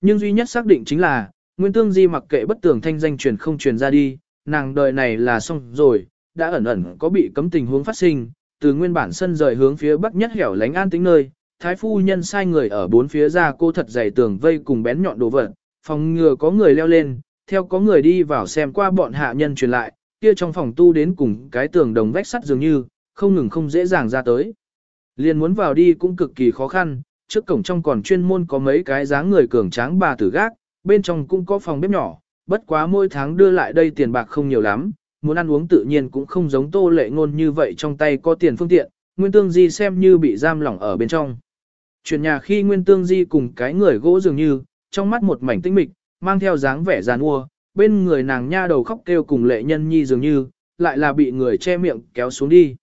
Nhưng duy nhất xác định chính là, Nguyên Tương Di mặc kệ bất tường thanh danh truyền không truyền ra đi, nàng đời này là xong rồi, đã ẩn ẩn có bị cấm tình huống phát sinh, từ nguyên bản sân rời hướng phía bắc nhất hẻo lánh an tĩnh nơi, thái phu nhân sai người ở bốn phía ra cô thật dày tường vây cùng bén nhọn đồ vật, phòng ngừa có người leo lên, theo có người đi vào xem qua bọn hạ nhân truyền lại, kia trong phòng tu đến cùng cái tường đồng vách sắt dường như, không ngừng không dễ dàng ra tới. Liền muốn vào đi cũng cực kỳ khó khăn, trước cổng trong còn chuyên môn có mấy cái dáng người cường tráng bà tử gác, bên trong cũng có phòng bếp nhỏ, bất quá mỗi tháng đưa lại đây tiền bạc không nhiều lắm, muốn ăn uống tự nhiên cũng không giống tô lệ ngôn như vậy trong tay có tiền phương tiện, Nguyên Tương Di xem như bị giam lỏng ở bên trong. Chuyển nhà khi Nguyên Tương Di cùng cái người gỗ dường như, trong mắt một mảnh tinh mịch, mang theo dáng vẻ giàn ua, bên người nàng nha đầu khóc kêu cùng lệ nhân nhi dường như, lại là bị người che miệng kéo xuống đi.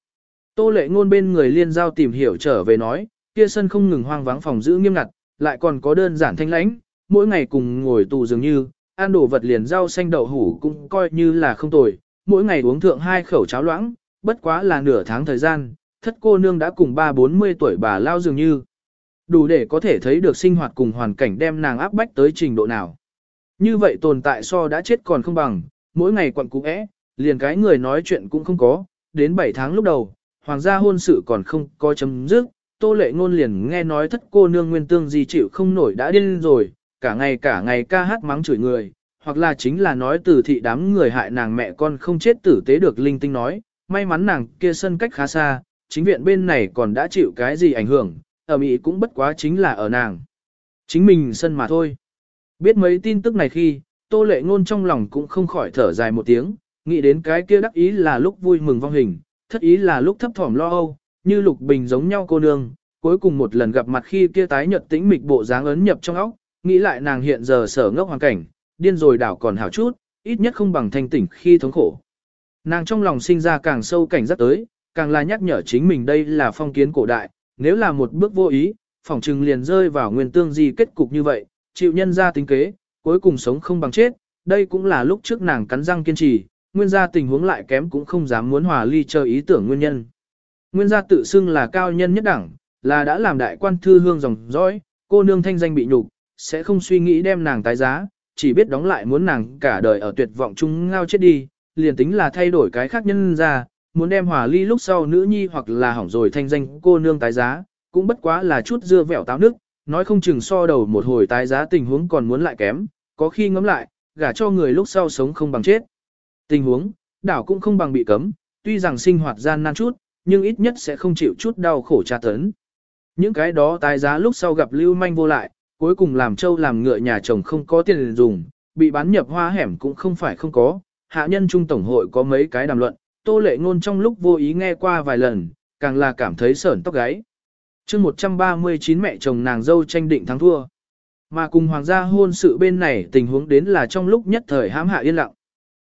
Tô lệ ngôn bên người liên giao tìm hiểu trở về nói, kia sân không ngừng hoang vắng phòng giữ nghiêm ngặt, lại còn có đơn giản thanh lãnh, mỗi ngày cùng ngồi tù dường như, ăn đồ vật liền rau xanh đậu hủ cũng coi như là không tồi, mỗi ngày uống thượng hai khẩu cháo loãng, bất quá là nửa tháng thời gian, thất cô nương đã cùng ba bốn mươi tuổi bà lao dường như. Đủ để có thể thấy được sinh hoạt cùng hoàn cảnh đem nàng áp bách tới trình độ nào. Như vậy tồn tại so đã chết còn không bằng, mỗi ngày quặn cú é, liền cái người nói chuyện cũng không có, đến 7 tháng lúc đầu, hoàng gia hôn sự còn không có chấm dứt, tô lệ ngôn liền nghe nói thất cô nương nguyên tương gì chịu không nổi đã điên rồi, cả ngày cả ngày ca hát mắng chửi người, hoặc là chính là nói từ thị đám người hại nàng mẹ con không chết tử tế được linh tinh nói, may mắn nàng kia sân cách khá xa, chính viện bên này còn đã chịu cái gì ảnh hưởng, ở Mỹ cũng bất quá chính là ở nàng. Chính mình sân mà thôi. Biết mấy tin tức này khi, tô lệ ngôn trong lòng cũng không khỏi thở dài một tiếng, nghĩ đến cái kia đắc ý là lúc vui mừng vong hình, thất ý là lúc thấp thỏm lo âu, như lục bình giống nhau cô nương, cuối cùng một lần gặp mặt khi kia tái nhợt tĩnh mịch bộ dáng ấn nhập trong óc, nghĩ lại nàng hiện giờ sở ngốc hoàn cảnh, điên rồi đảo còn hảo chút, ít nhất không bằng thanh tỉnh khi thống khổ. Nàng trong lòng sinh ra càng sâu cảnh giác tới, càng là nhắc nhở chính mình đây là phong kiến cổ đại, nếu là một bước vô ý, phỏng trừng liền rơi vào nguyên tương gì kết cục như vậy, chịu nhân ra tính kế, cuối cùng sống không bằng chết, đây cũng là lúc trước nàng cắn răng kiên trì, nguyên gia tình huống lại kém cũng không dám muốn hòa ly chờ ý tưởng nguyên nhân. Nguyên gia tự xưng là cao nhân nhất đẳng, là đã làm đại quan thư hương dòng dõi, cô nương thanh danh bị nhục, sẽ không suy nghĩ đem nàng tái giá, chỉ biết đóng lại muốn nàng cả đời ở tuyệt vọng chung ngao chết đi, liền tính là thay đổi cái khác nhân ra, muốn đem hòa ly lúc sau nữ nhi hoặc là hỏng rồi thanh danh cô nương tái giá, cũng bất quá là chút dưa vẹo táo nước, nói không chừng so đầu một hồi tái giá tình huống còn muốn lại kém, có khi ngẫm lại, gả cho người lúc sau sống không bằng chết. Tình huống, đảo cũng không bằng bị cấm, tuy rằng sinh hoạt gian nan chút, nhưng ít nhất sẽ không chịu chút đau khổ tra tấn. Những cái đó tái giá lúc sau gặp lưu manh vô lại, cuối cùng làm trâu làm ngựa nhà chồng không có tiền dùng, bị bán nhập hoa hẻm cũng không phải không có. Hạ nhân trung tổng hội có mấy cái đàm luận, tô lệ ngôn trong lúc vô ý nghe qua vài lần, càng là cảm thấy sởn tóc gáy. chương 139 mẹ chồng nàng dâu tranh định thắng thua. Mà cùng hoàng gia hôn sự bên này tình huống đến là trong lúc nhất thời hãm hạ yên lặng.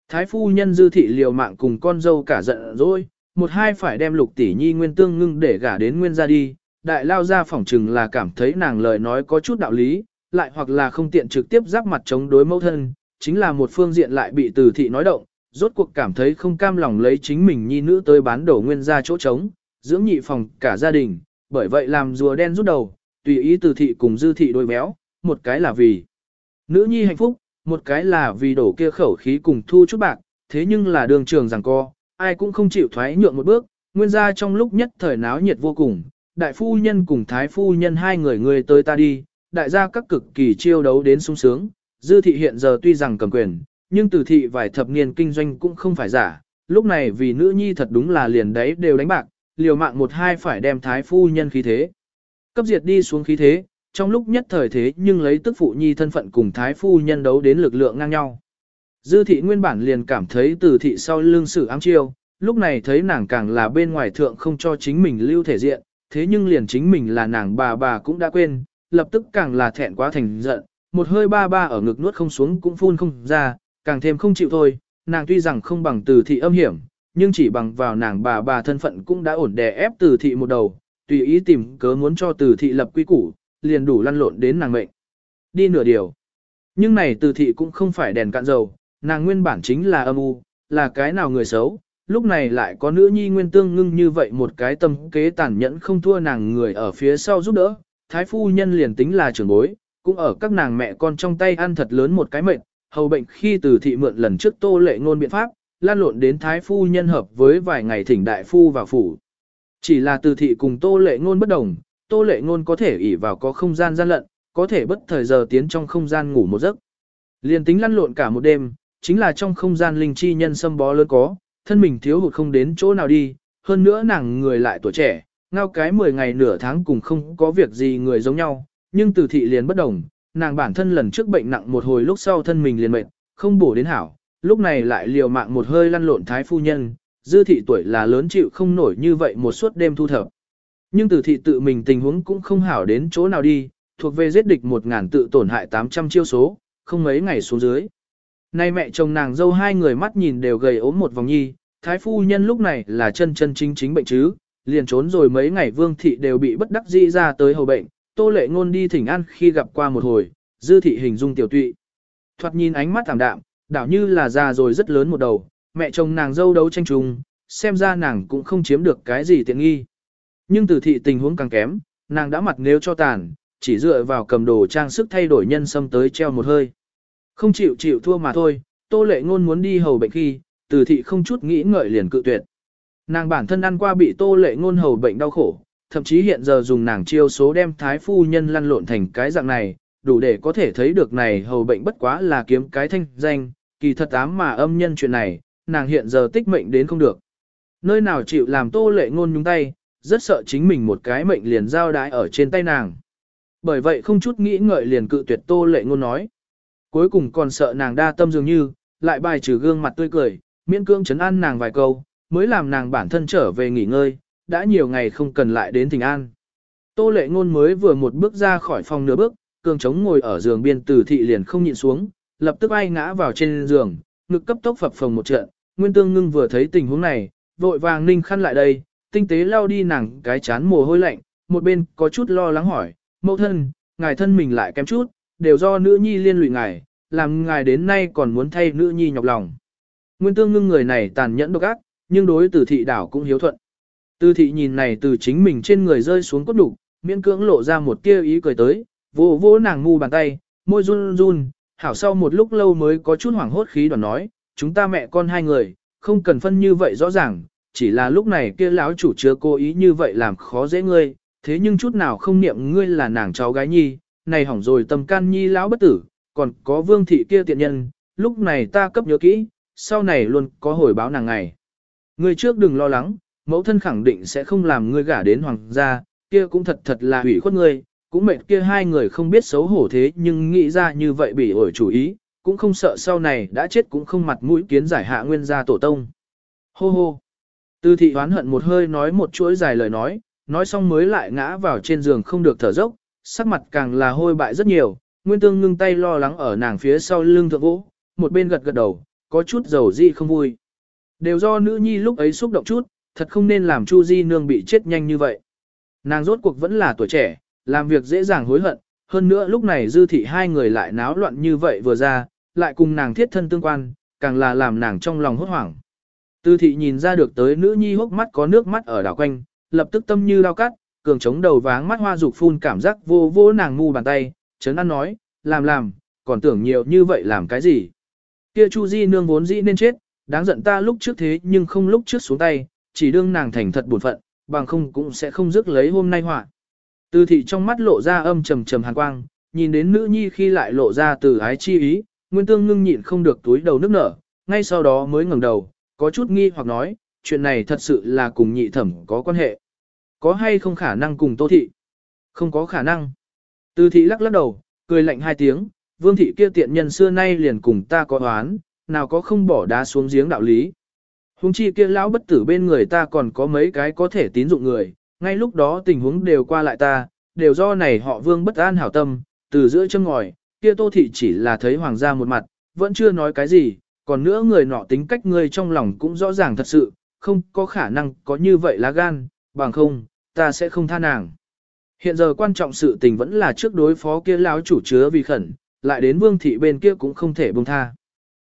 Thái phu nhân dư thị liều mạng cùng con dâu cả giận rồi, một hai phải đem lục tỷ nhi nguyên tương ngưng để gả đến nguyên gia đi, đại lao ra phỏng chừng là cảm thấy nàng lời nói có chút đạo lý, lại hoặc là không tiện trực tiếp giáp mặt chống đối mẫu thân, chính là một phương diện lại bị từ thị nói động, rốt cuộc cảm thấy không cam lòng lấy chính mình nhi nữ tới bán đổ nguyên gia chỗ trống, dưỡng nhị phòng cả gia đình, bởi vậy làm rùa đen rút đầu, tùy ý từ thị cùng dư thị đôi béo, một cái là vì nữ nhi hạnh phúc, một cái là vì đổ kia khẩu khí cùng thu chút bạc, thế nhưng là đường trường rằng co, ai cũng không chịu thoái nhượng một bước, nguyên ra trong lúc nhất thời náo nhiệt vô cùng, đại phu nhân cùng thái phu nhân hai người người tới ta đi, đại gia các cực kỳ chiêu đấu đến sung sướng, dư thị hiện giờ tuy rằng cầm quyền, nhưng từ thị vài thập niên kinh doanh cũng không phải giả, lúc này vì nữ nhi thật đúng là liền đấy đều đánh bạc, liều mạng một hai phải đem thái phu nhân khí thế. Cấp diệt đi xuống khí thế, trong lúc nhất thời thế nhưng lấy tức phụ nhi thân phận cùng thái phu nhân đấu đến lực lượng ngang nhau. Dư thị nguyên bản liền cảm thấy từ thị sau lưng sự ám chiêu, lúc này thấy nàng càng là bên ngoài thượng không cho chính mình lưu thể diện, thế nhưng liền chính mình là nàng bà bà cũng đã quên, lập tức càng là thẹn quá thành giận, một hơi ba ba ở ngực nuốt không xuống cũng phun không ra, càng thêm không chịu thôi, nàng tuy rằng không bằng từ thị âm hiểm, nhưng chỉ bằng vào nàng bà bà thân phận cũng đã ổn đè ép từ thị một đầu, tùy ý tìm cớ muốn cho từ thị lập quy củ, liền đủ lăn lộn đến nàng mệnh. Đi nửa điều. Nhưng này từ thị cũng không phải đèn cạn dầu, nàng nguyên bản chính là âm u, là cái nào người xấu, lúc này lại có nữ nhi nguyên tương ngưng như vậy một cái tâm kế tàn nhẫn không thua nàng người ở phía sau giúp đỡ, thái phu nhân liền tính là trưởng bối, cũng ở các nàng mẹ con trong tay ăn thật lớn một cái mệnh, hầu bệnh khi từ thị mượn lần trước tô lệ ngôn biện pháp, lan lộn đến thái phu nhân hợp với vài ngày thỉnh đại phu vào phủ. Chỉ là từ thị cùng tô lệ ngôn bất đồng, tô lệ ngôn có thể ỉ vào có không gian gian lận, có thể bất thời giờ tiến trong không gian ngủ một giấc. Liên tính lăn lộn cả một đêm, chính là trong không gian linh chi nhân xâm bó lớn có, thân mình thiếu hụt không đến chỗ nào đi, hơn nữa nàng người lại tuổi trẻ, ngao cái 10 ngày nửa tháng cùng không có việc gì người giống nhau, nhưng từ thị liền bất đồng, nàng bản thân lần trước bệnh nặng một hồi lúc sau thân mình liền mệt, không bổ đến hảo, lúc này lại liều mạng một hơi lăn lộn thái phu nhân, dư thị tuổi là lớn chịu không nổi như vậy một suốt đêm thu thập. Nhưng từ thị tự mình tình huống cũng không hảo đến chỗ nào đi, thuộc về giết địch một ngàn tự tổn hại 800 chiêu số, không mấy ngày xuống dưới. Nay mẹ chồng nàng dâu hai người mắt nhìn đều gầy ốm một vòng nhi, thái phu nhân lúc này là chân chân chính chính bệnh chứ, liền trốn rồi mấy ngày vương thị đều bị bất đắc dĩ ra tới hầu bệnh, tô lệ ngôn đi thỉnh an khi gặp qua một hồi, dư thị hình dung tiểu tụy. Thoạt nhìn ánh mắt thảm đạm, đảo như là già rồi rất lớn một đầu, mẹ chồng nàng dâu đấu tranh trùng, xem ra nàng cũng không chiếm được cái gì tiện nghi. Nhưng từ thị tình huống càng kém, nàng đã mặt nếu cho tàn, chỉ dựa vào cầm đồ trang sức thay đổi nhân sâm tới treo một hơi. Không chịu chịu thua mà thôi, tô lệ ngôn muốn đi hầu bệnh khi, từ thị không chút nghĩ ngợi liền cự tuyệt. Nàng bản thân ăn qua bị tô lệ ngôn hầu bệnh đau khổ, thậm chí hiện giờ dùng nàng chiêu số đem thái phu nhân lăn lộn thành cái dạng này, đủ để có thể thấy được này hầu bệnh bất quá là kiếm cái thanh danh, kỳ thật ám mà âm nhân chuyện này, nàng hiện giờ tích mệnh đến không được. Nơi nào chịu làm tô lệ ngôn nhúng tay, rất sợ chính mình một cái mệnh liền giao đái ở trên tay nàng. Bởi vậy không chút nghĩ ngợi liền cự tuyệt tô lệ ngôn nói. Cuối cùng còn sợ nàng đa tâm dường như, lại bài trừ gương mặt tươi cười, miễn cưỡng chấn an nàng vài câu, mới làm nàng bản thân trở về nghỉ ngơi, đã nhiều ngày không cần lại đến thỉnh an. Tô lệ ngôn mới vừa một bước ra khỏi phòng nửa bước, cường trống ngồi ở giường biên tử thị liền không nhịn xuống, lập tức ai ngã vào trên giường, ngực cấp tốc phập phồng một trận, nguyên tương ngưng vừa thấy tình huống này, vội vàng ninh khăn lại đây, tinh tế lau đi nàng cái chán mồ hôi lạnh, một bên có chút lo lắng hỏi, mẫu thân, ngài thân mình lại kém chút, đều do nữ nhi liên lụy ngài, làm ngài đến nay còn muốn thay nữ nhi nhọc lòng. Nguyên tương ngưng người này tàn nhẫn độc ác, nhưng đối từ thị đảo cũng hiếu thuận. Từ thị nhìn này từ chính mình trên người rơi xuống cốt đủ, miễn cưỡng lộ ra một tia ý cười tới, vỗ vỗ nàng ngu bàn tay, môi run run, hảo sau một lúc lâu mới có chút hoảng hốt khí đoàn nói, chúng ta mẹ con hai người, không cần phân như vậy rõ ràng, chỉ là lúc này kia lão chủ chưa cố ý như vậy làm khó dễ ngươi, thế nhưng chút nào không niệm ngươi là nàng cháu gái nhi, này hỏng rồi tâm can nhi lão bất tử, còn có vương thị kia tiện nhân, lúc này ta cấp nhớ kỹ, sau này luôn có hồi báo nàng ngày. Ngươi trước đừng lo lắng, mẫu thân khẳng định sẽ không làm ngươi gả đến hoàng gia, kia cũng thật thật là hủy khuất ngươi, cũng mệt kia hai người không biết xấu hổ thế nhưng nghĩ ra như vậy bị ổi chủ ý, cũng không sợ sau này đã chết cũng không mặt mũi kiến giải hạ nguyên gia tổ tông. Hô hô. Tư thị oán hận một hơi nói một chuỗi dài lời nói, nói xong mới lại ngã vào trên giường không được thở dốc, sắc mặt càng là hôi bại rất nhiều, nguyên tương ngưng tay lo lắng ở nàng phía sau lưng thượng vũ, một bên gật gật đầu, có chút dầu dị không vui. Đều do nữ nhi lúc ấy xúc động chút, thật không nên làm Chu Di nương bị chết nhanh như vậy. Nàng rốt cuộc vẫn là tuổi trẻ, làm việc dễ dàng hối hận, hơn nữa lúc này dư thị hai người lại náo loạn như vậy vừa ra, lại cùng nàng thiết thân tương quan, càng là làm nàng trong lòng hốt hoảng. Tư thị nhìn ra được tới nữ nhi hốc mắt có nước mắt ở đảo quanh, lập tức tâm như lao cắt, cường chống đầu váng mắt hoa dục phun cảm giác vô vô nàng ngu bàn tay, chấn an nói, làm làm, còn tưởng nhiều như vậy làm cái gì. Kia Chu Di nương vốn dĩ nên chết, đáng giận ta lúc trước thế nhưng không lúc trước xuống tay, chỉ đương nàng thành thật buồn phận, bằng không cũng sẽ không rước lấy hôm nay họa. Từ thị trong mắt lộ ra âm trầm trầm hàn quang, nhìn đến nữ nhi khi lại lộ ra từ ái chi ý, nguyên tương ngưng nhịn không được túi đầu nước nở, ngay sau đó mới ngẩng đầu, có chút nghi hoặc nói, chuyện này thật sự là cùng nhị thẩm có quan hệ. Có hay không khả năng cùng tô thị? Không có khả năng. Từ thị lắc lắc đầu, cười lạnh hai tiếng, vương thị kia tiện nhân xưa nay liền cùng ta có oán, nào có không bỏ đá xuống giếng đạo lý. Hùng chi kia lão bất tử bên người ta còn có mấy cái có thể tín dụng người, ngay lúc đó tình huống đều qua lại ta, đều do này họ vương bất an hảo tâm, từ giữa chân ngòi, kia tô thị chỉ là thấy hoàng gia một mặt, vẫn chưa nói cái gì, còn nữa người nọ tính cách ngươi trong lòng cũng rõ ràng thật sự, không có khả năng có như vậy lá gan, bằng không, ta sẽ không tha nàng. Hiện giờ quan trọng sự tình vẫn là trước đối phó kia lão chủ chứa vì khẩn, lại đến vương thị bên kia cũng không thể buông tha.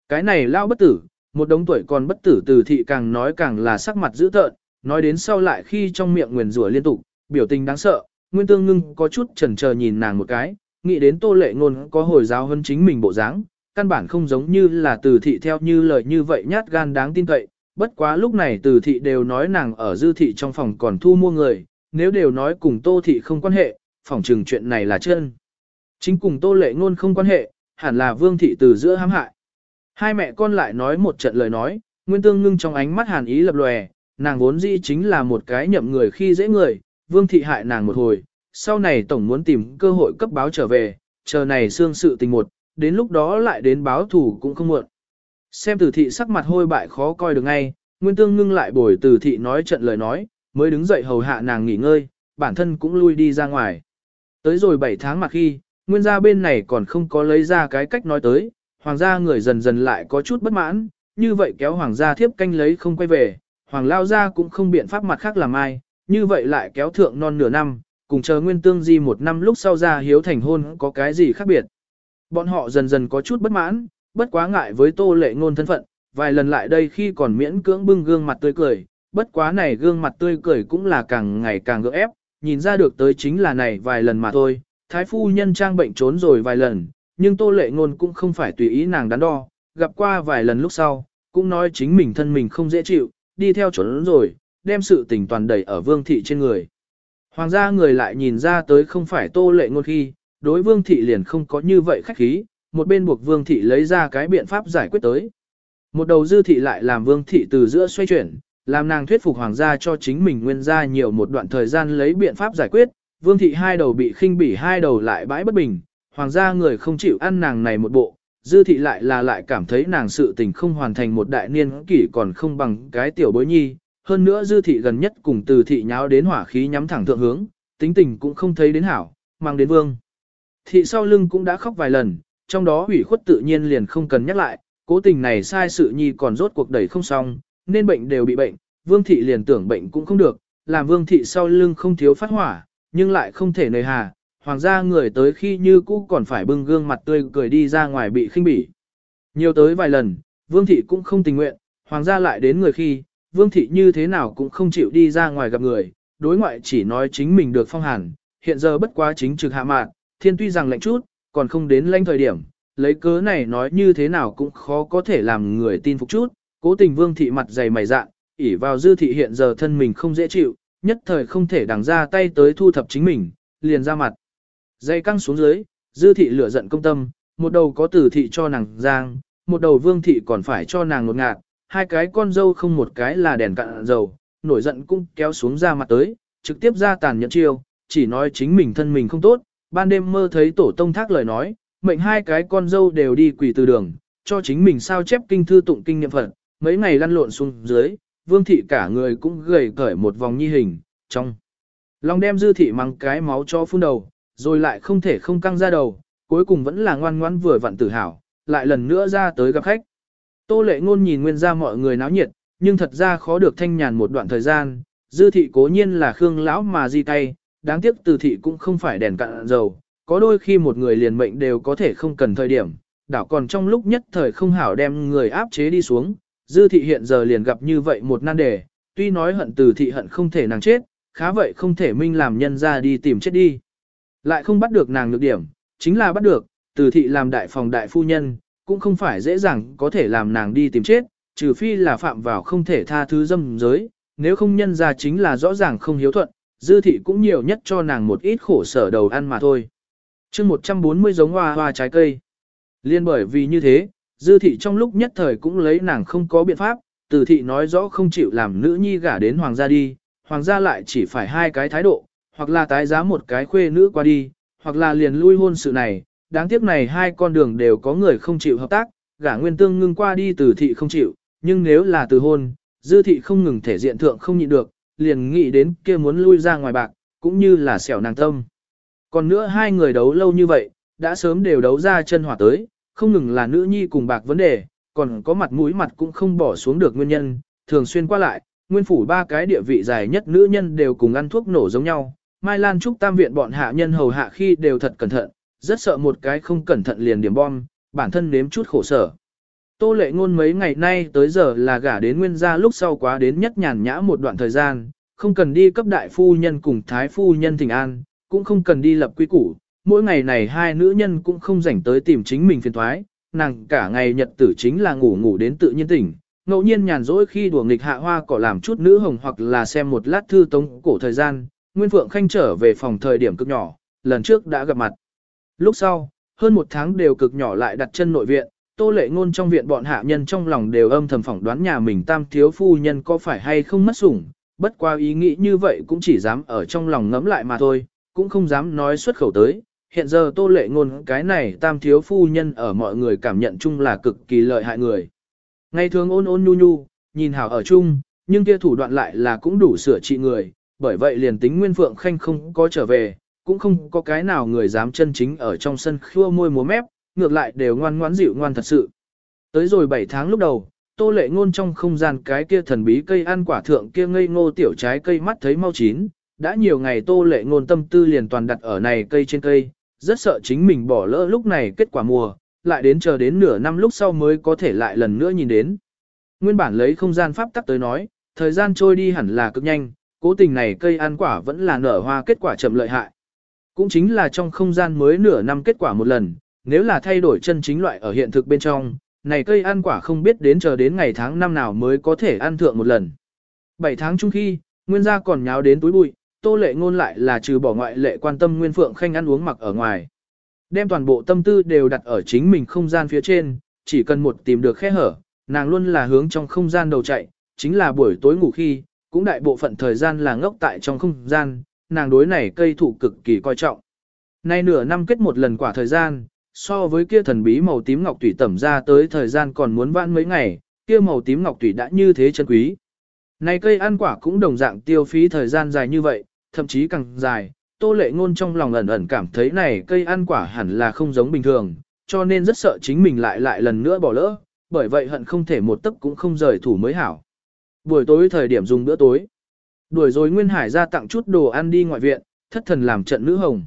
Cái này lão bất tử, một đống tuổi còn bất tử từ thị càng nói càng là sắc mặt dữ tợn, nói đến sau lại khi trong miệng nguyền rủa liên tục, biểu tình đáng sợ, Nguyên Tương Ngưng có chút chần chờ nhìn nàng một cái, nghĩ đến tô lệ ngôn có hồi giáo hơn chính mình bộ dáng, căn bản không giống như là từ thị theo như lời như vậy nhát gan đáng tin cậy, bất quá lúc này từ thị đều nói nàng ở dư thị trong phòng còn thu mua người, nếu đều nói cùng tô thị không quan hệ, phỏng chừng chuyện này là chân. Chính cùng tô lệ ngôn không quan hệ, hẳn là vương thị từ giữa hãm hại. Hai mẹ con lại nói một trận lời nói, nguyên tương ngưng trong ánh mắt hàn ý lập lòe, nàng vốn dĩ chính là một cái nhậm người khi dễ người, vương thị hại nàng một hồi, sau này tổng muốn tìm cơ hội cấp báo trở về, chờ này xương sự tình một, đến lúc đó lại đến báo thủ cũng không muộn. Xem tử thị sắc mặt hôi bại khó coi được ngay, nguyên tương ngưng lại bồi tử thị nói trận lời nói, mới đứng dậy hầu hạ nàng nghỉ ngơi, bản thân cũng lui đi ra ngoài. Tới rồi 7 tháng mà khi, nguyên gia bên này còn không có lấy ra cái cách nói tới, hoàng gia người dần dần lại có chút bất mãn, như vậy kéo hoàng gia thiếp canh lấy không quay về, hoàng lao gia cũng không biện pháp mặt khác làm ai, như vậy lại kéo thượng non nửa năm, cùng chờ nguyên tương di một năm lúc sau ra hiếu thành hôn có cái gì khác biệt. Bọn họ dần dần có chút bất mãn, bất quá ngại với tô lệ ngôn thân phận, vài lần lại đây khi còn miễn cưỡng bưng gương mặt tươi cười, bất quá này gương mặt tươi cười cũng là càng ngày càng gượng ép, nhìn ra được tới chính là này vài lần mà thôi, thái phu nhân trang bệnh trốn rồi vài lần, nhưng tô lệ ngôn cũng không phải tùy ý nàng đắn đo, gặp qua vài lần lúc sau, cũng nói chính mình thân mình không dễ chịu, đi theo trốn rồi, đem sự tình toàn đẩy ở vương thị trên người. Hoàng gia người lại nhìn ra tới không phải tô lệ ngôn khi, đối vương thị liền không có như vậy khách khí, một bên buộc vương thị lấy ra cái biện pháp giải quyết tới. Một đầu dư thị lại làm vương thị từ giữa xoay chuyển, làm nàng thuyết phục hoàng gia cho chính mình nguyên gia nhiều một đoạn thời gian lấy biện pháp giải quyết, vương thị hai đầu bị khinh bỉ hai đầu lại bãi bất bình, hoàng gia người không chịu ăn nàng này một bộ, dư thị lại là lại cảm thấy nàng sự tình không hoàn thành một đại niên kỷ còn không bằng cái tiểu bối nhi, hơn nữa dư thị gần nhất cùng từ thị nháo đến hỏa khí nhắm thẳng thượng hướng, tính tình cũng không thấy đến hảo, mang đến vương. Thị sau lưng cũng đã khóc vài lần, trong đó ủy khuất tự nhiên liền không cần nhắc lại, cố tình này sai sự nhi còn rốt cuộc đẩy không xong, nên bệnh đều bị bệnh, vương thị liền tưởng bệnh cũng không được, làm vương thị sau lưng không thiếu phát hỏa, nhưng lại không thể nề hà, hoàng gia người tới khi như cũ còn phải bưng gương mặt tươi cười đi ra ngoài bị khinh bỉ. Nhiều tới vài lần, vương thị cũng không tình nguyện, hoàng gia lại đến người khi, vương thị như thế nào cũng không chịu đi ra ngoài gặp người, đối ngoại chỉ nói chính mình được phong hàn, hiện giờ bất quá chính trực hạ mạn, thiên tuy rằng lạnh chút, còn không đến lanh thời điểm, lấy cớ này nói như thế nào cũng khó có thể làm người tin phục chút, cố tình vương thị mặt dày mày dạn, ỉ vào dư thị hiện giờ thân mình không dễ chịu, nhất thời không thể đằng ra tay tới thu thập chính mình, liền ra mặt. Dây căng xuống dưới, dư thị lửa giận công tâm, một đầu có tử thị cho nàng giang, một đầu vương thị còn phải cho nàng ngột ngạt, hai cái con dâu không một cái là đèn cạn dầu, nổi giận cũng kéo xuống ra mặt tới, trực tiếp ra tàn nhẫn chiêu, chỉ nói chính mình thân mình không tốt, ban đêm mơ thấy tổ tông thác lời nói, mệnh hai cái con dâu đều đi quỳ từ đường, cho chính mình sao chép kinh thư tụng kinh niệm phật, mấy ngày lăn lộn xuống dưới, vương thị cả người cũng gầy cởi một vòng nhi hình, trong lòng đem dư thị mang cái máu cho phun đầu, rồi lại không thể không căng ra đầu, cuối cùng vẫn là ngoan ngoãn vừa vặn tự hào, lại lần nữa ra tới gặp khách. Tô lệ ngôn nhìn nguyên ra mọi người náo nhiệt, nhưng thật ra khó được thanh nhàn một đoạn thời gian, dư thị cố nhiên là khương lão mà di tay, đáng tiếc từ thị cũng không phải đèn cạn dầu, có đôi khi một người liền mệnh đều có thể không cần thời điểm, đảo còn trong lúc nhất thời không hảo đem người áp chế đi xuống, dư thị hiện giờ liền gặp như vậy một nan đề, tuy nói hận từ thị hận không thể nàng chết, khá vậy không thể minh làm nhân ra đi tìm chết đi. Lại không bắt được nàng nhược điểm, chính là bắt được, từ thị làm đại phòng đại phu nhân, cũng không phải dễ dàng có thể làm nàng đi tìm chết, trừ phi là phạm vào không thể tha thứ dâm giới, nếu không nhân ra chính là rõ ràng không hiếu thuận, dư thị cũng nhiều nhất cho nàng một ít khổ sở đầu ăn mà thôi. chương 140 giống hoa hoa trái cây. Liên bởi vì như thế, dư thị trong lúc nhất thời cũng lấy nàng không có biện pháp, từ thị nói rõ không chịu làm nữ nhi gả đến hoàng gia đi, hoàng gia lại chỉ phải hai cái thái độ, hoặc là tái giá một cái khuê nữ qua đi, hoặc là liền lui hôn sự này, đáng tiếc này hai con đường đều có người không chịu hợp tác, gả nguyên tương ngưng qua đi từ thị không chịu, nhưng nếu là từ hôn, dư thị không ngừng thể diện thượng không nhịn được, liền nghĩ đến kia muốn lui ra ngoài bạc, cũng như là xẻo nàng tâm. Còn nữa hai người đấu lâu như vậy, đã sớm đều đấu ra chân hỏa tới, không ngừng là nữ nhi cùng bạc vấn đề, còn có mặt mũi mặt cũng không bỏ xuống được nguyên nhân, thường xuyên qua lại, nguyên phủ ba cái địa vị dài nhất nữ nhân đều cùng ăn thuốc nổ giống nhau. Mai Lan Trúc tam viện bọn hạ nhân hầu hạ khi đều thật cẩn thận, rất sợ một cái không cẩn thận liền điểm bom, bản thân nếm chút khổ sở. Tô lệ ngôn mấy ngày nay tới giờ là gả đến nguyên gia lúc sau quá đến nhất nhàn nhã một đoạn thời gian, không cần đi cấp đại phu nhân cùng thái phu nhân thỉnh an, cũng không cần đi lập quy củ, mỗi ngày này hai nữ nhân cũng không rảnh tới tìm chính mình phiền thoái, nàng cả ngày nhật tử chính là ngủ ngủ đến tự nhiên tỉnh, ngẫu nhiên nhàn rỗi khi đùa nghịch hạ hoa cỏ làm chút nữ hồng hoặc là xem một lát thư tống cổ thời gian, Nguyên Phượng Khanh trở về phòng thời điểm cực nhỏ, lần trước đã gặp mặt. Lúc sau, hơn một tháng đều cực nhỏ lại đặt chân nội viện, tô lệ ngôn trong viện bọn hạ nhân trong lòng đều âm thầm phỏng đoán nhà mình tam thiếu phu nhân có phải hay không mất sủng, bất qua ý nghĩ như vậy cũng chỉ dám ở trong lòng ngẫm lại mà thôi, cũng không dám nói xuất khẩu tới. Hiện giờ tô lệ ngôn cái này tam thiếu phu nhân ở mọi người cảm nhận chung là cực kỳ lợi hại người. Ngày thường ôn ôn nhu nhu, nhìn hảo ở chung, nhưng kia thủ đoạn lại là cũng đủ sửa trị người, bởi vậy liền tính Nguyên Phượng Khanh không có trở về, cũng không có cái nào người dám chân chính ở trong sân khua môi múa mép, ngược lại đều ngoan ngoãn dịu ngoan thật sự. Tới rồi 7 tháng lúc đầu, tô lệ ngôn trong không gian cái kia thần bí cây ăn quả thượng kia ngây ngô tiểu trái cây mắt thấy mau chín, đã nhiều ngày tô lệ ngôn tâm tư liền toàn đặt ở này cây trên cây, rất sợ chính mình bỏ lỡ lúc này kết quả mùa, lại đến chờ đến nửa năm lúc sau mới có thể lại lần nữa nhìn đến. Nguyên bản lấy không gian pháp tắc tới nói, thời gian trôi đi hẳn là cực nhanh, cố tình này cây ăn quả vẫn là nở hoa kết quả chậm lợi hại. Cũng chính là trong không gian mới nửa năm kết quả một lần, nếu là thay đổi chân chính loại ở hiện thực bên trong, này cây ăn quả không biết đến chờ đến ngày tháng năm nào mới có thể ăn thượng một lần. 7 tháng chung khi, nguyên gia còn nháo đến túi bụi, tô lệ ngôn lại là trừ bỏ ngoại lệ quan tâm nguyên phượng khanh ăn uống mặc ở ngoài. Đem toàn bộ tâm tư đều đặt ở chính mình không gian phía trên, chỉ cần một tìm được khe hở, nàng luôn là hướng trong không gian đầu chạy, chính là buổi tối ngủ khi, cũng đại bộ phận thời gian là ngốc tại trong không gian, nàng đối này cây thụ cực kỳ coi trọng. Nay nửa năm kết một lần quả thời gian, so với kia thần bí màu tím ngọc tủy tẩm ra tới thời gian còn muốn vãn mấy ngày, kia màu tím ngọc tủy đã như thế chân quý. Này cây ăn quả cũng đồng dạng tiêu phí thời gian dài như vậy, thậm chí càng dài, tô lệ ngôn trong lòng ẩn ẩn cảm thấy này cây ăn quả hẳn là không giống bình thường, cho nên rất sợ chính mình lại lại lần nữa bỏ lỡ, bởi vậy hận không thể một tấc cũng không rời thủ mới hảo. Buổi tối thời điểm dùng bữa tối. Đuổi rồi Nguyên Hải ra tặng chút đồ ăn đi ngoại viện, thất thần làm trận nữ hồng.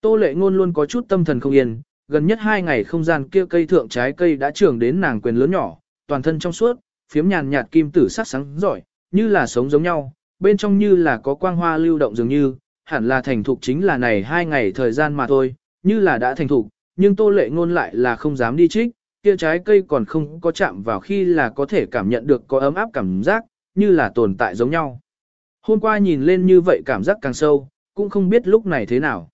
Tô lệ ngôn luôn có chút tâm thần không yên, gần nhất hai ngày không gian kia cây thượng trái cây đã trưởng đến nàng quyền lớn nhỏ, toàn thân trong suốt, phiếm nhàn nhạt kim tử sắc sáng giỏi, như là sống giống nhau, bên trong như là có quang hoa lưu động dường như, hẳn là thành thục chính là này hai ngày thời gian mà thôi, như là đã thành thục, nhưng tô lệ ngôn lại là không dám đi trích, kia trái cây còn không có chạm vào khi là có thể cảm nhận được có ấm áp cảm giác, như là tồn tại giống nhau. Hôm qua nhìn lên như vậy cảm giác càng sâu, cũng không biết lúc này thế nào.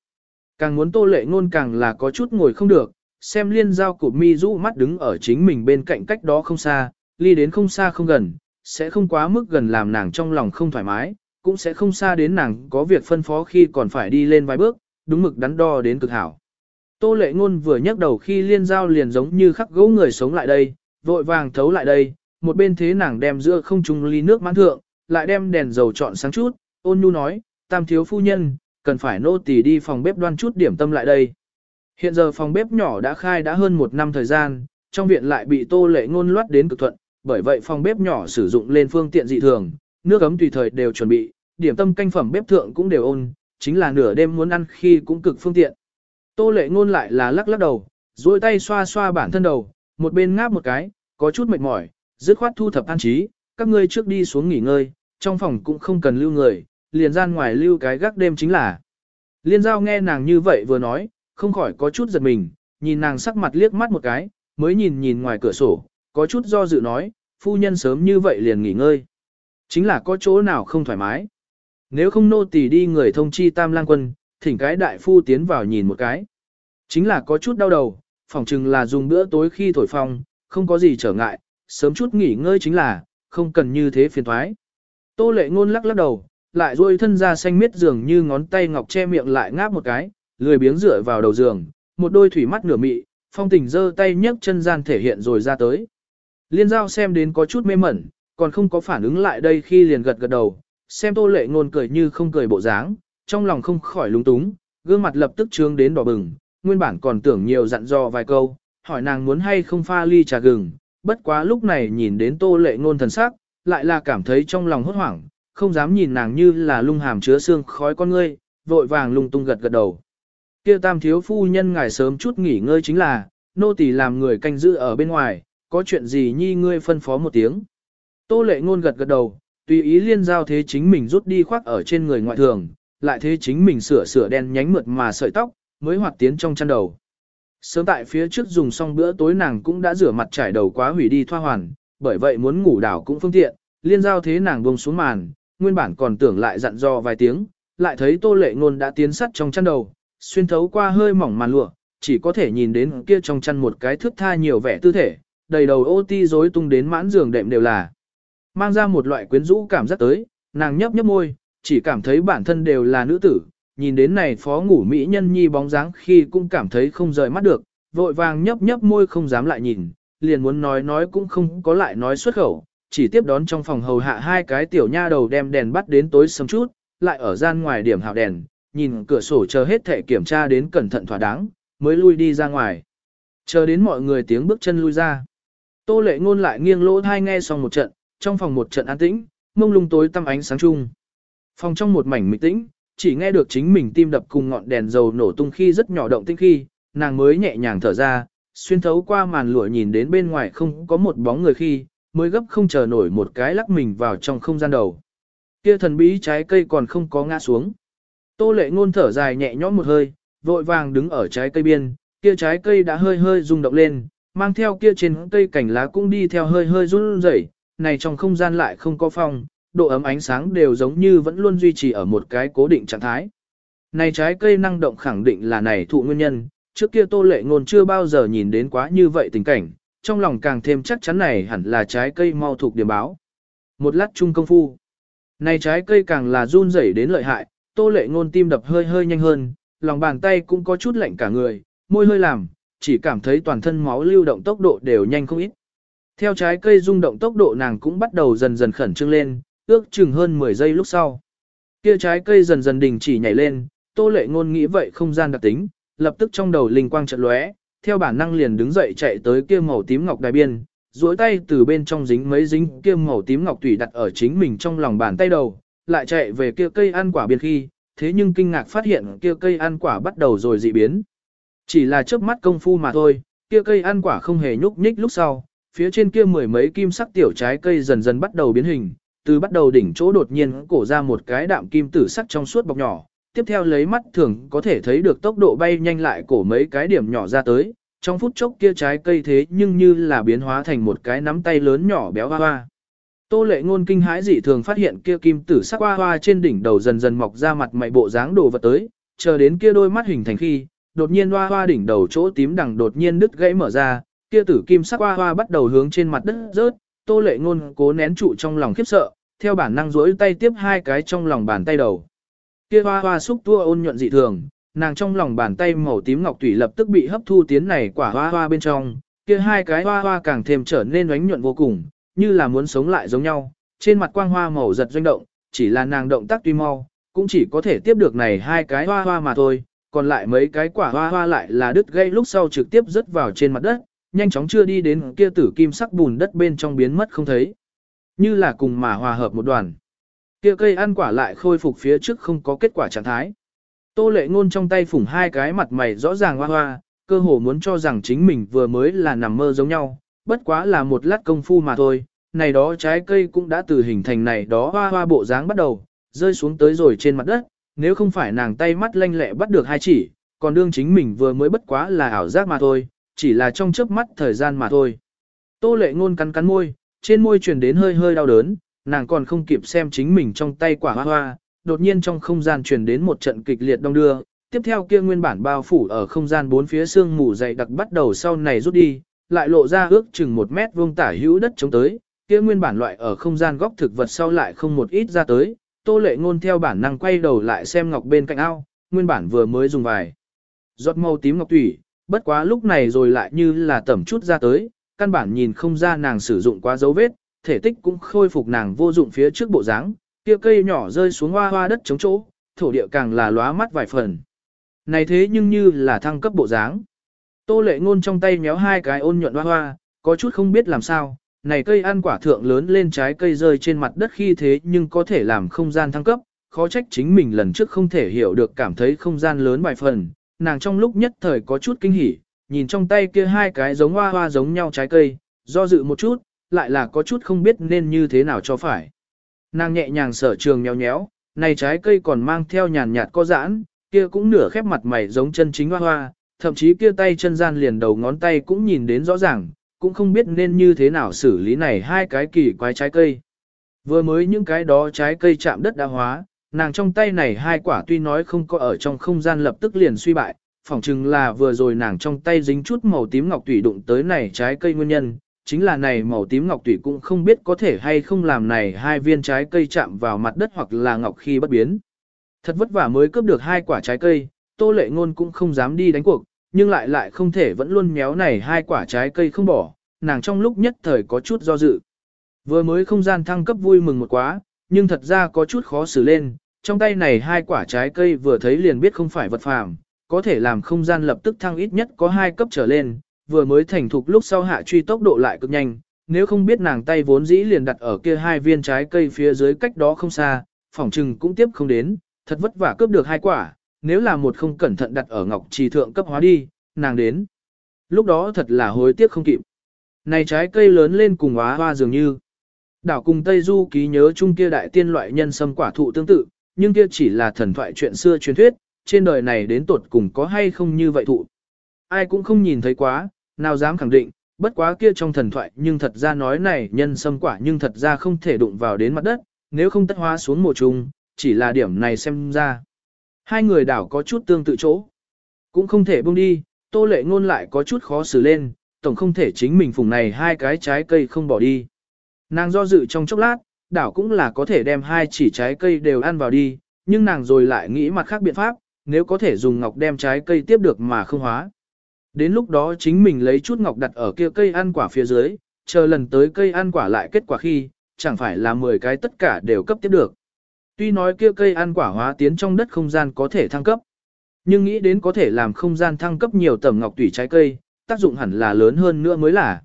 Càng muốn tô lệ ngôn càng là có chút ngồi không được, xem liên giao của mi rũ mắt đứng ở chính mình bên cạnh cách đó không xa, ly đến không xa không gần, sẽ không quá mức gần làm nàng trong lòng không thoải mái, cũng sẽ không xa đến nàng có việc phân phó khi còn phải đi lên vài bước, đúng mực đắn đo đến cực hảo. Tô lệ ngôn vừa nhắc đầu khi liên giao liền giống như khắc gỗ người sống lại đây, vội vàng thấu lại đây, một bên thế nàng đem giữa không trung ly nước mãn thượng, lại đem đèn dầu chọn sáng chút, ôn nhu nói, tam thiếu phu nhân, cần phải nô tỳ đi phòng bếp đoan chút điểm tâm lại đây. Hiện giờ phòng bếp nhỏ đã khai đã hơn một năm thời gian, trong viện lại bị tô lệ ngôn loát đến cực thuận, bởi vậy phòng bếp nhỏ sử dụng lên phương tiện dị thường, nước ấm tùy thời đều chuẩn bị, điểm tâm canh phẩm bếp thượng cũng đều ôn, chính là nửa đêm muốn ăn khi cũng cực phương tiện. Tô lệ ngôn lại là lắc lắc đầu, duỗi tay xoa xoa bản thân đầu, một bên ngáp một cái, có chút mệt mỏi, dứt khoát thu thập an trí, các ngươi trước đi xuống nghỉ ngơi, trong phòng cũng không cần lưu người, liền gian ngoài lưu cái gác đêm chính là. Liên giao nghe nàng như vậy vừa nói, không khỏi có chút giật mình, nhìn nàng sắc mặt liếc mắt một cái, mới nhìn nhìn ngoài cửa sổ, có chút do dự nói, phu nhân sớm như vậy liền nghỉ ngơi. Chính là có chỗ nào không thoải mái. Nếu không nô tỳ đi người thông chi tam lang quân, thỉnh cái đại phu tiến vào nhìn một cái. Chính là có chút đau đầu, phỏng chừng là dùng bữa tối khi thổi phong, không có gì trở ngại, sớm chút nghỉ ngơi chính là, không cần như thế phiền thoái. Tô lệ ngôn lắc lắc đầu, lại duỗi thân ra xanh miết giường như ngón tay ngọc che miệng lại ngáp một cái, lười biếng dựa vào đầu giường, một đôi thủy mắt nửa mị, phong tình giơ tay nhấc chân gian thể hiện rồi ra tới. Liên giao xem đến có chút mê mẩn, còn không có phản ứng lại đây khi liền gật gật đầu, xem tô lệ ngôn cười như không cười bộ dáng, trong lòng không khỏi lúng túng, gương mặt lập tức trướng đến đỏ bừng, nguyên bản còn tưởng nhiều dặn dò vài câu, hỏi nàng muốn hay không pha ly trà gừng, bất quá lúc này nhìn đến tô lệ ngôn thần sắc, lại là cảm thấy trong lòng hốt hoảng, không dám nhìn nàng như là lung hàm chứa xương khói con ngươi, vội vàng lung tung gật gật đầu. Kia tam thiếu phu nhân ngài sớm chút nghỉ ngơi chính là, nô tỳ làm người canh giữ ở bên ngoài, có chuyện gì nhi ngươi phân phó một tiếng. Tô lệ ngôn gật gật đầu, tùy ý liên giao thế chính mình rút đi khoác ở trên người ngoại thường, lại thế chính mình sửa sửa đen nhánh mượt mà sợi tóc, mới hoạt tiến trong chăn đầu. Sớm tại phía trước dùng xong bữa tối nàng cũng đã rửa mặt trải đầu quá hủy đi thoa hoàn, bởi vậy muốn ngủ đảo cũng phương tiện, liên giao thế nàng buông xuống màn, nguyên bản còn tưởng lại dặn dò vài tiếng, lại thấy tô lệ ngôn đã tiến sắt trong chăn đầu, xuyên thấu qua hơi mỏng màn lụa, chỉ có thể nhìn đến kia trong chăn một cái thước tha nhiều vẻ tư thể, đầy đầu ô ti rối tung đến mãn giường đệm đều là. Mang ra một loại quyến rũ cảm giác tới, nàng nhấp nhấp môi, chỉ cảm thấy bản thân đều là nữ tử, nhìn đến này phó ngủ mỹ nhân nhi bóng dáng khi cũng cảm thấy không rời mắt được, vội vàng nhấp nhấp môi không dám lại nhìn, liền muốn nói nói cũng không có lại nói xuất khẩu, chỉ tiếp đón trong phòng hầu hạ hai cái tiểu nha đầu đem đèn bắt đến tối sớm chút, lại ở gian ngoài điểm hào đèn, nhìn cửa sổ chờ hết thể kiểm tra đến cẩn thận thỏa đáng, mới lui đi ra ngoài. Chờ đến mọi người tiếng bước chân lui ra. Tô lệ ngôn lại nghiêng lỗ thai nghe xong một trận, trong phòng một trận an tĩnh, mông lung tối tăm ánh sáng chung. Phòng trong một mảnh mịch tĩnh, chỉ nghe được chính mình tim đập cùng ngọn đèn dầu nổ tung khi rất nhỏ động tinh khi, nàng mới nhẹ nhàng thở ra, xuyên thấu qua màn lụa nhìn đến bên ngoài không có một bóng người khi, mới gấp không chờ nổi một cái lắc mình vào trong không gian đầu. Kia thần bí trái cây còn không có ngã xuống. Tô lệ ngôn thở dài nhẹ nhõm một hơi, vội vàng đứng ở trái cây biên, kia trái cây đã hơi hơi rung động lên, mang theo kia trên cây cảnh lá cũng đi theo hơi hơi run rẩy, này trong không gian lại không có phong, độ ấm ánh sáng đều giống như vẫn luôn duy trì ở một cái cố định trạng thái. Này trái cây năng động khẳng định là này thụ nguyên nhân, trước kia tô lệ ngôn chưa bao giờ nhìn đến quá như vậy tình cảnh, trong lòng càng thêm chắc chắn này hẳn là trái cây mau thuộc điểm báo. Một lát chung công phu, này trái cây càng là run rẩy đến lợi hại, tô lệ ngôn tim đập hơi hơi nhanh hơn, lòng bàn tay cũng có chút lạnh cả người, môi hơi làm, chỉ cảm thấy toàn thân máu lưu động tốc độ đều nhanh không ít. Theo trái cây rung động tốc độ nàng cũng bắt đầu dần dần khẩn trương lên, ước chừng hơn 10 giây lúc sau. Kia trái cây dần dần đình chỉ nhảy lên, tô lệ ngôn nghĩ vậy không gian đặc tính, lập tức trong đầu linh quang chợt lóe, theo bản năng liền đứng dậy chạy tới kia màu tím ngọc đài biên, duỗi tay từ bên trong dính mấy dính kia màu tím ngọc tùy đặt ở chính mình trong lòng bàn tay đầu, lại chạy về kia cây ăn quả biên khi, thế nhưng kinh ngạc phát hiện kia cây ăn quả bắt đầu rồi dị biến. Chỉ là chớp mắt công phu mà thôi, kia cây ăn quả không hề nhúc nhích lúc sau, phía trên kia mười mấy kim sắc tiểu trái cây dần dần bắt đầu biến hình, từ bắt đầu đỉnh chỗ đột nhiên cổ ra một cái đạm kim tử sắc trong suốt bọc nhỏ, tiếp theo lấy mắt thường có thể thấy được tốc độ bay nhanh lại cổ mấy cái điểm nhỏ ra tới, trong phút chốc kia trái cây thế nhưng như là biến hóa thành một cái nắm tay lớn nhỏ béo hoa hoa. Tô lệ ngôn kinh hãi dị thường phát hiện kia kim tử sắc hoa hoa trên đỉnh đầu dần dần mọc ra mặt mày bộ dáng đồ vật tới, chờ đến kia đôi mắt hình thành khi, đột nhiên hoa hoa đỉnh đầu chỗ tím đằng đột nhiên đứt gãy mở ra, kia tử kim sắc hoa hoa bắt đầu hướng trên mặt đất rớt, tô lệ ngôn cố nén trụ trong lòng khiếp sợ, theo bản năng duỗi tay tiếp hai cái trong lòng bàn tay đầu. Kia hoa hoa xúc tua ôn nhuận dị thường, nàng trong lòng bàn tay màu tím ngọc tủy lập tức bị hấp thu tiến này quả hoa hoa bên trong, kia hai cái hoa hoa càng thêm trở nên oánh nhuận vô cùng, như là muốn sống lại giống nhau, trên mặt quang hoa màu giật doanh động, chỉ là nàng động tác tuy mau, cũng chỉ có thể tiếp được này hai cái hoa hoa mà thôi, còn lại mấy cái quả hoa hoa lại là đứt gây lúc sau trực tiếp rớt vào trên mặt đất, nhanh chóng chưa đi đến kia tử kim sắc bùn đất bên trong biến mất không thấy. Như là cùng mà hòa hợp một đoàn. Kia cây ăn quả lại khôi phục phía trước không có kết quả trạng thái. Tô lệ ngôn trong tay phủng hai cái mặt mày rõ ràng hoa hoa, cơ hồ muốn cho rằng chính mình vừa mới là nằm mơ giống nhau, bất quá là một lát công phu mà thôi, này đó trái cây cũng đã từ hình thành này đó hoa hoa bộ dáng bắt đầu, rơi xuống tới rồi trên mặt đất, nếu không phải nàng tay mắt lanh lẹ bắt được hai chỉ, còn đương chính mình vừa mới bất quá là ảo giác mà thôi, chỉ là trong chớp mắt thời gian mà thôi. Tô lệ ngôn cắn cắn môi, trên môi truyền đến hơi hơi đau đớn, nàng còn không kịp xem chính mình trong tay quả hoa hoa, đột nhiên trong không gian truyền đến một trận kịch liệt đông đưa, tiếp theo kia nguyên bản bao phủ ở không gian bốn phía xương mù dày đặc bắt đầu sau này rút đi, lại lộ ra ước chừng một mét vuông tả hữu đất chống tới, kia nguyên bản loại ở không gian góc thực vật sau lại không một ít ra tới, tô lệ ngôn theo bản năng quay đầu lại xem ngọc bên cạnh ao, nguyên bản vừa mới dùng vài. Giọt màu tím ngọc thủy, bất quá lúc này rồi lại như là tẩm chút ra tới, căn bản nhìn không ra nàng sử dụng quá dấu vết, thể tích cũng khôi phục nàng vô dụng phía trước bộ dáng, kia cây nhỏ rơi xuống hoa hoa đất trống chỗ, thổ địa càng là lóa mắt vài phần. Này thế nhưng như là thăng cấp bộ dáng. Tô lệ ngôn trong tay méo hai cái ôn nhuận hoa hoa, có chút không biết làm sao, này cây ăn quả thượng lớn lên trái cây rơi trên mặt đất khi thế nhưng có thể làm không gian thăng cấp, khó trách chính mình lần trước không thể hiểu được cảm thấy không gian lớn vài phần, nàng trong lúc nhất thời có chút kinh hỉ, nhìn trong tay kia hai cái giống hoa hoa giống nhau trái cây, do dự một chút, lại là có chút không biết nên như thế nào cho phải. Nàng nhẹ nhàng sở trường nhéo nhéo, này trái cây còn mang theo nhàn nhạt có giãn, kia cũng nửa khép mặt mày giống chân chính hoa hoa, thậm chí kia tay chân gian liền đầu ngón tay cũng nhìn đến rõ ràng, cũng không biết nên như thế nào xử lý này hai cái kỳ quái trái cây. Vừa mới những cái đó trái cây chạm đất đã hóa, nàng trong tay này hai quả tuy nói không có ở trong không gian lập tức liền suy bại, phỏng chừng là vừa rồi nàng trong tay dính chút màu tím ngọc tủy đụng tới này trái cây nguyên nhân, chính là này màu tím ngọc tủy cũng không biết có thể hay không làm này hai viên trái cây chạm vào mặt đất hoặc là ngọc khi bất biến. Thật vất vả mới cướp được hai quả trái cây, tô lệ ngôn cũng không dám đi đánh cuộc, nhưng lại lại không thể vẫn luôn méo này hai quả trái cây không bỏ, nàng trong lúc nhất thời có chút do dự. Vừa mới không gian thăng cấp vui mừng một quá, nhưng thật ra có chút khó xử lên, trong tay này hai quả trái cây vừa thấy liền biết không phải vật phàm, có thể làm không gian lập tức thăng ít nhất có hai cấp trở lên, vừa mới thành thục lúc sau hạ truy tốc độ lại cực nhanh, nếu không biết nàng tay vốn dĩ liền đặt ở kia hai viên trái cây phía dưới cách đó không xa, phỏng chừng cũng tiếp không đến, thật vất vả cướp được hai quả, nếu là một không cẩn thận đặt ở ngọc trì thượng cấp hóa đi, nàng đến. Lúc đó thật là hối tiếc không kịp. Này trái cây lớn lên cùng hóa hoa dường như. Đảo cùng Tây Du ký nhớ chung kia đại tiên loại nhân sâm quả thụ tương tự, nhưng kia chỉ là thần thoại chuyện xưa truyền thuyết, trên đời này đến tột cùng có hay không như vậy thụ. Ai cũng không nhìn thấy quá, nào dám khẳng định, bất quá kia trong thần thoại nhưng thật ra nói này nhân sâm quả nhưng thật ra không thể đụng vào đến mặt đất, nếu không tất hóa xuống mùa trùng, chỉ là điểm này xem ra. Hai người đảo có chút tương tự chỗ. Cũng không thể buông đi, tô lệ ngôn lại có chút khó xử lên, tổng không thể chính mình phùng này hai cái trái cây không bỏ đi. Nàng do dự trong chốc lát, đảo cũng là có thể đem hai chỉ trái cây đều ăn vào đi, nhưng nàng rồi lại nghĩ mặt khác biện pháp, nếu có thể dùng ngọc đem trái cây tiếp được mà không hóa. Đến lúc đó chính mình lấy chút ngọc đặt ở kia cây ăn quả phía dưới, chờ lần tới cây ăn quả lại kết quả khi, chẳng phải là 10 cái tất cả đều cấp tiếp được. Tuy nói kia cây ăn quả hóa tiến trong đất không gian có thể thăng cấp, nhưng nghĩ đến có thể làm không gian thăng cấp nhiều tầm ngọc tùy trái cây, tác dụng hẳn là lớn hơn nữa mới là.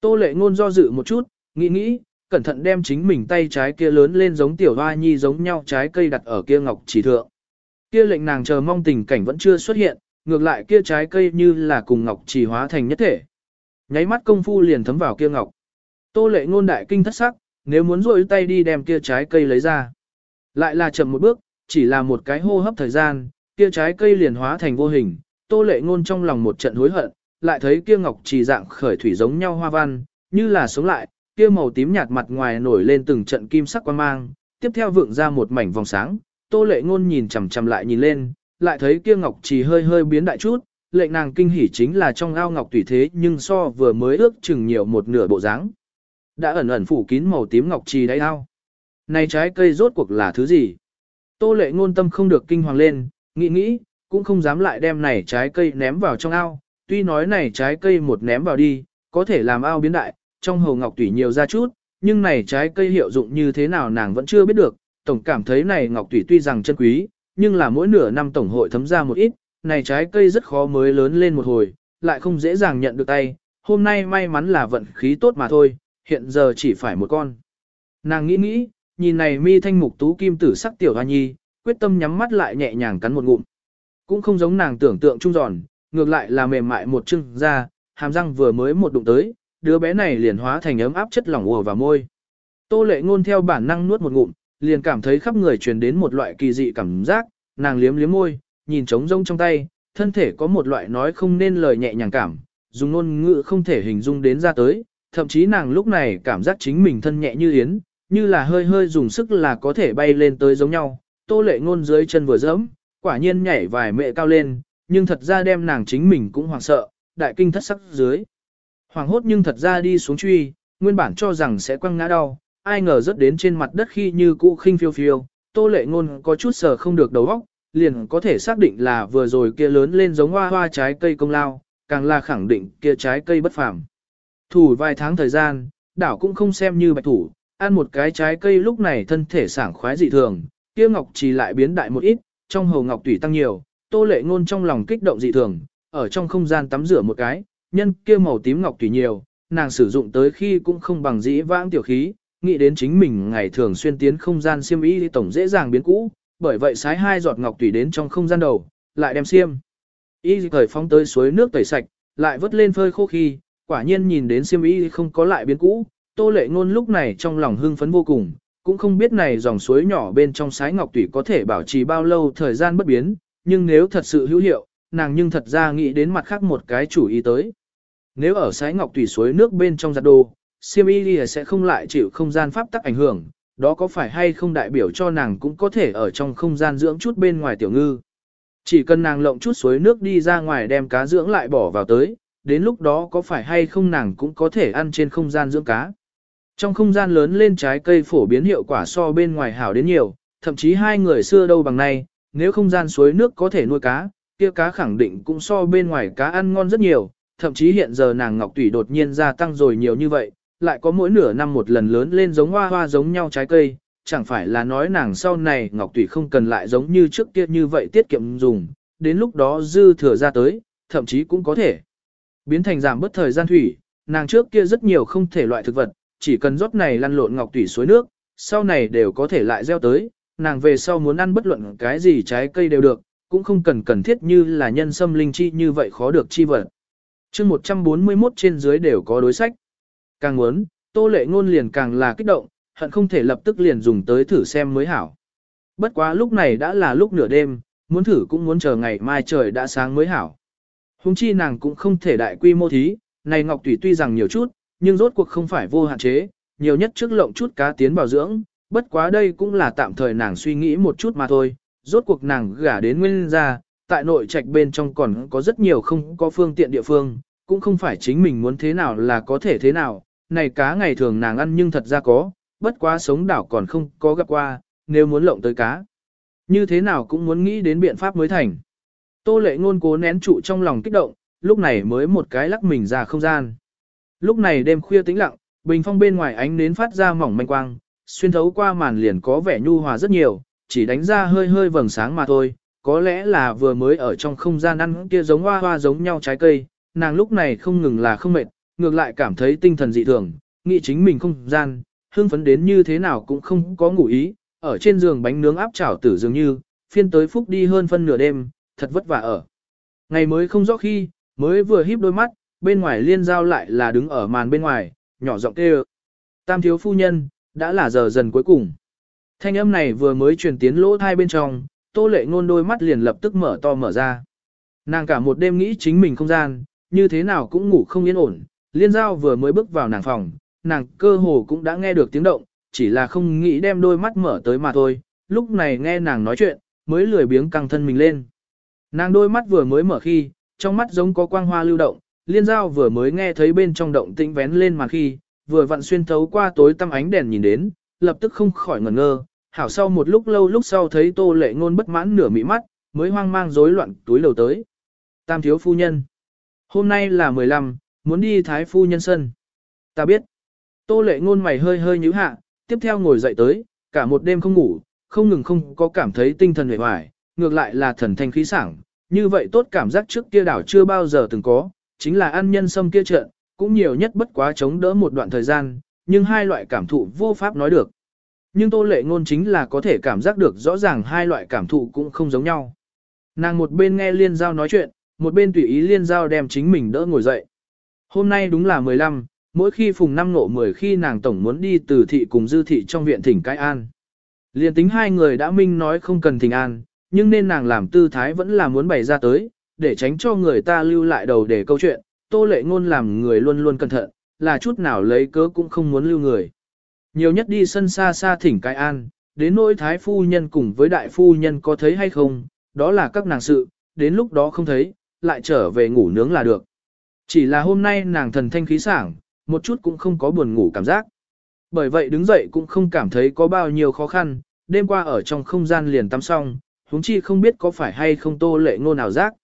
Tô lệ ngôn do dự một chút, nghĩ nghĩ, cẩn thận đem chính mình tay trái kia lớn lên giống tiểu hoa nhi giống nhau trái cây đặt ở kia ngọc chỉ thượng. Kia lệnh nàng chờ mong tình cảnh vẫn chưa xuất hiện, ngược lại kia trái cây như là cùng ngọc chỉ hóa thành nhất thể. Nháy mắt công phu liền thấm vào kia ngọc. Tô lệ ngôn đại kinh thất sắc, nếu muốn rôi tay đi đem kia trái cây lấy ra. Lại là chậm một bước, chỉ là một cái hô hấp thời gian, kia trái cây liền hóa thành vô hình, tô lệ ngôn trong lòng một trận hối hận, lại thấy kia ngọc trì dạng khởi thủy giống nhau hoa văn, như là sống lại, kia màu tím nhạt mặt ngoài nổi lên từng trận kim sắc quan mang, tiếp theo vượng ra một mảnh vòng sáng, tô lệ ngôn nhìn chằm chằm lại nhìn lên, lại thấy kia ngọc trì hơi hơi biến đại chút, lệnh nàng kinh hỉ chính là trong ao ngọc tùy thế nhưng so vừa mới ước chừng nhiều một nửa bộ dáng. Đã ẩn ẩn phủ kín màu tím ngọc trì đáy ao. Này trái cây rốt cuộc là thứ gì? Tô lệ ngôn tâm không được kinh hoàng lên, nghĩ nghĩ, cũng không dám lại đem này trái cây ném vào trong ao, tuy nói này trái cây một ném vào đi, có thể làm ao biến đại, trong hồ ngọc tủy nhiều ra chút, nhưng này trái cây hiệu dụng như thế nào nàng vẫn chưa biết được, tổng cảm thấy này ngọc tủy tuy rằng chân quý, nhưng là mỗi nửa năm tổng hội thấm ra một ít, này trái cây rất khó mới lớn lên một hồi, lại không dễ dàng nhận được tay, hôm nay may mắn là vận khí tốt mà thôi, hiện giờ chỉ phải một con. Nàng nghĩ nghĩ, nhìn này mi thanh mục tú kim tử sắc tiểu hoa nhi, quyết tâm nhắm mắt lại nhẹ nhàng cắn một ngụm. Cũng không giống nàng tưởng tượng trung giòn, ngược lại là mềm mại một chưng ra, hàm răng vừa mới một đụng tới, đứa bé này liền hóa thành ấm áp chất lỏng ùa vào môi. Tô lệ ngôn theo bản năng nuốt một ngụm, liền cảm thấy khắp người truyền đến một loại kỳ dị cảm giác, nàng liếm liếm môi, nhìn trống rông trong tay, thân thể có một loại nói không nên lời nhẹ nhàng cảm, dùng ngôn ngữ không thể hình dung đến ra tới, thậm chí nàng lúc này cảm giác chính mình thân nhẹ như yến, như là hơi hơi dùng sức là có thể bay lên tới giống nhau, tô lệ ngôn dưới chân vừa dẫm, quả nhiên nhảy vài mệ cao lên, nhưng thật ra đem nàng chính mình cũng hoảng sợ, đại kinh thất sắc dưới. Hoàng hốt nhưng thật ra đi xuống truy, nguyên bản cho rằng sẽ quăng ngã đau, ai ngờ rớt đến trên mặt đất khi như cũ khinh phiêu phiêu, tô lệ ngôn có chút sờ không được đầu óc, liền có thể xác định là vừa rồi kia lớn lên giống hoa hoa trái cây công lao, càng là khẳng định kia trái cây bất phàm. Thủ vài tháng thời gian, đảo cũng không xem như bạch thủ, ăn một cái trái cây lúc này thân thể sảng khoái dị thường, kia ngọc trì lại biến đại một ít, trong hồ ngọc tủy tăng nhiều, tô lệ ngôn trong lòng kích động dị thường, ở trong không gian tắm rửa một cái, nhân kia màu tím ngọc tùy nhiều, nàng sử dụng tới khi cũng không bằng dĩ vãng tiểu khí, nghĩ đến chính mình ngày thường xuyên tiến không gian xiêm y tổng dễ dàng biến cũ, bởi vậy sái hai giọt ngọc tùy đến trong không gian đầu, lại đem xiêm. Y thời phong tới suối nước tẩy sạch, lại vớt lên phơi khô khi, quả nhiên nhìn đến xiêm y không có lại biến cũ, tô lệ ngôn lúc này trong lòng hưng phấn vô cùng, cũng không biết này dòng suối nhỏ bên trong sái ngọc tùy có thể bảo trì bao lâu thời gian bất biến, nhưng nếu thật sự hữu hiệu, nàng nhưng thật ra nghĩ đến mặt khác một cái chủ ý tới. Nếu ở sái ngọc tùy suối nước bên trong giặt đồ, siêm y sẽ không lại chịu không gian pháp tắc ảnh hưởng, đó có phải hay không đại biểu cho nàng cũng có thể ở trong không gian dưỡng chút bên ngoài tiểu ngư. Chỉ cần nàng lộng chút suối nước đi ra ngoài đem cá dưỡng lại bỏ vào tới, đến lúc đó có phải hay không nàng cũng có thể ăn trên không gian dưỡng cá. Trong không gian lớn lên trái cây phổ biến hiệu quả so bên ngoài hảo đến nhiều, thậm chí hai người xưa đâu bằng nay, nếu không gian suối nước có thể nuôi cá, kia cá khẳng định cũng so bên ngoài cá ăn ngon rất nhiều, thậm chí hiện giờ nàng ngọc tủy đột nhiên gia tăng rồi nhiều như vậy, lại có mỗi nửa năm một lần lớn lên giống hoa hoa giống nhau trái cây, chẳng phải là nói nàng sau này ngọc tủy không cần lại giống như trước kia như vậy tiết kiệm dùng, đến lúc đó dư thừa ra tới, thậm chí cũng có thể biến thành giảm bất thời gian thủy, nàng trước kia rất nhiều không thể loại thực vật, chỉ cần rót này lăn lộn ngọc tủy suối nước, sau này đều có thể lại gieo tới, nàng về sau muốn ăn bất luận cái gì trái cây đều được, cũng không cần cần thiết như là nhân sâm linh chi như vậy khó được chi vật. chương 141 trên dưới đều có đối sách. Càng muốn, tô lệ ngôn liền càng là kích động, hận không thể lập tức liền dùng tới thử xem mới hảo. Bất quá lúc này đã là lúc nửa đêm, muốn thử cũng muốn chờ ngày mai trời đã sáng mới hảo. Hùng chi nàng cũng không thể đại quy mô thí, này ngọc Tủy tuy rằng nhiều chút, nhưng rốt cuộc không phải vô hạn chế, nhiều nhất trước lộng chút cá tiến bảo dưỡng, bất quá đây cũng là tạm thời nàng suy nghĩ một chút mà thôi, rốt cuộc nàng gả đến nguyên gia, tại nội trạch bên trong còn có rất nhiều không có phương tiện địa phương, cũng không phải chính mình muốn thế nào là có thể thế nào, này cá ngày thường nàng ăn nhưng thật ra có, bất quá sống đảo còn không có gặp qua, nếu muốn lộng tới cá. Như thế nào cũng muốn nghĩ đến biện pháp mới thành. Tô lệ ngôn cố nén trụ trong lòng kích động, lúc này mới một cái lắc mình ra không gian. Lúc này đêm khuya tĩnh lặng, bình phong bên ngoài ánh nến phát ra mỏng manh quang, xuyên thấu qua màn liền có vẻ nhu hòa rất nhiều, chỉ đánh ra hơi hơi vầng sáng mà thôi, có lẽ là vừa mới ở trong không gian ăn kia giống hoa hoa giống nhau trái cây, nàng lúc này không ngừng là không mệt, ngược lại cảm thấy tinh thần dị thường, nghĩ chính mình không gian, hưng phấn đến như thế nào cũng không có ngủ ý, ở trên giường bánh nướng áp chảo tử dường như, phiên tới phúc đi hơn phân nửa đêm, thật vất vả ở. Ngày mới không rõ khi, mới vừa híp đôi mắt, bên ngoài liên giao lại là đứng ở màn bên ngoài, nhỏ giọng kêu. Tam thiếu phu nhân, đã là giờ dần cuối cùng. Thanh âm này vừa mới truyền tiến lỗ thai bên trong, tô lệ ngôn đôi mắt liền lập tức mở to mở ra. Nàng cả một đêm nghĩ chính mình không gian, như thế nào cũng ngủ không yên ổn, liên giao vừa mới bước vào nàng phòng, nàng cơ hồ cũng đã nghe được tiếng động, chỉ là không nghĩ đem đôi mắt mở tới mà thôi, lúc này nghe nàng nói chuyện, mới lười biếng căng thân mình lên. Nàng đôi mắt vừa mới mở khi, trong mắt giống có quang hoa lưu động, liên giao vừa mới nghe thấy bên trong động tĩnh vén lên mà khi, vừa vặn xuyên thấu qua tối tăm ánh đèn nhìn đến, lập tức không khỏi ngẩn ngơ, hảo sau một lúc lâu lúc sau thấy tô lệ ngôn bất mãn nửa mị mắt, mới hoang mang rối loạn túi lầu tới. Tam thiếu phu nhân. Hôm nay là 15, muốn đi thái phu nhân sân. Ta biết. Tô lệ ngôn mày hơi hơi nhíu hạ, tiếp theo ngồi dậy tới, cả một đêm không ngủ, không ngừng không có cảm thấy tinh thần hề hoài, ngược lại là thần thanh khí sảng. Như vậy tốt cảm giác trước kia đảo chưa bao giờ từng có, chính là ăn nhân sâm kia trận, cũng nhiều nhất bất quá chống đỡ một đoạn thời gian, nhưng hai loại cảm thụ vô pháp nói được. Nhưng tô lệ ngôn chính là có thể cảm giác được rõ ràng hai loại cảm thụ cũng không giống nhau. Nàng một bên nghe liên giao nói chuyện, một bên tùy ý liên giao đem chính mình đỡ ngồi dậy. Hôm nay đúng là 15, mỗi khi phùng năm ngộ 10 khi nàng tổng muốn đi từ thị cùng dư thị trong viện thỉnh cái an. Liên tính hai người đã minh nói không cần thỉnh an, nhưng nên nàng làm tư thái vẫn là muốn bày ra tới, để tránh cho người ta lưu lại đầu để câu chuyện, tô lệ ngôn làm người luôn luôn cẩn thận, là chút nào lấy cớ cũng không muốn lưu người. Nhiều nhất đi sân xa xa thỉnh cái an, đến nỗi thái phu nhân cùng với đại phu nhân có thấy hay không, đó là các nàng sự, đến lúc đó không thấy, lại trở về ngủ nướng là được. Chỉ là hôm nay nàng thần thanh khí sảng, một chút cũng không có buồn ngủ cảm giác. Bởi vậy đứng dậy cũng không cảm thấy có bao nhiêu khó khăn, đêm qua ở trong không gian liền tắm xong, huống chi không biết có phải hay không tô lệ ngôn nào giác.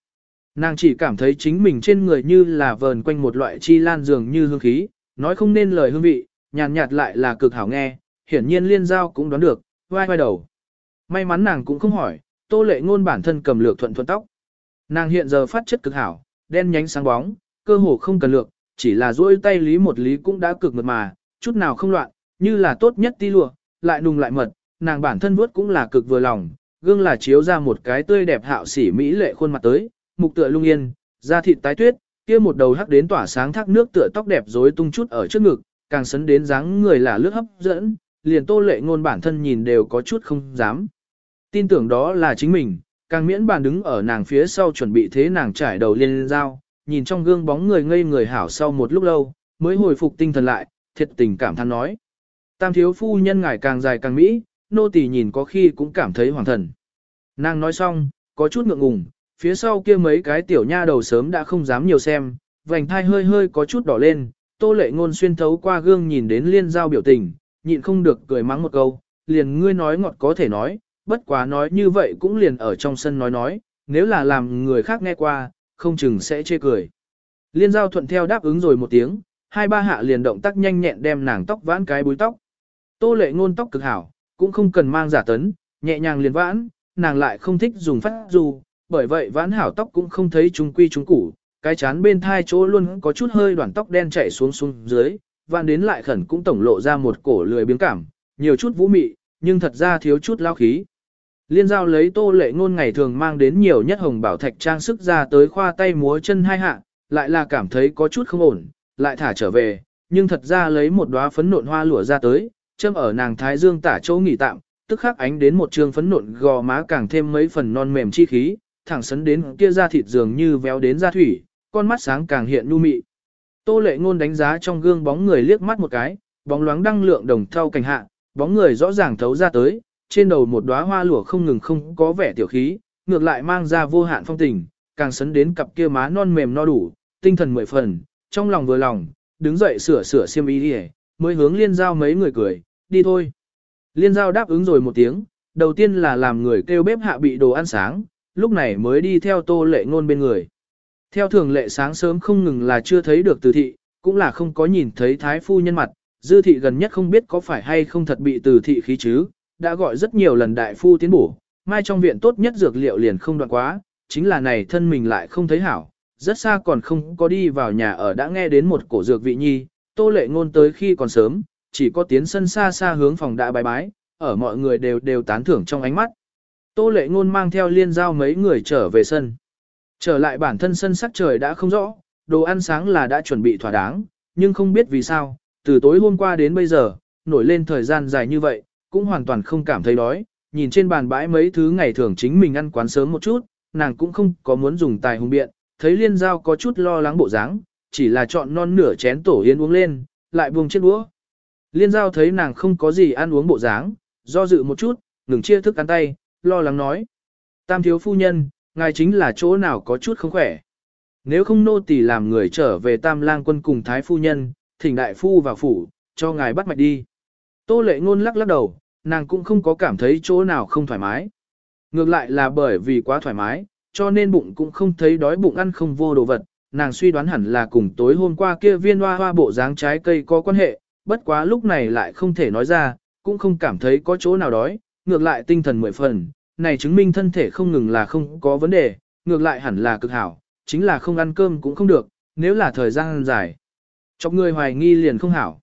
Nàng chỉ cảm thấy chính mình trên người như là vờn quanh một loại chi lan dường như hương khí, nói không nên lời hương vị, nhàn nhạt, lại là cực hảo nghe, hiển nhiên liên giao cũng đoán được, vai vai đầu. May mắn nàng cũng không hỏi, tô lệ ngôn bản thân cầm lược thuận thuận tóc. Nàng hiện giờ phát chất cực hảo, đen nhánh sáng bóng, cơ hồ không cần lược, chỉ là duỗi tay lý một lý cũng đã cực mượt mà, chút nào không loạn, như là tốt nhất ti lụa, lại nùng lại mật, nàng bản thân vuốt cũng là cực vừa lòng, gương là chiếu ra một cái tươi đẹp hạo sỉ mỹ lệ khuôn mặt tới, mục tựa lung yên, da thịt tái tuyết, kia một đầu hắc đến tỏa sáng thác nước tựa tóc đẹp rối tung chút ở trước ngực, càng sấn đến dáng người là lướt hấp dẫn, liền tô lệ ngôn bản thân nhìn đều có chút không dám. Tin tưởng đó là chính mình, càng miễn bàn đứng ở nàng phía sau chuẩn bị thế nàng trải đầu liên dao, nhìn trong gương bóng người ngây người hảo sau một lúc lâu, mới hồi phục tinh thần lại, thiệt tình cảm than nói. Tam thiếu phu nhân ngài càng dài càng mỹ, nô tỳ nhìn có khi cũng cảm thấy hoàng thần. Nàng nói xong, có chút ngượng ngùng, phía sau kia mấy cái tiểu nha đầu sớm đã không dám nhiều xem, vành thai hơi hơi có chút đỏ lên, tô lệ ngôn xuyên thấu qua gương nhìn đến liên giao biểu tình, nhịn không được cười mắng một câu, liền ngươi nói ngọt có thể nói, bất quá nói như vậy cũng liền ở trong sân nói nói, nếu là làm người khác nghe qua, không chừng sẽ chê cười. Liên giao thuận theo đáp ứng rồi một tiếng, hai ba hạ liền động tác nhanh nhẹn đem nàng tóc vãn cái búi tóc. Tô lệ ngôn tóc cực hảo, cũng không cần mang giả tấn, nhẹ nhàng liền vãn, nàng lại không thích dùng phát dù, bởi vậy vãn hảo tóc cũng không thấy trung quy trung củ, cái chán bên thai chỗ luôn có chút hơi đoạn tóc đen chảy xuống xuống dưới, vạn đến lại khẩn cũng tổng lộ ra một cổ lười biếng cảm, nhiều chút vũ mị, nhưng thật ra thiếu chút lao khí. Liên giao lấy tô lệ ngôn ngày thường mang đến nhiều nhất hồng bảo thạch trang sức ra tới khoa tay múa chân hai hạ, lại là cảm thấy có chút không ổn, lại thả trở về, nhưng thật ra lấy một đóa phấn nộn hoa lụa ra tới, châm ở nàng thái dương tả chỗ nghỉ tạm, tức khắc ánh đến một trường phấn nộn gò má càng thêm mấy phần non mềm chi khí, thẳng sấn đến kia da thịt dường như véo đến da thủy, con mắt sáng càng hiện nhu mị. Tô lệ ngôn đánh giá trong gương bóng người liếc mắt một cái, bóng loáng đăng lượng đồng thau cảnh hạ, bóng người rõ ràng thấu ra tới, trên đầu một đóa hoa lụa không ngừng không có vẻ tiểu khí, ngược lại mang ra vô hạn phong tình, càng sấn đến cặp kia má non mềm no đủ, tinh thần mười phần, trong lòng vừa lòng, đứng dậy sửa sửa xiêm y đi mới hướng liên giao mấy người cười, đi thôi. Liên giao đáp ứng rồi một tiếng, đầu tiên là làm người kêu bếp hạ bị đồ ăn sáng, lúc này mới đi theo tô lệ ngôn bên người. Theo thường lệ sáng sớm không ngừng là chưa thấy được từ thị, cũng là không có nhìn thấy thái phu nhân mặt, dư thị gần nhất không biết có phải hay không thật bị từ thị khí chứ, đã gọi rất nhiều lần đại phu tiến bổ, mai trong viện tốt nhất dược liệu liền không đoạn quá, chính là này thân mình lại không thấy hảo, rất xa còn không có đi vào nhà ở đã nghe đến một cổ dược vị nhi, tô lệ ngôn tới khi còn sớm, chỉ có tiến sân xa xa hướng phòng đã bài bái, ở mọi người đều đều tán thưởng trong ánh mắt. Tô lệ ngôn mang theo liên giao mấy người trở về sân. Trở lại bản thân sân sắc trời đã không rõ, đồ ăn sáng là đã chuẩn bị thỏa đáng, nhưng không biết vì sao, từ tối hôm qua đến bây giờ, nổi lên thời gian dài như vậy, cũng hoàn toàn không cảm thấy đói, nhìn trên bàn bãi mấy thứ ngày thường chính mình ăn quán sớm một chút, nàng cũng không có muốn dùng tài hùng biện, thấy liên giao có chút lo lắng bộ dáng, chỉ là chọn non nửa chén tổ yến uống lên, lại buông chiếc đũa. Liên giao thấy nàng không có gì ăn uống bộ dáng, do dự một chút, ngừng chia thức ăn tay, lo lắng nói. Tam thiếu phu nhân, ngài chính là chỗ nào có chút không khỏe. Nếu không nô tỳ làm người trở về tam lang quân cùng thái phu nhân, thỉnh đại phu vào phủ, cho ngài bắt mạch đi. Tô lệ ngôn lắc lắc đầu, nàng cũng không có cảm thấy chỗ nào không thoải mái. Ngược lại là bởi vì quá thoải mái, cho nên bụng cũng không thấy đói bụng ăn không vô đồ vật. Nàng suy đoán hẳn là cùng tối hôm qua kia viên hoa hoa bộ dáng trái cây có quan hệ, bất quá lúc này lại không thể nói ra, cũng không cảm thấy có chỗ nào đói, ngược lại tinh thần mười phần, này chứng minh thân thể không ngừng là không có vấn đề, ngược lại hẳn là cực hảo, chính là không ăn cơm cũng không được, nếu là thời gian dài. Chọc người hoài nghi liền không hảo.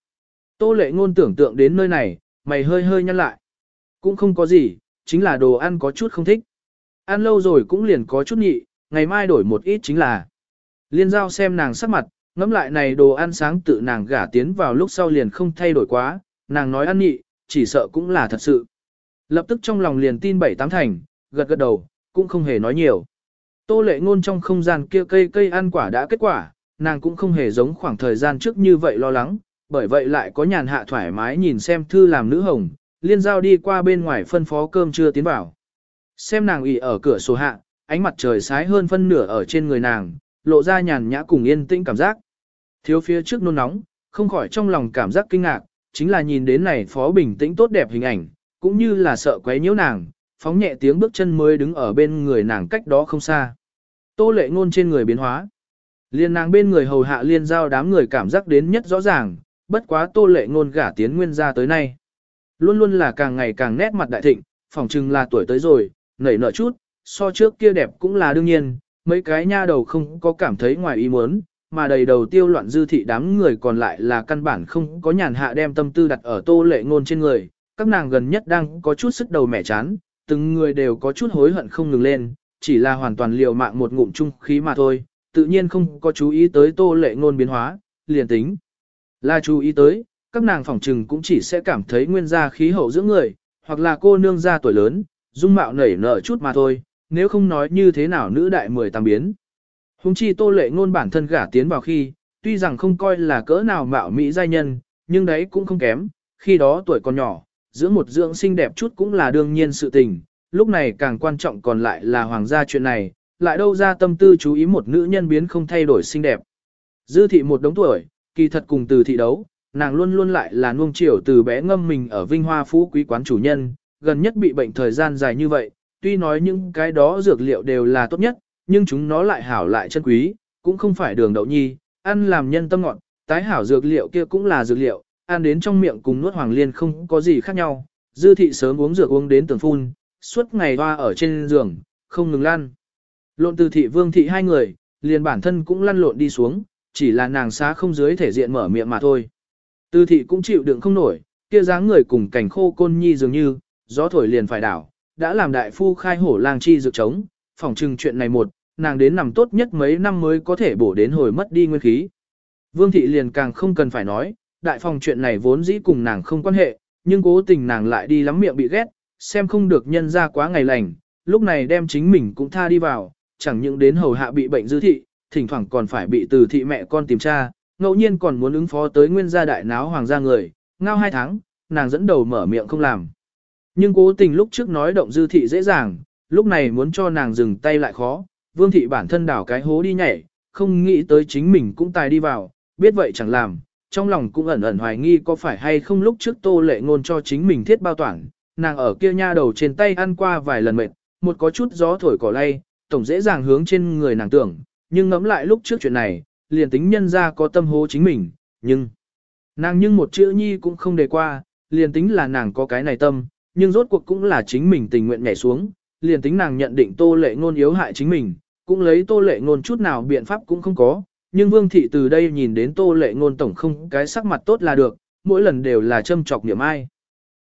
Tô lệ ngôn tưởng tượng đến nơi này, mày hơi hơi nhăn lại. Cũng không có gì, chính là đồ ăn có chút không thích. Ăn lâu rồi cũng liền có chút nhị, ngày mai đổi một ít chính là. Liên giao xem nàng sắc mặt, ngẫm lại này đồ ăn sáng tự nàng gả tiến vào lúc sau liền không thay đổi quá, nàng nói ăn nhị, chỉ sợ cũng là thật sự. Lập tức trong lòng liền tin bảy tám thành, gật gật đầu, cũng không hề nói nhiều. Tô lệ ngôn trong không gian kia cây cây ăn quả đã kết quả, nàng cũng không hề giống khoảng thời gian trước như vậy lo lắng, bởi vậy lại có nhàn hạ thoải mái nhìn xem thư làm nữ hồng, liên giao đi qua bên ngoài phân phó cơm chưa tiến vào. Xem nàng ủy ở cửa sổ hạ, ánh mặt trời sái hơn phân nửa ở trên người nàng, lộ ra nhàn nhã cùng yên tĩnh cảm giác. Thiếu phía trước nôn nóng, không khỏi trong lòng cảm giác kinh ngạc, chính là nhìn đến này phó bình tĩnh tốt đẹp hình ảnh, cũng như là sợ quấy nhiễu nàng, phóng nhẹ tiếng bước chân mới đứng ở bên người nàng cách đó không xa. Tô lệ ngôn trên người biến hóa. Liên nàng bên người hầu hạ liên giao đám người cảm giác đến nhất rõ ràng, bất quá tô lệ ngôn gả tiến nguyên gia tới nay. Luôn luôn là càng ngày càng nét mặt đại thịnh, phỏng chừng là tuổi tới rồi, nảy nở chút, so trước kia đẹp cũng là đương nhiên, mấy cái nha đầu không có cảm thấy ngoài ý muốn, mà đầy đầu tiêu loạn dư thị đám người còn lại là căn bản không có nhàn hạ đem tâm tư đặt ở tô lệ ngôn trên người, các nàng gần nhất đang có chút sức đầu mẹ chán, từng người đều có chút hối hận không ngừng lên, chỉ là hoàn toàn liều mạng một ngụm chung khí mà thôi, tự nhiên không có chú ý tới tô lệ ngôn biến hóa, liền tính. Là chú ý tới, các nàng phỏng trừng cũng chỉ sẽ cảm thấy nguyên gia khí hậu giữa người, hoặc là cô nương gia tuổi lớn, dung mạo nảy nở chút mà thôi, nếu không nói như thế nào nữ đại mười tam biến. Hùng chi tô lệ ngôn bản thân gả tiến vào khi, tuy rằng không coi là cỡ nào mạo mỹ giai nhân, nhưng đấy cũng không kém, khi đó tuổi còn nhỏ, dưỡng một dưỡng xinh đẹp chút cũng là đương nhiên sự tình, lúc này càng quan trọng còn lại là hoàng gia chuyện này, lại đâu ra tâm tư chú ý một nữ nhân biến không thay đổi xinh đẹp. Dư thị một đống tuổi, kỳ thật cùng từ thị đấu, nàng luôn luôn lại là nuông chiều từ bé ngâm mình ở vinh hoa phú quý quán chủ nhân, gần nhất bị bệnh thời gian dài như vậy, tuy nói những cái đó dược liệu đều là tốt nhất, nhưng chúng nó lại hảo lại chân quý, cũng không phải đường đậu nhi, ăn làm nhân tâm ngọn, tái hảo dược liệu kia cũng là dược liệu, ăn đến trong miệng cùng nuốt hoàng liên không có gì khác nhau, dư thị sớm uống rượu uống đến tường phun, suốt ngày hoa ở trên giường, không ngừng lăn. Lộn từ thị vương thị hai người, liền bản thân cũng lăn lộn đi xuống, chỉ là nàng xá không dưới thể diện mở miệng mà thôi. Từ thị cũng chịu đựng không nổi, kia dáng người cùng cảnh khô côn nhi dường như, gió thổi liền phải đảo, đã làm đại phu khai hổ lang chi dược chống, phòng trừng chuyện này một, nàng đến nằm tốt nhất mấy năm mới có thể bổ đến hồi mất đi nguyên khí. Vương thị liền càng không cần phải nói, đại phòng chuyện này vốn dĩ cùng nàng không quan hệ, nhưng cố tình nàng lại đi lắm miệng bị ghét, xem không được nhân ra quá ngày lành, lúc này đem chính mình cũng tha đi vào, chẳng những đến hầu hạ bị bệnh dư thị, thỉnh thoảng còn phải bị từ thị mẹ con tìm tra, ngẫu nhiên còn muốn ứng phó tới nguyên gia đại náo hoàng gia người, ngao hai tháng, nàng dẫn đầu mở miệng không làm. Nhưng cố tình lúc trước nói động dư thị dễ dàng, lúc này muốn cho nàng dừng tay lại khó, vương thị bản thân đảo cái hố đi nhảy, không nghĩ tới chính mình cũng tài đi vào, biết vậy chẳng làm, trong lòng cũng ẩn ẩn hoài nghi có phải hay không lúc trước tô lệ ngôn cho chính mình thiết bao toàn, nàng ở kia nha đầu trên tay ăn qua vài lần mệt, một có chút gió thổi cỏ lay, tổng dễ dàng hướng trên người nàng tưởng, nhưng ngẫm lại lúc trước chuyện này, liền tính nhân ra có tâm hố chính mình, nhưng nàng nhưng một chữ nhi cũng không đề qua, liền tính là nàng có cái này tâm, nhưng rốt cuộc cũng là chính mình tình nguyện nhảy xuống, liền tính nàng nhận định tô lệ ngôn yếu hại chính mình, cũng lấy tô lệ ngôn chút nào biện pháp cũng không có, nhưng vương thị từ đây nhìn đến tô lệ ngôn tổng không cái sắc mặt tốt là được, mỗi lần đều là châm chọc niệm ai.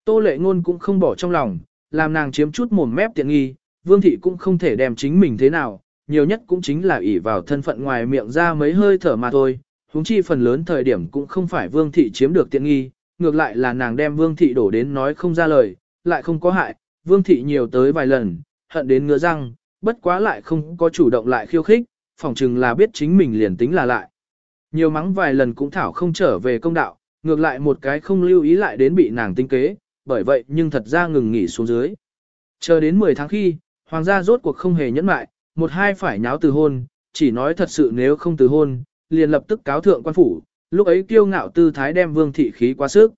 Tô lệ ngôn cũng không bỏ trong lòng, làm nàng chiếm chút mồm mép tiện nghi, vương thị cũng không thể đem chính mình thế nào, nhiều nhất cũng chính là ỷ vào thân phận ngoài miệng ra mấy hơi thở mà thôi, huống chi phần lớn thời điểm cũng không phải vương thị chiếm được tiện nghi, ngược lại là nàng đem vương thị đổ đến nói không ra lời, lại không có hại, vương thị nhiều tới vài lần, hận đến ngứa răng, bất quá lại không có chủ động lại khiêu khích, phỏng chừng là biết chính mình liền tính là lại. Nhiều mắng vài lần cũng thảo không trở về công đạo, ngược lại một cái không lưu ý lại đến bị nàng tinh kế, bởi vậy nhưng thật ra ngừng nghỉ xuống dưới. Chờ đến 10 tháng khi, hoàng gia rốt cuộc không hề nhẫn mại, một hai phải nháo từ hôn, chỉ nói thật sự nếu không từ hôn, liền lập tức cáo thượng quan phủ, lúc ấy kiêu ngạo tư thái đem vương thị khí quá sức.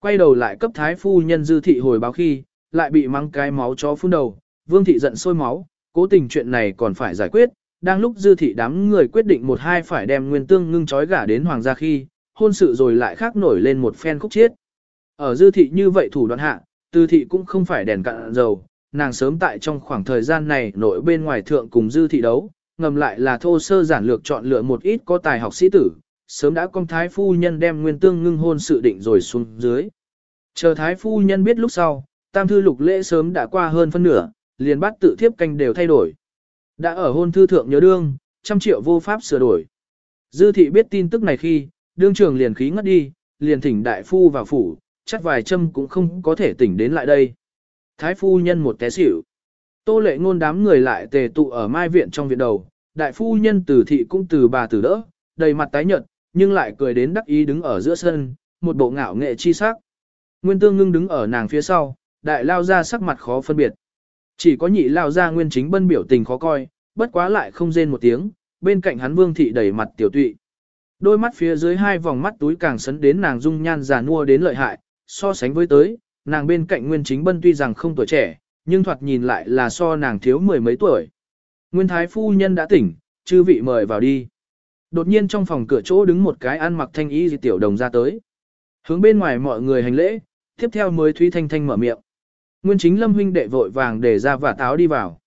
Quay đầu lại cấp thái phu nhân dư thị hồi báo khi, lại bị mang cái máu chó phun đầu, vương thị giận sôi máu, cố tình chuyện này còn phải giải quyết, đang lúc dư thị đám người quyết định một hai phải đem nguyên tương ngưng chói gả đến hoàng gia khi, hôn sự rồi lại khác nổi lên một phen khúc chiết. Ở dư thị như vậy thủ đoạn hạ, tư thị cũng không phải đèn cạn dầu, nàng sớm tại trong khoảng thời gian này nội bên ngoài thượng cùng dư thị đấu, ngầm lại là thô sơ giản lược chọn lựa một ít có tài học sĩ tử, sớm đã công thái phu nhân đem nguyên tương ngưng hôn sự định rồi xuống dưới. Chờ thái phu nhân biết lúc sau, tam thư lục lễ sớm đã qua hơn phân nửa, liền bắt tự thiếp canh đều thay đổi. Đã ở hôn thư thượng nhớ đương, trăm triệu vô pháp sửa đổi. Dư thị biết tin tức này khi, đương trường liền khí ngất đi, liền thỉnh đại phu vào phủ, chắc vài châm cũng không có thể tỉnh đến lại đây. Thái phu nhân một té xỉu. Tô lệ ngôn đám người lại tề tụ ở mai viện trong viện đầu, đại phu nhân từ thị cũng từ bà tử đỡ, đầy mặt tái nhợt, nhưng lại cười đến đắc ý đứng ở giữa sân, một bộ ngạo nghệ chi sắc. Nguyên tương ngưng đứng ở nàng phía sau, đại lao ra sắc mặt khó phân biệt. Chỉ có nhị lao ra nguyên chính bân biểu tình khó coi, bất quá lại không rên một tiếng, bên cạnh hắn vương thị đẩy mặt tiểu tụy. Đôi mắt phía dưới hai vòng mắt túi càng sấn đến nàng dung nhan già nua đến lợi hại, so sánh với tới, nàng bên cạnh nguyên chính bân tuy rằng không tuổi trẻ, nhưng thoạt nhìn lại là so nàng thiếu mười mấy tuổi. Nguyên thái phu nhân đã tỉnh, chư vị mời vào đi. Đột nhiên trong phòng cửa chỗ đứng một cái ăn mặc thanh y tiểu đồng ra tới. Hướng bên ngoài mọi người hành lễ, tiếp theo mới Thúy Thanh Thanh mở miệng. Nguyên chính lâm huynh đệ vội vàng để ra và táo đi vào.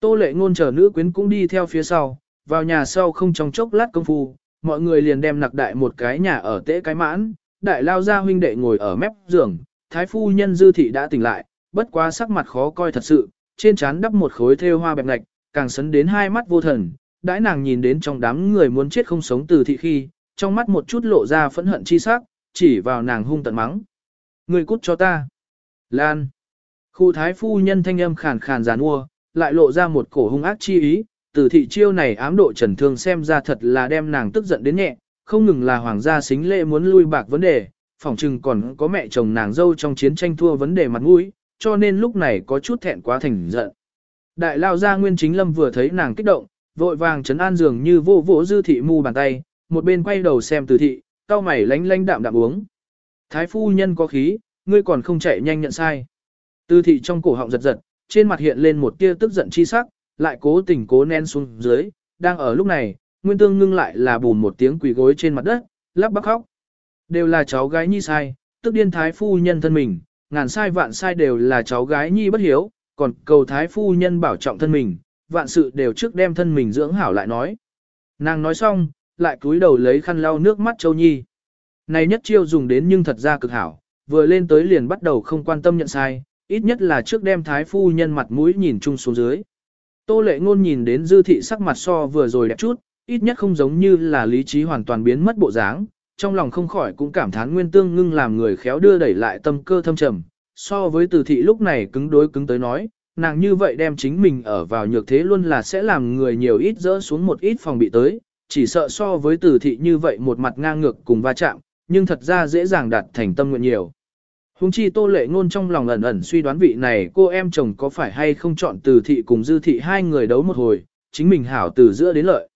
Tô lệ ngôn chờ nữ quyến cũng đi theo phía sau, vào nhà sau không trong chốc lát công phu, mọi người liền đem nặc đại một cái nhà ở tễ cái mãn, đại lao ra huynh đệ ngồi ở mép giường, thái phu nhân dư thị đã tỉnh lại, bất quá sắc mặt khó coi thật sự, trên trán đắp một khối thêu hoa bẹp ngạch, càng sấn đến hai mắt vô thần, đãi nàng nhìn đến trong đám người muốn chết không sống từ thị khi, trong mắt một chút lộ ra phẫn hận chi sắc, chỉ vào nàng hung tận mắng. Người cút cho ta. Lan. Khu thái phu nhân thanh âm khàn khàn giàn ua, lại lộ ra một cổ hung ác chi ý, từ thị chiêu này ám độ trần thương xem ra thật là đem nàng tức giận đến nhẹ, không ngừng là hoàng gia xính lệ muốn lui bạc vấn đề, phỏng chừng còn có mẹ chồng nàng dâu trong chiến tranh thua vấn đề mặt mũi, cho nên lúc này có chút thẹn quá thành giận. Đại lao gia nguyên chính lâm vừa thấy nàng kích động, vội vàng chấn an dường như vô vỗ dư thị mu bàn tay, một bên quay đầu xem từ thị, cao mày lánh lánh đạm đạm uống. Thái phu nhân có khí, ngươi còn không chạy nhanh nhận sai. Từ thị trong cổ họng giật giật, trên mặt hiện lên một tia tức giận chi sắc, lại cố tình cố nén xuống dưới, đang ở lúc này, Nguyên Tương ngưng lại là bùn một tiếng quỳ gối trên mặt đất, lắp bắp khóc. Đều là cháu gái nhi sai, tức điên thái phu nhân thân mình, ngàn sai vạn sai đều là cháu gái nhi bất hiếu, còn cầu thái phu nhân bảo trọng thân mình, vạn sự đều trước đem thân mình dưỡng hảo lại nói. Nàng nói xong, lại cúi đầu lấy khăn lau nước mắt châu nhi. Này nhất chiêu dùng đến nhưng thật ra cực hảo, vừa lên tới liền bắt đầu không quan tâm nhận sai, ít nhất là trước đem thái phu nhân mặt mũi nhìn chung xuống dưới. Tô lệ ngôn nhìn đến dư thị sắc mặt so vừa rồi đẹp chút, ít nhất không giống như là lý trí hoàn toàn biến mất bộ dáng, trong lòng không khỏi cũng cảm thán nguyên tương ngưng làm người khéo đưa đẩy lại tâm cơ thâm trầm, so với từ thị lúc này cứng đối cứng tới nói, nàng như vậy đem chính mình ở vào nhược thế luôn là sẽ làm người nhiều ít dỡ xuống một ít phòng bị tới, chỉ sợ so với từ thị như vậy một mặt ngang ngược cùng va chạm, nhưng thật ra dễ dàng đạt thành tâm nguyện nhiều. Hùng chi tô lệ ngôn trong lòng ẩn ẩn suy đoán vị này cô em chồng có phải hay không chọn từ thị cùng dư thị hai người đấu một hồi, chính mình hảo từ giữa đến lợi.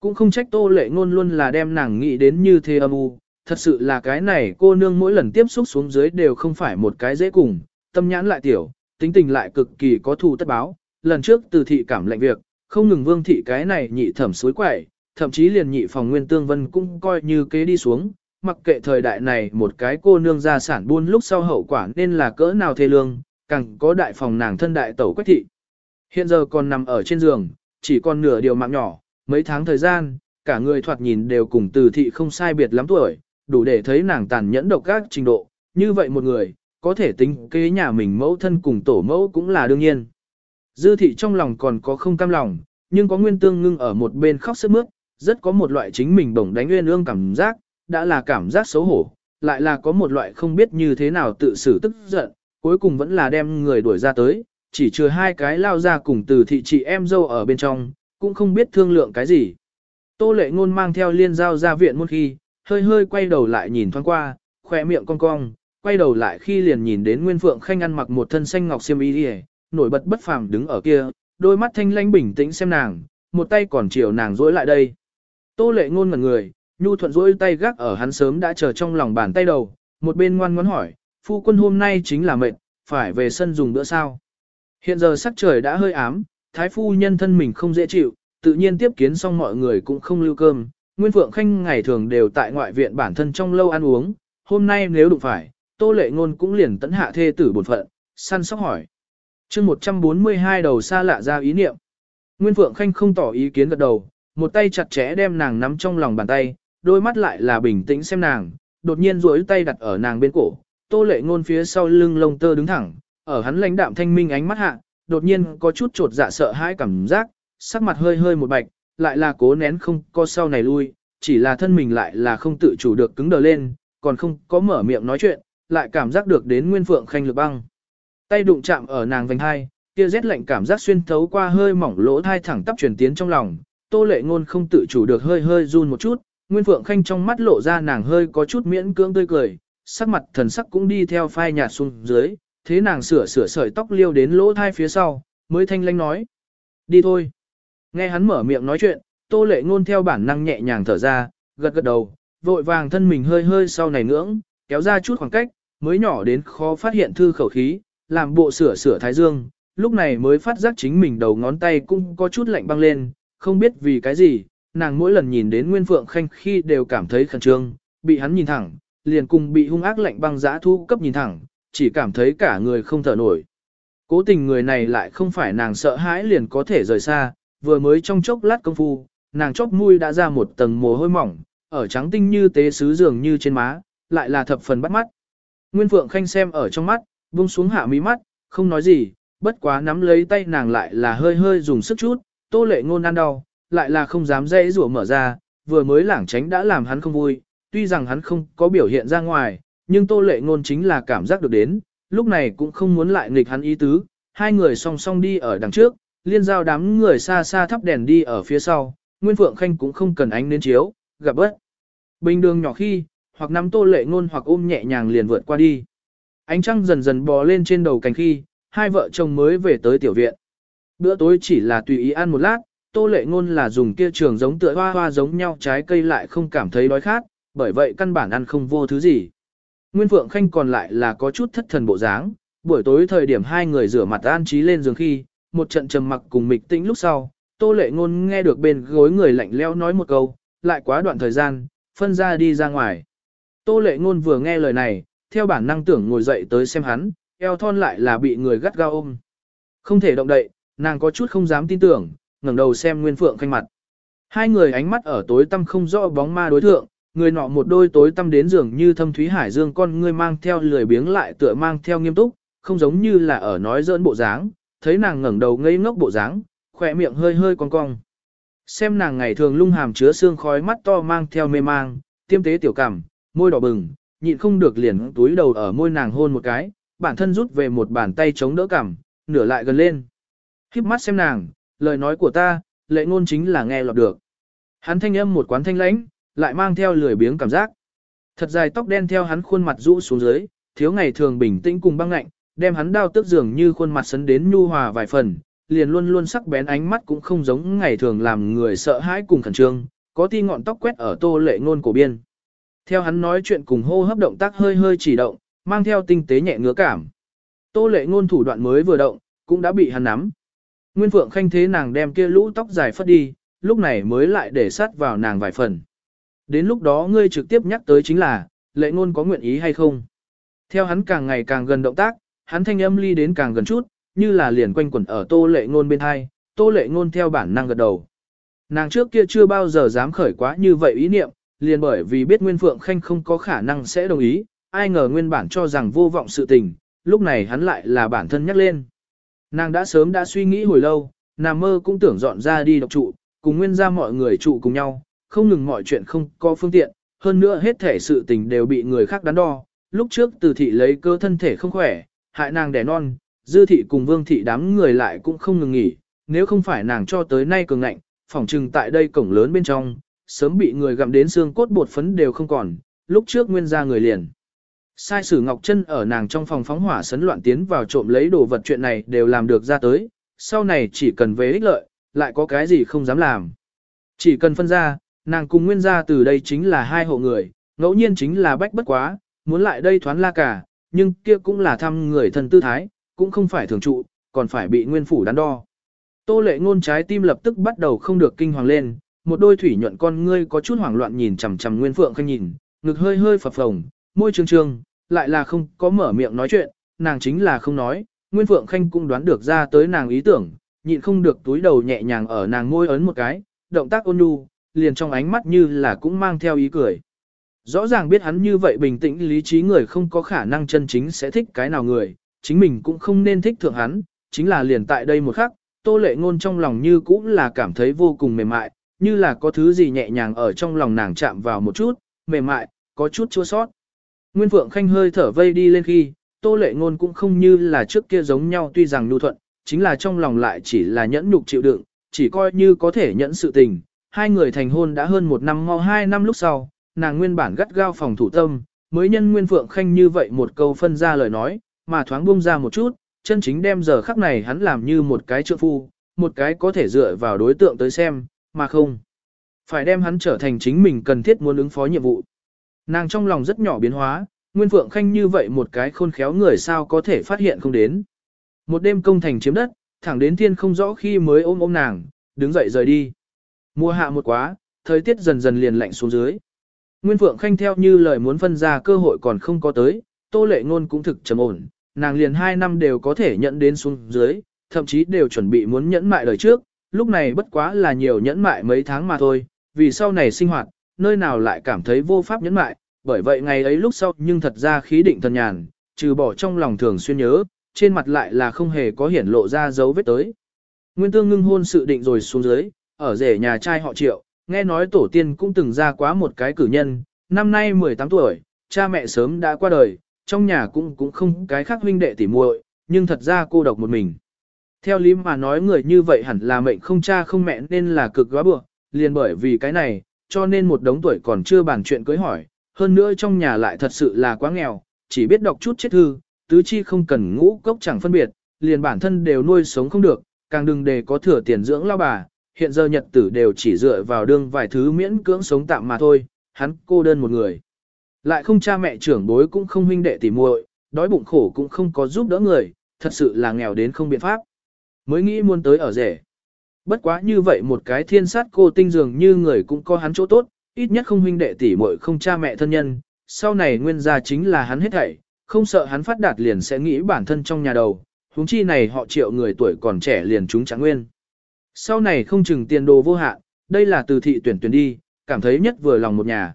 Cũng không trách tô lệ ngôn luôn là đem nàng nghĩ đến như thế âm u, thật sự là cái này cô nương mỗi lần tiếp xúc xuống dưới đều không phải một cái dễ cùng, tâm nhãn lại tiểu, tính tình lại cực kỳ có thù tất báo. Lần trước từ thị cảm lệnh việc, không ngừng vương thị cái này nhị thẩm suối quậy, thậm chí liền nhị phòng nguyên tương vân cũng coi như kế đi xuống, mặc kệ thời đại này một cái cô nương gia sản buôn lúc sau hậu quả nên là cỡ nào thê lương, càng có đại phòng nàng thân đại tẩu quách thị. Hiện giờ còn nằm ở trên giường, chỉ còn nửa điều mạng nhỏ, mấy tháng thời gian, cả người thoạt nhìn đều cùng từ thị không sai biệt lắm tuổi, đủ để thấy nàng tàn nhẫn độc các trình độ, như vậy một người, có thể tính kế nhà mình mẫu thân cùng tổ mẫu cũng là đương nhiên. Dư thị trong lòng còn có không cam lòng, nhưng có nguyên tương ngưng ở một bên khóc sức mướt, rất có một loại chính mình bổng đánh nguyên ương cảm giác, đã là cảm giác xấu hổ, lại là có một loại không biết như thế nào tự xử tức giận, cuối cùng vẫn là đem người đuổi ra tới, chỉ chừa hai cái lao ra cùng từ thị chị em dâu ở bên trong, cũng không biết thương lượng cái gì. Tô lệ ngôn mang theo liên giao ra viện một khi, hơi hơi quay đầu lại nhìn thoáng qua, khỏe miệng cong cong, quay đầu lại khi liền nhìn đến Nguyên Phượng Khanh ăn mặc một thân xanh ngọc xiêm y đi nổi bật bất phàm đứng ở kia, đôi mắt thanh lãnh bình tĩnh xem nàng, một tay còn chiều nàng dối lại đây. Tô lệ ngôn ngẩn người, nhu thuận rỗi tay gác ở hắn sớm đã chờ trong lòng bàn tay đầu, một bên ngoan ngoãn hỏi, phu quân hôm nay chính là mệt, phải về sân dùng bữa sao. Hiện giờ sắc trời đã hơi ám, thái phu nhân thân mình không dễ chịu, tự nhiên tiếp kiến xong mọi người cũng không lưu cơm. Nguyên Phượng Khanh ngày thường đều tại ngoại viện bản thân trong lâu ăn uống, hôm nay nếu đụng phải, Tô Lệ Ngôn cũng liền tấn hạ thê tử bổn phận, săn sóc hỏi. Chương 142 đầu xa lạ ra ý niệm. Nguyên Phượng Khanh không tỏ ý kiến gật đầu, một tay chặt chẽ đem nàng nắm trong lòng bàn tay, đôi mắt lại là bình tĩnh xem nàng, đột nhiên duỗi tay đặt ở nàng bên cổ. Tô Lệ Ngôn phía sau lưng lông tơ đứng thẳng, ở hắn lãnh đạm thanh minh ánh mắt hạ, đột nhiên có chút trột dạ sợ hãi cảm giác, sắc mặt hơi hơi một bạch, lại là cố nén không co sau này lui, chỉ là thân mình lại là không tự chủ được cứng đờ lên, còn không có mở miệng nói chuyện, lại cảm giác được đến Nguyên Phượng Khanh lực băng. Tay đụng chạm ở nàng vành hai, kia rét lạnh cảm giác xuyên thấu qua hơi mỏng lỗ thai thẳng tắp truyền tiến trong lòng, Tô Lệ Ngôn không tự chủ được hơi hơi run một chút, Nguyên Phượng Khanh trong mắt lộ ra nàng hơi có chút miễn cưỡng tươi cười, sắc mặt thần sắc cũng đi theo phai nhạt xuống dưới, thế nàng sửa sửa sợi tóc liêu đến lỗ thai phía sau, mới thanh lanh nói. Đi thôi. Nghe hắn mở miệng nói chuyện, tô lệ ngôn theo bản năng nhẹ nhàng thở ra, gật gật đầu, vội vàng thân mình hơi hơi sau này ngưỡng, kéo ra chút khoảng cách, mới nhỏ đến khó phát hiện thư khẩu khí, làm bộ sửa sửa thái dương, lúc này mới phát giác chính mình đầu ngón tay cũng có chút lạnh băng lên, không biết vì cái gì, nàng mỗi lần nhìn đến Nguyên Phượng Khanh khi đều cảm thấy khẩn trương, bị hắn nhìn thẳng, liền cùng bị hung ác lạnh băng giá thu cấp nhìn thẳng, chỉ cảm thấy cả người không thở nổi. Cố tình người này lại không phải nàng sợ hãi liền có thể rời xa, vừa mới trong chốc lát công phu, nàng chốc mũi đã ra một tầng mồ hôi mỏng, ở trắng tinh như tế sứ dường như trên má, lại là thập phần bắt mắt. Nguyên Phượng Khanh xem ở trong mắt, buông xuống hạ mí mắt, không nói gì, bất quá nắm lấy tay nàng lại là hơi hơi dùng sức chút, tô lệ ngôn ăn đau, lại là không dám dễ rủa mở ra, vừa mới lảng tránh đã làm hắn không vui, tuy rằng hắn không có biểu hiện ra ngoài, nhưng tô lệ ngôn chính là cảm giác được đến, lúc này cũng không muốn lại nghịch hắn ý tứ, hai người song song đi ở đằng trước, liên giao đám người xa xa thắp đèn đi ở phía sau, Nguyên Phượng Khanh cũng không cần ánh đến chiếu, gặp bất. Bình đường nhỏ khi, hoặc nắm tô lệ ngôn hoặc ôm nhẹ nhàng liền vượt qua đi. Ánh trăng dần dần bò lên trên đầu cành khi, hai vợ chồng mới về tới tiểu viện. Bữa tối chỉ là tùy ý ăn một lát, tô lệ ngôn là dùng kia trường giống tựa hoa hoa giống nhau trái cây lại không cảm thấy đói khát, bởi vậy căn bản ăn không vô thứ gì. Nguyên Phượng Khanh còn lại là có chút thất thần bộ dáng, buổi tối thời điểm hai người rửa mặt an trí lên giường khi, một trận trầm mặc cùng mịch tĩnh lúc sau, tô lệ ngôn nghe được bên gối người lạnh lẽo nói một câu, lại quá đoạn thời gian, phân ra đi ra ngoài. Tô lệ ngôn vừa nghe lời này, theo bản năng tưởng ngồi dậy tới xem hắn, eo thon lại là bị người gắt gao ôm. Không thể động đậy, nàng có chút không dám tin tưởng, ngẩng đầu xem Nguyên Phượng khanh mặt. Hai người ánh mắt ở tối tăm không rõ bóng ma đối thượng, người nọ một đôi tối tăm đến dường như thâm thúy hải dương con ngươi mang theo lười biếng lại tựa mang theo nghiêm túc, không giống như là ở nói giỡn bộ dáng, thấy nàng ngẩng đầu ngây ngốc bộ dáng, khỏe miệng hơi hơi cong cong. Xem nàng ngày thường lung hàm chứa xương khói mắt to mang theo mê mang, tiêm tế tiểu cảm, môi đỏ bừng, nhịn không được liền túi đầu ở môi nàng hôn một cái, bản thân rút về một bàn tay chống đỡ cảm, nửa lại gần lên. Khiếp mắt xem nàng, lời nói của ta, lệ ngôn chính là nghe lọt được. Hắn thanh âm một quán thanh lãnh, lại mang theo lười biếng cảm giác. Thật dài tóc đen theo hắn khuôn mặt rũ xuống dưới, thiếu ngày thường bình tĩnh cùng băng lạnh, đem hắn đau tức dường như khuôn mặt sấn đến nhu hòa vài phần, liền luôn luôn sắc bén ánh mắt cũng không giống ngày thường làm người sợ hãi cùng khẩn trương, có ti ngọn tóc quét ở tô lệ ngôn cổ biên. Theo hắn nói chuyện cùng hô hấp động tác hơi hơi chỉ động, mang theo tinh tế nhẹ ngứa cảm. Tô lệ ngôn thủ đoạn mới vừa động, cũng đã bị hắn nắm. Nguyên Phượng Khanh thế nàng đem kia lũ tóc dài phất đi, lúc này mới lại để sát vào nàng vài phần. Đến lúc đó ngươi trực tiếp nhắc tới chính là, lệ ngôn có nguyện ý hay không. Theo hắn càng ngày càng gần động tác, hắn thanh âm ly đến càng gần chút, như là liền quanh quẩn ở tô lệ ngôn bên hai, tô lệ ngôn theo bản năng gật đầu. Nàng trước kia chưa bao giờ dám khởi quá như vậy ý niệm, liền bởi vì biết Nguyên Phượng Khanh không có khả năng sẽ đồng ý, ai ngờ nguyên bản cho rằng vô vọng sự tình, lúc này hắn lại là bản thân nhắc lên. Nàng đã sớm đã suy nghĩ hồi lâu, nàng mơ cũng tưởng dọn ra đi độc trụ, cùng nguyên ra mọi người trụ cùng nhau, không ngừng mọi chuyện không có phương tiện, hơn nữa hết thể sự tình đều bị người khác đắn đo. Lúc trước từ thị lấy cơ thân thể không khỏe, hại nàng đẻ non, dư thị cùng vương thị đám người lại cũng không ngừng nghỉ, nếu không phải nàng cho tới nay cường ngạnh, phỏng trừng tại đây cổng lớn bên trong, sớm bị người gặm đến xương cốt bột phấn đều không còn, lúc trước nguyên ra người liền. Sai sử Ngọc Trân ở nàng trong phòng phóng hỏa sấn loạn tiến vào trộm lấy đồ vật chuyện này đều làm được ra tới, sau này chỉ cần về ích lợi, lại có cái gì không dám làm. Chỉ cần phân ra, nàng cùng nguyên gia từ đây chính là hai hộ người, ngẫu nhiên chính là bách bất quá, muốn lại đây thoán la cả, nhưng kia cũng là thăm người thân tư thái, cũng không phải thường trụ, còn phải bị nguyên phủ đắn đo. Tô lệ ngôn trái tim lập tức bắt đầu không được kinh hoàng lên, một đôi thủy nhuận con ngươi có chút hoảng loạn nhìn chằm chằm nguyên phượng khanh nhìn, ngực hơi hơi phập phồng, môi trương trương, lại là không có mở miệng nói chuyện, nàng chính là không nói, nguyên phượng khanh cũng đoán được ra tới nàng ý tưởng, nhịn không được túi đầu nhẹ nhàng ở nàng môi ấn một cái, động tác ôn nhu, liền trong ánh mắt như là cũng mang theo ý cười. Rõ ràng biết hắn như vậy bình tĩnh lý trí người không có khả năng chân chính sẽ thích cái nào người, chính mình cũng không nên thích thượng hắn, chính là liền tại đây một khắc, tô lệ ngôn trong lòng như cũng là cảm thấy vô cùng mềm mại, như là có thứ gì nhẹ nhàng ở trong lòng nàng chạm vào một chút, mềm mại, có chút chua sót. Nguyên Phượng Khanh hơi thở vây đi lên khi, tô lệ ngôn cũng không như là trước kia giống nhau tuy rằng nhu thuận, chính là trong lòng lại chỉ là nhẫn nhục chịu đựng, chỉ coi như có thể nhẫn sự tình. Hai người thành hôn đã hơn một năm mau hai năm lúc sau, nàng nguyên bản gắt gao phòng thủ tâm, mới nhân Nguyên Phượng Khanh như vậy một câu phân ra lời nói, mà thoáng buông ra một chút, chân chính đem giờ khắc này hắn làm như một cái trượng phu, một cái có thể dựa vào đối tượng tới xem, mà không. Phải đem hắn trở thành chính mình cần thiết muốn ứng phó nhiệm vụ. Nàng trong lòng rất nhỏ biến hóa, Nguyên Phượng Khanh như vậy một cái khôn khéo người sao có thể phát hiện không đến. Một đêm công thành chiếm đất, thẳng đến thiên không rõ khi mới ôm ôm nàng, đứng dậy rời đi. Mùa hạ một quá, thời tiết dần dần liền lạnh xuống dưới. Nguyên Phượng Khanh theo như lời muốn phân ra cơ hội còn không có tới, Tô Lệ Ngôn cũng thực trầm ổn, nàng liền hai năm đều có thể nhận đến xuống dưới, thậm chí đều chuẩn bị muốn nhẫn mại đời trước, lúc này bất quá là nhiều nhẫn mại mấy tháng mà thôi, vì sau này sinh hoạt, nơi nào lại cảm thấy vô pháp nhẫn mại, bởi vậy ngày ấy lúc sau nhưng thật ra khí định thần nhàn, trừ bỏ trong lòng thường xuyên nhớ, trên mặt lại là không hề có hiển lộ ra dấu vết tới. Nguyên tương ngưng hôn sự định rồi xuống dưới, ở rể nhà trai họ triệu, nghe nói tổ tiên cũng từng ra quá một cái cử nhân, năm nay 18 tuổi, cha mẹ sớm đã qua đời, trong nhà cũng cũng không cái khác huynh đệ tỉ muội, nhưng thật ra cô độc một mình. Theo lý mà nói người như vậy hẳn là mệnh không cha không mẹ nên là cực quá bừa, liền bởi vì cái này, cho nên một đống tuổi còn chưa bàn chuyện cưới hỏi, hơn nữa trong nhà lại thật sự là quá nghèo, chỉ biết đọc chút chết thư, tứ chi không cần ngũ cốc chẳng phân biệt, liền bản thân đều nuôi sống không được, càng đừng để có thừa tiền dưỡng lao bà, hiện giờ nhật tử đều chỉ dựa vào đương vài thứ miễn cưỡng sống tạm mà thôi, hắn cô đơn một người. Lại không cha mẹ trưởng bối cũng không huynh đệ tỉ muội, đói bụng khổ cũng không có giúp đỡ người, thật sự là nghèo đến không biện pháp. Mới nghĩ muốn tới ở rể. Bất quá như vậy một cái thiên sát cô tinh dường như người cũng có hắn chỗ tốt, ít nhất không huynh đệ tỷ muội không cha mẹ thân nhân, sau này nguyên gia chính là hắn hết thảy, không sợ hắn phát đạt liền sẽ nghĩ bản thân trong nhà đầu, huống chi này họ triệu người tuổi còn trẻ liền chúng chẳng nguyên. Sau này không chừng tiền đồ vô hạn, đây là từ thị tuyển tuyển đi, cảm thấy nhất vừa lòng một nhà.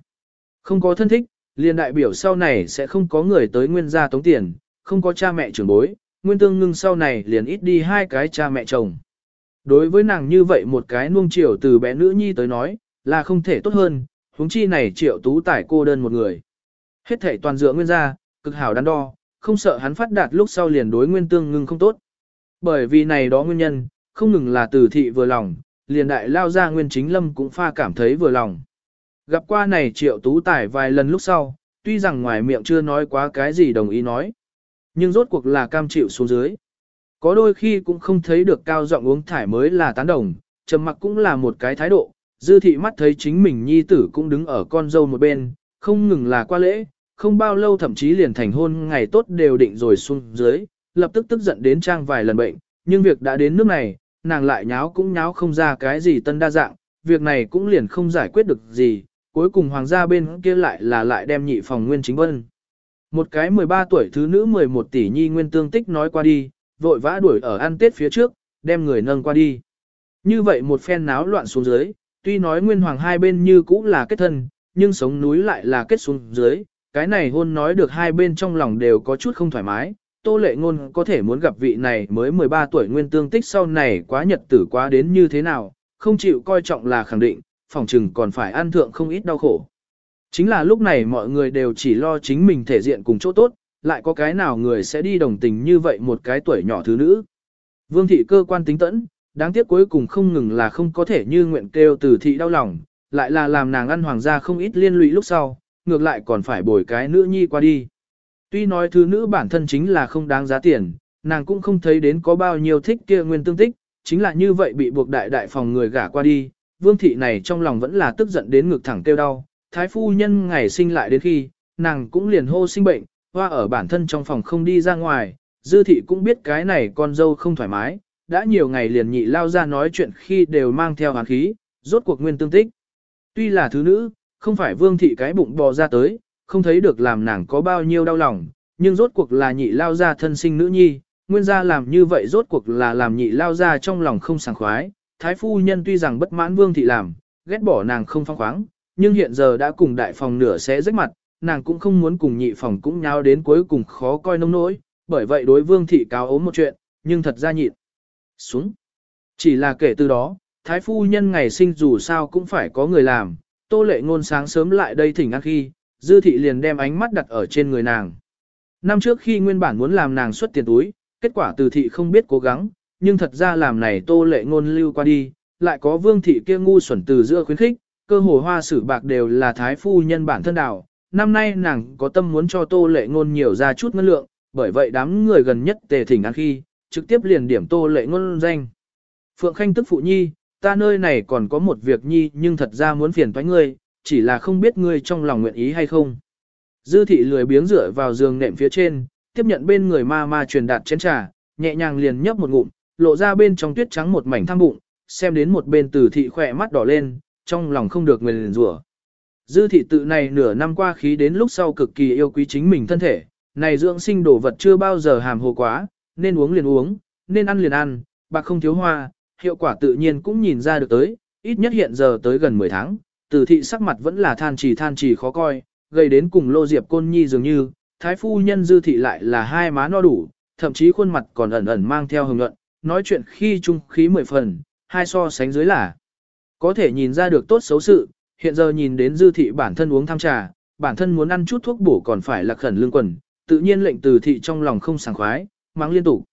Không có thân thích, liền đại biểu sau này sẽ không có người tới nguyên gia tống tiền, không có cha mẹ trưởng bối, nguyên tương ngưng sau này liền ít đi hai cái cha mẹ chồng. Đối với nàng như vậy một cái nuông chiều từ bé nữ nhi tới nói, là không thể tốt hơn, huống chi này triệu tú tải cô đơn một người. Hết thể toàn dựa nguyên gia, cực hảo đắn đo, không sợ hắn phát đạt lúc sau liền đối nguyên tương ngưng không tốt. Bởi vì này đó nguyên nhân, không ngừng là từ thị vừa lòng, liền đại lao ra nguyên chính lâm cũng pha cảm thấy vừa lòng. Gặp qua này triệu tú tải vài lần lúc sau, tuy rằng ngoài miệng chưa nói quá cái gì đồng ý nói. Nhưng rốt cuộc là cam chịu xuống dưới. Có đôi khi cũng không thấy được cao giọng uống thải mới là tán đồng, trầm mặc cũng là một cái thái độ. Dư thị mắt thấy chính mình nhi tử cũng đứng ở con dâu một bên, không ngừng là qua lễ, không bao lâu thậm chí liền thành hôn ngày tốt đều định rồi xuống dưới, lập tức tức giận đến trang vài lần bệnh, nhưng việc đã đến nước này, nàng lại nháo cũng nháo không ra cái gì tân đa dạng, việc này cũng liền không giải quyết được gì, cuối cùng hoàng gia bên kia lại là lại đem nhị phòng nguyên chính vân. Một cái 13 tuổi thứ nữ 11 tỷ nhi nguyên tương tích nói qua đi, vội vã đuổi ở ăn tết phía trước, đem người nâng qua đi. Như vậy một phen náo loạn xuống dưới, tuy nói nguyên hoàng hai bên như cũ là kết thân, nhưng sống núi lại là kết xuống dưới, cái này hôn nói được hai bên trong lòng đều có chút không thoải mái. Tô lệ ngôn có thể muốn gặp vị này mới 13 tuổi nguyên tương tích sau này quá nhật tử quá đến như thế nào, không chịu coi trọng là khẳng định, phòng trừng còn phải ăn thượng không ít đau khổ. Chính là lúc này mọi người đều chỉ lo chính mình thể diện cùng chỗ tốt, lại có cái nào người sẽ đi đồng tình như vậy một cái tuổi nhỏ thứ nữ. Vương thị cơ quan tính tẫn, đáng tiếc cuối cùng không ngừng là không có thể như nguyện kêu từ thị đau lòng, lại là làm nàng ăn hoàng gia không ít liên lụy lúc sau, ngược lại còn phải bồi cái nữ nhi qua đi. Tuy nói thứ nữ bản thân chính là không đáng giá tiền, nàng cũng không thấy đến có bao nhiêu thích kia nguyên tương tích, chính là như vậy bị buộc đại đại phòng người gả qua đi, vương thị này trong lòng vẫn là tức giận đến ngực thẳng kêu đau, thái phu nhân ngày sinh lại đến khi, nàng cũng liền hô sinh bệnh, hoa ở bản thân trong phòng không đi ra ngoài, dư thị cũng biết cái này con dâu không thoải mái, đã nhiều ngày liền nhị lao ra nói chuyện khi đều mang theo hàn khí, rốt cuộc nguyên tương tích. Tuy là thứ nữ, không phải vương thị cái bụng bò ra tới, không thấy được làm nàng có bao nhiêu đau lòng, nhưng rốt cuộc là nhị lao ra thân sinh nữ nhi, nguyên gia làm như vậy rốt cuộc là làm nhị lao ra trong lòng không sảng khoái, thái phu nhân tuy rằng bất mãn vương thị làm, ghét bỏ nàng không phong khoáng, nhưng hiện giờ đã cùng đại phòng nửa sẽ rách mặt, nàng cũng không muốn cùng nhị phòng cũng nháo đến cuối cùng khó coi nông nỗi, bởi vậy đối vương thị cáo ốm một chuyện, nhưng thật ra nhịn. Xuống. Chỉ là kể từ đó, thái phu nhân ngày sinh dù sao cũng phải có người làm, tô lệ ngôn sáng sớm lại đây thỉnh ăn khi, dư thị liền đem ánh mắt đặt ở trên người nàng. Năm trước khi nguyên bản muốn làm nàng xuất tiền túi, kết quả từ thị không biết cố gắng, nhưng thật ra làm này tô lệ ngôn lưu qua đi, lại có vương thị kia ngu xuẩn từ giữa khuyến khích, cơ hồ hoa sử bạc đều là thái phu nhân bản thân đảo. Năm nay nàng có tâm muốn cho tô lệ ngôn nhiều ra chút ngân lượng, bởi vậy đám người gần nhất tề thỉnh ăn khi, trực tiếp liền điểm tô lệ ngôn danh. Phượng Khanh tức phụ nhi, ta nơi này còn có một việc nhi nhưng thật ra muốn phiền toái ngươi, chỉ là không biết ngươi trong lòng nguyện ý hay không. Dư thị lười biếng dựa vào giường nệm phía trên, tiếp nhận bên người ma ma truyền đạt chén trà, nhẹ nhàng liền nhấp một ngụm, lộ ra bên trong tuyết trắng một mảnh tham bụng, xem đến một bên tử thị khỏe mắt đỏ lên, trong lòng không được người liền rủa. Dư thị tự này nửa năm qua khí đến lúc sau cực kỳ yêu quý chính mình thân thể, này dưỡng sinh đồ vật chưa bao giờ hàm hồ quá, nên uống liền uống, nên ăn liền ăn, bạc không thiếu hoa, hiệu quả tự nhiên cũng nhìn ra được tới, ít nhất hiện giờ tới gần 10 tháng, tử thị sắc mặt vẫn là than trì than trì khó coi, gây đến cùng lô diệp côn nhi dường như, thái phu nhân dư thị lại là hai má no đủ, thậm chí khuôn mặt còn ẩn ẩn mang theo hồng luận nói chuyện khi trung khí mười phần, hai so sánh dưới là có thể nhìn ra được tốt xấu sự, hiện giờ nhìn đến dư thị bản thân uống tham trà, bản thân muốn ăn chút thuốc bổ còn phải là khẩn lương quần, tự nhiên lệnh từ thị trong lòng không sảng khoái, mắng liên tục.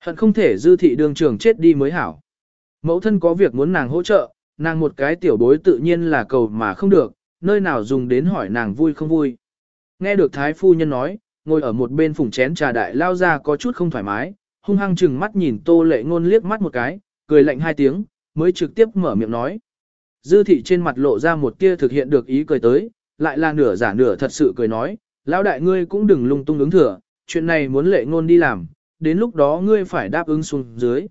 Hận không thể dư thị đường trường chết đi mới hảo. Mẫu thân có việc muốn nàng hỗ trợ, nàng một cái tiểu bối tự nhiên là cầu mà không được, nơi nào dùng đến hỏi nàng vui không vui. Nghe được thái phu nhân nói, ngồi ở một bên phùng chén trà đại lao ra có chút không thoải mái, hung hăng chừng mắt nhìn tô lệ ngôn liếc mắt một cái, cười lạnh hai tiếng, mới trực tiếp mở miệng nói. Dư thị trên mặt lộ ra một tia thực hiện được ý cười tới, lại là nửa giả nửa thật sự cười nói, lão đại ngươi cũng đừng lung tung ứng thừa, chuyện này muốn lệ ngôn đi làm, đến lúc đó ngươi phải đáp ứng xuống dưới.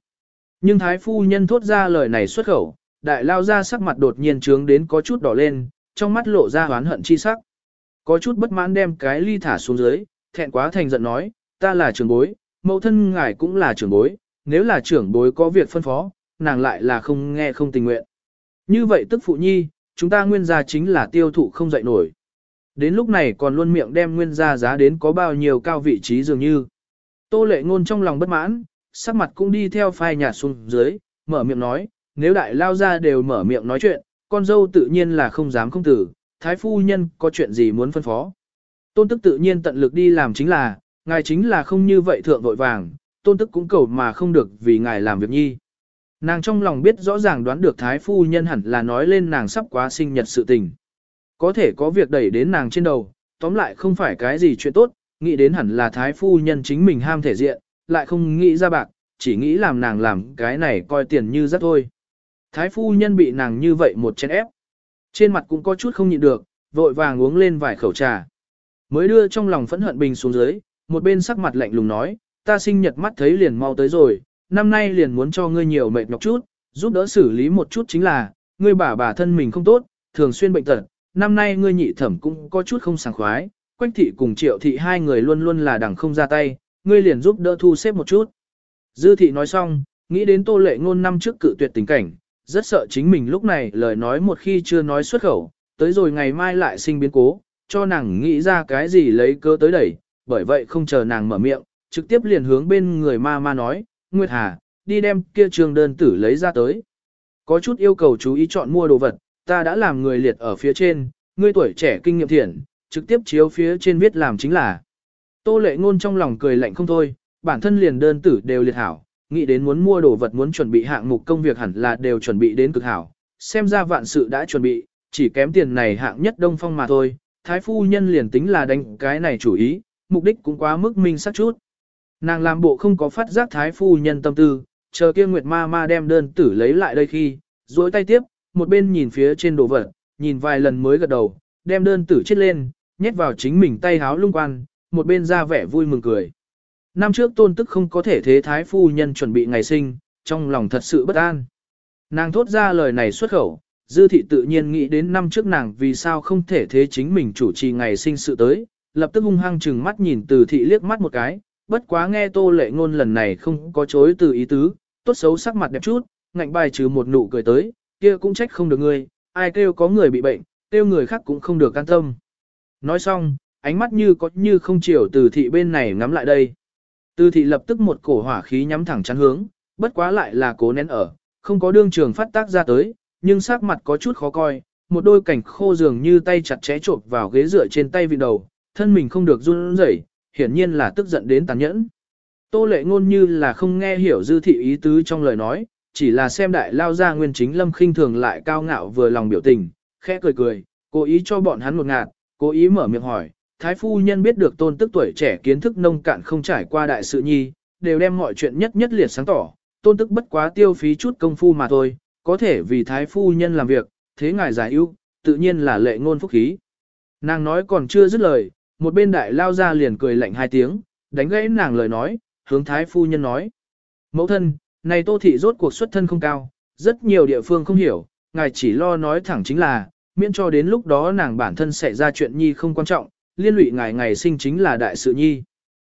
Nhưng thái phu nhân thốt ra lời này xuất khẩu, đại lao ra sắc mặt đột nhiên trướng đến có chút đỏ lên, trong mắt lộ ra oán hận chi sắc. Có chút bất mãn đem cái ly thả xuống dưới, thẹn quá thành giận nói, ta là trưởng bối, mẫu thân ngài cũng là trưởng bối, nếu là trưởng bối có việc phân phó, nàng lại là không nghe không tình nguyện. Như vậy tức phụ nhi, chúng ta nguyên gia chính là tiêu thụ không dậy nổi. Đến lúc này còn luôn miệng đem nguyên gia giá đến có bao nhiêu cao vị trí dường như. Tô lệ ngôn trong lòng bất mãn, sắc mặt cũng đi theo phai nhạt xuống dưới, mở miệng nói, nếu đại lao ra đều mở miệng nói chuyện, con dâu tự nhiên là không dám không tử, thái phu nhân có chuyện gì muốn phân phó. Tôn tức tự nhiên tận lực đi làm chính là, ngài chính là không như vậy thượng vội vàng, tôn tức cũng cầu mà không được vì ngài làm việc nhi. Nàng trong lòng biết rõ ràng đoán được thái phu nhân hẳn là nói lên nàng sắp quá sinh nhật sự tình. Có thể có việc đẩy đến nàng trên đầu, tóm lại không phải cái gì chuyện tốt, nghĩ đến hẳn là thái phu nhân chính mình ham thể diện, lại không nghĩ ra bạc, chỉ nghĩ làm nàng làm cái này coi tiền như rất thôi. Thái phu nhân bị nàng như vậy một chén ép. Trên mặt cũng có chút không nhịn được, vội vàng uống lên vài khẩu trà. Mới đưa trong lòng phẫn hận bình xuống dưới, một bên sắc mặt lạnh lùng nói, ta sinh nhật mắt thấy liền mau tới rồi, năm nay liền muốn cho ngươi nhiều mệt nhọc chút, giúp đỡ xử lý một chút chính là, ngươi bà bà thân mình không tốt, thường xuyên bệnh tật, năm nay ngươi nhị thẩm cũng có chút không sảng khoái, quách thị cùng triệu thị hai người luôn luôn là đằng không ra tay, ngươi liền giúp đỡ thu xếp một chút. Dư thị nói xong, nghĩ đến tô lệ ngôn năm trước cự tuyệt tình cảnh, rất sợ chính mình lúc này lời nói một khi chưa nói xuất khẩu, tới rồi ngày mai lại sinh biến cố, cho nàng nghĩ ra cái gì lấy cơ tới đẩy, bởi vậy không chờ nàng mở miệng, trực tiếp liền hướng bên người ma ma nói, Nguyệt Hà, đi đem kia trường đơn tử lấy ra tới. Có chút yêu cầu chú ý chọn mua đồ vật, ta đã làm người liệt ở phía trên, ngươi tuổi trẻ kinh nghiệm thiện, trực tiếp chiếu phía trên viết làm chính là. Tô lệ ngôn trong lòng cười lạnh không thôi, bản thân liền đơn tử đều liệt hảo, nghĩ đến muốn mua đồ vật muốn chuẩn bị hạng mục công việc hẳn là đều chuẩn bị đến cực hảo, xem ra vạn sự đã chuẩn bị, chỉ kém tiền này hạng nhất đông phong mà thôi, thái phu nhân liền tính là đánh cái này chủ ý, mục đích cũng quá mức minh sắc chút. Nàng làm bộ không có phát giác thái phu nhân tâm tư, chờ kia Nguyệt Ma Ma đem đơn tử lấy lại đây khi, duỗi tay tiếp, một bên nhìn phía trên đồ vật, nhìn vài lần mới gật đầu, đem đơn tử chết lên, nhét vào chính mình tay háo lung quan, một bên ra vẻ vui mừng cười. Năm trước tôn tức không có thể thế thái phu nhân chuẩn bị ngày sinh, trong lòng thật sự bất an. Nàng thốt ra lời này xuất khẩu, dư thị tự nhiên nghĩ đến năm trước nàng vì sao không thể thế chính mình chủ trì ngày sinh sự tới, lập tức hung hăng chừng mắt nhìn từ thị liếc mắt một cái, bất quá nghe tô lệ ngôn lần này không có chối từ ý tứ, tốt xấu sắc mặt đẹp chút, ngạnh bài trừ một nụ cười tới, kia cũng trách không được ngươi, ai kêu có người bị bệnh, kêu người khác cũng không được can tâm. Nói xong, ánh mắt như có như không chiều từ thị bên này ngắm lại đây. Từ thị lập tức một cổ hỏa khí nhắm thẳng chắn hướng, bất quá lại là cố nén ở, không có đương trường phát tác ra tới, nhưng sắc mặt có chút khó coi, một đôi cảnh khô dường như tay chặt chẽ trộn vào ghế dựa trên tay vị đầu, thân mình không được run rẩy, hiển nhiên là tức giận đến tàn nhẫn. Tô lệ ngôn như là không nghe hiểu dư thị ý tứ trong lời nói, chỉ là xem đại lao ra nguyên chính lâm khinh thường lại cao ngạo vừa lòng biểu tình, khẽ cười cười, cố ý cho bọn hắn một ngạt, cố ý mở miệng hỏi, thái phu nhân biết được tôn tức tuổi trẻ kiến thức nông cạn không trải qua đại sự nhi, đều đem mọi chuyện nhất nhất liệt sáng tỏ, tôn tức bất quá tiêu phí chút công phu mà thôi, có thể vì thái phu nhân làm việc, thế ngài giải ưu, tự nhiên là lệ ngôn phúc khí. Nàng nói còn chưa dứt lời, một bên đại lao ra liền cười lạnh hai tiếng, đánh gãy nàng lời nói, hướng thái phu nhân nói. Mẫu thân, này tô thị rốt cuộc xuất thân không cao, rất nhiều địa phương không hiểu, ngài chỉ lo nói thẳng chính là, miễn cho đến lúc đó nàng bản thân xảy ra chuyện nhi không quan trọng, liên lụy ngài ngày sinh chính là đại sự nhi.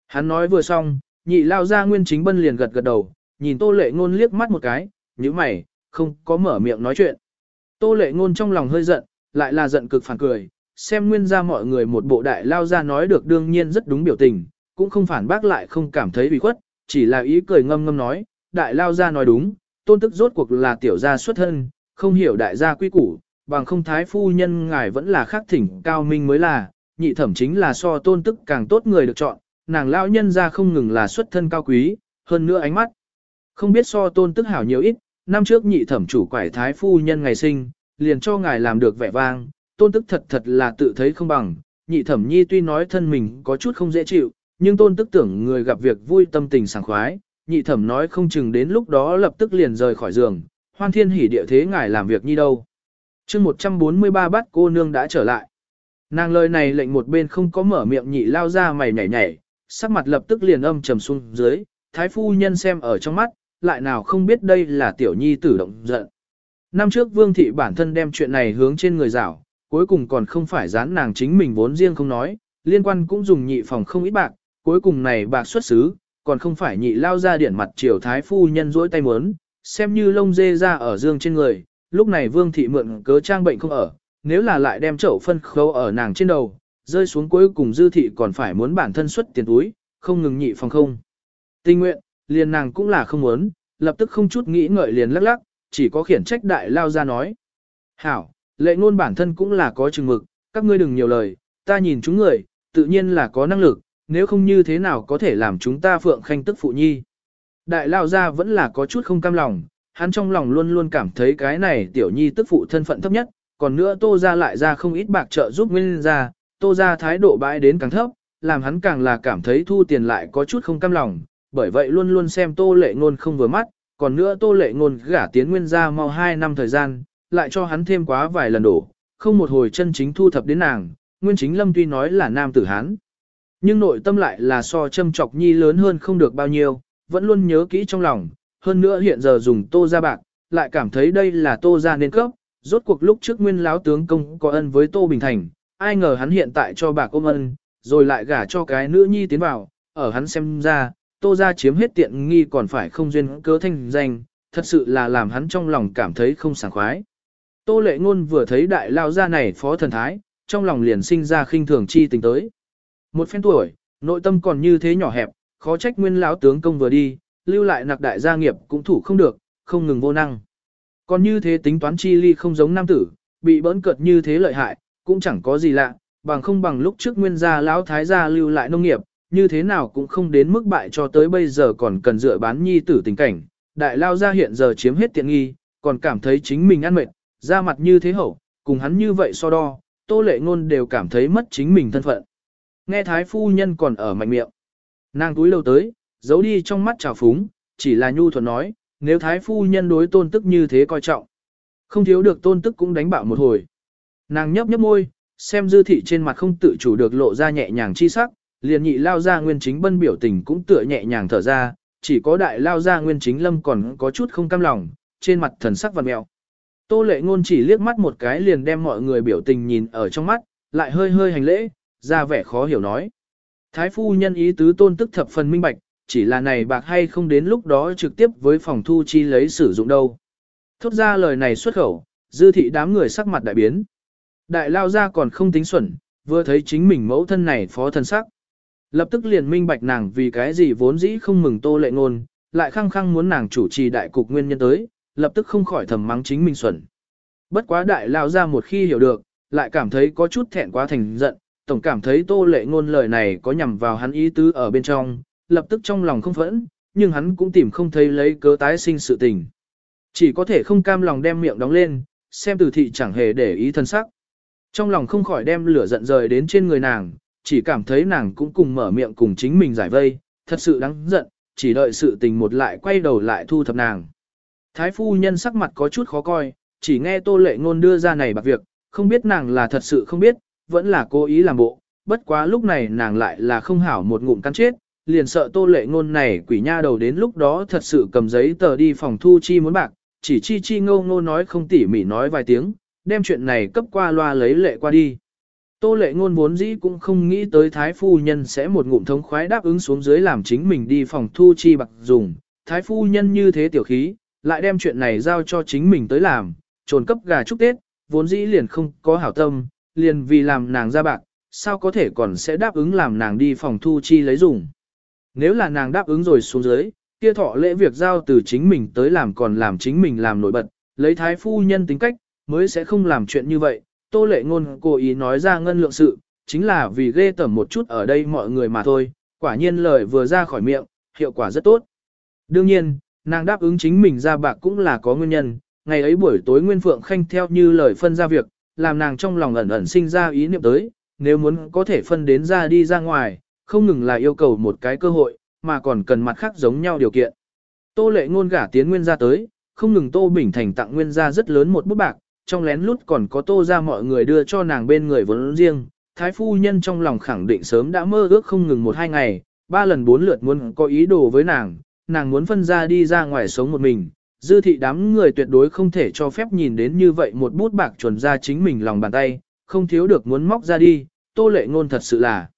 Hắn nói vừa xong, nhị lao ra nguyên chính bân liền gật gật đầu, nhìn tô lệ ngôn liếc mắt một cái, như mày, không có mở miệng nói chuyện. Tô lệ ngôn trong lòng hơi giận, lại là giận cực phản cười, xem nguyên ra mọi người một bộ đại lao ra nói được đương nhiên rất đúng biểu tình, cũng không phản bác lại không cảm thấy bị khuất, chỉ là ý cười ngâm ngâm nói, đại lao ra nói đúng, tôn tức rốt cuộc là tiểu gia xuất thân, không hiểu đại gia quy củ, bằng không thái phu nhân ngài vẫn là khắc thỉnh cao minh mới là, nhị thẩm chính là so tôn tức càng tốt người được chọn, nàng lao nhân ra không ngừng là xuất thân cao quý, hơn nữa ánh mắt. Không biết so tôn tức hảo nhiều ít, năm trước nhị thẩm chủ quải thái phu nhân ngày sinh, liền cho ngài làm được vẻ vang, tôn tức thật thật là tự thấy không bằng, nhị thẩm nhi tuy nói thân mình có chút không dễ chịu, nhưng tôn tức tưởng người gặp việc vui tâm tình sảng khoái, nhị thẩm nói không chừng đến lúc đó lập tức liền rời khỏi giường, hoan thiên hỉ địa thế ngài làm việc nhi đâu. chương 143 bắt cô nương đã trở lại. Nàng lời này lệnh một bên không có mở miệng nhị lao ra mày nhảy nhảy, sắc mặt lập tức liền âm trầm xuống dưới, thái phu nhân xem ở trong mắt, lại nào không biết đây là tiểu nhi tử động giận. Năm trước vương thị bản thân đem chuyện này hướng trên người rảo, cuối cùng còn không phải dán nàng chính mình vốn riêng không nói, liên quan cũng dùng nhị phòng không ít bạc, cuối cùng này bạc xuất xứ, còn không phải nhị lao ra điện mặt triều thái phu nhân rỗi tay muốn, xem như lông dê ra ở dương trên người, lúc này vương thị mượn cớ trang bệnh không ở, nếu là lại đem chậu phân khấu ở nàng trên đầu, rơi xuống cuối cùng dư thị còn phải muốn bản thân xuất tiền túi, không ngừng nhị phòng không. Tình nguyện, liền nàng cũng là không muốn, lập tức không chút nghĩ ngợi liền lắc lắc, chỉ có khiển trách đại lao ra nói. Hảo, lệ ngôn bản thân cũng là có chừng mực, các ngươi đừng nhiều lời, ta nhìn chúng người, tự nhiên là có năng lực, nếu không như thế nào có thể làm chúng ta phượng khanh tức phụ nhi. Đại lao gia vẫn là có chút không cam lòng, hắn trong lòng luôn luôn cảm thấy cái này tiểu nhi tức phụ thân phận thấp nhất, còn nữa tô ra lại ra không ít bạc trợ giúp nguyên ra, tô ra thái độ bãi đến càng thấp, làm hắn càng là cảm thấy thu tiền lại có chút không cam lòng, bởi vậy luôn luôn xem tô lệ ngôn không vừa mắt, còn nữa tô lệ ngôn gả tiến nguyên ra mau 2 năm thời gian, lại cho hắn thêm quá vài lần đổ, không một hồi chân chính thu thập đến nàng, nguyên chính lâm tuy nói là nam tử hán. Nhưng nội tâm lại là so châm chọc nhi lớn hơn không được bao nhiêu, vẫn luôn nhớ kỹ trong lòng, hơn nữa hiện giờ dùng tô ra bạc, lại cảm thấy đây là tô ra nên cấp, rốt cuộc lúc trước nguyên láo tướng công có ân với tô bình thành, ai ngờ hắn hiện tại cho bạc ôm ân, rồi lại gả cho cái nữ nhi tiến vào, ở hắn xem ra, tô ra chiếm hết tiện nghi còn phải không duyên cớ thanh danh, thật sự là làm hắn trong lòng cảm thấy không sảng khoái. Tô lệ ngôn vừa thấy đại lao gia này phó thần thái, trong lòng liền sinh ra khinh thường chi tình tới. Một phen tuổi, nội tâm còn như thế nhỏ hẹp, khó trách nguyên lão tướng công vừa đi, lưu lại nặc đại gia nghiệp cũng thủ không được, không ngừng vô năng. Còn như thế tính toán chi ly không giống nam tử, bị bỡn cợt như thế lợi hại, cũng chẳng có gì lạ, bằng không bằng lúc trước nguyên gia lão thái gia lưu lại nông nghiệp, như thế nào cũng không đến mức bại cho tới bây giờ còn cần dựa bán nhi tử tình cảnh. Đại lao gia hiện giờ chiếm hết tiện nghi, còn cảm thấy chính mình ăn mệt, ra mặt như thế hậu, cùng hắn như vậy so đo, tô lệ ngôn đều cảm thấy mất chính mình thân phận. Nghe thái phu nhân còn ở mạnh miệng. Nàng túi lâu tới, giấu đi trong mắt trào phúng, chỉ là nhu thuận nói, nếu thái phu nhân đối tôn tức như thế coi trọng. Không thiếu được tôn tức cũng đánh bạo một hồi. Nàng nhấp nhấp môi, xem dư thị trên mặt không tự chủ được lộ ra nhẹ nhàng chi sắc, liền nhị lao ra nguyên chính bân biểu tình cũng tựa nhẹ nhàng thở ra, chỉ có đại lao ra nguyên chính lâm còn có chút không cam lòng, trên mặt thần sắc vằn mẹo. Tô lệ ngôn chỉ liếc mắt một cái liền đem mọi người biểu tình nhìn ở trong mắt, lại hơi hơi hành lễ, ra vẻ khó hiểu nói. Thái phu nhân ý tứ tôn tức thập phần minh bạch, chỉ là này bạc hay không đến lúc đó trực tiếp với phòng thu chi lấy sử dụng đâu. Thốt ra lời này xuất khẩu, dư thị đám người sắc mặt đại biến. Đại lao ra còn không tính xuẩn, vừa thấy chính mình mẫu thân này phó thân sắc. Lập tức liền minh bạch nàng vì cái gì vốn dĩ không mừng tô lệ ngôn, lại khăng khăng muốn nàng chủ trì đại cục nguyên nhân tới, lập tức không khỏi thầm mắng chính mình xuẩn. Bất quá đại lao ra một khi hiểu được, lại cảm thấy có chút thẹn quá thành giận, tổng cảm thấy tô lệ ngôn lời này có nhằm vào hắn ý tứ ở bên trong, lập tức trong lòng không phẫn, nhưng hắn cũng tìm không thấy lấy cớ tái sinh sự tình. Chỉ có thể không cam lòng đem miệng đóng lên, xem từ thị chẳng hề để ý thân sắc. Trong lòng không khỏi đem lửa giận rời đến trên người nàng, chỉ cảm thấy nàng cũng cùng mở miệng cùng chính mình giải vây, thật sự đáng giận, chỉ đợi sự tình một lại quay đầu lại thu thập nàng. Thái phu nhân sắc mặt có chút khó coi, chỉ nghe tô lệ ngôn đưa ra này bạc việc, không biết nàng là thật sự không biết, vẫn là cố ý làm bộ, bất quá lúc này nàng lại là không hảo một ngụm cắn chết, liền sợ tô lệ ngôn này quỷ nha đầu đến lúc đó thật sự cầm giấy tờ đi phòng thu chi muốn bạc, chỉ chi chi ngô ngô nói không tỉ mỉ nói vài tiếng, đem chuyện này cấp qua loa lấy lệ qua đi. Tô lệ ngôn vốn dĩ cũng không nghĩ tới thái phu nhân sẽ một ngụm thống khoái đáp ứng xuống dưới làm chính mình đi phòng thu chi bạc dùng, thái phu nhân như thế tiểu khí, lại đem chuyện này giao cho chính mình tới làm, trồn cấp gà chúc Tết, vốn dĩ liền không có hảo tâm, liền vì làm nàng ra bạc, sao có thể còn sẽ đáp ứng làm nàng đi phòng thu chi lấy dùng. Nếu là nàng đáp ứng rồi xuống dưới, kia thọ lễ việc giao từ chính mình tới làm còn làm chính mình làm nổi bật, lấy thái phu nhân tính cách, mới sẽ không làm chuyện như vậy. Tô lệ ngôn cố ý nói ra ngân lượng sự, chính là vì ghê tởm một chút ở đây mọi người mà thôi, quả nhiên lời vừa ra khỏi miệng, hiệu quả rất tốt. Đương nhiên, nàng đáp ứng chính mình ra bạc cũng là có nguyên nhân, ngày ấy buổi tối Nguyên Phượng Khanh theo như lời phân ra việc, làm nàng trong lòng ẩn ẩn sinh ra ý niệm tới, nếu muốn có thể phân đến ra đi ra ngoài, không ngừng là yêu cầu một cái cơ hội, mà còn cần mặt khác giống nhau điều kiện. Tô lệ ngôn gả tiến nguyên gia tới, không ngừng Tô Bình Thành tặng nguyên gia rất lớn một bút bạc, trong lén lút còn có Tô ra mọi người đưa cho nàng bên người vốn riêng. Thái phu nhân trong lòng khẳng định sớm đã mơ ước không ngừng một hai ngày, ba lần bốn lượt muốn có ý đồ với nàng, nàng muốn phân ra đi ra ngoài sống một mình. Dư thị đám người tuyệt đối không thể cho phép nhìn đến như vậy một bút bạc chuẩn ra chính mình lòng bàn tay, không thiếu được muốn móc ra đi, tô lệ ngôn thật sự là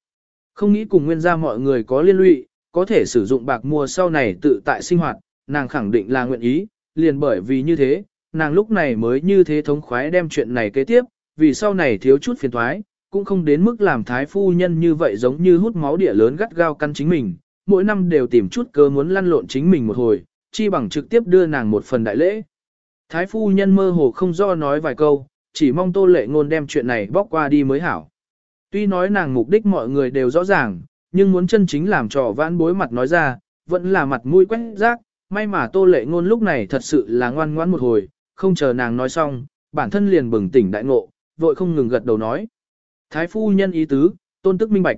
không nghĩ cùng nguyên gia mọi người có liên lụy, có thể sử dụng bạc mua sau này tự tại sinh hoạt, nàng khẳng định là nguyện ý, liền bởi vì như thế, nàng lúc này mới như thế thống khoái đem chuyện này kế tiếp, vì sau này thiếu chút phiền toái cũng không đến mức làm thái phu nhân như vậy giống như hút máu địa lớn gắt gao căn chính mình, mỗi năm đều tìm chút cơ muốn lăn lộn chính mình một hồi, chi bằng trực tiếp đưa nàng một phần đại lễ. Thái phu nhân mơ hồ không do nói vài câu, chỉ mong tô lệ ngôn đem chuyện này bóc qua đi mới hảo. Tuy nói nàng mục đích mọi người đều rõ ràng, nhưng muốn chân chính làm trò vãn bối mặt nói ra, vẫn là mặt mũi quét rác, may mà tô lệ ngôn lúc này thật sự là ngoan ngoãn một hồi, không chờ nàng nói xong, bản thân liền bừng tỉnh đại ngộ, vội không ngừng gật đầu nói. Thái phu nhân ý tứ, tôn tức minh bạch.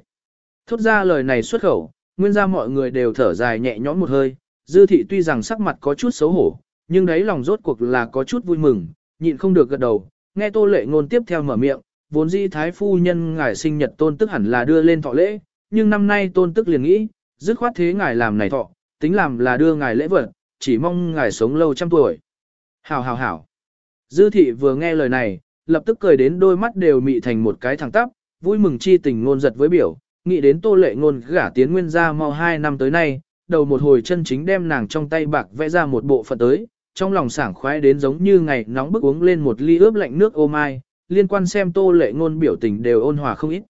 Thốt ra lời này xuất khẩu, nguyên ra mọi người đều thở dài nhẹ nhõm một hơi, dư thị tuy rằng sắc mặt có chút xấu hổ, nhưng đấy lòng rốt cuộc là có chút vui mừng, nhịn không được gật đầu, nghe tô lệ ngôn tiếp theo mở miệng, vốn dĩ thái phu nhân ngài sinh nhật tôn tức hẳn là đưa lên thọ lễ, nhưng năm nay tôn tức liền nghĩ, dứt khoát thế ngài làm này thọ, tính làm là đưa ngài lễ vật, chỉ mong ngài sống lâu trăm tuổi. Hảo hảo hảo. Dư thị vừa nghe lời này, lập tức cười đến đôi mắt đều mị thành một cái thẳng tắp, vui mừng chi tình ngôn giật với biểu, nghĩ đến tô lệ ngôn gả tiến nguyên gia mau hai năm tới nay, đầu một hồi chân chính đem nàng trong tay bạc vẽ ra một bộ phận tới, trong lòng sảng khoái đến giống như ngày nóng bức uống lên một ly ướp lạnh nước ô mai, liên quan xem tô lệ ngôn biểu tình đều ôn hòa không ít.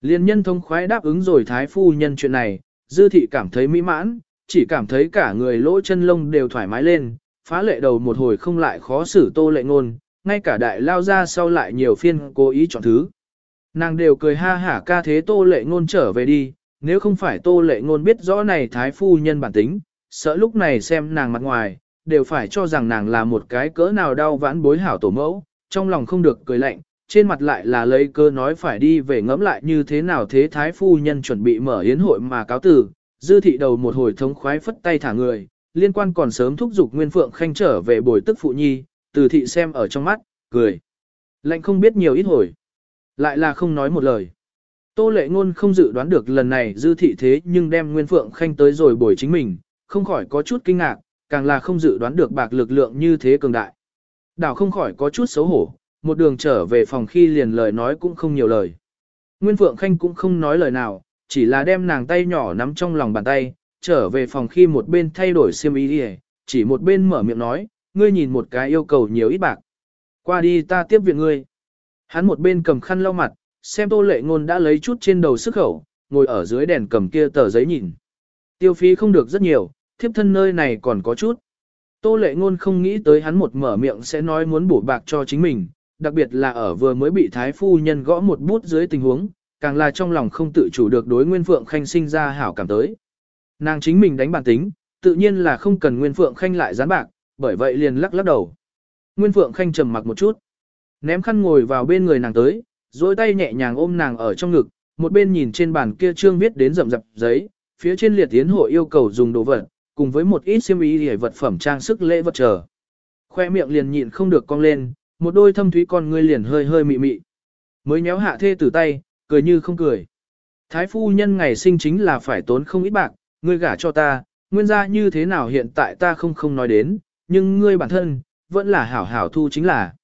Liên nhân thông khoái đáp ứng rồi thái phu nhân chuyện này, dư thị cảm thấy mỹ mãn, chỉ cảm thấy cả người lỗ chân lông đều thoải mái lên, phá lệ đầu một hồi không lại khó xử tô lệ ngôn, ngay cả đại lao ra sau lại nhiều phiên cố ý chọn thứ. Nàng đều cười ha hả ca thế tô lệ ngôn trở về đi, nếu không phải tô lệ ngôn biết rõ này thái phu nhân bản tính, sợ lúc này xem nàng mặt ngoài, đều phải cho rằng nàng là một cái cỡ nào đau vãn bối hảo tổ mẫu, trong lòng không được cười lạnh, trên mặt lại là lấy cơ nói phải đi về ngẫm lại như thế nào thế thái phu nhân chuẩn bị mở yến hội mà cáo tử, dư thị đầu một hồi thống khoái phất tay thả người, liên quan còn sớm thúc giục Nguyên Phượng Khanh trở về bồi tức phụ nhi, từ thị xem ở trong mắt, cười. Lạnh không biết nhiều ít hồi. Lại là không nói một lời. Tô lệ ngôn không dự đoán được lần này dư thị thế nhưng đem Nguyên Phượng Khanh tới rồi bồi chính mình, không khỏi có chút kinh ngạc, càng là không dự đoán được bạc lực lượng như thế cường đại. Đảo không khỏi có chút xấu hổ, một đường trở về phòng khi liền lời nói cũng không nhiều lời. Nguyên Phượng Khanh cũng không nói lời nào, chỉ là đem nàng tay nhỏ nắm trong lòng bàn tay, trở về phòng khi một bên thay đổi xiêm y đi chỉ một bên mở miệng nói, ngươi nhìn một cái yêu cầu nhiều ít bạc. Qua đi ta tiếp viện ngươi. Hắn một bên cầm khăn lau mặt, xem tô lệ ngôn đã lấy chút trên đầu sức khẩu, ngồi ở dưới đèn cầm kia tờ giấy nhìn. Tiêu phí không được rất nhiều, thiếp thân nơi này còn có chút. Tô lệ ngôn không nghĩ tới hắn một mở miệng sẽ nói muốn bổ bạc cho chính mình, đặc biệt là ở vừa mới bị thái phu nhân gõ một bút dưới tình huống, càng là trong lòng không tự chủ được đối Nguyên Phượng Khanh sinh ra hảo cảm tới. Nàng chính mình đánh bản tính, tự nhiên là không cần Nguyên Phượng Khanh lại gián bạc, bởi vậy liền lắc lắc đầu. Nguyên Phượng Khanh trầm mặc một chút, ném khăn ngồi vào bên người nàng tới, duỗi tay nhẹ nhàng ôm nàng ở trong ngực, một bên nhìn trên bàn kia trương viết đến rậm rạp giấy, phía trên liệt tiến hội yêu cầu dùng đồ vật, cùng với một ít xiêm y để vật phẩm trang sức lễ vật chờ. Khoe miệng liền nhịn không được cong lên, một đôi thâm thúy con ngươi liền hơi hơi mị mị. Mới nhéo hạ thê tử tay, cười như không cười. Thái phu nhân ngày sinh chính là phải tốn không ít bạc, ngươi gả cho ta, nguyên gia như thế nào hiện tại ta không không nói đến, nhưng ngươi bản thân, vẫn là hảo hảo thu chính là.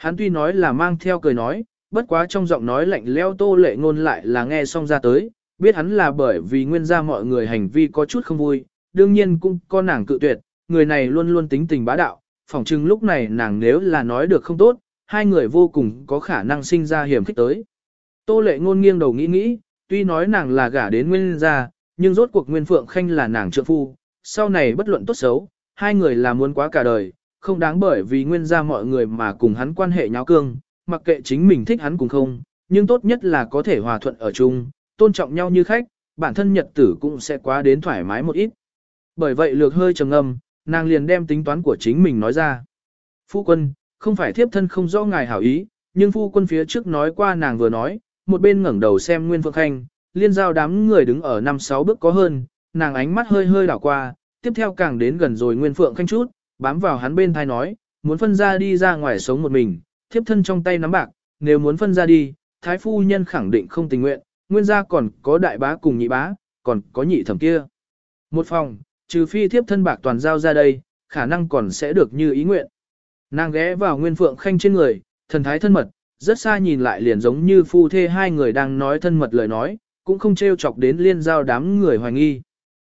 Hắn tuy nói là mang theo cười nói, bất quá trong giọng nói lạnh leo tô lệ ngôn lại là nghe xong ra tới, biết hắn là bởi vì nguyên gia mọi người hành vi có chút không vui, đương nhiên cũng có nàng cự tuyệt, người này luôn luôn tính tình bá đạo, phỏng chừng lúc này nàng nếu là nói được không tốt, hai người vô cùng có khả năng sinh ra hiểm khích tới. Tô lệ ngôn nghiêng đầu nghĩ nghĩ, tuy nói nàng là gả đến nguyên gia, nhưng rốt cuộc nguyên phượng khanh là nàng trợ phu, sau này bất luận tốt xấu, hai người là muốn quá cả đời, không đáng bởi vì nguyên gia mọi người mà cùng hắn quan hệ nháo cương, mặc kệ chính mình thích hắn cùng không, nhưng tốt nhất là có thể hòa thuận ở chung, tôn trọng nhau như khách, bản thân nhật tử cũng sẽ quá đến thoải mái một ít. Bởi vậy lược hơi trầm ngâm, nàng liền đem tính toán của chính mình nói ra. Phu quân, không phải thiếp thân không rõ ngài hảo ý, nhưng phu quân phía trước nói qua nàng vừa nói, một bên ngẩng đầu xem Nguyên Phượng Khanh, liên giao đám người đứng ở năm sáu bước có hơn, nàng ánh mắt hơi hơi đảo qua, tiếp theo càng đến gần rồi Nguyên Phượng Khanh chút, bám vào hắn bên thai nói, muốn phân ra đi ra ngoài sống một mình, thiếp thân trong tay nắm bạc, nếu muốn phân ra đi, thái phu nhân khẳng định không tình nguyện, nguyên gia còn có đại bá cùng nhị bá, còn có nhị thẩm kia. Một phòng, trừ phi thiếp thân bạc toàn giao ra đây, khả năng còn sẽ được như ý nguyện. Nàng ghé vào Nguyên Phượng Khanh trên người, thần thái thân mật, rất xa nhìn lại liền giống như phu thê hai người đang nói thân mật lời nói, cũng không trêu chọc đến liên giao đám người hoài nghi.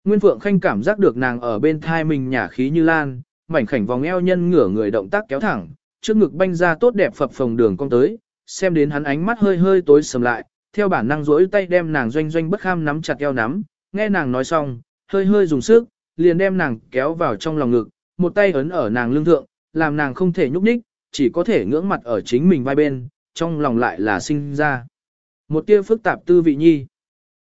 Nguyên Phượng Khanh cảm giác được nàng ở bên thai mình nhả khí như lan, mảnh khảnh vòng eo nhân ngửa người động tác kéo thẳng, trước ngực banh ra tốt đẹp phập phồng đường cong tới, xem đến hắn ánh mắt hơi hơi tối sầm lại, theo bản năng duỗi tay đem nàng doanh doanh bất kham nắm chặt eo nắm, nghe nàng nói xong, hơi hơi dùng sức, liền đem nàng kéo vào trong lòng ngực, một tay ấn ở nàng lưng thượng, làm nàng không thể nhúc nhích, chỉ có thể ngưỡng mặt ở chính mình vai bên, trong lòng lại là sinh ra. Một tia phức tạp tư vị nhi.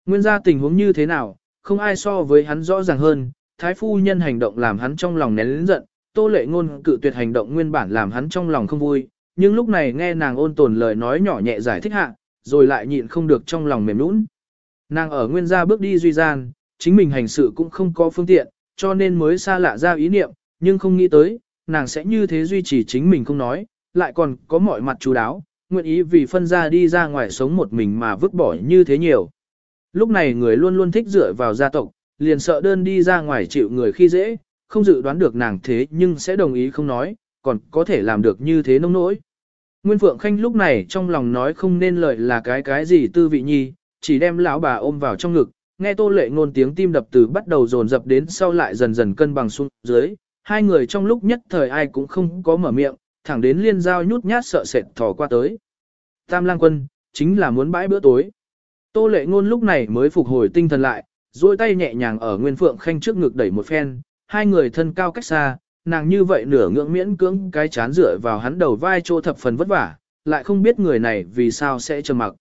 Nguyên ra tình huống như thế nào, không ai so với hắn rõ ràng hơn, thái phu nhân hành động làm hắn trong lòng nén lĩnh giận, tô lệ ngôn cự tuyệt hành động nguyên bản làm hắn trong lòng không vui, nhưng lúc này nghe nàng ôn tồn lời nói nhỏ nhẹ giải thích hạ, rồi lại nhịn không được trong lòng mềm nũng. Nàng ở nguyên gia bước đi duy gian, chính mình hành sự cũng không có phương tiện, cho nên mới xa lạ ra ý niệm, nhưng không nghĩ tới, nàng sẽ như thế duy trì chính mình không nói, lại còn có mọi mặt chú đáo, nguyện ý vì phân ra đi ra ngoài sống một mình mà vứt bỏ như thế nhiều. Lúc này người luôn luôn thích dựa vào gia tộc, liền sợ đơn đi ra ngoài chịu người khi dễ, không dự đoán được nàng thế nhưng sẽ đồng ý không nói, còn có thể làm được như thế nông nỗi. Nguyên Phượng Khanh lúc này trong lòng nói không nên lời là cái cái gì tư vị nhi, chỉ đem lão bà ôm vào trong ngực, nghe tô lệ ngôn tiếng tim đập từ bắt đầu dồn dập đến sau lại dần dần cân bằng xuống dưới, hai người trong lúc nhất thời ai cũng không có mở miệng, thẳng đến liên giao nhút nhát sợ sệt thò qua tới. Tam lang quân, chính là muốn bãi bữa tối. Tô lệ ngôn lúc này mới phục hồi tinh thần lại, duỗi tay nhẹ nhàng ở Nguyên Phượng Khanh trước ngực đẩy một phen, hai người thân cao cách xa, nàng như vậy nửa ngưỡng miễn cưỡng cái chán dựa vào hắn đầu vai chỗ thập phần vất vả, lại không biết người này vì sao sẽ trầm mặc.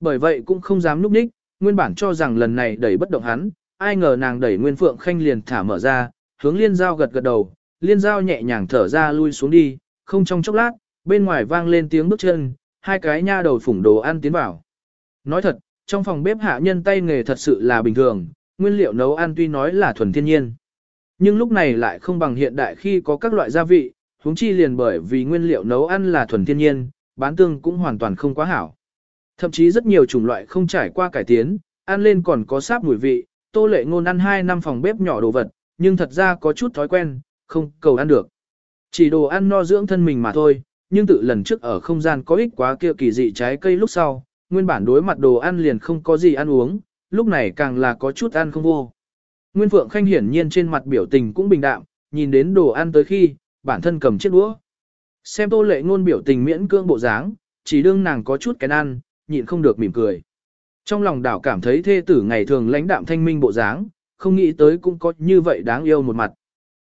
Bởi vậy cũng không dám núp đích, nguyên bản cho rằng lần này đẩy bất động hắn, ai ngờ nàng đẩy Nguyên Phượng Khanh liền thả mở ra, hướng liên giao gật gật đầu, liên giao nhẹ nhàng thở ra lui xuống đi, không trong chốc lát, bên ngoài vang lên tiếng bước chân, hai cái nha đầu phủng đồ ăn tiến vào. Nói thật, trong phòng bếp hạ nhân tay nghề thật sự là bình thường, nguyên liệu nấu ăn tuy nói là thuần thiên nhiên. Nhưng lúc này lại không bằng hiện đại khi có các loại gia vị, huống chi liền bởi vì nguyên liệu nấu ăn là thuần thiên nhiên, bán tương cũng hoàn toàn không quá hảo. Thậm chí rất nhiều chủng loại không trải qua cải tiến, ăn lên còn có sáp mùi vị, tô lệ ngôn ăn 2 năm phòng bếp nhỏ đồ vật, nhưng thật ra có chút thói quen, không cầu ăn được. Chỉ đồ ăn no dưỡng thân mình mà thôi, nhưng tự lần trước ở không gian có ích quá kia kỳ dị trái cây lúc sau, nguyên bản đối mặt đồ ăn liền không có gì ăn uống, lúc này càng là có chút ăn không vô. Nguyên Phượng Khanh hiển nhiên trên mặt biểu tình cũng bình đạm, nhìn đến đồ ăn tới khi, bản thân cầm chiếc đũa. Xem tô lệ ngôn biểu tình miễn cưỡng bộ dáng, chỉ đương nàng có chút cái ăn, nhịn không được mỉm cười. Trong lòng đảo cảm thấy thê tử ngày thường lãnh đạm thanh minh bộ dáng, không nghĩ tới cũng có như vậy đáng yêu một mặt.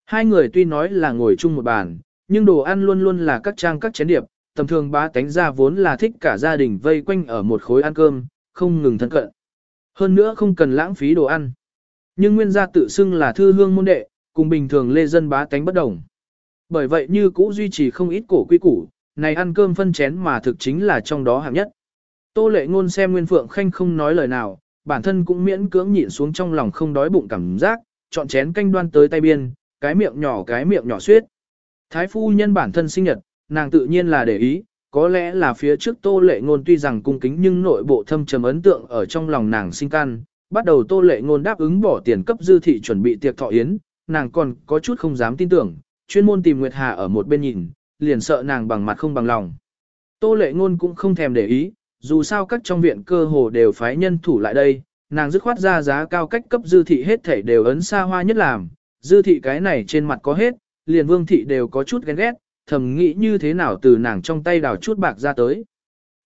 Hai người tuy nói là ngồi chung một bàn, nhưng đồ ăn luôn luôn là các trang các chén điệp, tầm thường bá tánh ra vốn là thích cả gia đình vây quanh ở một khối ăn cơm, không ngừng thân cận. Hơn nữa không cần lãng phí đồ ăn. Nhưng nguyên gia tự xưng là thư hương môn đệ, cùng bình thường lê dân bá tánh bất đồng. Bởi vậy như cũ duy trì không ít cổ quy củ, này ăn cơm phân chén mà thực chính là trong đó hạng nhất. Tô lệ ngôn xem Nguyên Phượng Khanh không nói lời nào, bản thân cũng miễn cưỡng nhịn xuống trong lòng không đói bụng cảm giác, chọn chén canh đoan tới tay biên, cái miệng nhỏ cái miệng nhỏ suyết. Thái phu nhân bản thân sinh nhật, nàng tự nhiên là để ý, có lẽ là phía trước tô lệ ngôn tuy rằng cung kính nhưng nội bộ thâm trầm ấn tượng ở trong lòng nàng sinh căn, bắt đầu tô lệ ngôn đáp ứng bỏ tiền cấp dư thị chuẩn bị tiệc thọ yến, nàng còn có chút không dám tin tưởng, chuyên môn tìm Nguyệt Hà ở một bên nhìn, liền sợ nàng bằng mặt không bằng lòng. Tô lệ ngôn cũng không thèm để ý, dù sao các trong viện cơ hồ đều phái nhân thủ lại đây, nàng dứt khoát ra giá cao cách cấp dư thị hết thể đều ấn xa hoa nhất làm, dư thị cái này trên mặt có hết, liền vương thị đều có chút ghen ghét, thầm nghĩ như thế nào từ nàng trong tay đào chút bạc ra tới.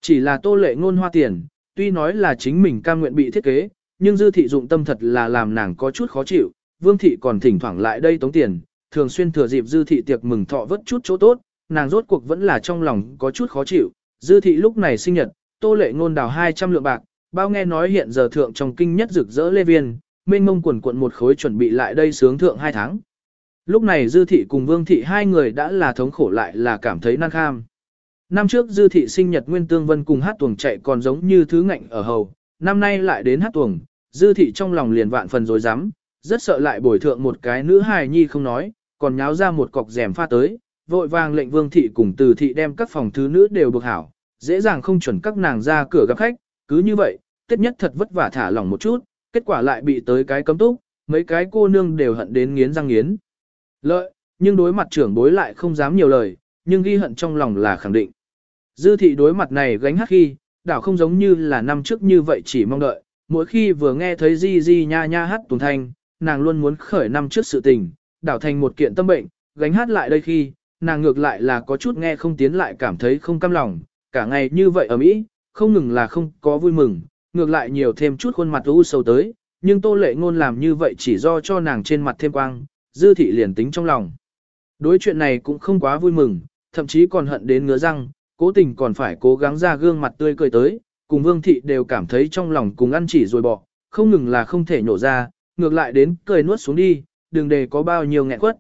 Chỉ là tô lệ ngôn hoa tiền, tuy nói là chính mình cam nguyện bị thiết kế, nhưng dư thị dụng tâm thật là làm nàng có chút khó chịu, vương thị còn thỉnh thoảng lại đây tống tiền, thường xuyên thừa dịp dư thị tiệc mừng thọ vất chút chỗ tốt, nàng rốt cuộc vẫn là trong lòng có chút khó chịu, dư thị lúc này sinh nhật, tô lệ ngôn đào 200 lượng bạc, bao nghe nói hiện giờ thượng trong kinh nhất rực rỡ lê viên, mênh mông quần cuộn một khối chuẩn bị lại đây sướng thượng hai tháng. Lúc này Dư Thị cùng Vương Thị hai người đã là thống khổ lại là cảm thấy nan kham. Năm trước Dư Thị sinh nhật Nguyên Tương Vân cùng hát tuồng chạy còn giống như thứ ngạnh ở hầu, năm nay lại đến hát tuồng, Dư Thị trong lòng liền vạn phần rồi dám, rất sợ lại bồi thượng một cái nữ hài nhi không nói, còn nháo ra một cọc rèm pha tới, vội vàng lệnh Vương Thị cùng Từ Thị đem các phòng thứ nữ đều buộc hảo, dễ dàng không chuẩn các nàng ra cửa gặp khách, cứ như vậy, tết nhất thật vất vả thả lỏng một chút, kết quả lại bị tới cái cấm túc, mấy cái cô nương đều hận đến nghiến răng nghiến. Lợi, nhưng đối mặt trưởng bối lại không dám nhiều lời, nhưng ghi hận trong lòng là khẳng định. Dư thị đối mặt này gánh hát khi, đảo không giống như là năm trước như vậy chỉ mong đợi, mỗi khi vừa nghe thấy di di nha nha hát tuồng thanh, nàng luôn muốn khởi năm trước sự tình, đảo thành một kiện tâm bệnh, gánh hát lại đây khi, nàng ngược lại là có chút nghe không tiến lại cảm thấy không cam lòng, cả ngày như vậy ở Mỹ, không ngừng là không có vui mừng, ngược lại nhiều thêm chút khuôn mặt u sầu tới, nhưng tô lệ ngôn làm như vậy chỉ do cho nàng trên mặt thêm quang, dư thị liền tính trong lòng. Đối chuyện này cũng không quá vui mừng, thậm chí còn hận đến ngứa răng, cố tình còn phải cố gắng ra gương mặt tươi cười tới, cùng vương thị đều cảm thấy trong lòng cùng ăn chỉ rồi bỏ, không ngừng là không thể nhổ ra, ngược lại đến cười nuốt xuống đi, đừng để có bao nhiêu nghẹn quất.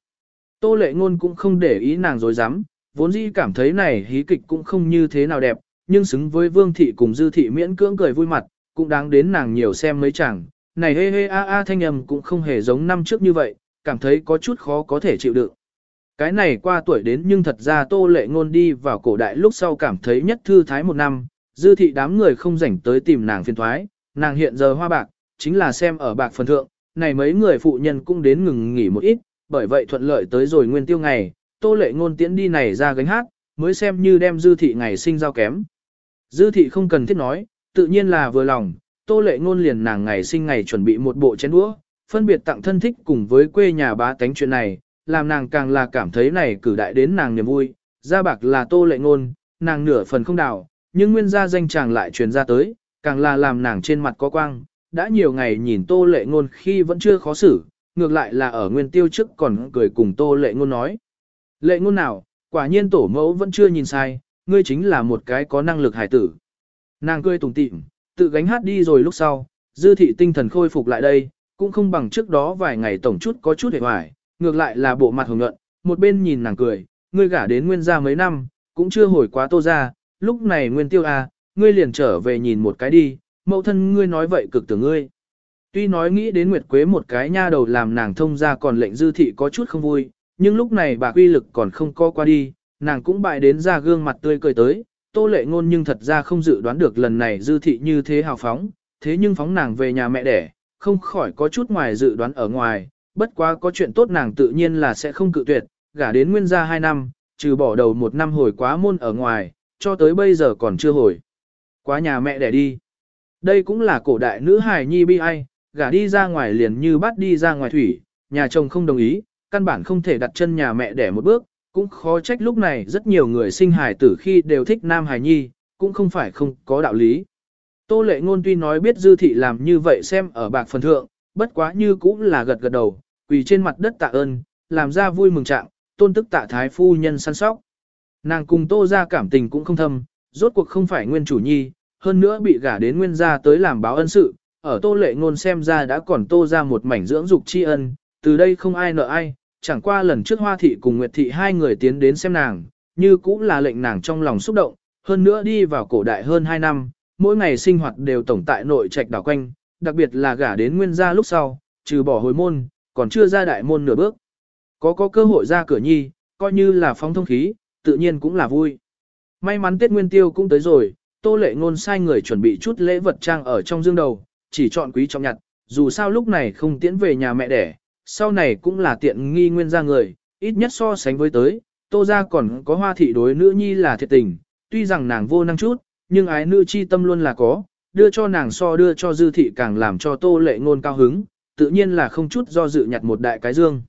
Tô lệ ngôn cũng không để ý nàng dối dám, vốn dĩ cảm thấy này hí kịch cũng không như thế nào đẹp, nhưng xứng với vương thị cùng dư thị miễn cưỡng cười vui mặt, cũng đáng đến nàng nhiều xem mấy chẳng này hê hê a a thanh âm cũng không hề giống năm trước như vậy, cảm thấy có chút khó có thể chịu đựng. Cái này qua tuổi đến nhưng thật ra tô lệ ngôn đi vào cổ đại lúc sau cảm thấy nhất thư thái một năm, dư thị đám người không rảnh tới tìm nàng phiền thoái, nàng hiện giờ hoa bạc, chính là xem ở bạc phần thượng, này mấy người phụ nhân cũng đến ngừng nghỉ một ít, bởi vậy thuận lợi tới rồi nguyên tiêu ngày, tô lệ ngôn tiễn đi này ra gánh hát, mới xem như đem dư thị ngày sinh giao kém. Dư thị không cần thiết nói, tự nhiên là vừa lòng, tô lệ ngôn liền nàng ngày sinh ngày chuẩn bị một bộ chén đũa, phân biệt tặng thân thích cùng với quê nhà bá tánh chuyện này, làm nàng càng là cảm thấy này cử đại đến nàng niềm vui, Ra bạc là tô lệ ngôn, nàng nửa phần không đào, nhưng nguyên gia danh chàng lại truyền ra tới, càng là làm nàng trên mặt có quang, đã nhiều ngày nhìn tô lệ ngôn khi vẫn chưa khó xử, ngược lại là ở nguyên tiêu trước còn cười cùng tô lệ ngôn nói. Lệ ngôn nào, quả nhiên tổ mẫu vẫn chưa nhìn sai, ngươi chính là một cái có năng lực hải tử. Nàng cười tùng tịm, tự gánh hát đi rồi lúc sau, dư thị tinh thần khôi phục lại đây, cũng không bằng trước đó vài ngày tổng chút có chút hề hoài, ngược lại là bộ mặt hồng nhuận, một bên nhìn nàng cười, ngươi gả đến nguyên gia mấy năm, cũng chưa hồi quá tô ra, lúc này nguyên tiêu à, ngươi liền trở về nhìn một cái đi, mẫu thân ngươi nói vậy cực tưởng ngươi. Tuy nói nghĩ đến Nguyệt Quế một cái nha đầu làm nàng thông ra còn lệnh dư thị có chút không vui, nhưng lúc này bà quy lực còn không co qua đi, nàng cũng bại đến ra gương mặt tươi cười tới, tô lệ ngôn nhưng thật ra không dự đoán được lần này dư thị như thế hào phóng, thế nhưng phóng nàng về nhà mẹ đẻ, không khỏi có chút ngoài dự đoán ở ngoài, bất quá có chuyện tốt nàng tự nhiên là sẽ không cự tuyệt, gả đến nguyên gia 2 năm, trừ bỏ đầu một năm hồi quá môn ở ngoài, cho tới bây giờ còn chưa hồi. Quá nhà mẹ đẻ đi. Đây cũng là cổ đại nữ hài nhi bi ai, gả đi ra ngoài liền như bắt đi ra ngoài thủy, nhà chồng không đồng ý, căn bản không thể đặt chân nhà mẹ đẻ một bước, cũng khó trách lúc này rất nhiều người sinh hài tử khi đều thích nam hài nhi, cũng không phải không có đạo lý. Tô lệ ngôn tuy nói biết dư thị làm như vậy xem ở bạc phần thượng, bất quá như cũng là gật gật đầu, quỳ trên mặt đất tạ ơn, làm ra vui mừng trạng, tôn tức tạ thái phu nhân săn sóc. Nàng cùng tô ra cảm tình cũng không thâm, rốt cuộc không phải nguyên chủ nhi, hơn nữa bị gả đến nguyên gia tới làm báo ân sự, ở tô lệ ngôn xem ra đã còn tô ra một mảnh dưỡng dục tri ân, từ đây không ai nợ ai, chẳng qua lần trước hoa thị cùng nguyệt thị hai người tiến đến xem nàng, như cũng là lệnh nàng trong lòng xúc động, hơn nữa đi vào cổ đại hơn 2 năm, mỗi ngày sinh hoạt đều tổng tại nội trạch đảo quanh, đặc biệt là gả đến nguyên gia lúc sau, trừ bỏ hồi môn, còn chưa ra đại môn nửa bước. Có có cơ hội ra cửa nhi, coi như là phóng thông khí, tự nhiên cũng là vui. May mắn Tết Nguyên Tiêu cũng tới rồi, Tô Lệ Ngôn sai người chuẩn bị chút lễ vật trang ở trong dương đầu, chỉ chọn quý trọng nhặt, dù sao lúc này không tiễn về nhà mẹ đẻ, sau này cũng là tiện nghi nguyên gia người, ít nhất so sánh với tới, Tô gia còn có hoa thị đối nữ nhi là thiệt tình, tuy rằng nàng vô năng chút, nhưng ái nữ chi tâm luôn là có, đưa cho nàng so đưa cho dư thị càng làm cho tô lệ ngôn cao hứng, tự nhiên là không chút do dự nhặt một đại cái dương.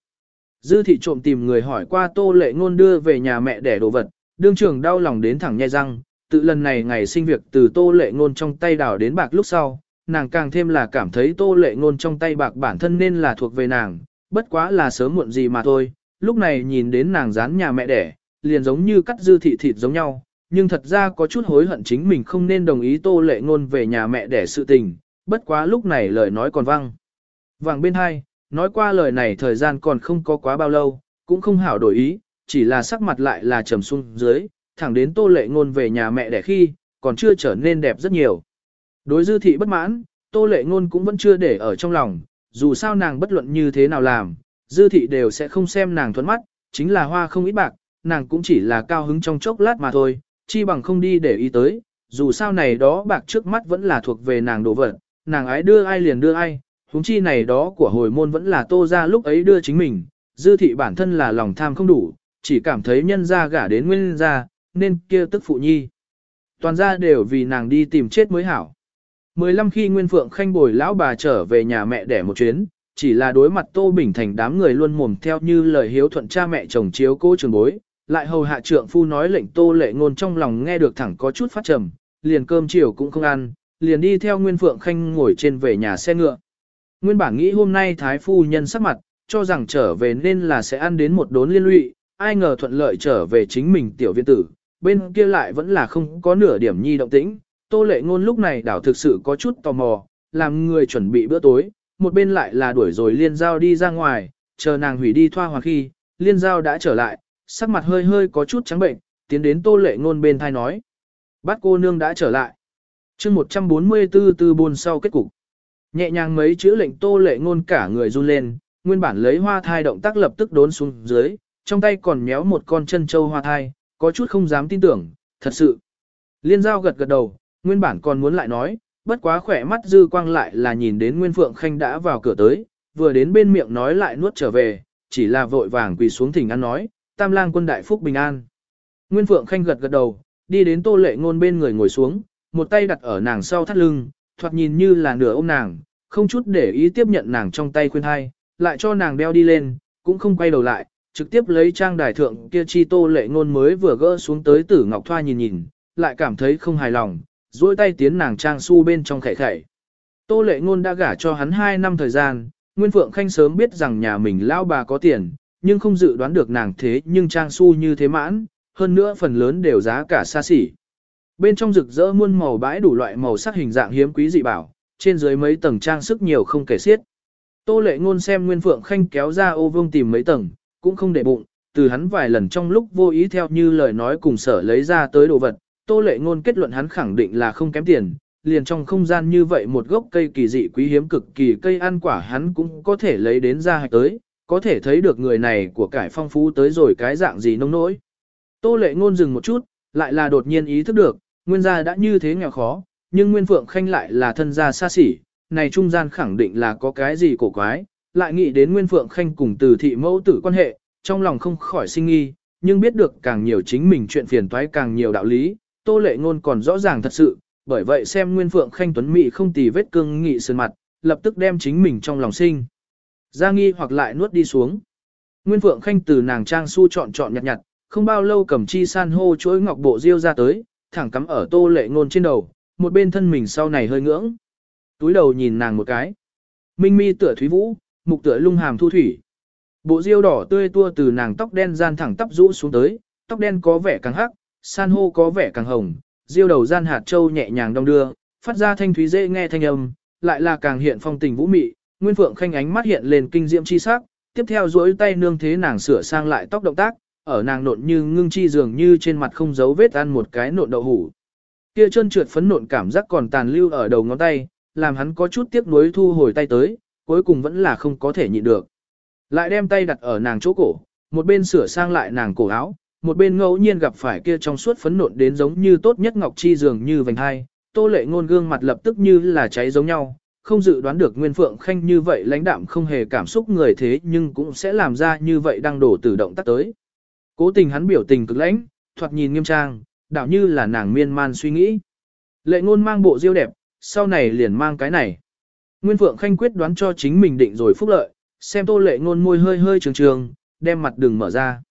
Dư thị trộm tìm người hỏi qua tô lệ ngôn đưa về nhà mẹ để đồ vật, đương trưởng đau lòng đến thẳng nhai răng, tự lần này ngày sinh việc từ tô lệ ngôn trong tay đảo đến bạc lúc sau, nàng càng thêm là cảm thấy tô lệ ngôn trong tay bạc bản thân nên là thuộc về nàng, bất quá là sớm muộn gì mà thôi, lúc này nhìn đến nàng dán nhà mẹ đẻ, liền giống như cắt dư thị thịt giống nhau, nhưng thật ra có chút hối hận chính mình không nên đồng ý tô lệ ngôn về nhà mẹ để sự tình, bất quá lúc này lời nói còn văng. Vàng bên hai, nói qua lời này thời gian còn không có quá bao lâu, cũng không hảo đổi ý, chỉ là sắc mặt lại là trầm xuống dưới, thẳng đến tô lệ ngôn về nhà mẹ đẻ khi, còn chưa trở nên đẹp rất nhiều. Đối dư thị bất mãn, tô lệ ngôn cũng vẫn chưa để ở trong lòng, dù sao nàng bất luận như thế nào làm, dư thị đều sẽ không xem nàng thuẫn mắt, chính là hoa không ít bạc, nàng cũng chỉ là cao hứng trong chốc lát mà thôi, chi bằng không đi để ý tới, dù sao này đó bạc trước mắt vẫn là thuộc về nàng đồ vật, nàng ái đưa ai liền đưa ai, Húng chi này đó của hồi môn vẫn là tô ra lúc ấy đưa chính mình, dư thị bản thân là lòng tham không đủ, chỉ cảm thấy nhân ra gả đến nguyên ra, nên kia tức phụ nhi. Toàn ra đều vì nàng đi tìm chết mới hảo. 15 khi Nguyên Phượng Khanh bồi lão bà trở về nhà mẹ đẻ một chuyến, chỉ là đối mặt Tô Bình Thành đám người luôn mồm theo như lời hiếu thuận cha mẹ chồng chiếu cô trường bối, lại hầu hạ trượng phu nói lệnh Tô Lệ ngôn trong lòng nghe được thẳng có chút phát trầm, liền cơm chiều cũng không ăn, liền đi theo Nguyên Phượng Khanh ngồi trên về nhà xe ngựa. Nguyên bản nghĩ hôm nay Thái Phu nhân sắc mặt, cho rằng trở về nên là sẽ ăn đến một đốn liên lụy, ai ngờ thuận lợi trở về chính mình tiểu viên tử, bên kia lại vẫn là không có nửa điểm nhi động tĩnh. Tô lệ ngôn lúc này đảo thực sự có chút tò mò, làm người chuẩn bị bữa tối, một bên lại là đuổi rồi liên giao đi ra ngoài, chờ nàng hủy đi thoa hoàng khi, liên giao đã trở lại, sắc mặt hơi hơi có chút trắng bệnh, tiến đến tô lệ ngôn bên thai nói. Bát cô nương đã trở lại. chương 144 từ buồn sau kết cục. Nhẹ nhàng mấy chữ lệnh tô lệ ngôn cả người run lên, nguyên bản lấy hoa thai động tác lập tức đốn xuống dưới, trong tay còn méo một con chân châu hoa thai, có chút không dám tin tưởng, thật sự. Liên giao gật gật đầu, nguyên bản còn muốn lại nói, bất quá khỏe mắt dư quang lại là nhìn đến Nguyên Phượng Khanh đã vào cửa tới, vừa đến bên miệng nói lại nuốt trở về, chỉ là vội vàng quỳ xuống thỉnh ăn nói, tam lang quân đại phúc bình an. Nguyên Phượng Khanh gật gật đầu, đi đến tô lệ ngôn bên người ngồi xuống, một tay đặt ở nàng sau thắt lưng, thoạt nhìn như là nửa ôm nàng, không chút để ý tiếp nhận nàng trong tay khuyên hai, lại cho nàng đeo đi lên, cũng không quay đầu lại, trực tiếp lấy trang đài thượng kia chi tô lệ ngôn mới vừa gỡ xuống tới tử ngọc thoa nhìn nhìn, lại cảm thấy không hài lòng, duỗi tay tiến nàng trang su bên trong khẩy khẩy. Tô lệ ngôn đã gả cho hắn 2 năm thời gian, Nguyên Phượng Khanh sớm biết rằng nhà mình lão bà có tiền, nhưng không dự đoán được nàng thế nhưng trang su như thế mãn, hơn nữa phần lớn đều giá cả xa xỉ. Bên trong rực rỡ muôn màu bãi đủ loại màu sắc hình dạng hiếm quý dị bảo, trên dưới mấy tầng trang sức nhiều không kể xiết. Tô lệ ngôn xem Nguyên Phượng Khanh kéo ra ô vương tìm mấy tầng, cũng không để bụng, từ hắn vài lần trong lúc vô ý theo như lời nói cùng sở lấy ra tới đồ vật, tô lệ ngôn kết luận hắn khẳng định là không kém tiền, liền trong không gian như vậy một gốc cây kỳ dị quý hiếm cực kỳ cây ăn quả hắn cũng có thể lấy đến ra hạch tới, có thể thấy được người này của cải phong phú tới rồi cái dạng gì nông nỗi. Tô lệ ngôn dừng một chút, lại là đột nhiên ý thức được, nguyên gia đã như thế nghèo khó, nhưng Nguyên Phượng Khanh lại là thân gia xa xỉ, này trung gian khẳng định là có cái gì cổ quái, lại nghĩ đến Nguyên Phượng Khanh cùng từ thị mẫu tử quan hệ, trong lòng không khỏi sinh nghi, nhưng biết được càng nhiều chính mình chuyện phiền toái càng nhiều đạo lý, tô lệ ngôn còn rõ ràng thật sự, bởi vậy xem Nguyên Phượng Khanh tuấn mỹ không tì vết cương nghị sơn mặt, lập tức đem chính mình trong lòng sinh. Ra nghi hoặc lại nuốt đi xuống. Nguyên Phượng Khanh từ nàng trang su chọn chọn nhặt nhặt, không bao lâu cầm chi san hô chuỗi ngọc bộ diêu ra tới, thẳng cắm ở tô lệ ngôn trên đầu, một bên thân mình sau này hơi ngưỡng. Túi đầu nhìn nàng một cái. Minh mi tựa thúy vũ, mục tựa lung hàm thu thủy. Bộ diêu đỏ tươi tua từ nàng tóc đen gian thẳng tắp rũ xuống tới, tóc đen có vẻ càng hắc, san hô có vẻ càng hồng, diêu đầu gian hạt châu nhẹ nhàng đong đưa, phát ra thanh thúy dễ nghe thanh âm, lại là càng hiện phong tình vũ mị, Nguyên Phượng khanh ánh mắt hiện lên kinh diễm chi sắc, tiếp theo duỗi tay nương thế nàng sửa sang lại tóc động tác, ở nàng nộn như ngưng chi dường như trên mặt không giấu vết ăn một cái nộn đậu hủ. Kia chân trượt phấn nộn cảm giác còn tàn lưu ở đầu ngón tay, làm hắn có chút tiếc nuối thu hồi tay tới, cuối cùng vẫn là không có thể nhịn được. Lại đem tay đặt ở nàng chỗ cổ, một bên sửa sang lại nàng cổ áo, một bên ngẫu nhiên gặp phải kia trong suốt phấn nộn đến giống như tốt nhất ngọc chi dường như vành hai, tô lệ ngôn gương mặt lập tức như là cháy giống nhau, không dự đoán được Nguyên Phượng Khanh như vậy lãnh đạm không hề cảm xúc người thế nhưng cũng sẽ làm ra như vậy đang đổ tự động tác tới. Cố tình hắn biểu tình cực lãnh, thoạt nhìn nghiêm trang, đảo như là nàng miên man suy nghĩ. Lệ ngôn mang bộ diêu đẹp, sau này liền mang cái này. Nguyên Phượng Khanh quyết đoán cho chính mình định rồi phúc lợi, xem tô lệ ngôn môi hơi hơi trường trường, đem mặt đường mở ra.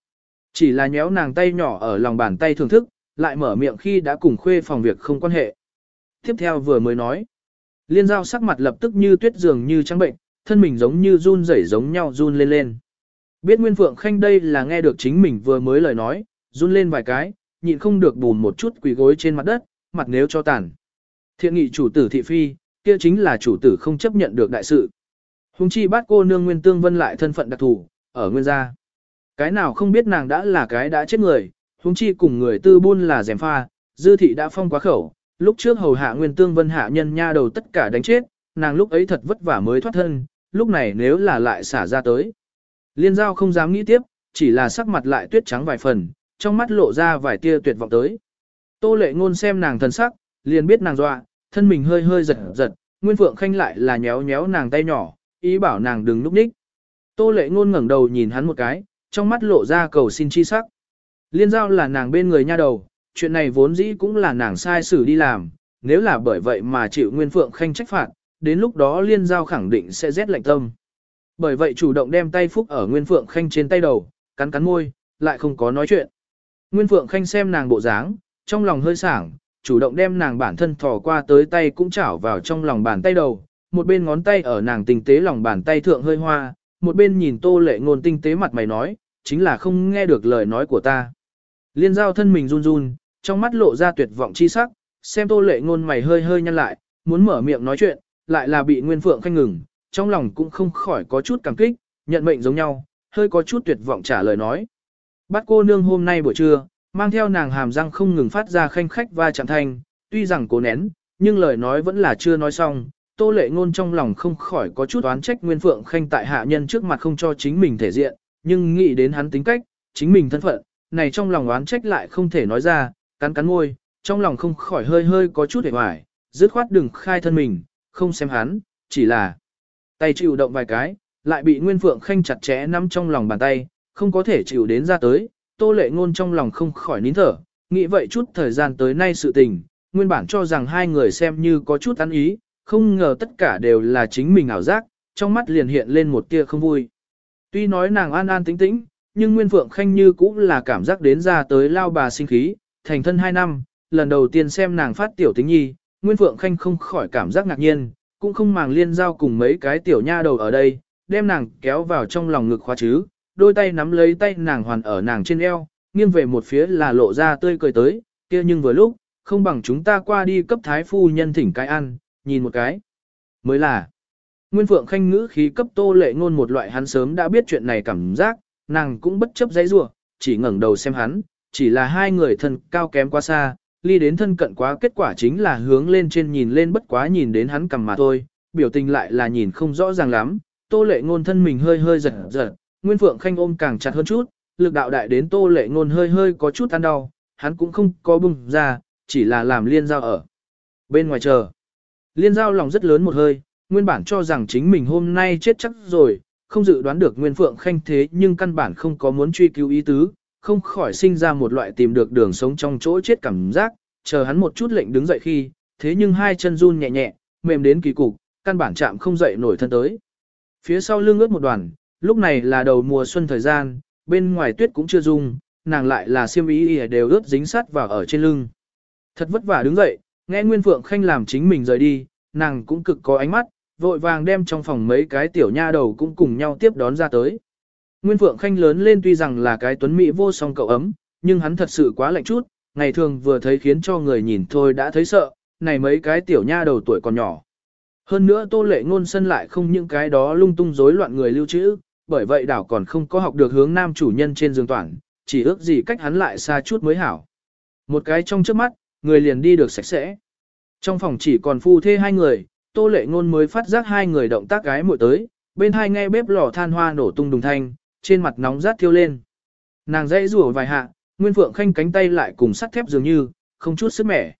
Chỉ là nhéo nàng tay nhỏ ở lòng bàn tay thưởng thức, lại mở miệng khi đã cùng khuê phòng việc không quan hệ. Tiếp theo vừa mới nói. Liên giao sắc mặt lập tức như tuyết dường như trắng bệnh, thân mình giống như run rẩy giống nhau run lên lên. Biết Nguyên Phượng Khanh đây là nghe được chính mình vừa mới lời nói, run lên vài cái, nhịn không được bùn một chút quỳ gối trên mặt đất, mặt nếu cho tàn. Thiện nghị chủ tử thị phi, kia chính là chủ tử không chấp nhận được đại sự. Hùng chi bắt cô nương Nguyên Tương Vân lại thân phận đặc thù, ở Nguyên gia. Cái nào không biết nàng đã là cái đã chết người, hùng chi cùng người tư buôn là dèm pha, dư thị đã phong quá khẩu, lúc trước hầu hạ Nguyên Tương Vân hạ nhân nha đầu tất cả đánh chết, nàng lúc ấy thật vất vả mới thoát thân, lúc này nếu là lại xả ra tới. Liên giao không dám nghĩ tiếp, chỉ là sắc mặt lại tuyết trắng vài phần, trong mắt lộ ra vài tia tuyệt vọng tới. Tô lệ ngôn xem nàng thần sắc, liền biết nàng dọa, thân mình hơi hơi giật giật, Nguyên Phượng Khanh lại là nhéo nhéo nàng tay nhỏ, ý bảo nàng đừng núp ních. Tô lệ ngôn ngẩng đầu nhìn hắn một cái, trong mắt lộ ra cầu xin chi sắc. Liên giao là nàng bên người nha đầu, chuyện này vốn dĩ cũng là nàng sai xử đi làm, nếu là bởi vậy mà chịu Nguyên Phượng Khanh trách phạt, đến lúc đó liên giao khẳng định sẽ rét lạnh tâm. Bởi vậy chủ động đem tay phúc ở Nguyên Phượng Khanh trên tay đầu, cắn cắn môi, lại không có nói chuyện. Nguyên Phượng Khanh xem nàng bộ dáng, trong lòng hơi sảng, chủ động đem nàng bản thân thò qua tới tay cũng chảo vào trong lòng bàn tay đầu, một bên ngón tay ở nàng tinh tế lòng bàn tay thượng hơi hoa, một bên nhìn tô lệ ngôn tinh tế mặt mày nói, chính là không nghe được lời nói của ta. Liên giao thân mình run run, trong mắt lộ ra tuyệt vọng chi sắc, xem tô lệ ngôn mày hơi hơi nhăn lại, muốn mở miệng nói chuyện, lại là bị Nguyên Phượng Khanh ngừng, trong lòng cũng không khỏi có chút cảm kích, nhận mệnh giống nhau, hơi có chút tuyệt vọng trả lời nói. Bắt cô nương hôm nay buổi trưa, mang theo nàng hàm răng không ngừng phát ra khanh khách và chạm thanh, tuy rằng cố nén, nhưng lời nói vẫn là chưa nói xong. Tô lệ ngôn trong lòng không khỏi có chút oán trách Nguyên Phượng Khanh tại hạ nhân trước mặt không cho chính mình thể diện, nhưng nghĩ đến hắn tính cách, chính mình thân phận, này trong lòng oán trách lại không thể nói ra, cắn cắn môi, trong lòng không khỏi hơi hơi có chút hề hoài, dứt khoát đừng khai thân mình, không xem hắn, chỉ là tay chịu động vài cái, lại bị Nguyên Phượng Khanh chặt chẽ nắm trong lòng bàn tay, không có thể chịu đến ra tới, tô lệ ngôn trong lòng không khỏi nín thở, nghĩ vậy chút thời gian tới nay sự tình, nguyên bản cho rằng hai người xem như có chút ăn ý, không ngờ tất cả đều là chính mình ảo giác, trong mắt liền hiện lên một tia không vui. Tuy nói nàng an an tĩnh tĩnh, nhưng Nguyên Phượng Khanh như cũng là cảm giác đến ra tới lao bà sinh khí, thành thân hai năm, lần đầu tiên xem nàng phát tiểu tính nhi, Nguyên Phượng Khanh không khỏi cảm giác ngạc nhiên, cũng không màng liên giao cùng mấy cái tiểu nha đầu ở đây, đem nàng kéo vào trong lòng ngực khóa chứ, đôi tay nắm lấy tay nàng hoàn ở nàng trên eo, nghiêng về một phía là lộ ra tươi cười tới, kia nhưng vừa lúc, không bằng chúng ta qua đi cấp thái phu nhân thỉnh cái ăn, nhìn một cái. Mới là, Nguyên Phượng Khanh ngữ khí cấp tô lệ ngôn một loại hắn sớm đã biết chuyện này cảm giác, nàng cũng bất chấp dãy rủa chỉ ngẩng đầu xem hắn, chỉ là hai người thân cao kém quá xa, ly đến thân cận quá kết quả chính là hướng lên trên nhìn lên bất quá nhìn đến hắn cầm mà thôi, biểu tình lại là nhìn không rõ ràng lắm, tô lệ ngôn thân mình hơi hơi giật giật, Nguyên Phượng Khanh ôm càng chặt hơn chút, lực đạo đại đến tô lệ ngôn hơi hơi có chút ăn đau, hắn cũng không có bùng ra, chỉ là làm liên giao ở. Bên ngoài chờ, liên giao lòng rất lớn một hơi, nguyên bản cho rằng chính mình hôm nay chết chắc rồi, không dự đoán được Nguyên Phượng Khanh thế nhưng căn bản không có muốn truy cứu ý tứ, không khỏi sinh ra một loại tìm được đường sống trong chỗ chết cảm giác, chờ hắn một chút lệnh đứng dậy khi, thế nhưng hai chân run nhẹ nhẹ, mềm đến kỳ cục, căn bản chạm không dậy nổi thân tới. Phía sau lưng ướt một đoàn, lúc này là đầu mùa xuân thời gian, bên ngoài tuyết cũng chưa rung, nàng lại là xiêm y đều ướt dính sát vào ở trên lưng. Thật vất vả đứng dậy, nghe Nguyên Phượng Khanh làm chính mình rời đi, nàng cũng cực có ánh mắt, vội vàng đem trong phòng mấy cái tiểu nha đầu cũng cùng nhau tiếp đón ra tới. Nguyên Phượng Khanh lớn lên tuy rằng là cái tuấn mỹ vô song cậu ấm, nhưng hắn thật sự quá lạnh chút, ngày thường vừa thấy khiến cho người nhìn thôi đã thấy sợ, này mấy cái tiểu nha đầu tuổi còn nhỏ. Hơn nữa tô lệ ngôn sân lại không những cái đó lung tung rối loạn người lưu trữ, bởi vậy đảo còn không có học được hướng nam chủ nhân trên giường toàn, chỉ ước gì cách hắn lại xa chút mới hảo. Một cái trong trước mắt, người liền đi được sạch sẽ. Trong phòng chỉ còn phu thê hai người, tô lệ ngôn mới phát giác hai người động tác gái muội tới, bên hai nghe bếp lò than hoa nổ tung đùng thanh, trên mặt nóng rát thiêu lên. Nàng dãy rủa vài hạ, Nguyên Phượng Khanh cánh tay lại cùng sắt thép dường như, không chút sức mẻ.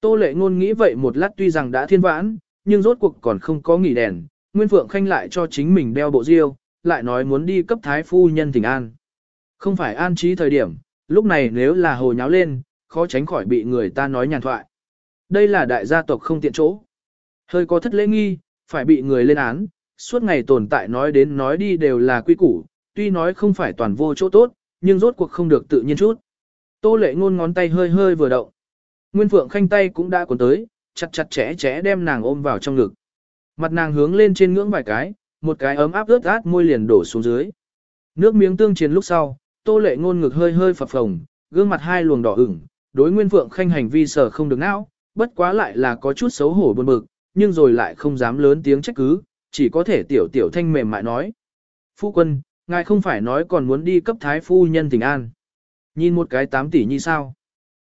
Tô lệ ngôn nghĩ vậy một lát tuy rằng đã thiên vãn, nhưng rốt cuộc còn không có nghỉ đèn, Nguyên Phượng Khanh lại cho chính mình đeo bộ diêu, lại nói muốn đi cấp thái phu nhân thỉnh an. Không phải an trí thời điểm, lúc này nếu là hồ nháo lên, khó tránh khỏi bị người ta nói nhàn thoại. Đây là đại gia tộc không tiện chỗ. Hơi có thất lễ nghi, phải bị người lên án, suốt ngày tồn tại nói đến nói đi đều là quy củ, tuy nói không phải toàn vô chỗ tốt, nhưng rốt cuộc không được tự nhiên chút. Tô lệ ngôn ngón tay hơi hơi vừa động. Nguyên Phượng Khanh tay cũng đã cuốn tới, chặt chặt chẽ chẽ đem nàng ôm vào trong ngực. Mặt nàng hướng lên trên ngưỡng vài cái, một cái ấm áp ướt át môi liền đổ xuống dưới. Nước miếng tương chiến lúc sau, tô lệ ngôn ngực hơi hơi phập phồng, gương mặt hai luồng đỏ ửng, đối Nguyên Phượng Khanh hành vi sở không được não, bất quá lại là có chút xấu hổ buồn bực, nhưng rồi lại không dám lớn tiếng trách cứ, chỉ có thể tiểu tiểu thanh mềm mại nói. Phu quân, ngài không phải nói còn muốn đi cấp thái phu nhân tình an. Nhìn một cái tám tỷ như sao?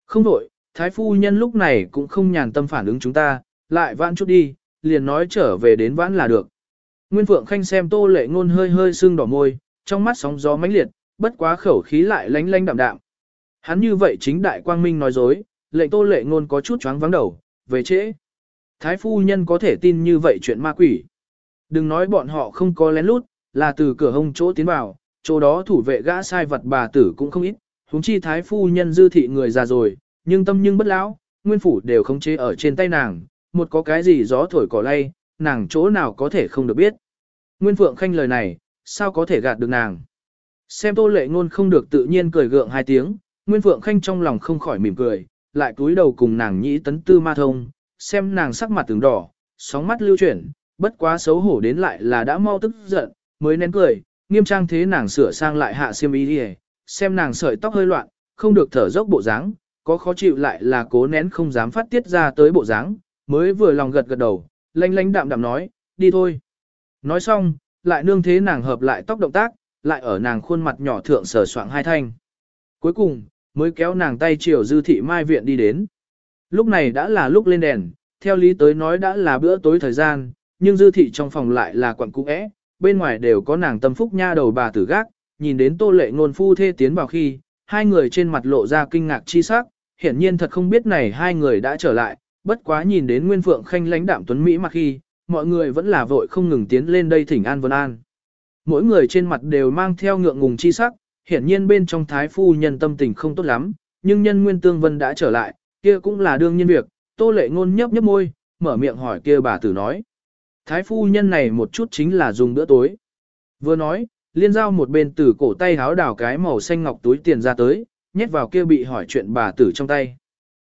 Không đổi, thái phu nhân lúc này cũng không nhàn tâm phản ứng chúng ta, lại vãn chút đi, liền nói trở về đến vãn là được. Nguyên Phượng Khanh xem tô lệ ngôn hơi hơi sưng đỏ môi, trong mắt sóng gió mãnh liệt, bất quá khẩu khí lại lánh lánh đạm đạm. Hắn như vậy chính đại quang minh nói dối, lệnh tô lệ ngôn có chút chóng vắng đầu, về trễ. Thái phu nhân có thể tin như vậy chuyện ma quỷ. Đừng nói bọn họ không có lén lút, là từ cửa hông chỗ tiến vào, chỗ đó thủ vệ gã sai vật bà tử cũng không ít, huống chi thái phu nhân dư thị người già rồi, nhưng tâm nhưng bất lão, nguyên phủ đều không chế ở trên tay nàng, một có cái gì gió thổi cỏ lay, nàng chỗ nào có thể không được biết. Nguyên Phượng Khanh lời này, sao có thể gạt được nàng. Xem tô lệ ngôn không được tự nhiên cười gượng hai tiếng, Nguyên Phượng Khanh trong lòng không khỏi mỉm cười, lại cúi đầu cùng nàng nhĩ tấn tư ma thông, xem nàng sắc mặt từng đỏ, sóng mắt lưu chuyển, bất quá xấu hổ đến lại là đã mau tức giận, mới nén cười, nghiêm trang thế nàng sửa sang lại hạ xiêm y đi xem nàng sợi tóc hơi loạn, không được thở dốc bộ dáng, có khó chịu lại là cố nén không dám phát tiết ra tới bộ dáng, mới vừa lòng gật gật đầu, lanh lanh đạm đạm nói, đi thôi. Nói xong, lại nương thế nàng hợp lại tóc động tác, lại ở nàng khuôn mặt nhỏ thượng sờ soạng hai thanh. Cuối cùng, mới kéo nàng tay chiều dư thị mai viện đi đến. Lúc này đã là lúc lên đèn, theo lý tới nói đã là bữa tối thời gian, nhưng dư thị trong phòng lại là quặn cũ ẽ, bên ngoài đều có nàng tâm phúc nha đầu bà tử gác, nhìn đến tô lệ ngôn phu thê tiến vào khi, hai người trên mặt lộ ra kinh ngạc chi sắc, hiển nhiên thật không biết này hai người đã trở lại, bất quá nhìn đến Nguyên Phượng Khanh lãnh đạm tuấn Mỹ mặc khi, mọi người vẫn là vội không ngừng tiến lên đây thỉnh an vân an. Mỗi người trên mặt đều mang theo ngượng ngùng chi sắc, hiển nhiên bên trong thái phu nhân tâm tình không tốt lắm, nhưng nhân Nguyên Tương Vân đã trở lại, kia cũng là đương nhiên việc, tô lệ ngôn nhấp nhấp môi, mở miệng hỏi kia bà tử nói. Thái phu nhân này một chút chính là dùng bữa tối. Vừa nói, liên giao một bên từ cổ tay háo đảo cái màu xanh ngọc túi tiền ra tới, nhét vào kia bị hỏi chuyện bà tử trong tay.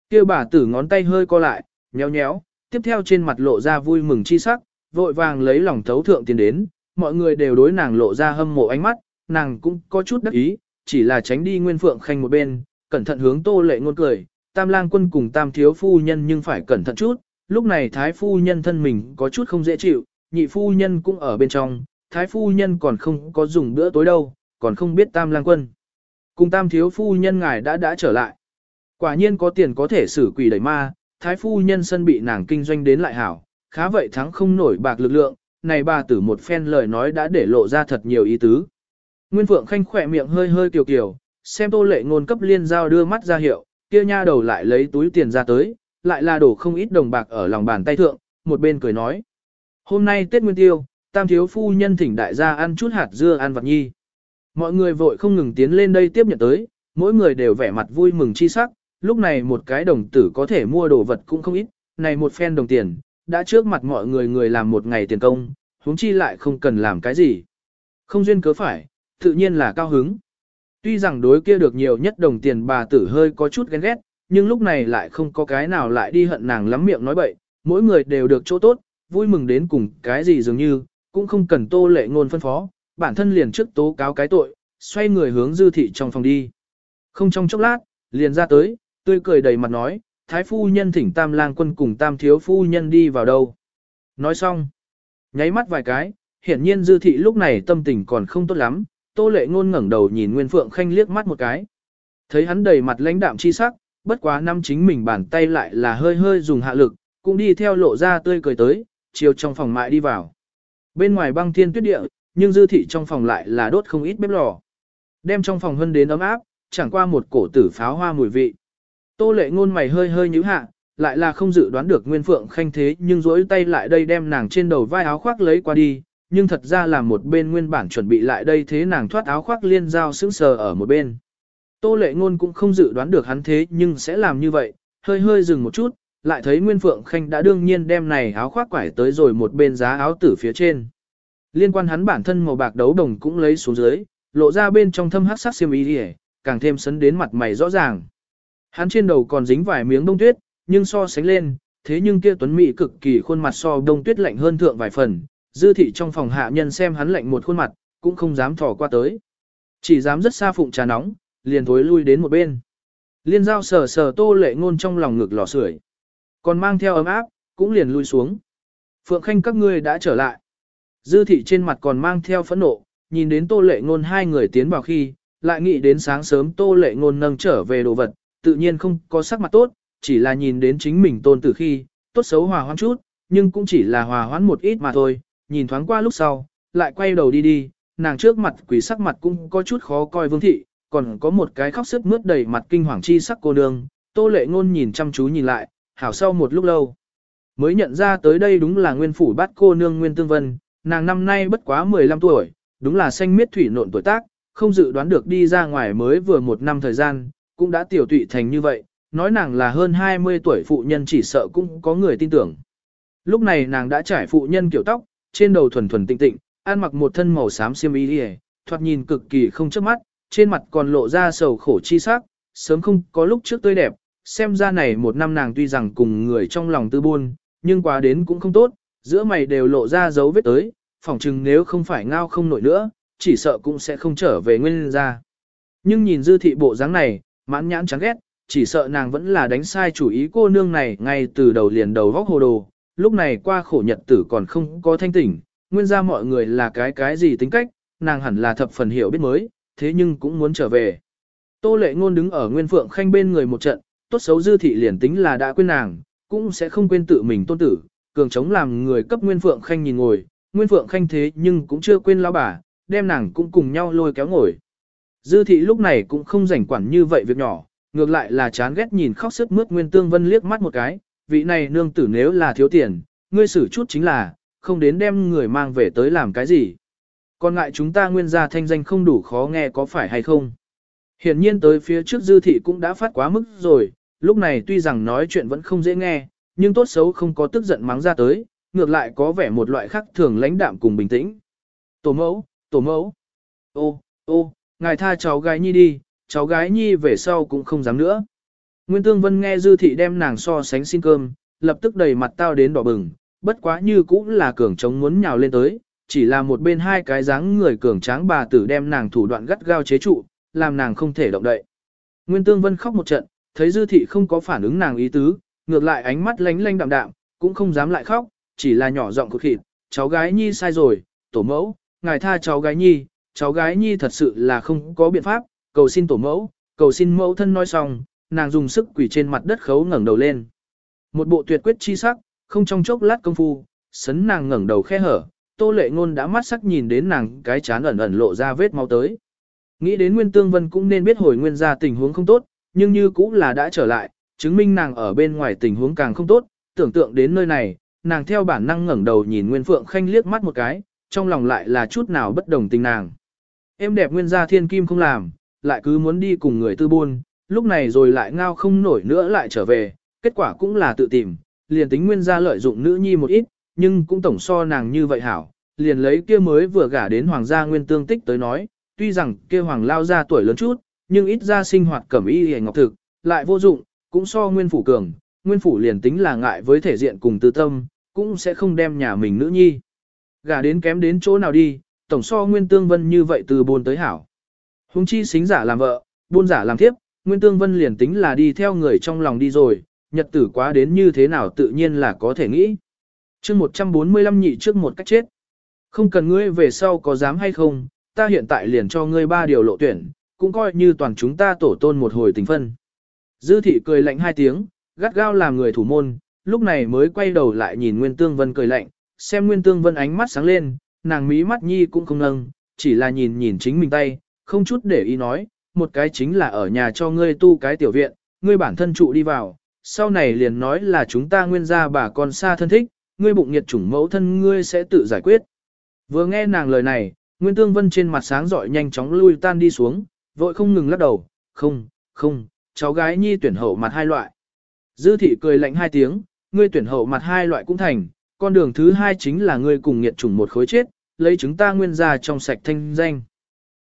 Kia bà tử ngón tay hơi co lại, nhéo nhéo, tiếp theo trên mặt lộ ra vui mừng chi sắc, vội vàng lấy lòng thấu thượng tiền đến, mọi người đều đối nàng lộ ra hâm mộ ánh mắt, nàng cũng có chút đắc ý, chỉ là tránh đi Nguyên Phượng Khanh một bên, cẩn thận hướng Tô Lệ ngôn cười, Tam Lang quân cùng Tam thiếu phu nhân nhưng phải cẩn thận chút, lúc này thái phu nhân thân mình có chút không dễ chịu, nhị phu nhân cũng ở bên trong, thái phu nhân còn không có dùng bữa tối đâu, còn không biết Tam Lang quân. Cùng Tam thiếu phu nhân ngài đã đã trở lại. Quả nhiên có tiền có thể xử quỷ đẩy ma, thái phu nhân sân bị nàng kinh doanh đến lại hảo, khá vậy thắng không nổi bạc lực lượng, này bà tử một phen lời nói đã để lộ ra thật nhiều ý tứ. Nguyên Phượng Khanh khỏe miệng hơi hơi kiều kiều, xem tô lệ ngôn cấp liên giao đưa mắt ra hiệu, kia nha đầu lại lấy túi tiền ra tới, lại là đổ không ít đồng bạc ở lòng bàn tay thượng, một bên cười nói. Hôm nay Tết Nguyên Tiêu, tam thiếu phu nhân thỉnh đại gia ăn chút hạt dưa ăn vặt nhi. Mọi người vội không ngừng tiến lên đây tiếp nhận tới, mỗi người đều vẻ mặt vui mừng chi sắc, lúc này một cái đồng tử có thể mua đồ vật cũng không ít, này một phen đồng tiền, đã trước mặt mọi người người làm một ngày tiền công, huống chi lại không cần làm cái gì. Không duyên cớ phải, tự nhiên là cao hứng. Tuy rằng đối kia được nhiều nhất đồng tiền bà tử hơi có chút ghen ghét, nhưng lúc này lại không có cái nào lại đi hận nàng lắm miệng nói bậy, mỗi người đều được chỗ tốt, vui mừng đến cùng cái gì dường như, cũng không cần tô lệ ngôn phân phó, bản thân liền trước tố cáo cái tội, xoay người hướng dư thị trong phòng đi. Không trong chốc lát, liền ra tới, tươi cười đầy mặt nói, thái phu nhân thỉnh tam lang quân cùng tam thiếu phu nhân đi vào đâu. Nói xong, nháy mắt vài cái, hiển nhiên dư thị lúc này tâm tình còn không tốt lắm, tô lệ ngôn ngẩng đầu nhìn Nguyên Phượng Khanh liếc mắt một cái. Thấy hắn đầy mặt lãnh đạm chi sắc, bất quá năm chính mình bàn tay lại là hơi hơi dùng hạ lực, cũng đi theo lộ ra tươi cười tới, chiều trong phòng mại đi vào. Bên ngoài băng thiên tuyết địa, nhưng dư thị trong phòng lại là đốt không ít bếp lò. Đem trong phòng hơn đến ấm áp, chẳng qua một cổ tử pháo hoa mùi vị. Tô lệ ngôn mày hơi hơi nhíu hạ, lại là không dự đoán được Nguyên Phượng Khanh thế nhưng rỗi tay lại đây đem nàng trên đầu vai áo khoác lấy qua đi, nhưng thật ra là một bên nguyên bản chuẩn bị lại đây thế nàng thoát áo khoác liên giao sững sờ ở một bên. Tô lệ ngôn cũng không dự đoán được hắn thế nhưng sẽ làm như vậy, hơi hơi dừng một chút, lại thấy Nguyên Phượng Khanh đã đương nhiên đem này áo khoác quải tới rồi một bên giá áo tử phía trên. Liên quan hắn bản thân màu bạc đấu đồng cũng lấy xuống dưới, lộ ra bên trong thâm hắc sắc xiêm y đi càng thêm sấn đến mặt mày rõ ràng. Hắn trên đầu còn dính vài miếng đông tuyết, nhưng so sánh lên, thế nhưng kia tuấn mỹ cực kỳ khuôn mặt so đông tuyết lạnh hơn thượng vài phần, dư thị trong phòng hạ nhân xem hắn lạnh một khuôn mặt, cũng không dám thò qua tới. Chỉ dám rất xa phụng trà nóng, liền thối lui đến một bên. Liên giao sờ sờ tô lệ ngôn trong lòng ngực lò sưởi, còn mang theo ấm áp, cũng liền lui xuống. Phượng Khanh các ngươi đã trở lại. Dư thị trên mặt còn mang theo phẫn nộ, nhìn đến tô lệ ngôn hai người tiến vào khi, lại nghĩ đến sáng sớm tô lệ ngôn nâng trở về đồ vật, tự nhiên không có sắc mặt tốt, chỉ là nhìn đến chính mình tôn tử khi, tốt xấu hòa hoãn chút, nhưng cũng chỉ là hòa hoãn một ít mà thôi, nhìn thoáng qua lúc sau, lại quay đầu đi đi, nàng trước mặt quỷ sắc mặt cũng có chút khó coi vương thị, còn có một cái khóc sức mướt đầy mặt kinh hoàng chi sắc cô nương, tô lệ ngôn nhìn chăm chú nhìn lại, hảo sau một lúc lâu. Mới nhận ra tới đây đúng là nguyên phủ bát cô nương Nguyên Tương Vân, nàng năm nay bất quá 15 tuổi, đúng là xanh miết thủy nộn tuổi tác, không dự đoán được đi ra ngoài mới vừa một năm thời gian, cũng đã tiểu tụy thành như vậy, nói nàng là hơn 20 tuổi phụ nhân chỉ sợ cũng có người tin tưởng. Lúc này nàng đã trải phụ nhân kiểu tóc, trên đầu thuần thuần tịnh tịnh, ăn mặc một thân màu xám xiêm y đi thoạt nhìn cực kỳ không chớp mắt, trên mặt còn lộ ra sầu khổ chi sắc, sớm không có lúc trước tươi đẹp, xem ra này một năm nàng tuy rằng cùng người trong lòng tư buôn, nhưng quá đến cũng không tốt, giữa mày đều lộ ra dấu vết tới, phỏng chừng nếu không phải ngao không nổi nữa, chỉ sợ cũng sẽ không trở về nguyên ra. Nhưng nhìn dư thị bộ dáng này, mãn nhãn chán ghét, chỉ sợ nàng vẫn là đánh sai chủ ý cô nương này ngay từ đầu liền đầu vóc hồ đồ, lúc này qua khổ nhật tử còn không có thanh tỉnh, nguyên ra mọi người là cái cái gì tính cách, nàng hẳn là thập phần hiểu biết mới, thế nhưng cũng muốn trở về. Tô lệ ngôn đứng ở nguyên phượng khanh bên người một trận, tốt xấu dư thị liền tính là đã quên nàng, cũng sẽ không quên tự mình tôn tử, cường chống làm người cấp nguyên phượng khanh nhìn ngồi, nguyên phượng khanh thế nhưng cũng chưa quên lão bà, đem nàng cũng cùng nhau lôi kéo ngồi. Dư thị lúc này cũng không rảnh quản như vậy việc nhỏ, ngược lại là chán ghét nhìn khóc sức mướt Nguyên Tương Vân liếc mắt một cái, vị này nương tử nếu là thiếu tiền, ngươi xử chút chính là, không đến đem người mang về tới làm cái gì. Còn ngại chúng ta nguyên gia thanh danh không đủ khó nghe có phải hay không. Hiển nhiên tới phía trước dư thị cũng đã phát quá mức rồi, lúc này tuy rằng nói chuyện vẫn không dễ nghe, nhưng tốt xấu không có tức giận mắng ra tới, ngược lại có vẻ một loại khác thường lãnh đạm cùng bình tĩnh. Tổ mẫu, tổ mẫu. Ô, ô, ngài tha cháu gái nhi đi, cháu gái nhi về sau cũng không dám nữa. Nguyên Tương Vân nghe Dư Thị đem nàng so sánh xin cơm, lập tức đầy mặt tao đến đỏ bừng, bất quá như cũng là cường trống muốn nhào lên tới, chỉ là một bên hai cái dáng người cường tráng bà tử đem nàng thủ đoạn gắt gao chế trụ, làm nàng không thể động đậy. Nguyên Tương Vân khóc một trận, thấy Dư Thị không có phản ứng nàng ý tứ, ngược lại ánh mắt lánh lánh đạm đạm, cũng không dám lại khóc, chỉ là nhỏ giọng cực khịt, cháu gái nhi sai rồi, tổ mẫu, ngài tha cháu gái nhi, cháu gái nhi thật sự là không có biện pháp, cầu xin tổ mẫu, cầu xin mẫu thân nói xong, nàng dùng sức quỳ trên mặt đất khấu ngẩng đầu lên. Một bộ tuyệt quyết chi sắc, không trong chốc lát công phu, sấn nàng ngẩng đầu khe hở, tô lệ ngôn đã mắt sắc nhìn đến nàng cái chán ẩn ẩn lộ ra vết máu tới. Nghĩ đến Nguyên Tương Vân cũng nên biết hồi nguyên ra tình huống không tốt, nhưng như cũng là đã trở lại, chứng minh nàng ở bên ngoài tình huống càng không tốt, tưởng tượng đến nơi này, nàng theo bản năng ngẩng đầu nhìn Nguyên Phượng Khanh liếc mắt một cái, trong lòng lại là chút nào bất đồng tình nàng. Em đẹp nguyên gia thiên kim không làm, lại cứ muốn đi cùng người tư buôn, lúc này rồi lại ngao không nổi nữa lại trở về, kết quả cũng là tự tìm, liền tính nguyên gia lợi dụng nữ nhi một ít, nhưng cũng tổng so nàng như vậy hảo, liền lấy kia mới vừa gả đến hoàng gia nguyên tương tích tới nói, tuy rằng kia hoàng lao ra tuổi lớn chút, nhưng ít ra sinh hoạt cẩm y hề ngọc thực, lại vô dụng, cũng so nguyên phủ cường, nguyên phủ liền tính là ngại với thể diện cùng tư tâm, cũng sẽ không đem nhà mình nữ nhi. Gả đến kém đến chỗ nào đi, tổng so nguyên tương vân như vậy từ buồn tới hảo. Hùng chi xính giả làm vợ, buôn giả làm thiếp, nguyên tương vân liền tính là đi theo người trong lòng đi rồi, nhật tử quá đến như thế nào tự nhiên là có thể nghĩ chương 145 nhị trước một cách chết. Không cần ngươi về sau có dám hay không, ta hiện tại liền cho ngươi ba điều lộ tuyển, cũng coi như toàn chúng ta tổ tôn một hồi tình phân. Dư thị cười lạnh hai tiếng, gắt gao làm người thủ môn, lúc này mới quay đầu lại nhìn Nguyên Tương Vân cười lạnh, xem Nguyên Tương Vân ánh mắt sáng lên, nàng mí mắt nhi cũng không nâng, chỉ là nhìn nhìn chính mình tay, không chút để ý nói, một cái chính là ở nhà cho ngươi tu cái tiểu viện, ngươi bản thân trụ đi vào, sau này liền nói là chúng ta nguyên gia bà con xa thân thích, ngươi bụng nhiệt chủng mẫu thân ngươi sẽ tự giải quyết. Vừa nghe nàng lời này, Nguyên Tương Vân trên mặt sáng rọi nhanh chóng lui tan đi xuống, vội không ngừng lắc đầu, không, không, cháu gái nhi tuyển hậu mặt hai loại. Dư thị cười lạnh hai tiếng, ngươi tuyển hậu mặt hai loại cũng thành, con đường thứ hai chính là ngươi cùng nghiệt chủng một khối chết, lấy chúng ta nguyên gia trong sạch thanh danh.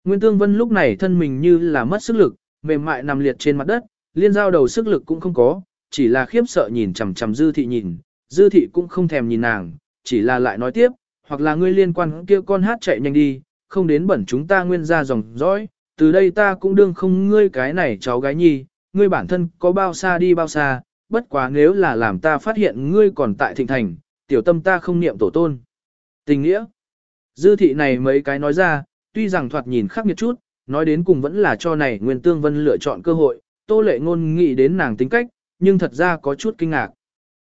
Nguyên Tương Vân lúc này thân mình như là mất sức lực, mềm mại nằm liệt trên mặt đất, liên giao đầu sức lực cũng không có, chỉ là khiếp sợ nhìn chằm chằm Dư thị nhìn, Dư thị cũng không thèm nhìn nàng, chỉ là lại nói tiếp, hoặc là ngươi liên quan kia con hát chạy nhanh đi, không đến bẩn chúng ta nguyên gia dòng dõi, từ đây ta cũng đương không ngươi cái này cháu gái nhi, ngươi bản thân có bao xa đi bao xa, bất quá nếu là làm ta phát hiện ngươi còn tại thịnh thành, tiểu tâm ta không niệm tổ tôn. Tình nghĩa. Dư thị này mấy cái nói ra, tuy rằng thoạt nhìn khắc nghiệt chút, nói đến cùng vẫn là cho này Nguyên Tương Vân lựa chọn cơ hội, Tô Lệ Ngôn nghĩ đến nàng tính cách, nhưng thật ra có chút kinh ngạc.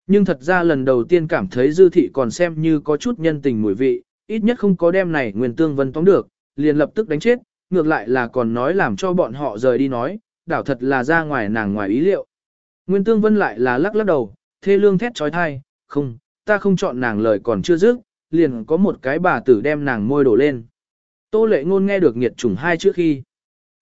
Nhưng thật ra lần đầu tiên cảm thấy Dư thị còn xem như có chút nhân tình mùi vị, ít nhất không có đem này Nguyên Tương Vân tóm được, liền lập tức đánh chết, ngược lại là còn nói làm cho bọn họ rời đi nói, đảo thật là ra ngoài nàng ngoài ý liệu. Nguyên Tương Vân lại là lắc lắc đầu, thê lương thét trói thai, không, ta không chọn nàng lời còn chưa dứt, liền có một cái bà tử đem nàng môi đổ lên. Tô lệ ngôn nghe được nghiệt trùng hai trước khi,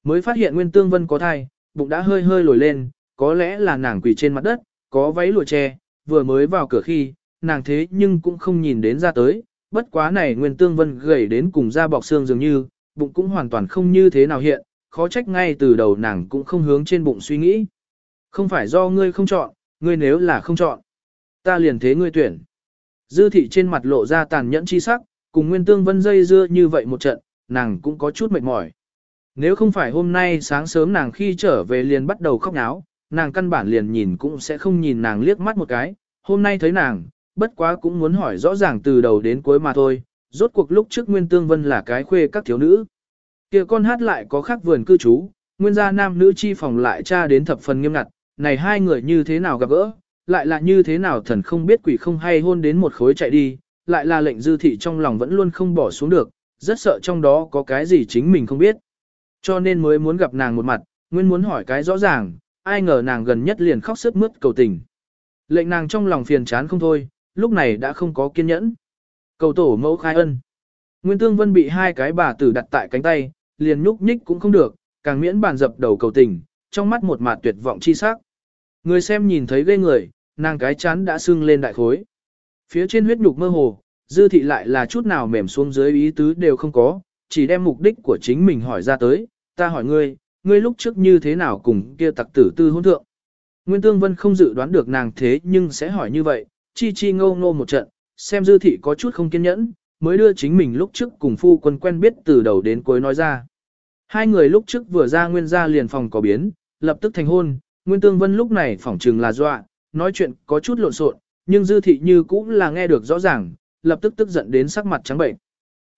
mới phát hiện Nguyên Tương Vân có thai, bụng đã hơi hơi lồi lên, có lẽ là nàng quỳ trên mặt đất, có váy lụa che, vừa mới vào cửa khi, nàng thế nhưng cũng không nhìn đến ra tới, bất quá này Nguyên Tương Vân gầy đến cùng da bọc xương dường như, bụng cũng hoàn toàn không như thế nào hiện, khó trách ngay từ đầu nàng cũng không hướng trên bụng suy nghĩ. Không phải do ngươi không chọn, ngươi nếu là không chọn, ta liền thế ngươi tuyển. Dư thị trên mặt lộ ra tàn nhẫn chi sắc, cùng Nguyên Tương Vân dây dưa như vậy một trận, nàng cũng có chút mệt mỏi. Nếu không phải hôm nay sáng sớm nàng khi trở về liền bắt đầu khóc náo, nàng căn bản liền nhìn cũng sẽ không nhìn nàng liếc mắt một cái, hôm nay thấy nàng, bất quá cũng muốn hỏi rõ ràng từ đầu đến cuối mà thôi, rốt cuộc lúc trước Nguyên Tương Vân là cái khuê các thiếu nữ. kia con hát lại có khác vườn cư trú, nguyên gia nam nữ chi phòng lại tra đến thập phần nghiêm ngặt, này hai người như thế nào gặp gỡ, lại là như thế nào thần không biết quỷ không hay hôn đến một khối chạy đi, lại là lệnh dư thị trong lòng vẫn luôn không bỏ xuống được, rất sợ trong đó có cái gì chính mình không biết. Cho nên mới muốn gặp nàng một mặt, nguyên muốn hỏi cái rõ ràng, ai ngờ nàng gần nhất liền khóc sức mướt cầu tình. Lệnh nàng trong lòng phiền chán không thôi, lúc này đã không có kiên nhẫn. Cầu tổ mẫu khai ân. Nguyên Tương Vân bị hai cái bà tử đặt tại cánh tay, liền nhúc nhích cũng không được, càng miễn bàn dập đầu cầu tình, trong mắt một mạt tuyệt vọng chi sắc. Người xem nhìn thấy ghê người, nàng cái chán đã sưng lên đại khối. Phía trên huyết nhục mơ hồ, dư thị lại là chút nào mềm xuống dưới ý tứ đều không có, chỉ đem mục đích của chính mình hỏi ra tới, ta hỏi ngươi, ngươi lúc trước như thế nào cùng kia tặc tử tư hôn thượng. Nguyên Tương Vân không dự đoán được nàng thế nhưng sẽ hỏi như vậy, chi chi ngâu ngô một trận, xem dư thị có chút không kiên nhẫn, mới đưa chính mình lúc trước cùng phu quân quen biết từ đầu đến cuối nói ra. Hai người lúc trước vừa ra nguyên gia liền phòng có biến, lập tức thành hôn, Nguyên Tương Vân lúc này phỏng trừng là dọa, nói chuyện có chút lộn xộn, nhưng dư thị như cũng là nghe được rõ ràng, lập tức tức giận đến sắc mặt trắng bệnh.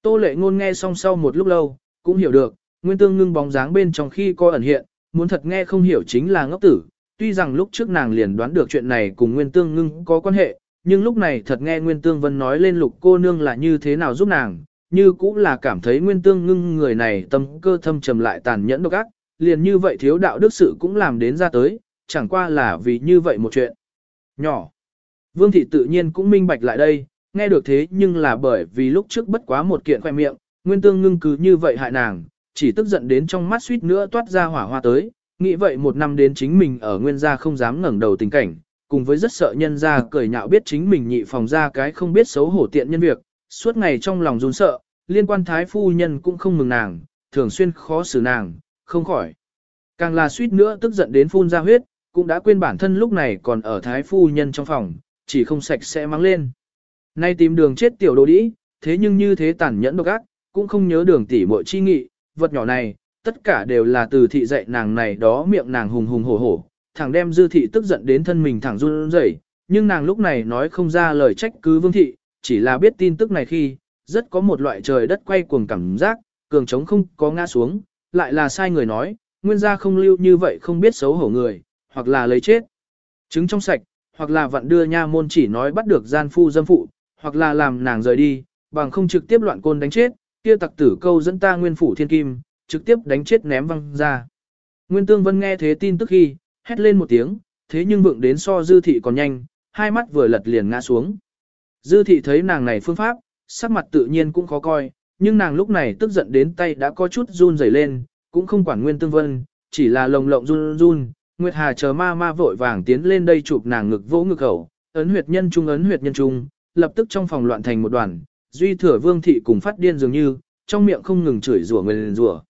Tô lệ ngôn nghe xong sau một lúc lâu, cũng hiểu được, Nguyên Tương ngưng bóng dáng bên trong khi coi ẩn hiện, muốn thật nghe không hiểu chính là ngốc tử, tuy rằng lúc trước nàng liền đoán được chuyện này cùng Nguyên Tương ngưng có quan hệ, nhưng lúc này thật nghe Nguyên Tương Vân nói lên lục cô nương là như thế nào giúp nàng, như cũng là cảm thấy Nguyên Tương ngưng người này tâm cơ thâm trầm lại tàn nhẫn độc ác, liền như vậy thiếu đạo đức sự cũng làm đến ra tới, chẳng qua là vì như vậy một chuyện. Nhỏ. Vương thị tự nhiên cũng minh bạch lại đây, nghe được thế nhưng là bởi vì lúc trước bất quá một kiện khoe miệng, Nguyên Tương ngưng cứ như vậy hại nàng, chỉ tức giận đến trong mắt suýt nữa toát ra hỏa hoa tới, nghĩ vậy một năm đến chính mình ở Nguyên gia không dám ngẩng đầu tình cảnh, cùng với rất sợ nhân gia cười nhạo biết chính mình nhị phòng ra cái không biết xấu hổ tiện nhân việc, suốt ngày trong lòng run sợ, liên quan thái phu nhân cũng không mừng nàng, thường xuyên khó xử nàng, không khỏi. Càng là suýt nữa tức giận đến phun ra huyết, cũng đã quên bản thân lúc này còn ở thái phu nhân trong phòng, chỉ không sạch sẽ mang lên. Nay tìm đường chết tiểu đồ đĩ, thế nhưng như thế tàn nhẫn độc ác, cũng không nhớ đường tỉ muội chi nghị, vật nhỏ này, tất cả đều là từ thị dạy nàng này đó miệng nàng hùng hùng hổ hổ, thẳng đem dư thị tức giận đến thân mình thẳng run rẩy, nhưng nàng lúc này nói không ra lời trách cứ vương thị, chỉ là biết tin tức này khi, rất có một loại trời đất quay cuồng cảm giác, cường trống không có ngã xuống, lại là sai người nói, nguyên gia không lưu như vậy không biết xấu hổ người, hoặc là lấy chết. Trứng trong sạch, hoặc là vận đưa nha môn chỉ nói bắt được gian phu dâm phụ, hoặc là làm nàng rời đi, bằng không trực tiếp loạn côn đánh chết, kia tặc tử câu dẫn ta nguyên phủ thiên kim, trực tiếp đánh chết ném văng ra. Nguyên Tương Vân nghe thế tin tức khi, hét lên một tiếng, thế nhưng vượng đến so dư thị còn nhanh, hai mắt vừa lật liền ngã xuống. Dư thị thấy nàng này phương pháp, sắc mặt tự nhiên cũng khó coi, nhưng nàng lúc này tức giận đến tay đã có chút run rẩy lên, cũng không quản Nguyên Tương Vân, chỉ là lồng lộng run run, Nguyệt Hà chờ ma ma vội vàng tiến lên đây chụp nàng ngực vỗ ngực khẩu, ấn huyệt nhân trung ấn huyệt nhân trung, lập tức trong phòng loạn thành một đoàn, duy thừa vương thị cùng phát điên dường như, trong miệng không ngừng chửi rủa người rủa.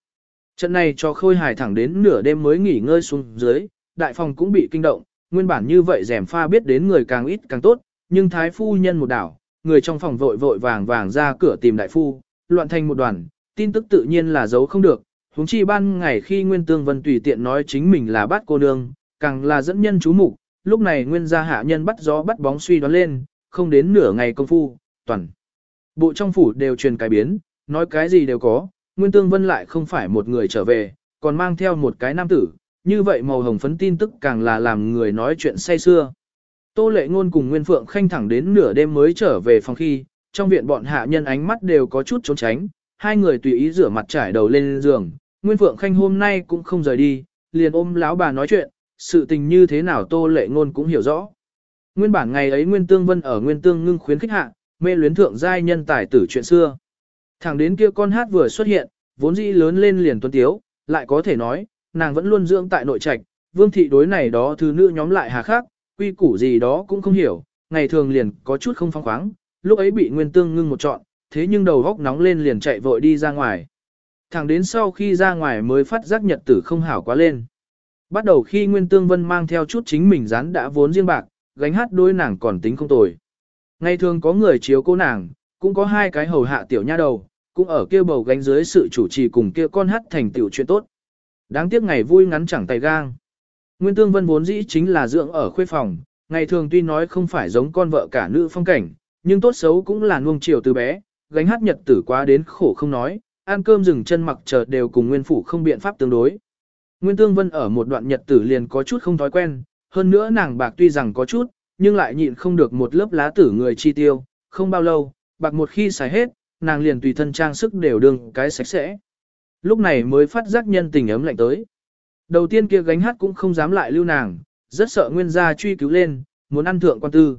Trận này cho khôi hài thẳng đến nửa đêm mới nghỉ ngơi xuống dưới, đại phòng cũng bị kinh động, nguyên bản như vậy rèm pha biết đến người càng ít càng tốt, nhưng thái phu nhân một đảo, người trong phòng vội vội vàng vàng ra cửa tìm đại phu, loạn thành một đoàn, tin tức tự nhiên là giấu không được, huống chi ban ngày khi Nguyên Tương Vân tùy tiện nói chính mình là bát cô nương, càng là dẫn nhân chú mục, lúc này Nguyên gia hạ nhân bắt gió bắt bóng suy đoán lên, không đến nửa ngày công phu, toàn Bộ trong phủ đều truyền cái biến, nói cái gì đều có, Nguyên Tương Vân lại không phải một người trở về, còn mang theo một cái nam tử, như vậy màu hồng phấn tin tức càng là làm người nói chuyện say xưa. Tô lệ ngôn cùng Nguyên Phượng khanh thẳng đến nửa đêm mới trở về phòng khi, trong viện bọn hạ nhân ánh mắt đều có chút trốn tránh, hai người tùy ý rửa mặt trải đầu lên giường, Nguyên Phượng khanh hôm nay cũng không rời đi, liền ôm lão bà nói chuyện, sự tình như thế nào Tô lệ ngôn cũng hiểu rõ. Nguyên bản ngày ấy Nguyên Tương Vân ở Nguyên Tương ngưng khuyến khích hạ, mê luyến thượng giai nhân tài tử chuyện xưa. Thẳng đến kia con hát vừa xuất hiện, vốn dĩ lớn lên liền tuấn tiếu, lại có thể nói, nàng vẫn luôn dưỡng tại nội trạch, vương thị đối này đó thứ nữ nhóm lại hà khắc, quy củ gì đó cũng không hiểu, ngày thường liền có chút không phong khoáng, lúc ấy bị nguyên tương ngưng một trọn, thế nhưng đầu góc nóng lên liền chạy vội đi ra ngoài. Thẳng đến sau khi ra ngoài mới phát giác nhật tử không hảo quá lên. Bắt đầu khi Nguyên Tương Vân mang theo chút chính mình dán đã vốn riêng bạc, gánh hát đôi nàng còn tính không tồi. Ngày thường có người chiếu cô nàng, cũng có hai cái hầu hạ tiểu nha đầu, cũng ở kia bầu gánh dưới sự chủ trì cùng kia con hát thành tiểu chuyện tốt. Đáng tiếc ngày vui ngắn chẳng tay gang. Nguyên Tương Vân vốn dĩ chính là dưỡng ở khuê phòng, ngày thường tuy nói không phải giống con vợ cả nữ phong cảnh, nhưng tốt xấu cũng là nuông chiều từ bé, gánh hát nhật tử quá đến khổ không nói, ăn cơm rừng chân mặc chờ đều cùng Nguyên Phủ không biện pháp tương đối. Nguyên Tương Vân ở một đoạn nhật tử liền có chút không thói quen, hơn nữa nàng bạc tuy rằng có chút, nhưng lại nhịn không được một lớp lá tử người chi tiêu, không bao lâu, bạc một khi xài hết, nàng liền tùy thân trang sức đều đương cái sạch sẽ. Lúc này mới phát giác nhân tình ấm lạnh tới. Đầu tiên kia gánh hát cũng không dám lại lưu nàng, rất sợ nguyên gia truy cứu lên, muốn ăn thượng quan tư.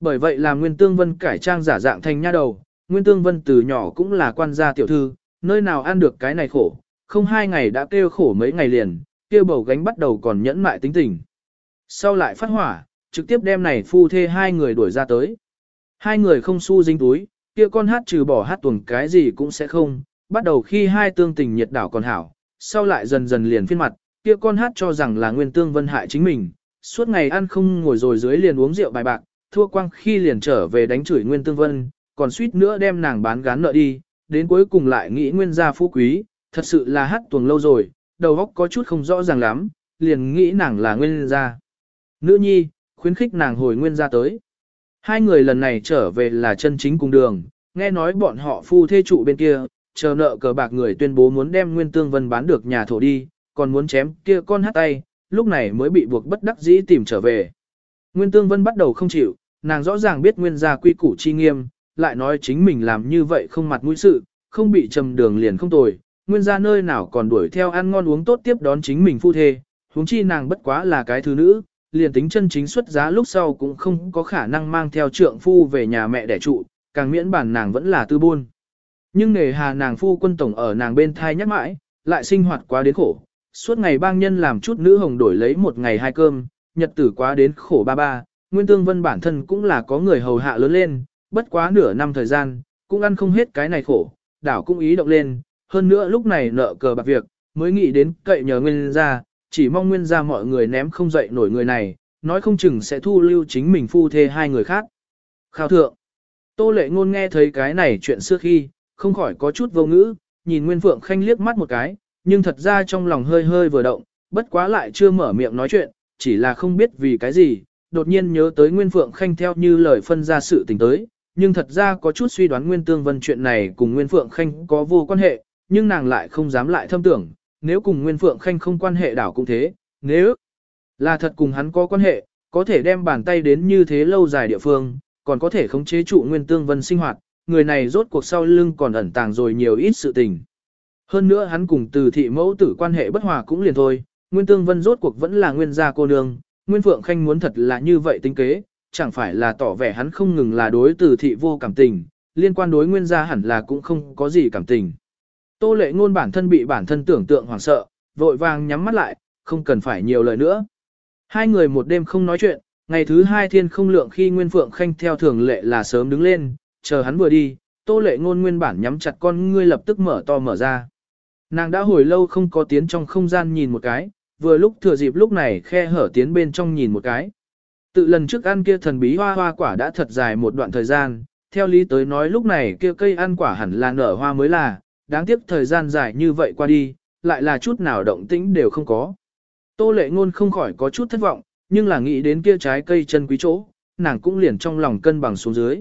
Bởi vậy là Nguyên Tương Vân cải trang giả dạng thành nha đầu, Nguyên Tương Vân từ nhỏ cũng là quan gia tiểu thư, nơi nào ăn được cái này khổ, không hai ngày đã kêu khổ mấy ngày liền, kêu bầu gánh bắt đầu còn nhẫn mại tính tình. Sau lại phát hỏa, trực tiếp đem này phu thê hai người đuổi ra tới. Hai người không xu dính túi, kia con hát trừ bỏ hát tuồng cái gì cũng sẽ không, bắt đầu khi hai tương tình nhiệt đảo còn hảo, sau lại dần dần liền phiên mặt, kia con hát cho rằng là nguyên tương vân hại chính mình, suốt ngày ăn không ngồi rồi dưới liền uống rượu bài bạc, thua quang khi liền trở về đánh chửi nguyên tương vân, còn suýt nữa đem nàng bán gán nợ đi, đến cuối cùng lại nghĩ nguyên gia phú quý, thật sự là hát tuồng lâu rồi, đầu óc có chút không rõ ràng lắm, liền nghĩ nàng là nguyên gia. Nữ nhi, khuyến khích nàng hồi nguyên gia tới. Hai người lần này trở về là chân chính cùng đường, nghe nói bọn họ phu thê trụ bên kia, chờ nợ cờ bạc người tuyên bố muốn đem Nguyên Tương Vân bán được nhà thổ đi, còn muốn chém kia con hát tay, lúc này mới bị buộc bất đắc dĩ tìm trở về. Nguyên Tương Vân bắt đầu không chịu, nàng rõ ràng biết nguyên gia quy củ chi nghiêm, lại nói chính mình làm như vậy không mặt mũi sự, không bị trầm đường liền không tồi, nguyên gia nơi nào còn đuổi theo ăn ngon uống tốt tiếp đón chính mình phu thê, huống chi nàng bất quá là cái thứ nữ, liền tính chân chính xuất giá lúc sau cũng không có khả năng mang theo trượng phu về nhà mẹ đẻ trụ, càng miễn bản nàng vẫn là tư buôn. Nhưng nề hà nàng phu quân tổng ở nàng bên thai nhắc mãi, lại sinh hoạt quá đến khổ, suốt ngày bang nhân làm chút nữ hồng đổi lấy một ngày hai cơm, nhật tử quá đến khổ ba ba, Nguyên Tương Vân bản thân cũng là có người hầu hạ lớn lên, bất quá nửa năm thời gian, cũng ăn không hết cái này khổ, đảo cũng ý động lên, hơn nữa lúc này nợ cờ bạc việc, mới nghĩ đến cậy nhờ Nguyên ra, chỉ mong Nguyên ra mọi người ném không dậy nổi người này, nói không chừng sẽ thu lưu chính mình phu thê hai người khác. Khảo thượng, Tô lệ ngôn nghe thấy cái này chuyện xưa khi, không khỏi có chút vô ngữ, nhìn Nguyên Phượng Khanh liếc mắt một cái, nhưng thật ra trong lòng hơi hơi vừa động, bất quá lại chưa mở miệng nói chuyện, chỉ là không biết vì cái gì, đột nhiên nhớ tới Nguyên Phượng Khanh theo như lời phân ra sự tình tới, nhưng thật ra có chút suy đoán Nguyên Tương Vân chuyện này cùng Nguyên Phượng Khanh có vô quan hệ, nhưng nàng lại không dám lại thâm tưởng, nếu cùng Nguyên Phượng Khanh không quan hệ đảo cũng thế, nếu là thật cùng hắn có quan hệ, có thể đem bàn tay đến như thế lâu dài địa phương, còn có thể khống chế trụ Nguyên Tương Vân sinh hoạt, người này rốt cuộc sau lưng còn ẩn tàng rồi nhiều ít sự tình. Hơn nữa hắn cùng từ thị mẫu tử quan hệ bất hòa cũng liền thôi, Nguyên Tương Vân rốt cuộc vẫn là nguyên gia cô nương, Nguyên Phượng Khanh muốn thật là như vậy tính kế, chẳng phải là tỏ vẻ hắn không ngừng là đối từ thị vô cảm tình, liên quan đối nguyên gia hẳn là cũng không có gì cảm tình. Tô lệ ngôn bản thân bị bản thân tưởng tượng hoảng sợ, vội vàng nhắm mắt lại, không cần phải nhiều lời nữa. Hai người một đêm không nói chuyện, ngày thứ hai thiên không lượng khi Nguyên Phượng Khanh theo thường lệ là sớm đứng lên, chờ hắn vừa đi, tô lệ ngôn nguyên bản nhắm chặt con ngươi lập tức mở to mở ra. Nàng đã hồi lâu không có tiến trong không gian nhìn một cái, vừa lúc thừa dịp lúc này khe hở tiến bên trong nhìn một cái. Tự lần trước ăn kia thần bí hoa hoa quả đã thật dài một đoạn thời gian, theo lý tới nói lúc này kia cây ăn quả hẳn là nở hoa mới là, đáng tiếc thời gian dài như vậy qua đi, lại là chút nào động tĩnh đều không có. Tô lệ ngôn không khỏi có chút thất vọng, nhưng là nghĩ đến kia trái cây chân quý chỗ, nàng cũng liền trong lòng cân bằng xuống dưới.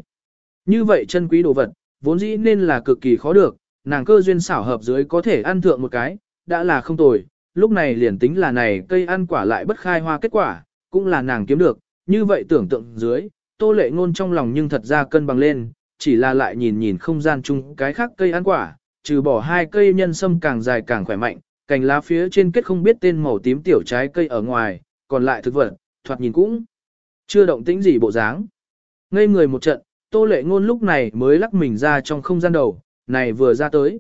Như vậy chân quý đồ vật, vốn dĩ nên là cực kỳ khó được, nàng cơ duyên xảo hợp dưới có thể ăn thượng một cái, đã là không tồi, lúc này liền tính là này cây ăn quả lại bất khai hoa kết quả, cũng là nàng kiếm được, như vậy tưởng tượng dưới, tô lệ ngôn trong lòng nhưng thật ra cân bằng lên, chỉ là lại nhìn nhìn không gian chung cái khác cây ăn quả, trừ bỏ hai cây nhân sâm càng dài càng khỏe mạnh, cành lá phía trên kết không biết tên màu tím tiểu trái cây ở ngoài, còn lại thực vật, thoạt nhìn cũng chưa động tĩnh gì bộ dáng. Ngây người một trận, tô lệ ngôn lúc này mới lắc mình ra trong không gian đầu, này vừa ra tới.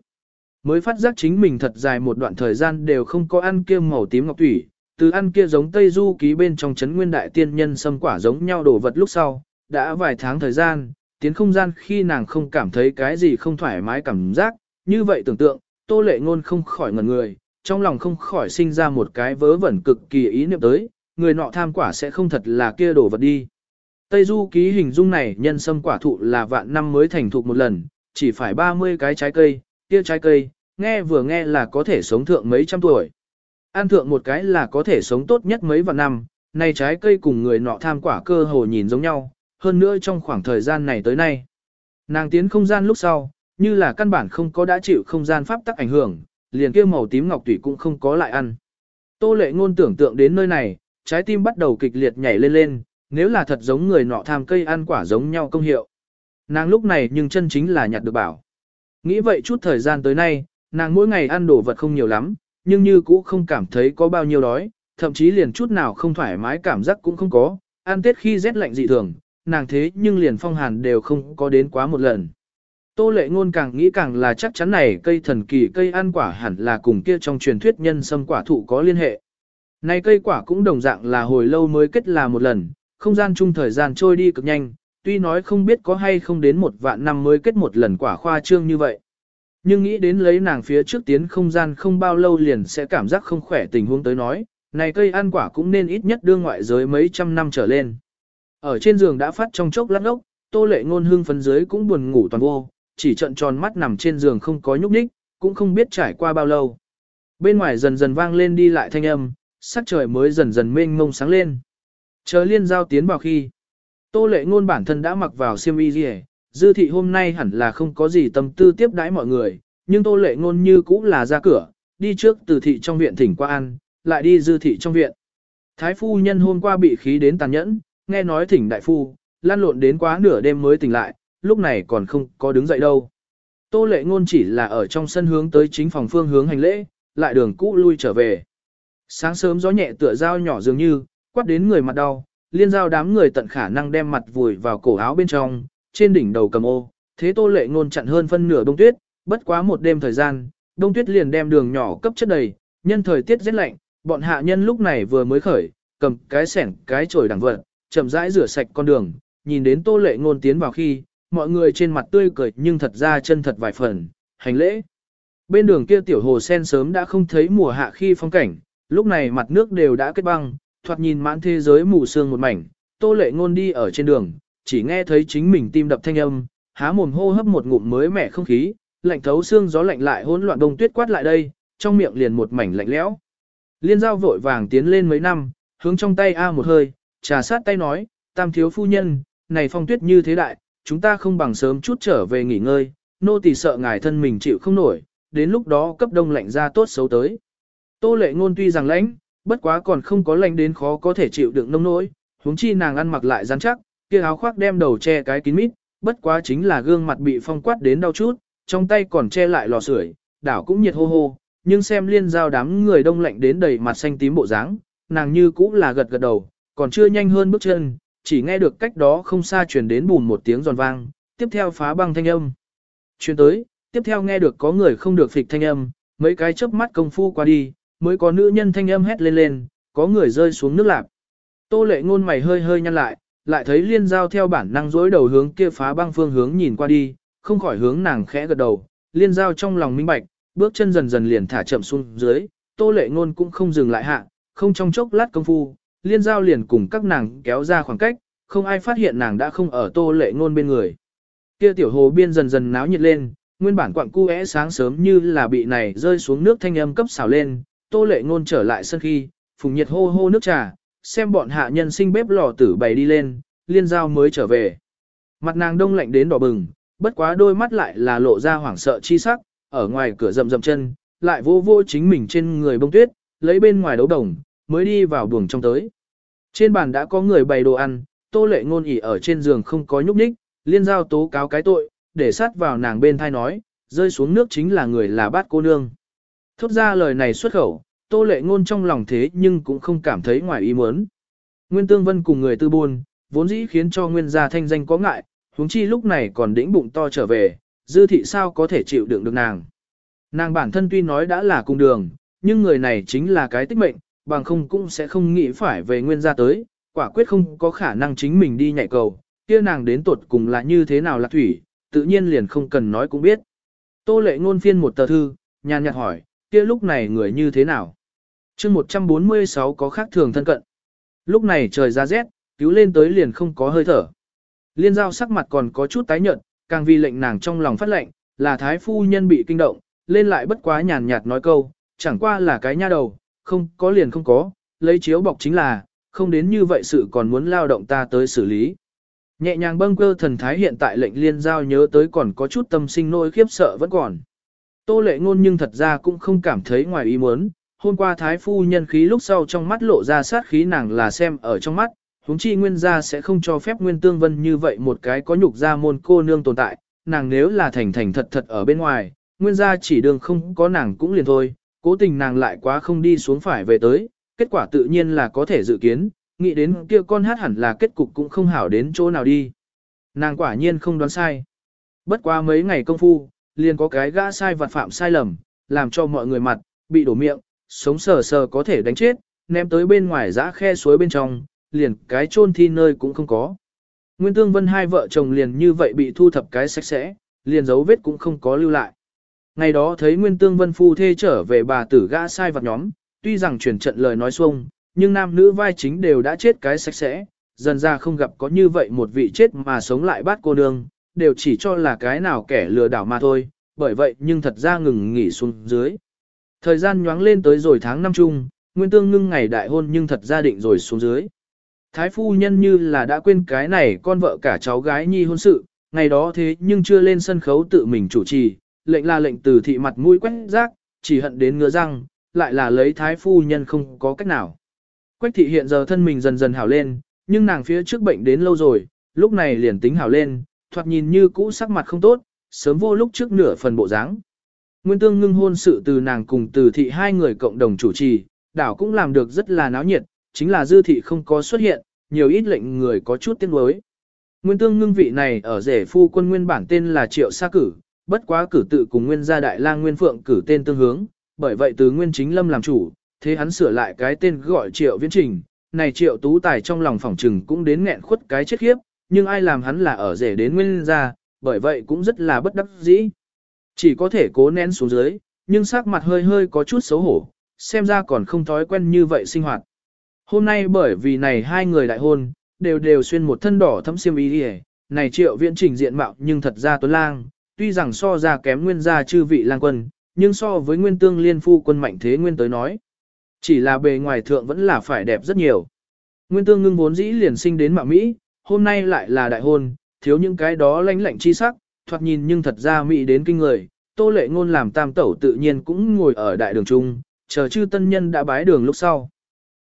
Mới phát giác chính mình thật dài một đoạn thời gian đều không có ăn kia màu tím ngọc thủy, từ ăn kia giống Tây Du ký bên trong chấn nguyên đại tiên nhân sâm quả giống nhau đồ vật lúc sau, đã vài tháng thời gian, tiến không gian khi nàng không cảm thấy cái gì không thoải mái cảm giác, như vậy tưởng tượng, tô lệ ngôn không khỏi ngẩn người, trong lòng không khỏi sinh ra một cái vớ vẩn cực kỳ ý niệm tới, người nọ tham quả sẽ không thật là kia đổ vật đi. Tây Du ký hình dung này nhân sâm quả thụ là vạn năm mới thành thụ một lần, chỉ phải 30 cái trái cây, kia trái cây, nghe vừa nghe là có thể sống thượng mấy trăm tuổi. Ăn thượng một cái là có thể sống tốt nhất mấy vạn năm, này trái cây cùng người nọ tham quả cơ hồ nhìn giống nhau, hơn nữa trong khoảng thời gian này tới nay. Nàng tiến không gian lúc sau, như là căn bản không có đã chịu không gian pháp tắc ảnh hưởng, liền kia màu tím ngọc tủy cũng không có lại ăn. Tô lệ ngôn tưởng tượng đến nơi này, trái tim bắt đầu kịch liệt nhảy lên lên, nếu là thật giống người nọ tham cây ăn quả giống nhau công hiệu. Nàng lúc này nhưng chân chính là nhặt được bảo. Nghĩ vậy chút thời gian tới nay, nàng mỗi ngày ăn đồ vật không nhiều lắm, nhưng như cũ không cảm thấy có bao nhiêu đói, thậm chí liền chút nào không thoải mái cảm giác cũng không có, ăn tết khi rét lạnh dị thường, nàng thế nhưng liền phong hàn đều không có đến quá một lần. Tô lệ ngôn càng nghĩ càng là chắc chắn này cây thần kỳ cây ăn quả hẳn là cùng kia trong truyền thuyết nhân sâm quả thụ có liên hệ. Này cây quả cũng đồng dạng là hồi lâu mới kết là một lần, không gian chung thời gian trôi đi cực nhanh, tuy nói không biết có hay không đến một vạn năm mới kết một lần quả khoa trương như vậy. Nhưng nghĩ đến lấy nàng phía trước tiến không gian không bao lâu liền sẽ cảm giác không khỏe tình huống tới nói, này cây ăn quả cũng nên ít nhất đưa ngoại giới mấy trăm năm trở lên. Ở trên giường đã phát trong chốc lát ốc, tô lệ ngôn hương phấn dưới cũng buồn ngủ toàn vô, chỉ trận tròn mắt nằm trên giường không có nhúc nhích, cũng không biết trải qua bao lâu. Bên ngoài dần dần vang lên đi lại thanh âm, sắc trời mới dần dần mênh mông sáng lên. Chờ liên giao tiến vào khi, tô lệ ngôn bản thân đã mặc vào xiêm y gì dư thị hôm nay hẳn là không có gì tâm tư tiếp đãi mọi người, nhưng tô lệ ngôn như cũng là ra cửa, đi trước từ thị trong viện thỉnh qua ăn, lại đi dư thị trong viện. Thái phu nhân hôm qua bị khí đến tàn nhẫn, nghe nói thỉnh đại phu, lan lộn đến quá nửa đêm mới tỉnh lại, lúc này còn không có đứng dậy đâu. Tô lệ ngôn chỉ là ở trong sân hướng tới chính phòng phương hướng hành lễ, lại đường cũ lui trở về. Sáng sớm gió nhẹ tựa dao nhỏ dường như, quát đến người mặt đau, liên giao đám người tận khả năng đem mặt vùi vào cổ áo bên trong, trên đỉnh đầu cầm ô, thế tô lệ ngôn chặn hơn phân nửa đông tuyết, bất quá một đêm thời gian, đông tuyết liền đem đường nhỏ cấp chất đầy, nhân thời tiết rất lạnh, bọn hạ nhân lúc này vừa mới khởi, cầm cái sẻng, cái chổi đằng vật, chậm rãi rửa sạch con đường, nhìn đến tô lệ ngôn tiến vào khi, mọi người trên mặt tươi cười nhưng thật ra chân thật vài phần, hành lễ. Bên đường kia tiểu hồ sen sớm đã không thấy mùa hạ khi phong cảnh, lúc này mặt nước đều đã kết băng, thoạt nhìn mãn thế giới mù sương một mảnh, tô lệ ngôn đi ở trên đường, chỉ nghe thấy chính mình tim đập thanh âm, há mồm hô hấp một ngụm mới mẻ không khí, lạnh thấu xương gió lạnh lại hỗn loạn đông tuyết quát lại đây, trong miệng liền một mảnh lạnh lẽo. Liên giao vội vàng tiến lên mấy năm, hướng trong tay a một hơi, trà sát tay nói, tam thiếu phu nhân, này phong tuyết như thế đại, chúng ta không bằng sớm chút trở về nghỉ ngơi, nô tỳ sợ ngài thân mình chịu không nổi, đến lúc đó cấp đông lạnh ra tốt xấu tới. Tô lệ ngôn tuy rằng lãnh, bất quá còn không có lạnh đến khó có thể chịu đựng nông nỗi, huống chi nàng ăn mặc lại rắn chắc, kia áo khoác đem đầu che cái kín mít, bất quá chính là gương mặt bị phong quát đến đau chút, trong tay còn che lại lò sưởi, đảo cũng nhiệt hô hô, nhưng xem liên giao đám người đông lạnh đến đầy mặt xanh tím bộ dáng, nàng như cũng là gật gật đầu, còn chưa nhanh hơn bước chân, chỉ nghe được cách đó không xa truyền đến bùn một tiếng giòn vang, tiếp theo phá băng thanh âm. Truyền tới, tiếp theo nghe được có người không được phịch thanh âm, mấy cái chớp mắt công phu qua đi, mới có nữ nhân thanh âm hét lên lên, có người rơi xuống nước lạc. Tô lệ ngôn mày hơi hơi nhăn lại, lại thấy liên giao theo bản năng dối đầu hướng kia phá băng phương hướng nhìn qua đi, không khỏi hướng nàng khẽ gật đầu, liên giao trong lòng minh bạch, bước chân dần dần liền thả chậm xuống dưới, tô lệ ngôn cũng không dừng lại hạ, không trong chốc lát công phu, liên giao liền cùng các nàng kéo ra khoảng cách, không ai phát hiện nàng đã không ở tô lệ ngôn bên người. Kia tiểu hồ biên dần dần náo nhiệt lên, nguyên bản quặng cu é sáng sớm như là bị này rơi xuống nước thanh âm cấp xào lên, tô lệ ngôn trở lại sân khi, phùng nhiệt hô hô nước trà, xem bọn hạ nhân sinh bếp lò tử bày đi lên, liên giao mới trở về. Mặt nàng đông lạnh đến đỏ bừng, bất quá đôi mắt lại là lộ ra hoảng sợ chi sắc, ở ngoài cửa rầm rầm chân, lại vô vô chính mình trên người bông tuyết, lấy bên ngoài đấu đồng, mới đi vào buồng trong tới. Trên bàn đã có người bày đồ ăn, tô lệ ngôn ỉ ở trên giường không có nhúc nhích, liên giao tố cáo cái tội, để sát vào nàng bên thai nói, rơi xuống nước chính là người là bát cô nương. Thốt ra lời này xuất khẩu, tô lệ ngôn trong lòng thế nhưng cũng không cảm thấy ngoài ý muốn. Nguyên Tương Vân cùng người tư buôn, vốn dĩ khiến cho nguyên gia thanh danh có ngại, huống chi lúc này còn đĩnh bụng to trở về, dư thị sao có thể chịu đựng được nàng. Nàng bản thân tuy nói đã là cùng đường, nhưng người này chính là cái tích mệnh, bằng không cũng sẽ không nghĩ phải về nguyên gia tới, quả quyết không có khả năng chính mình đi nhảy cầu, kia nàng đến tuột cùng là như thế nào là thủy, tự nhiên liền không cần nói cũng biết. Tô lệ ngôn phiên một tờ thư, nhàn nhạt hỏi, kia lúc này người như thế nào? chương 146 có khác thường thân cận. Lúc này trời ra rét, cứu lên tới liền không có hơi thở. Liên giao sắc mặt còn có chút tái nhợt, càng vì lệnh nàng trong lòng phát lệnh, là thái phu nhân bị kinh động, lên lại bất quá nhàn nhạt nói câu, chẳng qua là cái nha đầu, không có liền không có, lấy chiếu bọc chính là, không đến như vậy sự còn muốn lao động ta tới xử lý. Nhẹ nhàng bâng cơ thần thái hiện tại lệnh liên giao nhớ tới còn có chút tâm sinh nỗi khiếp sợ vẫn còn. Tô lệ ngôn nhưng thật ra cũng không cảm thấy ngoài ý muốn, hôm qua thái phu nhân khí lúc sau trong mắt lộ ra sát khí nàng là xem ở trong mắt, huống chi nguyên gia sẽ không cho phép nguyên tương vân như vậy một cái có nhục gia môn cô nương tồn tại, nàng nếu là thành thành thật thật ở bên ngoài, nguyên gia chỉ đường không có nàng cũng liền thôi, cố tình nàng lại quá không đi xuống phải về tới, kết quả tự nhiên là có thể dự kiến, nghĩ đến kia con hát hẳn là kết cục cũng không hảo đến chỗ nào đi. Nàng quả nhiên không đoán sai. Bất quá mấy ngày công phu, liền có cái gã sai vặt phạm sai lầm, làm cho mọi người mặt, bị đổ miệng, sống sờ sờ có thể đánh chết, ném tới bên ngoài giã khe suối bên trong, liền cái chôn thi nơi cũng không có. Nguyên Tương Vân hai vợ chồng liền như vậy bị thu thập cái sạch sẽ, liền dấu vết cũng không có lưu lại. Ngày đó thấy Nguyên Tương Vân phu thê trở về bà tử gã sai vặt nhóm, tuy rằng chuyển trận lời nói xuông, nhưng nam nữ vai chính đều đã chết cái sạch sẽ, dần ra không gặp có như vậy một vị chết mà sống lại bát cô nương, đều chỉ cho là cái nào kẻ lừa đảo mà thôi, bởi vậy nhưng thật ra ngừng nghỉ xuống dưới. Thời gian nhoáng lên tới rồi tháng năm chung, Nguyên Tương ngưng ngày đại hôn nhưng thật ra định rồi xuống dưới. Thái phu nhân như là đã quên cái này con vợ cả cháu gái nhi hôn sự, ngày đó thế nhưng chưa lên sân khấu tự mình chủ trì, lệnh là lệnh từ thị mặt mũi quét rác, chỉ hận đến ngứa răng, lại là lấy thái phu nhân không có cách nào. Quách thị hiện giờ thân mình dần dần hảo lên, nhưng nàng phía trước bệnh đến lâu rồi, lúc này liền tính hảo lên, thoạt nhìn như cũ sắc mặt không tốt, sớm vô lúc trước nửa phần bộ dáng. Nguyên tương ngưng hôn sự từ nàng cùng từ thị hai người cộng đồng chủ trì, đảo cũng làm được rất là náo nhiệt, chính là dư thị không có xuất hiện, nhiều ít lệnh người có chút tiếc nuối. Nguyên tương ngưng vị này ở rể phu quân nguyên bản tên là triệu sa cử, bất quá cử tự cùng nguyên gia đại lang nguyên phượng cử tên tương hướng, bởi vậy từ nguyên chính lâm làm chủ, thế hắn sửa lại cái tên gọi triệu viễn trình, này triệu tú tài trong lòng phỏng trừng cũng đến nghẹn khuất cái chết khiếp, nhưng ai làm hắn là ở rể đến nguyên gia, bởi vậy cũng rất là bất đắc dĩ. Chỉ có thể cố nén xuống dưới, nhưng sắc mặt hơi hơi có chút xấu hổ, xem ra còn không thói quen như vậy sinh hoạt. Hôm nay bởi vì này hai người đại hôn, đều đều xuyên một thân đỏ thấm xiêm y này triệu viễn trình diện mạo nhưng thật ra tuấn lang, tuy rằng so ra kém nguyên gia chư vị lang quân, nhưng so với nguyên tương liên phu quân mạnh thế nguyên tới nói. Chỉ là bề ngoài thượng vẫn là phải đẹp rất nhiều. Nguyên tương ngưng vốn dĩ liền sinh đến mạ Mỹ, hôm nay lại là đại hôn, thiếu những cái đó lãnh lạnh chi sắc, thoạt nhìn nhưng thật ra Mỹ đến kinh người. Tô lệ ngôn làm tam tẩu tự nhiên cũng ngồi ở đại đường trung, chờ chư tân nhân đã bái đường lúc sau.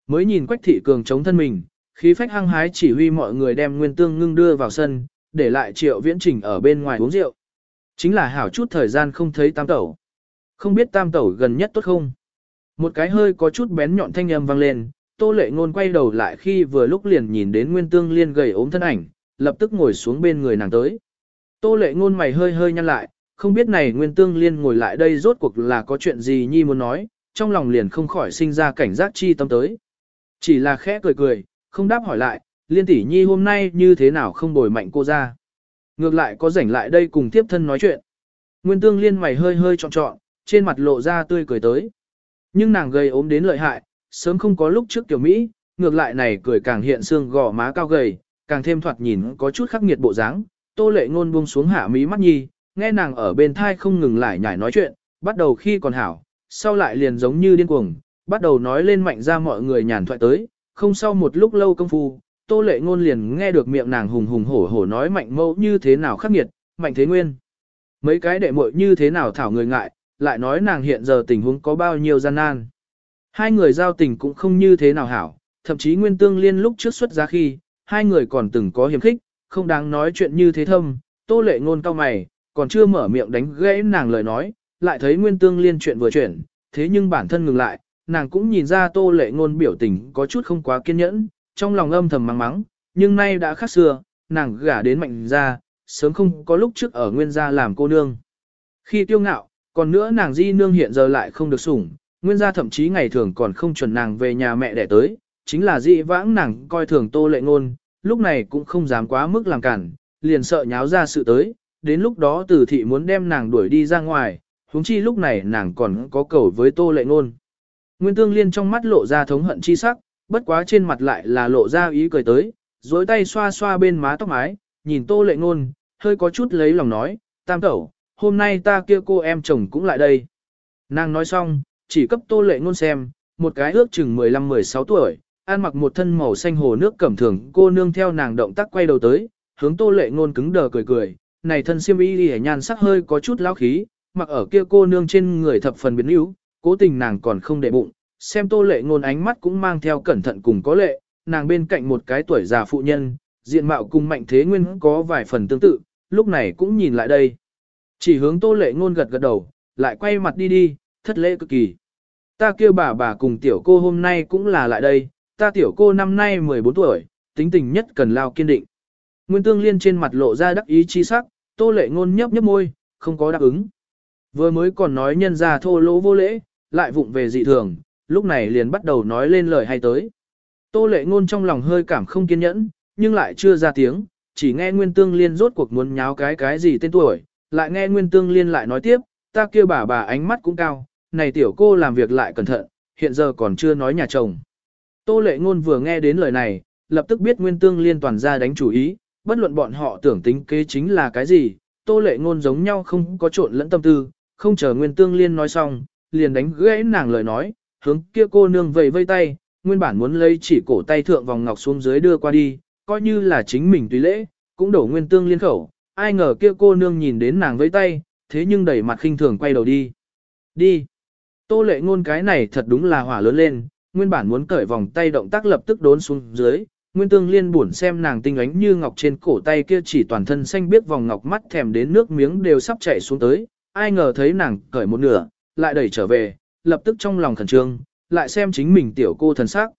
Mới nhìn quách thị cường chống thân mình, khí phách hăng hái chỉ huy mọi người đem nguyên tương ngưng đưa vào sân, để lại triệu viễn trình ở bên ngoài uống rượu. Chính là hảo chút thời gian không thấy tam tẩu. Không biết tam tẩu gần nhất tốt không? Một cái hơi có chút bén nhọn thanh âm vang lên, tô lệ ngôn quay đầu lại khi vừa lúc liền nhìn đến nguyên tương liên gầy ốm thân ảnh, lập tức ngồi xuống bên người nàng tới. Tô lệ ngôn mày hơi hơi nhăn lại, không biết này nguyên tương liên ngồi lại đây rốt cuộc là có chuyện gì nhi muốn nói, trong lòng liền không khỏi sinh ra cảnh giác chi tâm tới. Chỉ là khẽ cười cười, không đáp hỏi lại, liên tỷ nhi hôm nay như thế nào không bồi mạnh cô ra. Ngược lại có rảnh lại đây cùng tiếp thân nói chuyện. Nguyên tương liên mày hơi hơi trọn trọn, trên mặt lộ ra tươi cười tới. Nhưng nàng gầy ốm đến lợi hại, sớm không có lúc trước kiểu Mỹ, ngược lại này cười càng hiện xương gò má cao gầy, càng thêm thoạt nhìn có chút khắc nghiệt bộ dáng. Tô lệ ngôn buông xuống hạ mí mắt nhi, nghe nàng ở bên thai không ngừng lại nhảy nói chuyện, bắt đầu khi còn hảo, sau lại liền giống như điên cuồng, bắt đầu nói lên mạnh ra mọi người nhàn thoại tới, không sau một lúc lâu công phu, tô lệ ngôn liền nghe được miệng nàng hùng hùng hổ hổ nói mạnh mẫu như thế nào khắc nghiệt, mạnh thế nguyên. Mấy cái đệ muội như thế nào thảo người ngại, lại nói nàng hiện giờ tình huống có bao nhiêu gian nan. Hai người giao tình cũng không như thế nào hảo, thậm chí nguyên tương liên lúc trước xuất giá khi, hai người còn từng có hiểm khích, không đáng nói chuyện như thế thâm, tô lệ ngôn cao mày, còn chưa mở miệng đánh gãy nàng lời nói, lại thấy nguyên tương liên chuyện vừa chuyển, thế nhưng bản thân ngừng lại, nàng cũng nhìn ra tô lệ ngôn biểu tình có chút không quá kiên nhẫn, trong lòng âm thầm mắng mắng, nhưng nay đã khác xưa, nàng gả đến mạnh ra, sớm không có lúc trước ở nguyên gia làm cô nương. Khi tiêu ngạo, còn nữa nàng di nương hiện giờ lại không được sủng, nguyên gia thậm chí ngày thường còn không chuẩn nàng về nhà mẹ đẻ tới, chính là dị vãng nàng coi thường tô lệ ngôn, lúc này cũng không dám quá mức làm cản, liền sợ nháo ra sự tới, đến lúc đó tử thị muốn đem nàng đuổi đi ra ngoài, huống chi lúc này nàng còn có cầu với tô lệ ngôn. Nguyên tương liên trong mắt lộ ra thống hận chi sắc, bất quá trên mặt lại là lộ ra ý cười tới, dối tay xoa xoa bên má tóc mái, nhìn tô lệ ngôn, hơi có chút lấy lòng nói, tam tẩu, hôm nay ta kia cô em chồng cũng lại đây. Nàng nói xong, chỉ cấp tô lệ ngôn xem, một cái ước chừng 15-16 tuổi, ăn mặc một thân màu xanh hồ nước cẩm thường, cô nương theo nàng động tác quay đầu tới, hướng tô lệ ngôn cứng đờ cười cười, này thân siêm y đi nhan sắc hơi có chút lão khí, mặc ở kia cô nương trên người thập phần biến yếu, cố tình nàng còn không để bụng, xem tô lệ ngôn ánh mắt cũng mang theo cẩn thận cùng có lệ, nàng bên cạnh một cái tuổi già phụ nhân, diện mạo cùng mạnh thế nguyên có vài phần tương tự, lúc này cũng nhìn lại đây. Chỉ hướng tô lệ ngôn gật gật đầu, lại quay mặt đi đi, thất lễ cực kỳ. Ta kêu bà bà cùng tiểu cô hôm nay cũng là lại đây, ta tiểu cô năm nay 14 tuổi, tính tình nhất cần lao kiên định. Nguyên tương liên trên mặt lộ ra đắc ý chi sắc, tô lệ ngôn nhấp nhấp môi, không có đáp ứng. Vừa mới còn nói nhân gia thô lỗ vô lễ, lại vụng về dị thường, lúc này liền bắt đầu nói lên lời hay tới. Tô lệ ngôn trong lòng hơi cảm không kiên nhẫn, nhưng lại chưa ra tiếng, chỉ nghe Nguyên Tương Liên rốt cuộc muốn nháo cái cái gì tên tuổi, lại nghe Nguyên Tương Liên lại nói tiếp, ta kêu bà bà ánh mắt cũng cao, này tiểu cô làm việc lại cẩn thận, hiện giờ còn chưa nói nhà chồng. Tô lệ ngôn vừa nghe đến lời này, lập tức biết Nguyên Tương Liên toàn ra đánh chủ ý, bất luận bọn họ tưởng tính kế chính là cái gì, Tô lệ ngôn giống nhau không có trộn lẫn tâm tư, không chờ Nguyên Tương Liên nói xong, liền đánh gãy nàng lời nói, hướng kia cô nương vẫy vây tay, nguyên bản muốn lấy chỉ cổ tay thượng vòng ngọc xuống dưới đưa qua đi, coi như là chính mình tùy lễ, cũng đổ Nguyên Tương Liên khẩu, ai ngờ kia cô nương nhìn đến nàng vẫy tay, thế nhưng đẩy mặt khinh thường quay đầu đi. Đi. Tô lệ ngôn cái này thật đúng là hỏa lớn lên, nguyên bản muốn cởi vòng tay động tác lập tức đốn xuống dưới, Nguyên Tương Liên buồn xem nàng tinh ánh như ngọc trên cổ tay kia chỉ toàn thân xanh biết vòng ngọc mắt thèm đến nước miếng đều sắp chảy xuống tới, ai ngờ thấy nàng cởi một nửa, lại đẩy trở về, lập tức trong lòng khẩn trương, lại xem chính mình tiểu cô thần sắc.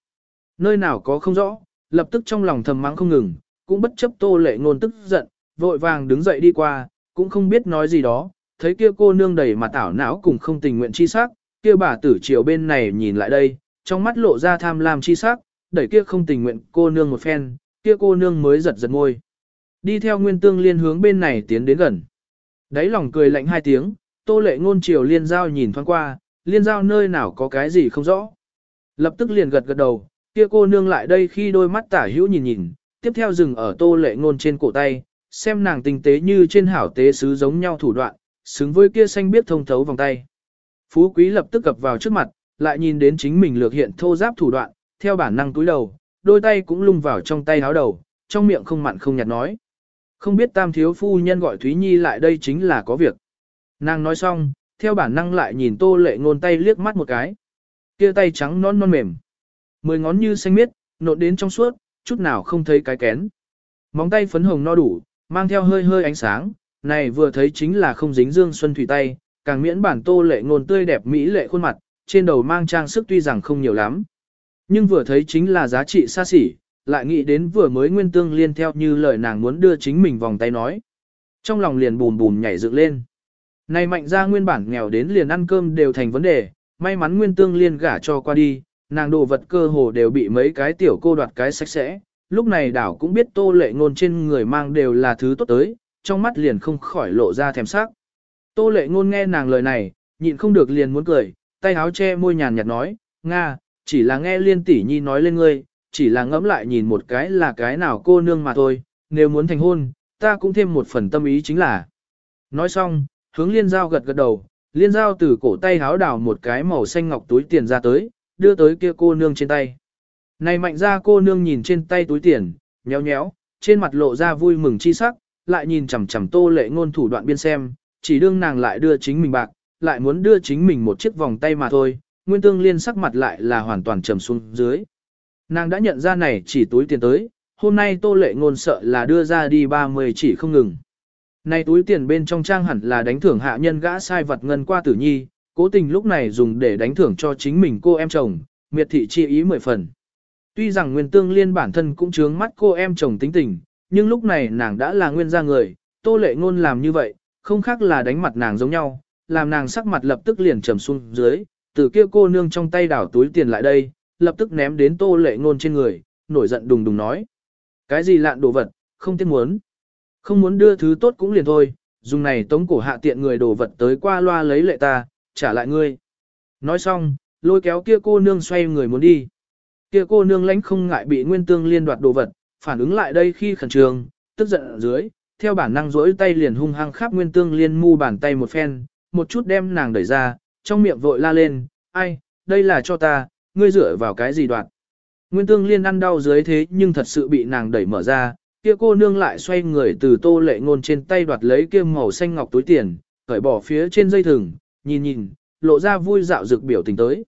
Nơi nào có không rõ, lập tức trong lòng thầm mắng không ngừng, cũng bất chấp tô lệ ngôn tức giận, vội vàng đứng dậy đi qua, cũng không biết nói gì đó, thấy kia cô nương đầy mặt tảo não cùng không tình nguyện chi sắc, kia bà tử chiều bên này nhìn lại đây, trong mắt lộ ra tham lam chi sắc, đẩy kia không tình nguyện cô nương một phen, kia cô nương mới giật giật môi. Đi theo nguyên tương liên hướng bên này tiến đến gần. Đấy lòng cười lạnh hai tiếng, tô lệ ngôn chiều liên giao nhìn thoáng qua, liên giao nơi nào có cái gì không rõ. Lập tức liền gật gật đầu, kia cô nương lại đây khi đôi mắt tả hữu nhìn nhìn, tiếp theo dừng ở tô lệ ngôn trên cổ tay, xem nàng tinh tế như trên hảo tế sứ giống nhau thủ đoạn, xứng với kia xanh biết thông thấu vòng tay. Phú quý lập tức cập vào trước mặt, lại nhìn đến chính mình lược hiện thô giáp thủ đoạn, theo bản năng túi đầu, đôi tay cũng lung vào trong tay áo đầu, trong miệng không mặn không nhạt nói. Không biết tam thiếu phu nhân gọi Thúy Nhi lại đây chính là có việc. Nàng nói xong, theo bản năng lại nhìn tô lệ ngôn tay liếc mắt một cái. kia tay trắng non non mềm. Mười ngón như xanh miết, nộn đến trong suốt, chút nào không thấy cái kén. Móng tay phấn hồng no đủ, mang theo hơi hơi ánh sáng, này vừa thấy chính là không dính dương xuân thủy tay, càng miễn bản tô lệ ngôn tươi đẹp mỹ lệ khuôn mặt, trên đầu mang trang sức tuy rằng không nhiều lắm. Nhưng vừa thấy chính là giá trị xa xỉ, lại nghĩ đến vừa mới nguyên tương liên theo như lời nàng muốn đưa chính mình vòng tay nói. Trong lòng liền bùn bùn nhảy dựng lên. Này mạnh ra nguyên bản nghèo đến liền ăn cơm đều thành vấn đề, may mắn nguyên tương liên gả cho qua đi, nàng đồ vật cơ hồ đều bị mấy cái tiểu cô đoạt cái sạch sẽ. Lúc này đảo cũng biết tô lệ ngôn trên người mang đều là thứ tốt tới, trong mắt liền không khỏi lộ ra thèm sắc. Tô lệ ngôn nghe nàng lời này, nhịn không được liền muốn cười, tay áo che môi nhàn nhạt nói, Nga, chỉ là nghe liên tỷ nhi nói lên ngươi, chỉ là ngẫm lại nhìn một cái là cái nào cô nương mà thôi, nếu muốn thành hôn, ta cũng thêm một phần tâm ý chính là. Nói xong, hướng liên giao gật gật đầu, liên giao từ cổ tay háo đào một cái màu xanh ngọc túi tiền ra tới, đưa tới kia cô nương trên tay. Này mạnh ra cô nương nhìn trên tay túi tiền, nhéo nhéo, trên mặt lộ ra vui mừng chi sắc, lại nhìn chằm chằm tô lệ ngôn thủ đoạn biên xem, chỉ đương nàng lại đưa chính mình bạc, lại muốn đưa chính mình một chiếc vòng tay mà thôi, Nguyên Tương Liên sắc mặt lại là hoàn toàn trầm xuống dưới. Nàng đã nhận ra này chỉ túi tiền tới, hôm nay tô lệ ngôn sợ là đưa ra đi 30 chỉ không ngừng. Này túi tiền bên trong trang hẳn là đánh thưởng hạ nhân gã sai vật ngân qua tử nhi, cố tình lúc này dùng để đánh thưởng cho chính mình cô em chồng, miệt thị chi ý mười phần. Tuy rằng Nguyên Tương Liên bản thân cũng chướng mắt cô em chồng tính tình, nhưng lúc này nàng đã là nguyên gia người, tô lệ ngôn làm như vậy, không khác là đánh mặt nàng giống nhau, làm nàng sắc mặt lập tức liền trầm xuống dưới, từ kia cô nương trong tay đảo túi tiền lại đây, lập tức ném đến tô lệ ngôn trên người, nổi giận đùng đùng nói. Cái gì lạn đồ vật, không tiếc muốn. Không muốn đưa thứ tốt cũng liền thôi, dùng này tống cổ hạ tiện người đồ vật tới qua loa lấy lệ ta, trả lại ngươi. Nói xong, lôi kéo kia cô nương xoay người muốn đi. Kia cô nương lãnh không ngại bị nguyên tương liên đoạt đồ vật, phản ứng lại đây khi khẩn trương, tức giận ở dưới, theo bản năng rỗi tay liền hung hăng khắp nguyên tương liên mu bàn tay một phen, một chút đem nàng đẩy ra, trong miệng vội la lên, ai, đây là cho ta, ngươi dựa vào cái gì đoạt. Nguyên tương liên ăn đau dưới thế nhưng thật sự bị nàng đẩy mở ra, kia cô nương lại xoay người từ tô lệ ngôn trên tay đoạt lấy kia màu xanh ngọc túi tiền, cởi bỏ phía trên dây thừng, nhìn nhìn, lộ ra vui dạo dực biểu tình tới.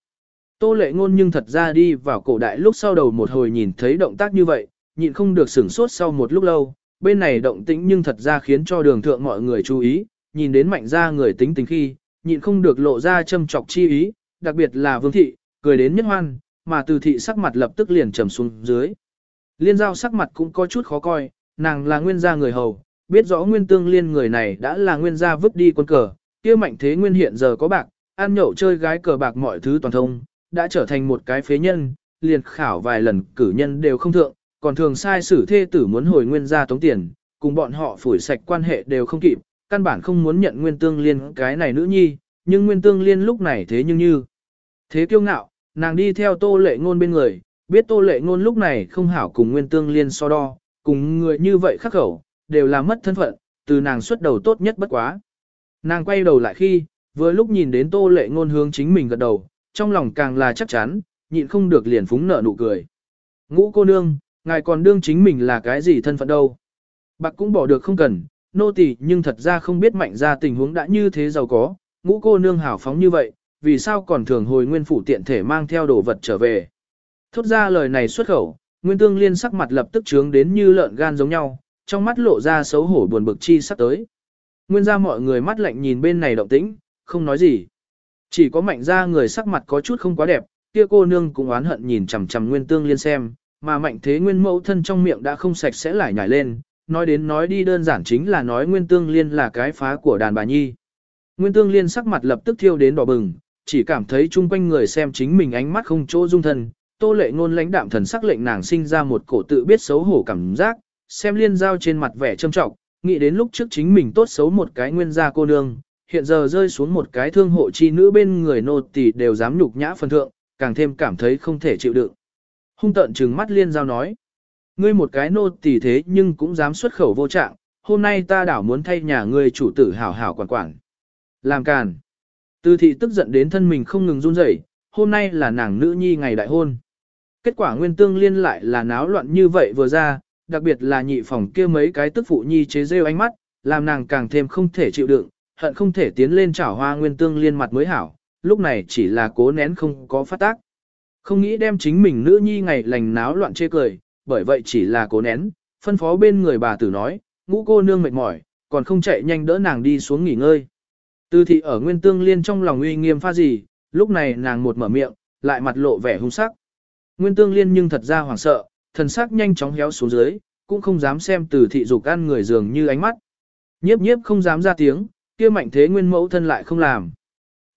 Tô lệ ngôn nhưng thật ra đi vào cổ đại lúc sau đầu một hồi nhìn thấy động tác như vậy, nhịn không được sửng sốt sau một lúc lâu, bên này động tĩnh nhưng thật ra khiến cho đường thượng mọi người chú ý, nhìn đến mạnh ra người tính tình khi, nhịn không được lộ ra châm chọc chi ý, đặc biệt là vương thị, cười đến nhất hoan, mà từ thị sắc mặt lập tức liền trầm xuống dưới. Liên giao sắc mặt cũng có chút khó coi, nàng là nguyên gia người hầu, biết rõ nguyên tương liên người này đã là nguyên gia vứt đi quân cờ, kia mạnh thế nguyên hiện giờ có bạc, ăn nhậu chơi gái cờ bạc mọi thứ toàn thông, đã trở thành một cái phế nhân, liền khảo vài lần cử nhân đều không thượng, còn thường sai sử thê tử muốn hồi nguyên gia tống tiền, cùng bọn họ phủi sạch quan hệ đều không kịp, căn bản không muốn nhận nguyên tương liên cái này nữ nhi, nhưng nguyên tương liên lúc này thế nhưng như. Thế kiêu ngạo, nàng đi theo tô lệ ngôn bên người, biết tô lệ ngôn lúc này không hảo cùng nguyên tương liên so đo, cùng người như vậy khắc khẩu, đều là mất thân phận, từ nàng xuất đầu tốt nhất bất quá. Nàng quay đầu lại khi, vừa lúc nhìn đến tô lệ ngôn hướng chính mình gật đầu, trong lòng càng là chắc chắn, nhịn không được liền phúng nở nụ cười. Ngũ cô nương, ngài còn đương chính mình là cái gì thân phận đâu. Bạc cũng bỏ được không cần, nô tỳ nhưng thật ra không biết mạnh ra tình huống đã như thế giàu có, ngũ cô nương hảo phóng như vậy, vì sao còn thường hồi nguyên phủ tiện thể mang theo đồ vật trở về. Thốt ra lời này xuất khẩu, nguyên tương liên sắc mặt lập tức trướng đến như lợn gan giống nhau, trong mắt lộ ra xấu hổ buồn bực chi sắp tới. Nguyên ra mọi người mắt lạnh nhìn bên này động tĩnh, không nói gì. Chỉ có mạnh ra người sắc mặt có chút không quá đẹp, kia cô nương cũng oán hận nhìn chằm chằm nguyên tương liên xem, mà mạnh thế nguyên mẫu thân trong miệng đã không sạch sẽ lại nhảy lên, nói đến nói đi đơn giản chính là nói nguyên tương liên là cái phá của đàn bà nhi. Nguyên tương liên sắc mặt lập tức thiêu đến đỏ bừng, chỉ cảm thấy chung quanh người xem chính mình ánh mắt không chỗ dung thân, tô lệ ngôn lãnh đạm thần sắc lệnh nàng sinh ra một cổ tự biết xấu hổ cảm giác, xem liên giao trên mặt vẻ trâm trọng, nghĩ đến lúc trước chính mình tốt xấu một cái nguyên gia cô nương, hiện giờ rơi xuống một cái thương hộ chi nữ bên người nô tỳ đều dám nhục nhã phần thượng, càng thêm cảm thấy không thể chịu đựng. Hung tận trừng mắt liên giao nói, ngươi một cái nô tỳ thế nhưng cũng dám xuất khẩu vô trạng, hôm nay ta đảo muốn thay nhà ngươi chủ tử hảo hảo quản quản. Làm càn. Từ thị tức giận đến thân mình không ngừng run rẩy, hôm nay là nàng nữ nhi ngày đại hôn. Kết quả nguyên tương liên lại là náo loạn như vậy vừa ra, đặc biệt là nhị phòng kia mấy cái tức phụ nhi chế rêu ánh mắt, làm nàng càng thêm không thể chịu đựng, hận không thể tiến lên chảo hoa nguyên tương liên mặt mới hảo, lúc này chỉ là cố nén không có phát tác. Không nghĩ đem chính mình nữ nhi ngày lành náo loạn chê cười, bởi vậy chỉ là cố nén, phân phó bên người bà tử nói, ngũ cô nương mệt mỏi, còn không chạy nhanh đỡ nàng đi xuống nghỉ ngơi. Tư thị ở nguyên tương liên trong lòng uy nghiêm pha gì, lúc này nàng một mở miệng, lại mặt lộ vẻ hung sắc. Nguyên tương liên nhưng thật ra hoảng sợ, thần sắc nhanh chóng héo xuống dưới, cũng không dám xem từ thị dục ăn người dường như ánh mắt. Nhiếp nhiếp không dám ra tiếng, kia mạnh thế nguyên mẫu thân lại không làm.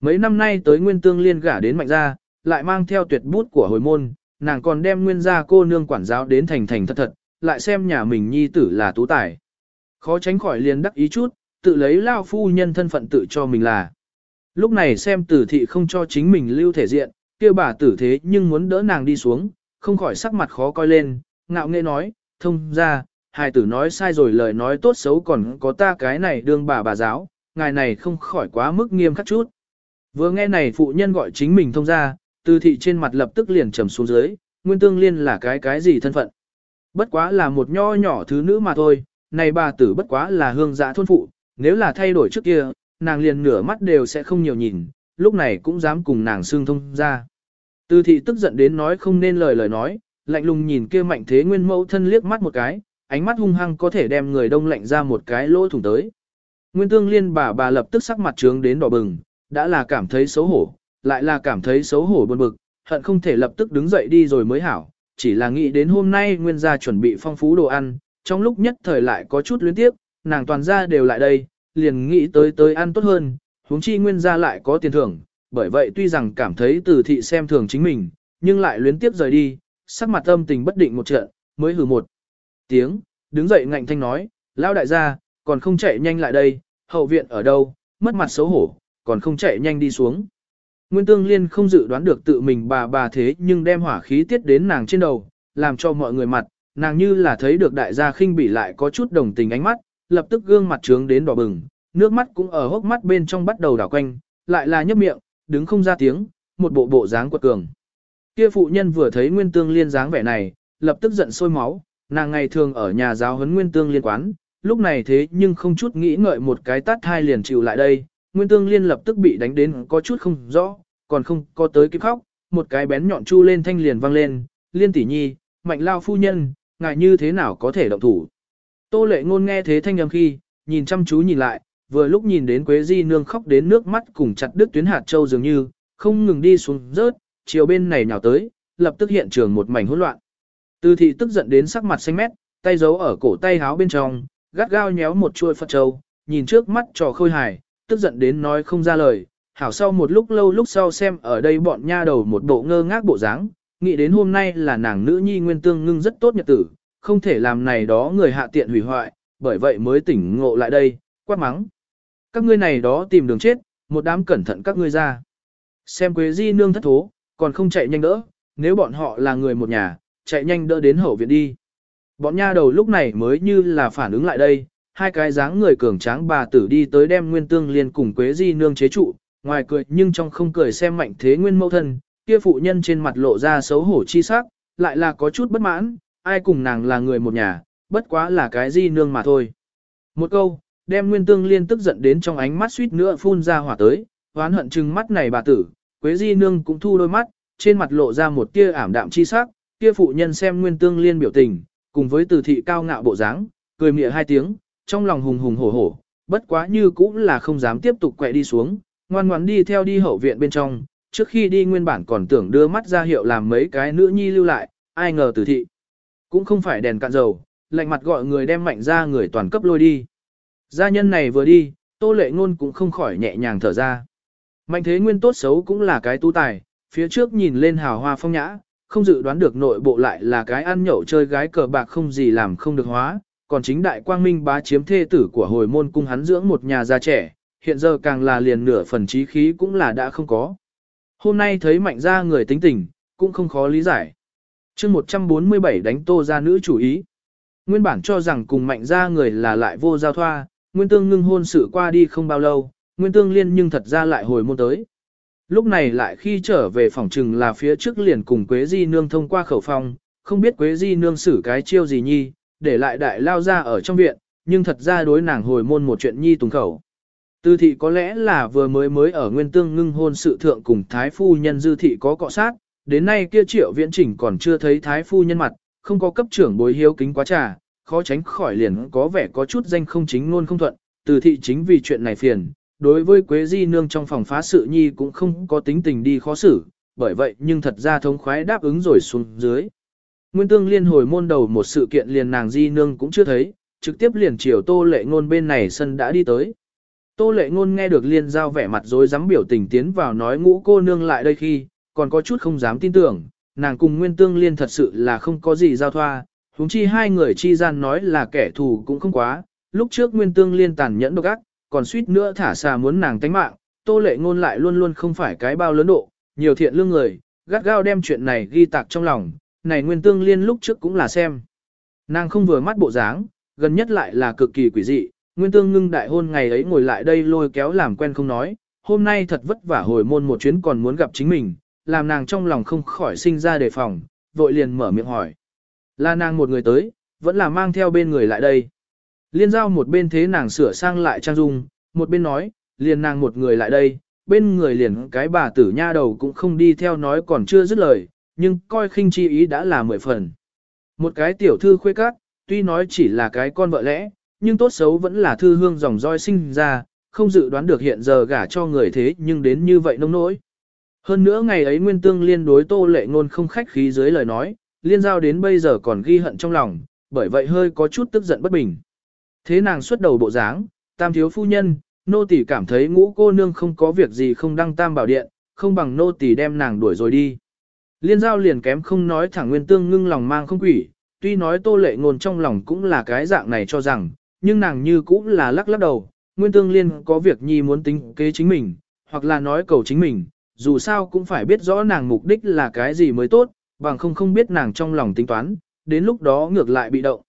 Mấy năm nay tới nguyên tương liên gả đến mạnh gia, lại mang theo tuyệt bút của hồi môn, nàng còn đem nguyên gia cô nương quản giáo đến thành thành thật thật, lại xem nhà mình nhi tử là tú tài. Khó tránh khỏi liền đắc ý chút, tự lấy lao phu nhân thân phận tự cho mình là. Lúc này xem tử thị không cho chính mình lưu thể diện, kia bà tử thế nhưng muốn đỡ nàng đi xuống, không khỏi sắc mặt khó coi lên, ngạo nghễ nói, thông ra, hài tử nói sai rồi lời nói tốt xấu còn có ta cái này đương bà bà giáo, ngài này không khỏi quá mức nghiêm khắc chút. Vừa nghe này phụ nhân gọi chính mình thông ra, từ thị trên mặt lập tức liền trầm xuống dưới, nguyên tương liên là cái cái gì thân phận. Bất quá là một nho nhỏ thứ nữ mà thôi, này bà tử bất quá là hương giã thôn phụ, nếu là thay đổi trước kia, nàng liền nửa mắt đều sẽ không nhiều nhìn, lúc này cũng dám cùng nàng xương thông ra. Từ thị tức giận đến nói không nên lời lời nói, lạnh lùng nhìn kia mạnh thế nguyên mẫu thân liếc mắt một cái, ánh mắt hung hăng có thể đem người đông lạnh ra một cái lỗ thủng tới. Nguyên tương liên bà bà lập tức sắc mặt trướng đến đỏ bừng, đã là cảm thấy xấu hổ, lại là cảm thấy xấu hổ buồn bực, hận không thể lập tức đứng dậy đi rồi mới hảo, chỉ là nghĩ đến hôm nay nguyên gia chuẩn bị phong phú đồ ăn, trong lúc nhất thời lại có chút luyến tiếp, nàng toàn gia đều lại đây, liền nghĩ tới tới ăn tốt hơn, huống chi nguyên gia lại có tiền thưởng, bởi vậy tuy rằng cảm thấy từ thị xem thường chính mình, nhưng lại luyến tiếp rời đi, sắc mặt âm tình bất định một trận, mới hừ một tiếng, đứng dậy ngạnh thanh nói, lão đại gia, còn không chạy nhanh lại đây, hậu viện ở đâu, mất mặt xấu hổ, còn không chạy nhanh đi xuống. Nguyên Tương Liên không dự đoán được tự mình bà bà thế nhưng đem hỏa khí tiết đến nàng trên đầu, làm cho mọi người mặt, nàng như là thấy được đại gia khinh bỉ lại có chút đồng tình ánh mắt, lập tức gương mặt trướng đến đỏ bừng, nước mắt cũng ở hốc mắt bên trong bắt đầu đảo quanh, lại là nhấp miệng, đứng không ra tiếng, một bộ bộ dáng quật cường. Kia phụ nhân vừa thấy Nguyên Tương Liên dáng vẻ này, lập tức giận sôi máu, nàng ngày thường ở nhà giáo huấn Nguyên Tương Liên quán, lúc này thế nhưng không chút nghĩ ngợi một cái tát hai liền chịu lại đây, Nguyên Tương Liên lập tức bị đánh đến có chút không rõ, còn không có tới kịp khóc, một cái bén nhọn chu lên thanh liền vang lên, Liên tỷ nhi, mạnh lao phu nhân, ngài như thế nào có thể động thủ. Tô lệ ngôn nghe thế thanh âm khi, nhìn chăm chú nhìn lại, vừa lúc nhìn đến Quế Di nương khóc đến nước mắt cùng chặt đứt tuyến hạt châu dường như, không ngừng đi xuống rớt, chiều bên này nhào tới, lập tức hiện trường một mảnh hỗn loạn. Từ thị tức giận đến sắc mặt xanh mét, tay giấu ở cổ tay háo bên trong, gắt gao nhéo một chuôi Phật châu, nhìn trước mắt trò khôi hài, tức giận đến nói không ra lời. Hảo sau một lúc lâu lúc sau xem ở đây bọn nha đầu một bộ ngơ ngác bộ dáng, nghĩ đến hôm nay là nàng nữ nhi nguyên tương ngưng rất tốt nhật tử, không thể làm này đó người hạ tiện hủy hoại, bởi vậy mới tỉnh ngộ lại đây, quát mắng. Các ngươi này đó tìm đường chết, một đám cẩn thận các ngươi ra. Xem Quế Di nương thất thố, còn không chạy nhanh đỡ, nếu bọn họ là người một nhà, chạy nhanh đỡ đến hậu viện đi. Bọn nha đầu lúc này mới như là phản ứng lại đây, hai cái dáng người cường tráng bà tử đi tới đem nguyên tương liên cùng Quế Di nương chế trụ, ngoài cười nhưng trong không cười xem mạnh thế nguyên mẫu thân, kia phụ nhân trên mặt lộ ra xấu hổ chi sắc, lại là có chút bất mãn, ai cùng nàng là người một nhà, bất quá là cái Di nương mà thôi. Một câu, đem nguyên tương liên tức giận đến trong ánh mắt suýt nữa phun ra hỏa tới, oán hận chừng mắt này bà tử, Quế Di nương cũng thu đôi mắt, trên mặt lộ ra một tia ảm đạm chi sắc, kia phụ nhân xem nguyên tương liên biểu tình, cùng với từ thị cao ngạo bộ dáng, cười mỉa hai tiếng, trong lòng hùng hùng hổ hổ, bất quá như cũng là không dám tiếp tục quẹ đi xuống, ngoan ngoãn đi theo đi hậu viện bên trong, trước khi đi nguyên bản còn tưởng đưa mắt ra hiệu làm mấy cái nữ nhi lưu lại, ai ngờ từ thị. Cũng không phải đèn cạn dầu, lạnh mặt gọi người đem mạnh ra người toàn cấp lôi đi. Gia nhân này vừa đi, tô lệ ngôn cũng không khỏi nhẹ nhàng thở ra. Mạnh thế nguyên tốt xấu cũng là cái tu tài, phía trước nhìn lên hào hoa phong nhã, không dự đoán được nội bộ lại là cái ăn nhậu chơi gái cờ bạc không gì làm không được hóa, còn chính đại quang minh bá chiếm thê tử của hồi môn cung hắn dưỡng một nhà già trẻ, hiện giờ càng là liền nửa phần trí khí cũng là đã không có. Hôm nay thấy mạnh ra người tính tình, cũng không khó lý giải. chương 147 đánh tô ra nữ chủ ý. Nguyên bản cho rằng cùng mạnh ra người là lại vô giao thoa, nguyên tương ngưng hôn sự qua đi không bao lâu, nguyên tương liên nhưng thật ra lại hồi môn tới. Lúc này lại khi trở về phòng trừng là phía trước liền cùng Quế Di Nương thông qua khẩu phong, không biết Quế Di Nương xử cái chiêu gì nhi, để lại đại lao ra ở trong viện, nhưng thật ra đối nàng hồi môn một chuyện nhi tùng khẩu. Tư thị có lẽ là vừa mới mới ở nguyên tương ngưng hôn sự thượng cùng thái phu nhân dư thị có cọ sát, đến nay kia triệu viễn chỉnh còn chưa thấy thái phu nhân mặt, không có cấp trưởng bối hiếu kính quá trà, khó tránh khỏi liền có vẻ có chút danh không chính luôn không thuận, từ thị chính vì chuyện này phiền, đối với Quế Di Nương trong phòng phá sự nhi cũng không có tính tình đi khó xử, bởi vậy nhưng thật ra thống khoái đáp ứng rồi xuống dưới. Nguyên tương liên hồi môn đầu một sự kiện liền nàng Di Nương cũng chưa thấy, trực tiếp liền chiều tô lệ ngôn bên này sân đã đi tới. Tô lệ ngôn nghe được liên giao vẻ mặt rối dám biểu tình tiến vào nói ngũ cô nương lại đây khi, còn có chút không dám tin tưởng, nàng cùng nguyên tương liên thật sự là không có gì giao thoa, huống chi hai người chi gian nói là kẻ thù cũng không quá, lúc trước nguyên tương liên tàn nhẫn độc ác, còn suýt nữa thả xà muốn nàng tánh mạng, tô lệ ngôn lại luôn luôn không phải cái bao lớn độ, nhiều thiện lương người, gắt gao đem chuyện này ghi tạc trong lòng, này nguyên tương liên lúc trước cũng là xem. Nàng không vừa mắt bộ dáng, gần nhất lại là cực kỳ quỷ dị, nguyên tương ngưng đại hôn ngày ấy ngồi lại đây lôi kéo làm quen không nói, hôm nay thật vất vả hồi môn một chuyến còn muốn gặp chính mình, làm nàng trong lòng không khỏi sinh ra đề phòng, vội liền mở miệng hỏi. Là nàng một người tới, vẫn là mang theo bên người lại đây. Liên giao một bên thế nàng sửa sang lại trang dung, một bên nói, liền nàng một người lại đây, bên người liền cái bà tử nha đầu cũng không đi theo nói còn chưa dứt lời, nhưng coi khinh chi ý đã là mười phần. Một cái tiểu thư khuê cát, tuy nói chỉ là cái con vợ lẽ, nhưng tốt xấu vẫn là thư hương dòng roi sinh ra, không dự đoán được hiện giờ gả cho người thế nhưng đến như vậy nông nỗi. Hơn nữa ngày ấy Nguyên Tương liên đối tô lệ ngôn không khách khí dưới lời nói, liên giao đến bây giờ còn ghi hận trong lòng, bởi vậy hơi có chút tức giận bất bình. Thế nàng xuất đầu bộ dáng, tam thiếu phu nhân, nô tỳ cảm thấy ngũ cô nương không có việc gì không đăng tam bảo điện, không bằng nô tỳ đem nàng đuổi rồi đi. Liên giao liền kém không nói thẳng nguyên tương ngưng lòng mang không quỷ, tuy nói tô lệ ngôn trong lòng cũng là cái dạng này cho rằng, nhưng nàng như cũng là lắc lắc đầu, nguyên tương liên có việc nhi muốn tính kế chính mình, hoặc là nói cầu chính mình, dù sao cũng phải biết rõ nàng mục đích là cái gì mới tốt, bằng không không biết nàng trong lòng tính toán, đến lúc đó ngược lại bị động.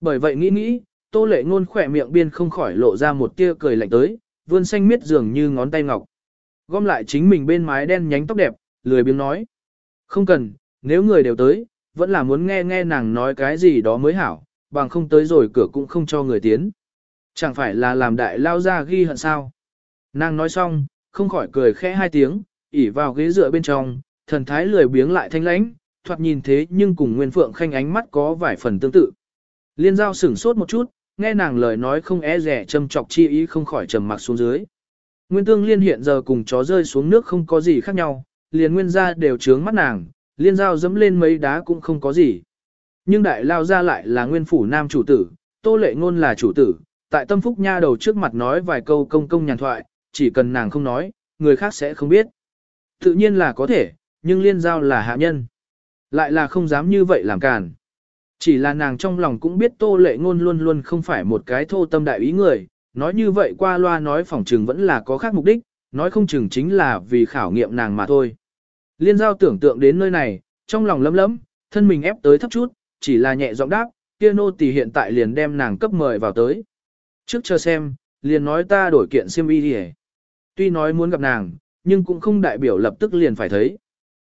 Bởi vậy nghĩ nghĩ, tô lệ ngôn khỏe miệng biên không khỏi lộ ra một tia cười lạnh tới, vươn xanh miết dường như ngón tay ngọc. Gom lại chính mình bên mái đen nhánh tóc đẹp, lười biếng nói. Không cần, nếu người đều tới, vẫn là muốn nghe nghe nàng nói cái gì đó mới hảo, bằng không tới rồi cửa cũng không cho người tiến. Chẳng phải là làm đại lao ra ghi hận sao. Nàng nói xong, không khỏi cười khẽ hai tiếng, ỉ vào ghế dựa bên trong, thần thái lười biếng lại thanh lãnh, thoạt nhìn thế nhưng cùng Nguyên Phượng Khanh ánh mắt có vài phần tương tự. Liên giao sửng sốt một chút, nghe nàng lời nói không e rẻ châm chọc chi ý không khỏi trầm mặc xuống dưới. Nguyên Tương Liên hiện giờ cùng chó rơi xuống nước không có gì khác nhau, liền nguyên gia đều trướng mắt nàng, liên giao dẫm lên mấy đá cũng không có gì. Nhưng đại lao ra lại là nguyên phủ nam chủ tử, tô lệ ngôn là chủ tử, tại tâm phúc nha đầu trước mặt nói vài câu công công nhàn thoại, chỉ cần nàng không nói, người khác sẽ không biết. Tự nhiên là có thể, nhưng liên giao là hạ nhân. Lại là không dám như vậy làm càn. Chỉ là nàng trong lòng cũng biết tô lệ ngôn luôn luôn không phải một cái thô tâm đại ý người, nói như vậy qua loa nói phỏng trừng vẫn là có khác mục đích, nói không chừng chính là vì khảo nghiệm nàng mà thôi. Liên giao tưởng tượng đến nơi này, trong lòng lấm lấm, thân mình ép tới thấp chút, chỉ là nhẹ giọng đáp, kia nô tỳ hiện tại liền đem nàng cấp mời vào tới. Trước chờ xem, liền nói ta đổi kiện xiêm y đi Tuy nói muốn gặp nàng, nhưng cũng không đại biểu lập tức liền phải thấy.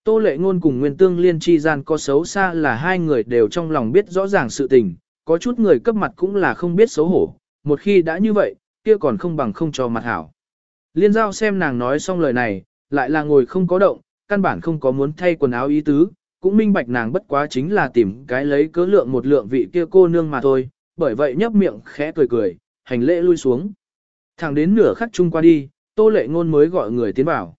Tô lệ ngôn cùng nguyên tương liên chi gian có xấu xa là hai người đều trong lòng biết rõ ràng sự tình, có chút người cấp mặt cũng là không biết xấu hổ, một khi đã như vậy, kia còn không bằng không cho mặt hảo. Liên giao xem nàng nói xong lời này, lại là ngồi không có động, căn bản không có muốn thay quần áo ý tứ, cũng minh bạch nàng bất quá chính là tìm cái lấy cớ lượng một lượng vị kia cô nương mà thôi, bởi vậy nhấp miệng khẽ cười cười, hành lễ lui xuống. Thẳng đến nửa khắc chung qua đi, tô lệ ngôn mới gọi người tiến vào.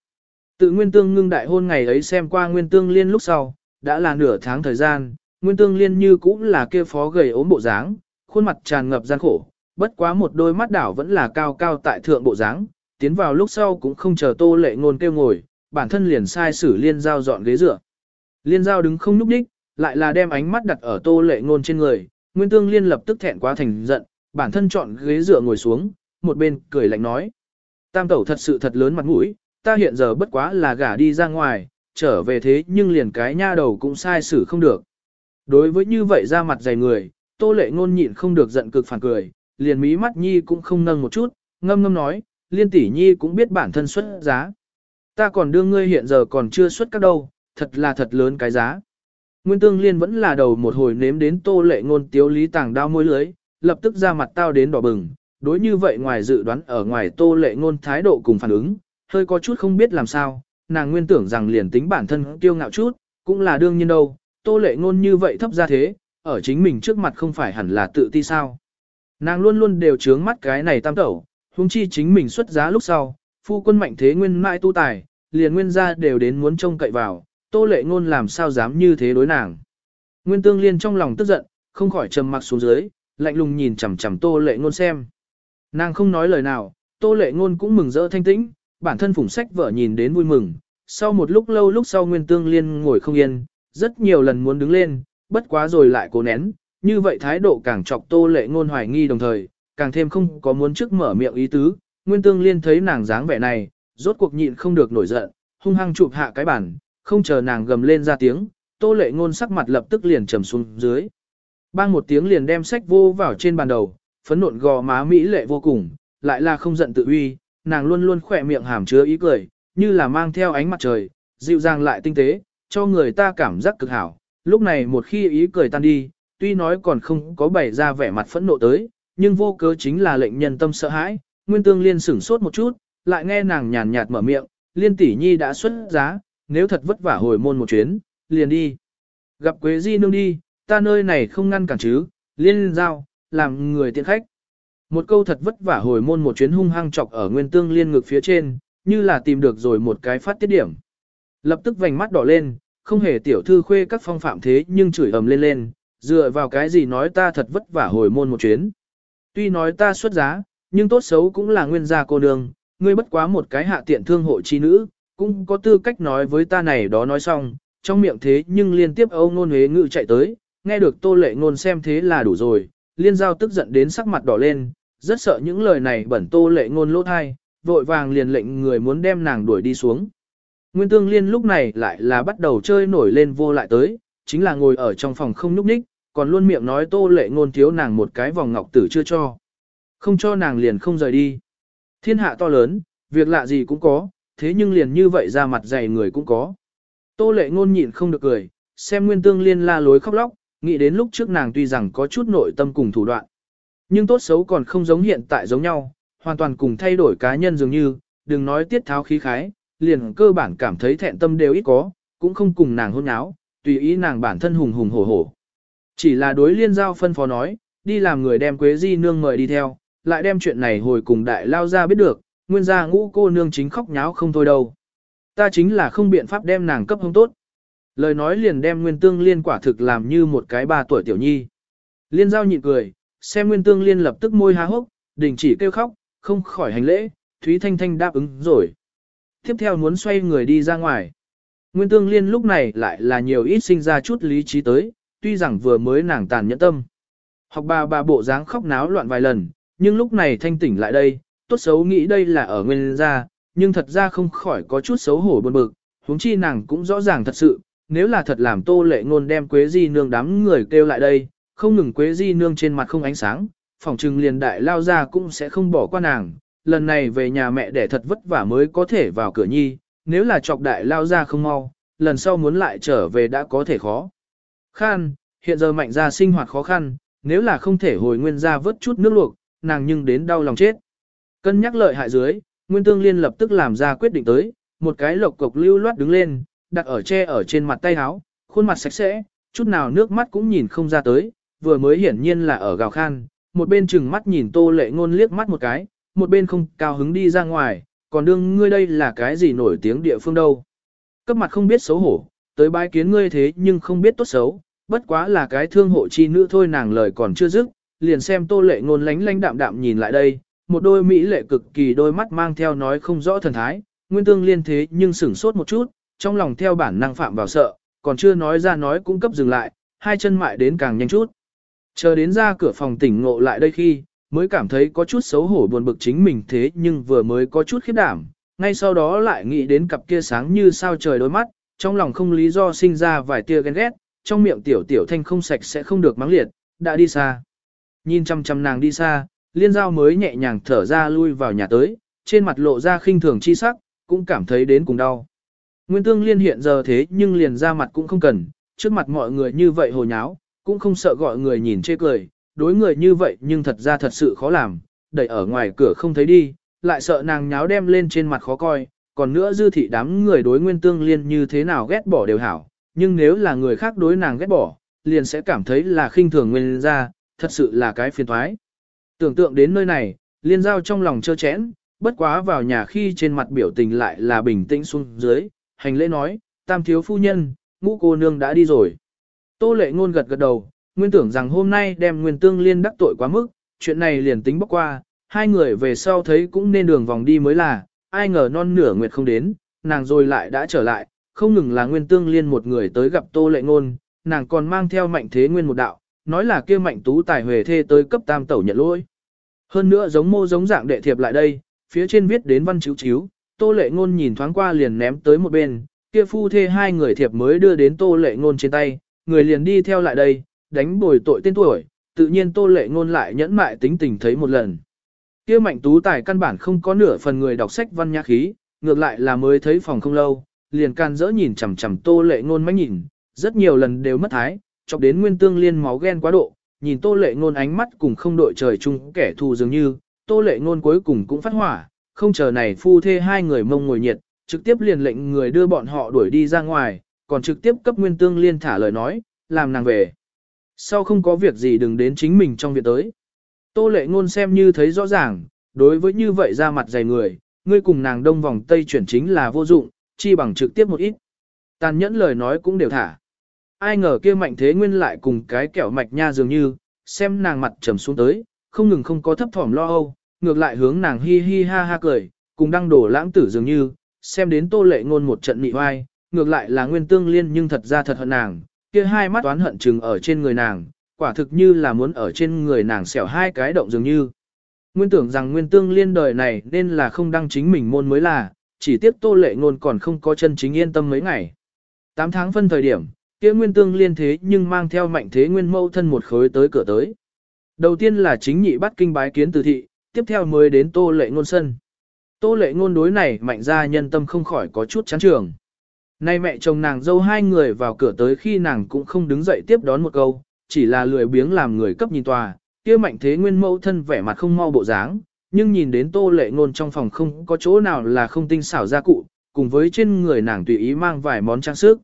Tự Nguyên Tương ngưng đại hôn ngày ấy xem qua Nguyên Tương Liên lúc sau, đã là nửa tháng thời gian, Nguyên Tương Liên như cũng là kia phó gầy ốm bộ dáng, khuôn mặt tràn ngập gian khổ, bất quá một đôi mắt đảo vẫn là cao cao tại thượng bộ dáng, tiến vào lúc sau cũng không chờ Tô Lệ Ngôn kêu ngồi, bản thân liền sai sử Liên Giao dọn ghế dựa. Liên Giao đứng không nhúc nhích, lại là đem ánh mắt đặt ở Tô Lệ Ngôn trên người, Nguyên Tương Liên lập tức thẹn quá thành giận, bản thân chọn ghế dựa ngồi xuống, một bên cười lạnh nói: "Tam tẩu thật sự thật lớn mặt mũi, ta hiện giờ bất quá là gả đi ra ngoài, trở về thế nhưng liền cái nha đầu cũng sai xử không được. Đối với như vậy ra mặt dày người, tô lệ ngôn nhịn không được giận cực phản cười, liền mí mắt nhi cũng không nâng một chút, ngâm ngâm nói, liên tỷ nhi cũng biết bản thân xuất giá. Ta còn đương ngươi hiện giờ còn chưa xuất các đâu, thật là thật lớn cái giá. Nguyên tương liên vẫn là đầu một hồi nếm đến tô lệ ngôn tiếu lý tàng đao môi lưới, lập tức ra mặt tao đến đỏ bừng, đối như vậy ngoài dự đoán ở ngoài tô lệ ngôn thái độ cùng phản ứng, hơi có chút không biết làm sao, nàng nguyên tưởng rằng liền tính bản thân kiêu ngạo chút, cũng là đương nhiên đâu, tô lệ ngôn như vậy thấp ra thế, ở chính mình trước mặt không phải hẳn là tự ti sao. Nàng luôn luôn đều trướng mắt cái này tam tẩu, huống chi chính mình xuất giá lúc sau, phu quân mạnh thế nguyên mãi tu tài, liền nguyên gia đều đến muốn trông cậy vào, tô lệ ngôn làm sao dám như thế đối nàng. Nguyên tương liên trong lòng tức giận, không khỏi trầm mặc xuống dưới, lạnh lùng nhìn chằm chằm tô lệ ngôn xem. Nàng không nói lời nào, tô lệ ngôn cũng mừng rỡ thanh tĩnh, bản thân phủng sách vợ nhìn đến vui mừng. Sau một lúc lâu lúc sau Nguyên Tương Liên ngồi không yên, rất nhiều lần muốn đứng lên, bất quá rồi lại cố nén, như vậy thái độ càng chọc tô lệ ngôn hoài nghi đồng thời, càng thêm không có muốn trước mở miệng ý tứ. Nguyên Tương Liên thấy nàng dáng vẻ này, rốt cuộc nhịn không được nổi giận, hung hăng chụp hạ cái bàn không chờ nàng gầm lên ra tiếng, tô lệ ngôn sắc mặt lập tức liền trầm xuống dưới. Bang một tiếng liền đem sách vô vào trên bàn đầu, phấn nộn gò má mỹ lệ vô cùng, lại là không giận tự uy, nàng luôn luôn khỏe miệng hàm chứa ý cười, như là mang theo ánh mặt trời, dịu dàng lại tinh tế, cho người ta cảm giác cực hảo. Lúc này một khi ý cười tan đi, tuy nói còn không có bày ra vẻ mặt phẫn nộ tới, nhưng vô cớ chính là lệnh nhân tâm sợ hãi, Nguyên Tương Liên sửng sốt một chút, lại nghe nàng nhàn nhạt mở miệng, Liên tỷ nhi đã xuất giá, nếu thật vất vả hồi môn một chuyến, liền đi. Gặp Quế Di nương đi, ta nơi này không ngăn cản chứ, Liên giao, làm người tiện khách. Một câu thật vất vả hồi môn một chuyến hung hăng chọc ở Nguyên Tương Liên ngực phía trên, như là tìm được rồi một cái phát tiết điểm. Lập tức vành mắt đỏ lên, không hề tiểu thư khuê các phong phạm thế nhưng chửi ầm lên lên, dựa vào cái gì nói ta thật vất vả hồi môn một chuyến. Tuy nói ta xuất giá, nhưng tốt xấu cũng là nguyên gia cô nương, ngươi bất quá một cái hạ tiện thương hộ chi nữ, cũng có tư cách nói với ta này đó nói xong, trong miệng thế nhưng liên tiếp âu ngôn huế ngự chạy tới, nghe được tô lệ ngôn xem thế là đủ rồi, liên giao tức giận đến sắc mặt đỏ lên, rất sợ những lời này bẩn tô lệ ngôn lỗ thai, vội vàng liền lệnh người muốn đem nàng đuổi đi xuống. Nguyên tương liên lúc này lại là bắt đầu chơi nổi lên vô lại tới, chính là ngồi ở trong phòng không núp ních, còn luôn miệng nói tô lệ ngôn thiếu nàng một cái vòng ngọc tử chưa cho. Không cho nàng liền không rời đi. Thiên hạ to lớn, việc lạ gì cũng có, thế nhưng liền như vậy ra mặt dày người cũng có. Tô lệ ngôn nhịn không được cười, xem nguyên tương liên la lối khóc lóc, nghĩ đến lúc trước nàng tuy rằng có chút nội tâm cùng thủ đoạn. Nhưng tốt xấu còn không giống hiện tại giống nhau, hoàn toàn cùng thay đổi cá nhân dường như, đừng nói tiết tháo khí khái, liền cơ bản cảm thấy thẹn tâm đều ít có, cũng không cùng nàng hôn nháo tùy ý nàng bản thân hùng hùng hổ hổ. Chỉ là đối liên giao phân phó nói, đi làm người đem Quế Di nương mời đi theo, lại đem chuyện này hồi cùng đại lao ra biết được, nguyên gia ngũ cô nương chính khóc nháo không thôi đâu. Ta chính là không biện pháp đem nàng cấp hông tốt. Lời nói liền đem nguyên tương liên quả thực làm như một cái ba tuổi tiểu nhi. Liên giao nhịn cười, xem nguyên tương liên lập tức môi há hốc, đình chỉ kêu khóc, không khỏi hành lễ, Thúy Thanh Thanh đáp ứng rồi. Tiếp theo muốn xoay người đi ra ngoài. Nguyên tương liên lúc này lại là nhiều ít sinh ra chút lý trí tới, tuy rằng vừa mới nàng tàn nhẫn tâm. Học bà bà bộ dáng khóc náo loạn vài lần, nhưng lúc này thanh tỉnh lại đây, tốt xấu nghĩ đây là ở nguyên gia, nhưng thật ra không khỏi có chút xấu hổ buồn bực, huống chi nàng cũng rõ ràng thật sự, nếu là thật làm tô lệ ngôn đem quế di nương đám người kêu lại đây, không ngừng quế di nương trên mặt không ánh sáng, phòng trừng liền đại lao ra cũng sẽ không bỏ qua nàng, lần này về nhà mẹ để thật vất vả mới có thể vào cửa nhi, nếu là chọc đại lao ra không mau, lần sau muốn lại trở về đã có thể khó. Khan, hiện giờ mạnh ra sinh hoạt khó khăn, nếu là không thể hồi nguyên ra vớt chút nước luộc, nàng nhưng đến đau lòng chết. Cân nhắc lợi hại dưới, Nguyên Tương Liên lập tức làm ra quyết định tới, một cái lộc cục lưu loát đứng lên, đặt ở che ở trên mặt tay áo, khuôn mặt sạch sẽ, chút nào nước mắt cũng nhìn không ra tới, vừa mới hiển nhiên là ở gào khan, một bên chừng mắt nhìn Tô Lệ Ngôn liếc mắt một cái, một bên không cao hứng đi ra ngoài, còn đương ngươi đây là cái gì nổi tiếng địa phương đâu. Cấp mặt không biết xấu hổ, tới bái kiến ngươi thế nhưng không biết tốt xấu, bất quá là cái thương hộ chi nữ thôi nàng lời còn chưa dứt, liền xem tô lệ ngôn lánh lánh đạm đạm nhìn lại đây, một đôi mỹ lệ cực kỳ đôi mắt mang theo nói không rõ thần thái, nguyên tương liên thế nhưng sửng sốt một chút, trong lòng theo bản năng phạm vào sợ, còn chưa nói ra nói cũng cấp dừng lại, hai chân mại đến càng nhanh chút. Chờ đến ra cửa phòng tỉnh ngộ lại đây khi, mới cảm thấy có chút xấu hổ buồn bực chính mình thế nhưng vừa mới có chút khiếp đảm, ngay sau đó lại nghĩ đến cặp kia sáng như sao trời đôi mắt, trong lòng không lý do sinh ra vài tia ghen ghét, trong miệng tiểu tiểu thanh không sạch sẽ không được mắng liệt, đã đi xa. Nhìn chăm chăm nàng đi xa, liên giao mới nhẹ nhàng thở ra lui vào nhà tới, trên mặt lộ ra khinh thường chi sắc, cũng cảm thấy đến cùng đau. Nguyên tương liên hiện giờ thế nhưng liền ra mặt cũng không cần, trước mặt mọi người như vậy hồ nháo, cũng không sợ gọi người nhìn chê cười, đối người như vậy nhưng thật ra thật sự khó làm, đẩy ở ngoài cửa không thấy đi, lại sợ nàng nháo đem lên trên mặt khó coi, còn nữa dư thị đám người đối nguyên tương liên như thế nào ghét bỏ đều hảo, nhưng nếu là người khác đối nàng ghét bỏ, liền sẽ cảm thấy là khinh thường nguyên ra, thật sự là cái phiền thoái. Tưởng tượng đến nơi này, liên giao trong lòng trơ chẽn, bất quá vào nhà khi trên mặt biểu tình lại là bình tĩnh xuống dưới, hành lễ nói, tam thiếu phu nhân, ngũ cô nương đã đi rồi. Tô lệ ngôn gật gật đầu, nguyên tưởng rằng hôm nay đem nguyên tương liên đắc tội quá mức, chuyện này liền tính bóc qua, hai người về sau thấy cũng nên đường vòng đi mới là, ai ngờ non nửa nguyệt không đến, nàng rồi lại đã trở lại, không ngừng là nguyên tương liên một người tới gặp tô lệ ngôn, nàng còn mang theo mạnh thế nguyên một đạo, nói là kia mạnh tú tài huề thê tới cấp tam tẩu nhận lỗi. Hơn nữa giống mô giống dạng đệ thiệp lại đây, phía trên viết đến văn chữ chiếu, tô lệ ngôn nhìn thoáng qua liền ném tới một bên, kia phu thê hai người thiệp mới đưa đến tô lệ ngôn trên tay, người liền đi theo lại đây, đánh bồi tội tên tuổi, tự nhiên tô lệ ngôn lại nhẫn mại tính tình thấy một lần. Kia mạnh tú tài căn bản không có nửa phần người đọc sách văn nhã khí, ngược lại là mới thấy phòng không lâu, liền can dỡ nhìn chằm chằm tô lệ ngôn mách nhìn, rất nhiều lần đều mất thái, chọc đến nguyên tương liên máu ghen quá độ, nhìn tô lệ ngôn ánh mắt cùng không đội trời chung kẻ thù dường như, tô lệ ngôn cuối cùng cũng phát hỏa, không chờ này phu thê hai người mông ngồi nhiệt, trực tiếp liền lệnh người đưa bọn họ đuổi đi ra ngoài, còn trực tiếp cấp nguyên tương liên thả lời nói, làm nàng về. Sau không có việc gì đừng đến chính mình trong việc tới. Tô lệ ngôn xem như thấy rõ ràng, đối với như vậy ra mặt dày người, ngươi cùng nàng đông vòng tây chuyển chính là vô dụng, chi bằng trực tiếp một ít. Tàn nhẫn lời nói cũng đều thả. Ai ngờ kia mạnh thế nguyên lại cùng cái kẹo mạch nha dường như, xem nàng mặt trầm xuống tới, không ngừng không có thấp thỏm lo âu, ngược lại hướng nàng hi hi ha ha cười, cùng đăng đổ lãng tử dường như, xem đến tô lệ ngôn một trận mị hoai ngược lại là nguyên tương liên nhưng thật ra thật hận nàng, kia hai mắt toán hận chừng ở trên người nàng, quả thực như là muốn ở trên người nàng xẻo hai cái động dường như. Nguyên tưởng rằng nguyên tương liên đời này nên là không đăng chính mình môn mới là, chỉ tiếp tô lệ ngôn còn không có chân chính yên tâm mấy ngày. Tám tháng phân thời điểm, kia nguyên tương liên thế nhưng mang theo mạnh thế nguyên mâu thân một khối tới cửa tới. Đầu tiên là chính nhị bắt kinh bái kiến từ thị, tiếp theo mới đến tô lệ ngôn sân. Tô lệ ngôn đối này mạnh ra nhân tâm không khỏi có chút chán trường. Nay mẹ chồng nàng dâu hai người vào cửa tới khi nàng cũng không đứng dậy tiếp đón một câu, chỉ là lười biếng làm người cấp nhìn tòa, kia mạnh thế nguyên mẫu thân vẻ mặt không mau bộ dáng, nhưng nhìn đến tô lệ ngôn trong phòng không có chỗ nào là không tinh xảo gia cụ, cùng với trên người nàng tùy ý mang vài món trang sức.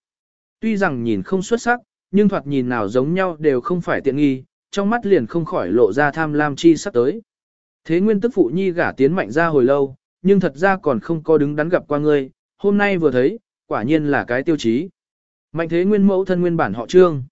Tuy rằng nhìn không xuất sắc, nhưng thoạt nhìn nào giống nhau đều không phải tiện nghi, trong mắt liền không khỏi lộ ra tham lam chi sắp tới. Thế nguyên tức phụ nhi gả tiến mạnh ra hồi lâu, nhưng thật ra còn không có đứng đắn gặp qua ngươi, hôm nay vừa thấy, quả nhiên là cái tiêu chí. Mạnh thế nguyên mẫu thân nguyên bản họ trương.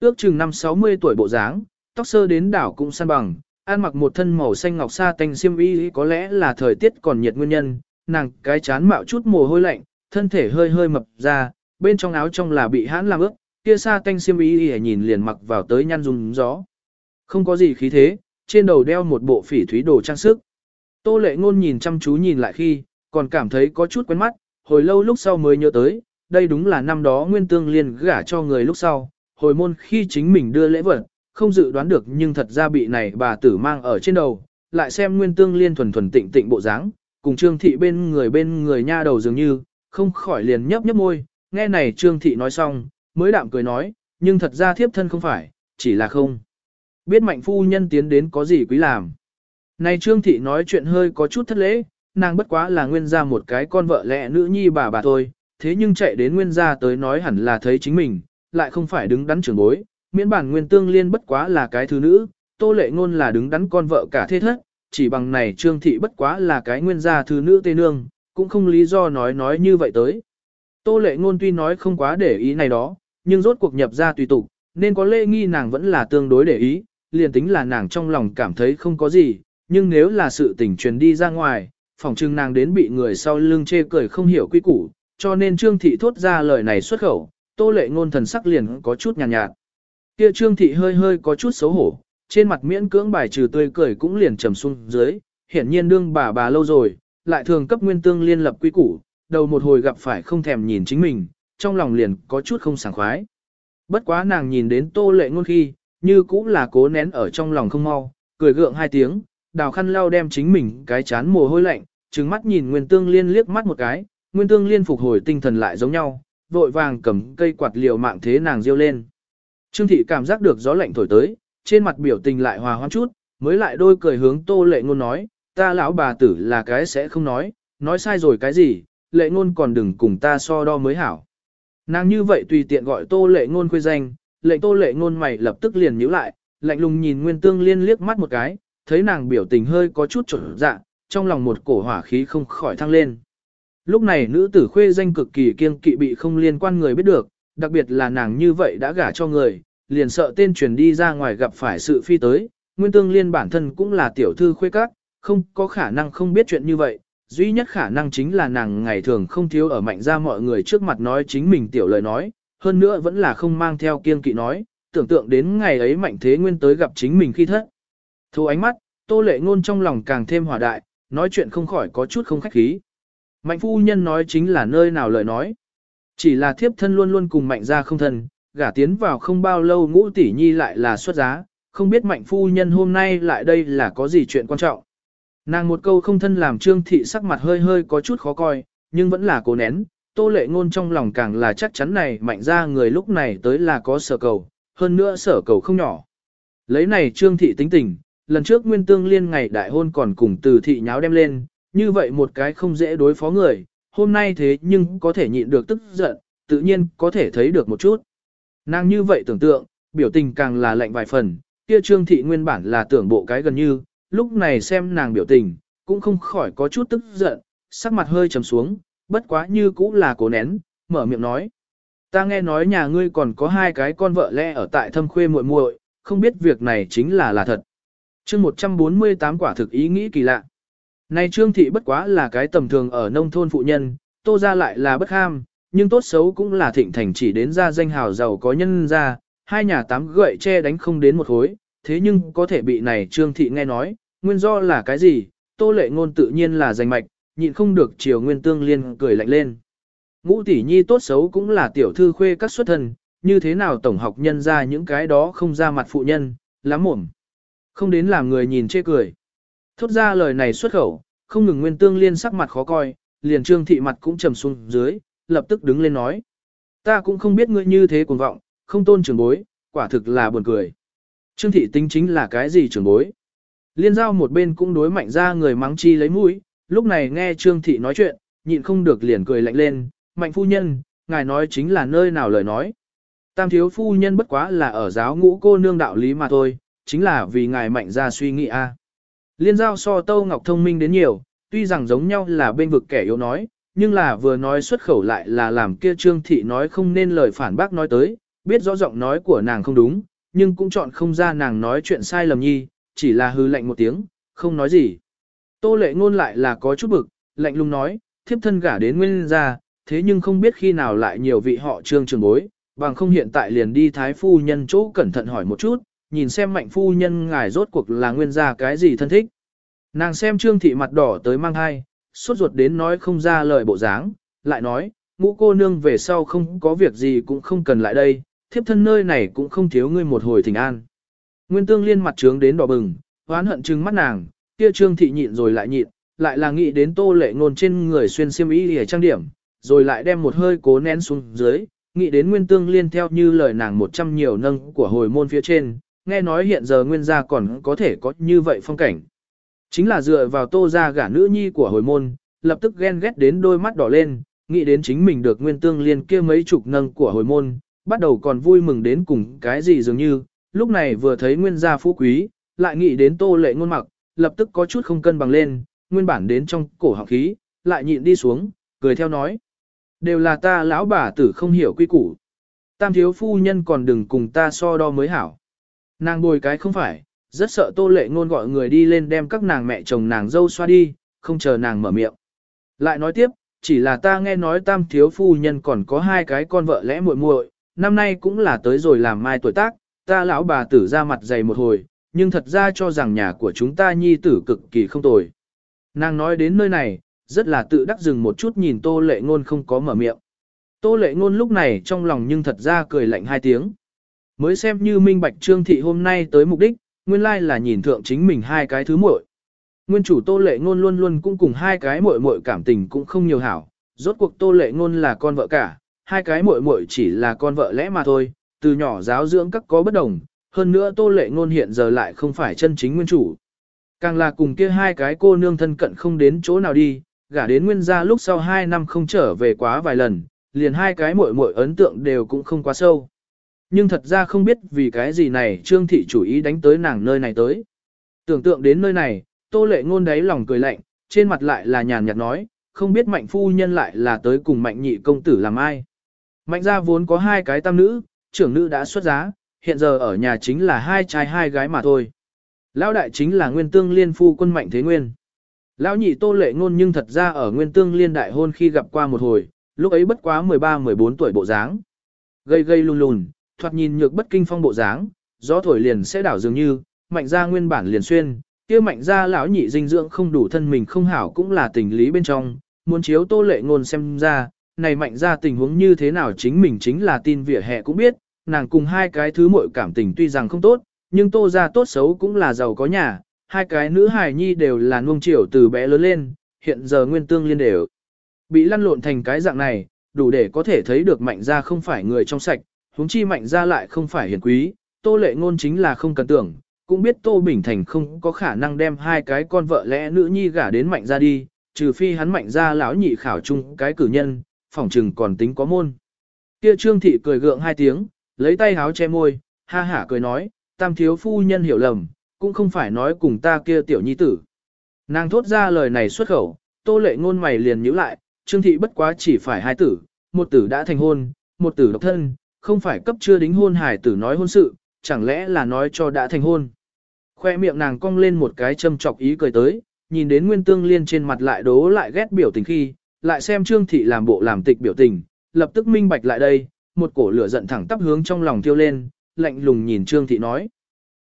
Ước chừng năm 60 tuổi bộ dáng, tóc sơ đến đảo cũng săn bằng, ăn mặc một thân màu xanh ngọc sa tanh xiêm y có lẽ là thời tiết còn nhiệt nguyên nhân, nàng cái chán mạo chút mồ hôi lạnh, thân thể hơi hơi mập ra, bên trong áo trong là bị hãn làm ướt, kia sa tanh xiêm y nhìn liền mặc vào tới nhăn rung gió. Không có gì khí thế, trên đầu đeo một bộ phỉ thúy đồ trang sức. Tô lệ ngôn nhìn chăm chú nhìn lại khi, còn cảm thấy có chút quen mắt, hồi lâu lúc sau mới nhớ tới, đây đúng là năm đó nguyên tương liên gả cho người lúc sau, hồi môn khi chính mình đưa lễ vật, không dự đoán được nhưng thật ra bị này bà tử mang ở trên đầu, lại xem nguyên tương liên thuần thuần tịnh tịnh bộ dáng, cùng trương thị bên người bên người nha đầu dường như, không khỏi liền nhấp nhấp môi, nghe này trương thị nói xong, mới đạm cười nói, nhưng thật ra thiếp thân không phải, chỉ là không. Biết mạnh phu nhân tiến đến có gì quý làm. Này trương thị nói chuyện hơi có chút thất lễ, nàng bất quá là nguyên gia một cái con vợ lẽ nữ nhi bà bà thôi, thế nhưng chạy đến nguyên gia tới nói hẳn là thấy chính mình, lại không phải đứng đắn trưởng bối, miễn bản nguyên tương liên bất quá là cái thứ nữ, tô lệ ngôn là đứng đắn con vợ cả thế thất, chỉ bằng này trương thị bất quá là cái nguyên gia thứ nữ tê nương, cũng không lý do nói nói như vậy tới. Tô lệ ngôn tuy nói không quá để ý này đó, nhưng rốt cuộc nhập gia tùy tục, nên có lễ nghi nàng vẫn là tương đối để ý, liền tính là nàng trong lòng cảm thấy không có gì, nhưng nếu là sự tình truyền đi ra ngoài, phòng trưng nàng đến bị người sau lưng chê cười không hiểu quy củ, cho nên trương thị thốt ra lời này xuất khẩu, tô lệ ngôn thần sắc liền có chút nhàn nhạt, nhạt. Kia trương thị hơi hơi có chút xấu hổ, trên mặt miễn cưỡng bài trừ tươi cười cũng liền trầm xuống dưới, hiển nhiên đương bà bà lâu rồi, lại thường cấp nguyên tương liên lập quy củ, đầu một hồi gặp phải không thèm nhìn chính mình, trong lòng liền có chút không sảng khoái. Bất quá nàng nhìn đến tô lệ ngôn khi, như cũng là cố nén ở trong lòng không mau, cười gượng hai tiếng, đào khăn lau đem chính mình cái chán mồ hôi lạnh, trừng mắt nhìn Nguyên Tương Liên liếc mắt một cái, Nguyên Tương Liên phục hồi tinh thần lại giống nhau, vội vàng cầm cây quạt liều mạng thế nàng diêu lên. Trương thị cảm giác được gió lạnh thổi tới, trên mặt biểu tình lại hòa hoãn chút, mới lại đôi cười hướng Tô Lệ Ngôn nói, ta lão bà tử là cái sẽ không nói, nói sai rồi cái gì, Lệ Ngôn còn đừng cùng ta so đo mới hảo. Nàng như vậy tùy tiện gọi Tô Lệ Ngôn khuê danh, lệnh Tô Lệ Ngôn mày lập tức liền nhíu lại, lạnh lùng nhìn Nguyên Tương Liên liếc mắt một cái, thấy nàng biểu tình hơi có chút trở dạ, trong lòng một cổ hỏa khí không khỏi thăng lên. Lúc này nữ tử khuê danh cực kỳ kiêng kỵ bị không liên quan người biết được, đặc biệt là nàng như vậy đã gả cho người, liền sợ tên truyền đi ra ngoài gặp phải sự phi tới, nguyên tương liên bản thân cũng là tiểu thư khuê các, không có khả năng không biết chuyện như vậy, duy nhất khả năng chính là nàng ngày thường không thiếu ở mạnh ra mọi người trước mặt nói chính mình tiểu lời nói, hơn nữa vẫn là không mang theo kiêng kỵ nói, tưởng tượng đến ngày ấy mạnh thế nguyên tới gặp chính mình khi thất. Thu ánh mắt, tô lệ ngôn trong lòng càng thêm hòa đại, nói chuyện không khỏi có chút không khách khí. Mạnh phu nhân nói chính là nơi nào lời nói. Chỉ là thiếp thân luôn luôn cùng mạnh gia không thân, gả tiến vào không bao lâu ngũ tỷ nhi lại là xuất giá, không biết mạnh phu nhân hôm nay lại đây là có gì chuyện quan trọng. Nàng một câu không thân làm trương thị sắc mặt hơi hơi có chút khó coi, nhưng vẫn là cố nén, tô lệ ngôn trong lòng càng là chắc chắn này mạnh ra người lúc này tới là có sở cầu, hơn nữa sở cầu không nhỏ. Lấy này trương thị tính tình, lần trước nguyên tương liên ngày đại hôn còn cùng từ thị nháo đem lên, như vậy một cái không dễ đối phó người, hôm nay thế nhưng có thể nhịn được tức giận, tự nhiên có thể thấy được một chút. Nàng như vậy tưởng tượng, biểu tình càng là lạnh vài phần, kia trương thị nguyên bản là tưởng bộ cái gần như, lúc này xem nàng biểu tình, cũng không khỏi có chút tức giận, sắc mặt hơi trầm xuống, bất quá như cũng là cố nén, mở miệng nói. Ta nghe nói nhà ngươi còn có hai cái con vợ lẽ ở tại thâm khuê muội muội, không biết việc này chính là là thật chương 148 quả thực ý nghĩ kỳ lạ. Này trương thị bất quá là cái tầm thường ở nông thôn phụ nhân, tô ra lại là bất ham, nhưng tốt xấu cũng là thịnh thành chỉ đến ra danh hào giàu có nhân ra, hai nhà tám gậy che đánh không đến một hối, thế nhưng có thể bị này trương thị nghe nói, nguyên do là cái gì, tô lệ ngôn tự nhiên là danh mạch, nhịn không được chiều nguyên tương liên cười lạnh lên. Ngũ tỷ nhi tốt xấu cũng là tiểu thư khuê các xuất thân, như thế nào tổng học nhân ra những cái đó không ra mặt phụ nhân, lắm mồm. Không đến làm người nhìn chê cười. Thốt ra lời này xuất khẩu, không ngừng nguyên tương liên sắc mặt khó coi, liền trương thị mặt cũng trầm xuống dưới, lập tức đứng lên nói. Ta cũng không biết ngươi như thế cuồng vọng, không tôn trưởng bối, quả thực là buồn cười. Trương thị tính chính là cái gì trưởng bối? Liên giao một bên cũng đối mạnh ra người mắng chi lấy mũi, lúc này nghe Trương thị nói chuyện, nhịn không được liền cười lạnh lên, mạnh phu nhân, ngài nói chính là nơi nào lời nói. Tam thiếu phu nhân bất quá là ở giáo ngũ cô nương đạo lý mà thôi, chính là vì ngài mạnh ra suy nghĩ a. Liên giao so Tâu Ngọc thông minh đến nhiều, tuy rằng giống nhau là bên vực kẻ yếu nói, nhưng là vừa nói xuất khẩu lại là làm kia Trương Thị nói không nên lời phản bác nói tới, biết rõ giọng nói của nàng không đúng, nhưng cũng chọn không ra nàng nói chuyện sai lầm nhi, chỉ là hư lạnh một tiếng, không nói gì. Tô lệ ngôn lại là có chút bực, lạnh lùng nói, thiếp thân gả đến nguyên gia, thế nhưng không biết khi nào lại nhiều vị họ trương trường bối, bằng không hiện tại liền đi thái phu nhân chỗ cẩn thận hỏi một chút, nhìn xem mạnh phu nhân ngài rốt cuộc là nguyên gia cái gì thân thích. Nàng xem trương thị mặt đỏ tới mang hai, suốt ruột đến nói không ra lời bộ dáng, lại nói, ngũ cô nương về sau không có việc gì cũng không cần lại đây, thiếp thân nơi này cũng không thiếu ngươi một hồi thỉnh an. Nguyên tương liên mặt trướng đến đỏ bừng, hoán hận trừng mắt nàng, kia trương thị nhịn rồi lại nhịn, lại là nghĩ đến tô lệ ngôn trên người xuyên xiêm y để trang điểm, rồi lại đem một hơi cố nén xuống dưới, nghĩ đến nguyên tương liên theo như lời nàng một trăm nhiều nâng của hồi môn phía trên, nghe nói hiện giờ nguyên gia còn có thể có như vậy phong cảnh. Chính là dựa vào tô ra gả nữ nhi của hồi môn, lập tức ghen ghét đến đôi mắt đỏ lên, nghĩ đến chính mình được nguyên tương liên kia mấy chục nâng của hồi môn, bắt đầu còn vui mừng đến cùng cái gì dường như, lúc này vừa thấy nguyên gia phú quý, lại nghĩ đến tô lệ ngôn mặc, lập tức có chút không cân bằng lên, nguyên bản đến trong cổ họng khí, lại nhịn đi xuống, cười theo nói. Đều là ta lão bà tử không hiểu quy củ. Tam thiếu phu nhân còn đừng cùng ta so đo mới hảo. Nàng bồi cái không phải, rất sợ tô lệ ngôn gọi người đi lên đem các nàng mẹ chồng nàng dâu xoa đi, không chờ nàng mở miệng. Lại nói tiếp, chỉ là ta nghe nói tam thiếu phu nhân còn có hai cái con vợ lẽ muội muội, năm nay cũng là tới rồi làm mai tuổi tác, ta lão bà tử ra mặt dày một hồi, nhưng thật ra cho rằng nhà của chúng ta nhi tử cực kỳ không tồi. Nàng nói đến nơi này, rất là tự đắc dừng một chút nhìn tô lệ ngôn không có mở miệng. Tô lệ ngôn lúc này trong lòng nhưng thật ra cười lạnh hai tiếng. Mới xem như minh bạch trương thị hôm nay tới mục đích, nguyên lai là nhìn thượng chính mình hai cái thứ muội. Nguyên chủ tô lệ ngôn luôn luôn cũng cùng hai cái muội muội cảm tình cũng không nhiều hảo, rốt cuộc tô lệ ngôn là con vợ cả, hai cái muội muội chỉ là con vợ lẽ mà thôi, từ nhỏ giáo dưỡng các có bất đồng, hơn nữa tô lệ ngôn hiện giờ lại không phải chân chính nguyên chủ. Càng là cùng kia hai cái cô nương thân cận không đến chỗ nào đi, gả đến nguyên gia lúc sau hai năm không trở về quá vài lần, liền hai cái muội muội ấn tượng đều cũng không quá sâu. Nhưng thật ra không biết vì cái gì này Trương Thị chủ ý đánh tới nàng nơi này tới. Tưởng tượng đến nơi này, tô lệ ngôn đáy lòng cười lạnh, trên mặt lại là nhàn nhạt nói, không biết mạnh phu nhân lại là tới cùng mạnh nhị công tử làm ai. Mạnh gia vốn có hai cái tam nữ, trưởng nữ đã xuất giá, hiện giờ ở nhà chính là hai trai hai gái mà thôi. Lão đại chính là nguyên tương liên phu quân mạnh thế nguyên. Lão nhị tô lệ ngôn nhưng thật ra ở nguyên tương liên đại hôn khi gặp qua một hồi, lúc ấy bất quá 13-14 tuổi bộ dáng. Gây gây lùn lùn, thoạt nhìn nhược bất kinh phong bộ dáng, gió thổi liền sẽ đảo dường như, mạnh ra nguyên bản liền xuyên, kia mạnh ra lão nhị dinh dưỡng không đủ thân mình không hảo cũng là tình lý bên trong, muốn chiếu tô lệ ngôn xem ra, này mạnh ra tình huống như thế nào chính mình chính là tin vỉa hè cũng biết, nàng cùng hai cái thứ muội cảm tình tuy rằng không tốt, nhưng tô ra tốt xấu cũng là giàu có nhà, hai cái nữ hài nhi đều là nuông chiều từ bé lớn lên, hiện giờ nguyên tương liên đều. Bị lăn lộn thành cái dạng này, đủ để có thể thấy được mạnh ra không phải người trong sạch, huống chi mạnh ra lại không phải hiền quý, Tô Lệ Ngôn chính là không cần tưởng, cũng biết Tô Bình Thành không có khả năng đem hai cái con vợ lẽ nữ nhi gả đến mạnh ra đi, trừ phi hắn mạnh ra lão nhị khảo chung cái cử nhân, phỏng trừng còn tính có môn. Kia Trương Thị cười gượng hai tiếng, lấy tay háo che môi, ha hả cười nói, tam thiếu phu nhân hiểu lầm, cũng không phải nói cùng ta kia tiểu nhi tử. Nàng thốt ra lời này xuất khẩu, tô lệ ngôn mày liền nhíu lại, Trương Thị bất quá chỉ phải hai tử, một tử đã thành hôn, một tử độc thân, không phải cấp chưa đính hôn Hải tử nói hôn sự, chẳng lẽ là nói cho đã thành hôn. Khoe miệng nàng cong lên một cái châm chọc ý cười tới, nhìn đến Nguyên Tương Liên trên mặt lại đố lại ghét biểu tình khi, lại xem Trương Thị làm bộ làm tịch biểu tình, lập tức minh bạch lại đây, một cổ lửa giận thẳng tắp hướng trong lòng tiêu lên, lạnh lùng nhìn Trương Thị nói.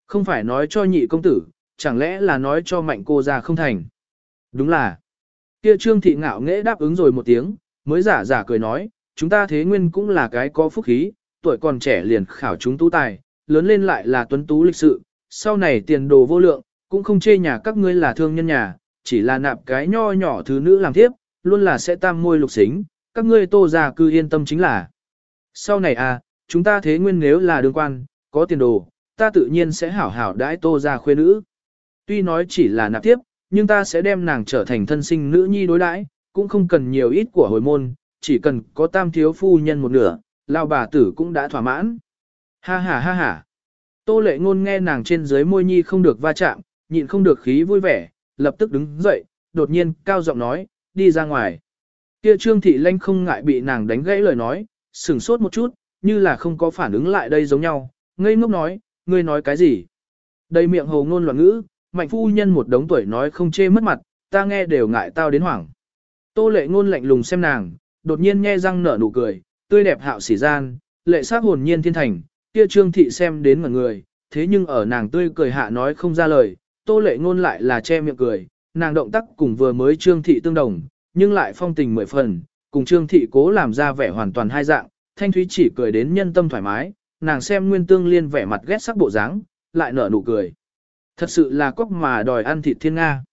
Không phải nói cho nhị công tử, chẳng lẽ là nói cho mạnh cô ra không thành. Đúng là. Kia Trương Thị ngạo nghễ đáp ứng rồi một tiếng, mới giả giả cười nói, chúng ta thế nguyên cũng là cái có phúc khí, tuổi còn trẻ liền khảo chúng tú tài, lớn lên lại là tuấn tú lịch sự, sau này tiền đồ vô lượng, cũng không chê nhà các ngươi là thương nhân nhà, chỉ là nạp cái nho nhỏ thứ nữ làm tiếp, luôn là sẽ tam môi lục xính, các ngươi tô già cư yên tâm chính là. Sau này à, chúng ta thế nguyên nếu là đương quan, có tiền đồ, ta tự nhiên sẽ hảo hảo đãi tô già khuê nữ. Tuy nói chỉ là nạp tiếp, nhưng ta sẽ đem nàng trở thành thân sinh nữ nhi đối đãi, cũng không cần nhiều ít của hồi môn, chỉ cần có tam thiếu phu nhân một nửa, lao bà tử cũng đã thỏa mãn. Ha ha ha ha. Tô lệ ngôn nghe nàng trên dưới môi nhi không được va chạm, nhịn không được khí vui vẻ, lập tức đứng dậy, đột nhiên cao giọng nói, đi ra ngoài. Kia trương thị lanh không ngại bị nàng đánh gãy lời nói, sừng sốt một chút, như là không có phản ứng lại đây giống nhau, ngây ngốc nói, ngươi nói cái gì? Đầy miệng hồ ngôn loạn ngữ, mạnh phu nhân một đống tuổi nói không chê mất mặt, ta nghe đều ngại tao đến hoảng. Tô lệ ngôn lạnh lùng xem nàng, đột nhiên nghe răng nở nụ cười, tươi đẹp hạo sỉ gian, lệ sắc hồn nhiên thiên thành, kia trương thị xem đến mọi người, thế nhưng ở nàng tươi cười hạ nói không ra lời, tô lệ ngôn lại là che miệng cười, nàng động tác cùng vừa mới trương thị tương đồng, nhưng lại phong tình mười phần, cùng trương thị cố làm ra vẻ hoàn toàn hai dạng, thanh thúy chỉ cười đến nhân tâm thoải mái, nàng xem nguyên tương liên vẻ mặt ghét sắc bộ dáng, lại nở nụ cười. Thật sự là cóc mà đòi ăn thịt thiên Nga.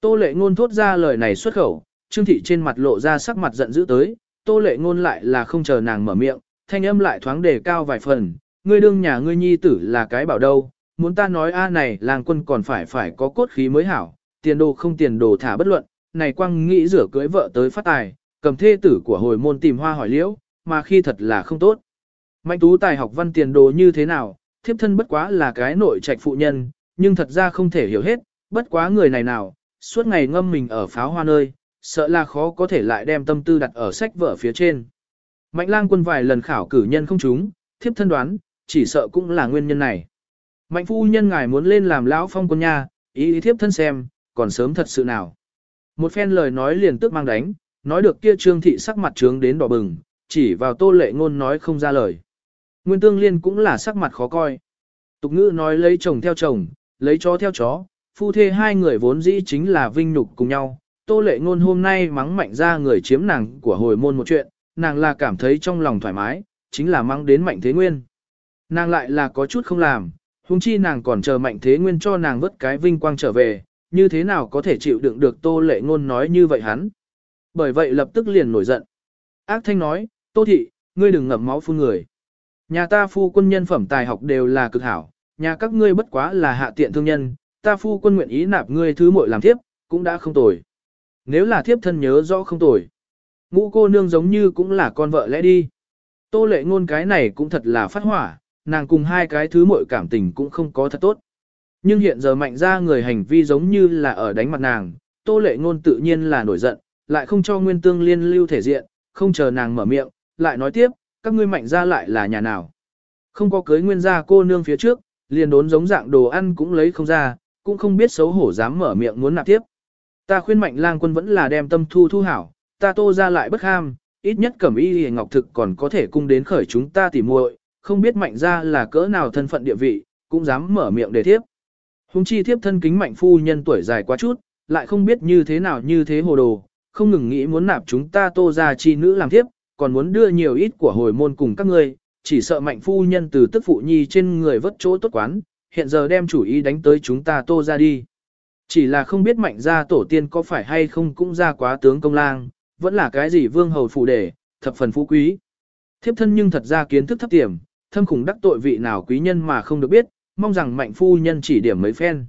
Tô lệ ngôn thốt ra lời này xuất khẩu, trương thị trên mặt lộ ra sắc mặt giận dữ tới, tô lệ ngôn lại là không chờ nàng mở miệng, thanh âm lại thoáng đề cao vài phần, ngươi đương nhà ngươi nhi tử là cái bảo đâu, muốn ta nói a này làng quân còn phải phải có cốt khí mới hảo, tiền đồ không tiền đồ thả bất luận, này quang nghĩ rửa cưới vợ tới phát tài, cầm thê tử của hồi môn tìm hoa hỏi liễu, mà khi thật là không tốt. Mạnh tú tài học văn tiền đồ như thế nào, thiếp thân bất quá là cái nội trạch phụ nhân, nhưng thật ra không thể hiểu hết, bất quá người này nào, suốt ngày ngâm mình ở pháo hoa nơi, sợ là khó có thể lại đem tâm tư đặt ở sách vở phía trên. Mạnh lang quân vài lần khảo cử nhân không trúng, thiếp thân đoán, chỉ sợ cũng là nguyên nhân này. Mạnh phu nhân ngài muốn lên làm lão phong quân nha, ý, ý thiếp thân xem, còn sớm thật sự nào. Một phen lời nói liền tức mang đánh, nói được kia trương thị sắc mặt trướng đến đỏ bừng, chỉ vào tô lệ ngôn nói không ra lời. Nguyên tương liên cũng là sắc mặt khó coi. Tục ngữ nói lấy chồng theo chồng, lấy chó theo chó, phu thê hai người vốn dĩ chính là vinh nhục cùng nhau. Tô lệ ngôn hôm nay mắng mạnh ra người chiếm nàng của hồi môn một chuyện, nàng là cảm thấy trong lòng thoải mái, chính là mắng đến mạnh thế nguyên. Nàng lại là có chút không làm, huống chi nàng còn chờ mạnh thế nguyên cho nàng vớt cái vinh quang trở về, như thế nào có thể chịu đựng được tô lệ ngôn nói như vậy hắn. Bởi vậy lập tức liền nổi giận. Ác thanh nói, tô thị, ngươi đừng ngậm máu phun người. Nhà ta phu quân nhân phẩm tài học đều là cực hảo, nhà các ngươi bất quá là hạ tiện thương nhân, ta phu quân nguyện ý nạp ngươi thứ muội làm thiếp, cũng đã không tồi. Nếu là thiếp thân nhớ rõ không tồi. Ngũ cô nương giống như cũng là con vợ lẽ đi. Tô lệ ngôn cái này cũng thật là phát hỏa, nàng cùng hai cái thứ muội cảm tình cũng không có thật tốt. Nhưng hiện giờ mạnh ra người hành vi giống như là ở đánh mặt nàng, tô lệ ngôn tự nhiên là nổi giận, lại không cho nguyên tương liên lưu thể diện, không chờ nàng mở miệng, lại nói tiếp, các ngươi mạnh ra lại là nhà nào. Không có cưới nguyên gia cô nương phía trước, liền đốn giống dạng đồ ăn cũng lấy không ra, cũng không biết xấu hổ dám mở miệng muốn nạp tiếp. Ta khuyên mạnh lang quân vẫn là đem tâm thu thu hảo, ta tô ra lại bất ham, ít nhất cẩm y hề ngọc thực còn có thể cung đến khởi chúng ta tỉ muội, không biết mạnh ra là cỡ nào thân phận địa vị, cũng dám mở miệng để thiếp. Hùng chi thiếp thân kính mạnh phu nhân tuổi dài quá chút, lại không biết như thế nào như thế hồ đồ, không ngừng nghĩ muốn nạp chúng ta tô ra chi nữ làm thiếp, còn muốn đưa nhiều ít của hồi môn cùng các ngươi, chỉ sợ mạnh phu nhân từ tức phụ nhi trên người vất chỗ tốt quán, hiện giờ đem chủ ý đánh tới chúng ta tô ra đi. Chỉ là không biết mạnh gia tổ tiên có phải hay không cũng ra quá tướng công lang, vẫn là cái gì vương hầu phụ đề, thập phần phú quý. Thiếp thân nhưng thật ra kiến thức thấp tiềm, thâm khủng đắc tội vị nào quý nhân mà không được biết, mong rằng mạnh phu nhân chỉ điểm mấy phen.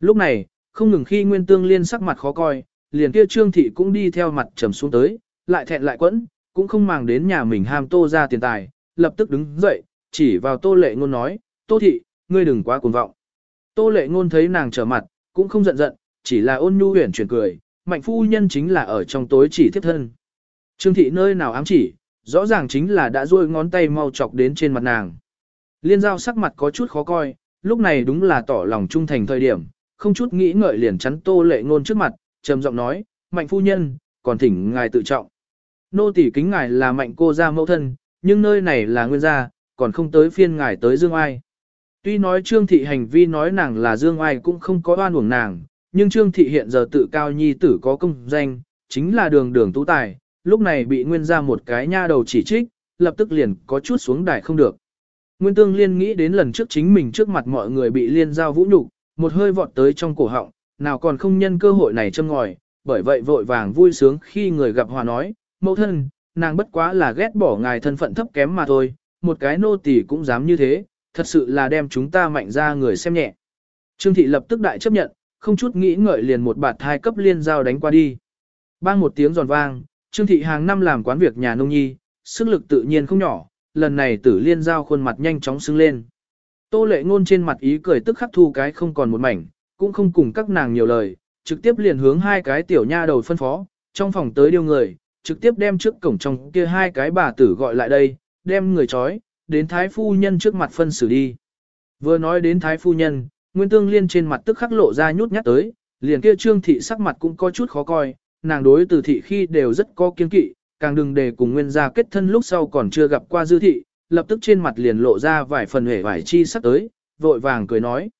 Lúc này, không ngừng khi Nguyên Tương Liên sắc mặt khó coi, liền kia Trương Thị cũng đi theo mặt trầm xuống tới, lại thẹn lại quẫn, cũng không màng đến nhà mình ham tô ra tiền tài, lập tức đứng dậy, chỉ vào tô lệ ngôn nói, tô thị, ngươi đừng quá cuồng vọng. Tô lệ ngôn thấy nàng trở mặt, cũng không giận giận, chỉ là ôn nhu huyền chuyển cười, mạnh phu nhân chính là ở trong tối chỉ thiết thân. Trương thị nơi nào ám chỉ, rõ ràng chính là đã duỗi ngón tay mau chọc đến trên mặt nàng. Liên giao sắc mặt có chút khó coi, lúc này đúng là tỏ lòng trung thành thời điểm, không chút nghĩ ngợi liền chắn tô lệ ngôn trước mặt, trầm giọng nói, mạnh phu nhân, còn thỉnh ngài tự trọng. Nô tỷ kính ngài là mạnh cô gia mẫu thân, nhưng nơi này là nguyên gia, còn không tới phiên ngài tới dương ai. Tuy nói trương thị hành vi nói nàng là dương ai cũng không có oan uổng nàng, nhưng trương thị hiện giờ tự cao nhi tử có công danh, chính là đường đường tú tài, lúc này bị nguyên gia một cái nha đầu chỉ trích, lập tức liền có chút xuống đài không được. Nguyên tương liên nghĩ đến lần trước chính mình trước mặt mọi người bị liên giao vũ nhục, một hơi vọt tới trong cổ họng, nào còn không nhân cơ hội này châm ngòi, bởi vậy vội vàng vui sướng khi người gặp hòa nói, mẫu thân, nàng bất quá là ghét bỏ ngài thân phận thấp kém mà thôi, một cái nô tỳ cũng dám như thế, thật sự là đem chúng ta mạnh ra người xem nhẹ. Trương thị lập tức đại chấp nhận, không chút nghĩ ngợi liền một bạt thai cấp liên giao đánh qua đi. Bang một tiếng giòn vang, Trương thị hàng năm làm quán việc nhà nông nhi, sức lực tự nhiên không nhỏ, lần này tử liên giao khuôn mặt nhanh chóng sưng lên. Tô lệ ngôn trên mặt ý cười tức khắc thu cái không còn một mảnh, cũng không cùng các nàng nhiều lời, trực tiếp liền hướng hai cái tiểu nha đầu phân phó, trong phòng tới điêu người, trực tiếp đem trước cổng trong kia hai cái bà tử gọi lại đây, đem người trói, đến thái phu nhân trước mặt phân xử đi. Vừa nói đến thái phu nhân, Nguyên Tương Liên trên mặt tức khắc lộ ra nhút nhát tới, liền kia trương thị sắc mặt cũng có chút khó coi, nàng đối từ thị khi đều rất có kiên kỵ, càng đừng để cùng nguyên gia kết thân lúc sau còn chưa gặp qua dư thị, lập tức trên mặt liền lộ ra vài phần hể vải chi sắc tới, vội vàng cười nói.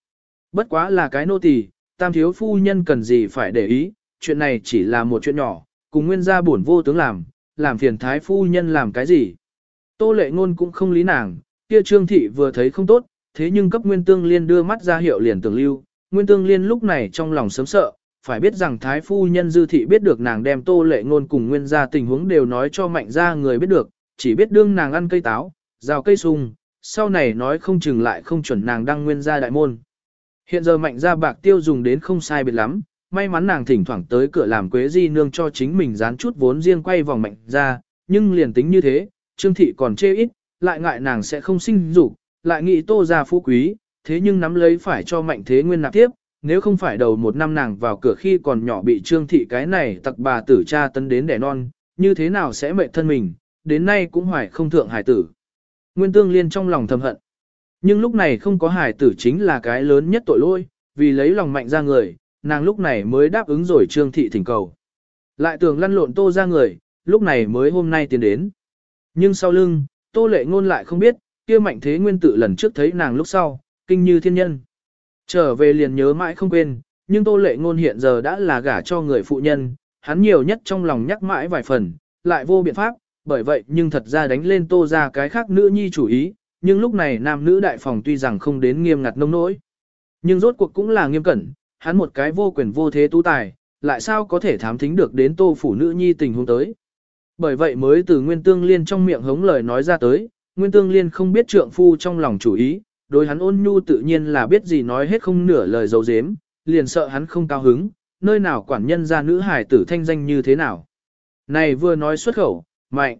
Bất quá là cái nô tỳ, tam thiếu phu nhân cần gì phải để ý, chuyện này chỉ là một chuyện nhỏ, cùng nguyên gia bổn vô tướng làm, làm phiền thái phu nhân làm cái gì. Tô lệ ngôn cũng không lý nàng, kia trương thị vừa thấy không tốt, thế nhưng cấp nguyên tương liên đưa mắt ra hiệu liền tưởng lưu, nguyên tương liên lúc này trong lòng sớm sợ, phải biết rằng thái phu nhân dư thị biết được nàng đem tô lệ ngôn cùng nguyên gia tình huống đều nói cho mạnh gia người biết được, chỉ biết đương nàng ăn cây táo, rào cây sung, sau này nói không chừng lại không chuẩn nàng đăng nguyên gia đại môn. Hiện giờ mạnh gia bạc tiêu dùng đến không sai biệt lắm, may mắn nàng thỉnh thoảng tới cửa làm quế di nương cho chính mình dán chút vốn riêng quay vòng mạnh gia, nhưng liền tính như thế, trương thị còn chê ít, lại ngại nàng sẽ không sinh dục, lại nghĩ tô ra phú quý, thế nhưng nắm lấy phải cho mạnh thế nguyên nạp tiếp, nếu không phải đầu một năm nàng vào cửa khi còn nhỏ bị trương thị cái này tặc bà tử cha tấn đến đẻ non, như thế nào sẽ mệt thân mình, đến nay cũng hoài không thượng hải tử. Nguyên tương liên trong lòng thầm hận. Nhưng lúc này không có hải tử chính là cái lớn nhất tội lỗi, vì lấy lòng mạnh ra người, nàng lúc này mới đáp ứng rồi trương thị thỉnh cầu. Lại tưởng lăn lộn tô ra người, lúc này mới hôm nay tiến đến. Nhưng sau lưng, tô lệ ngôn lại không biết, kia mạnh thế nguyên tự lần trước thấy nàng lúc sau, kinh như thiên nhân. Trở về liền nhớ mãi không quên, nhưng tô lệ ngôn hiện giờ đã là gả cho người phụ nhân, hắn nhiều nhất trong lòng nhắc mãi vài phần, lại vô biện pháp, bởi vậy nhưng thật ra đánh lên tô ra cái khác nữ nhi chủ ý, nhưng lúc này nam nữ đại phòng tuy rằng không đến nghiêm ngặt nông nỗi, nhưng rốt cuộc cũng là nghiêm cẩn, hắn một cái vô quyền vô thế tú tài, lại sao có thể thám thính được đến tô phủ nữ nhi tình huống tới. Bởi vậy mới từ Nguyên Tương Liên trong miệng hống lời nói ra tới, Nguyên Tương Liên không biết trượng phu trong lòng chủ ý, đối hắn ôn nhu tự nhiên là biết gì nói hết không nửa lời dấu dếm, liền sợ hắn không cao hứng, nơi nào quản nhân ra nữ hải tử thanh danh như thế nào. Này vừa nói xuất khẩu, mạnh.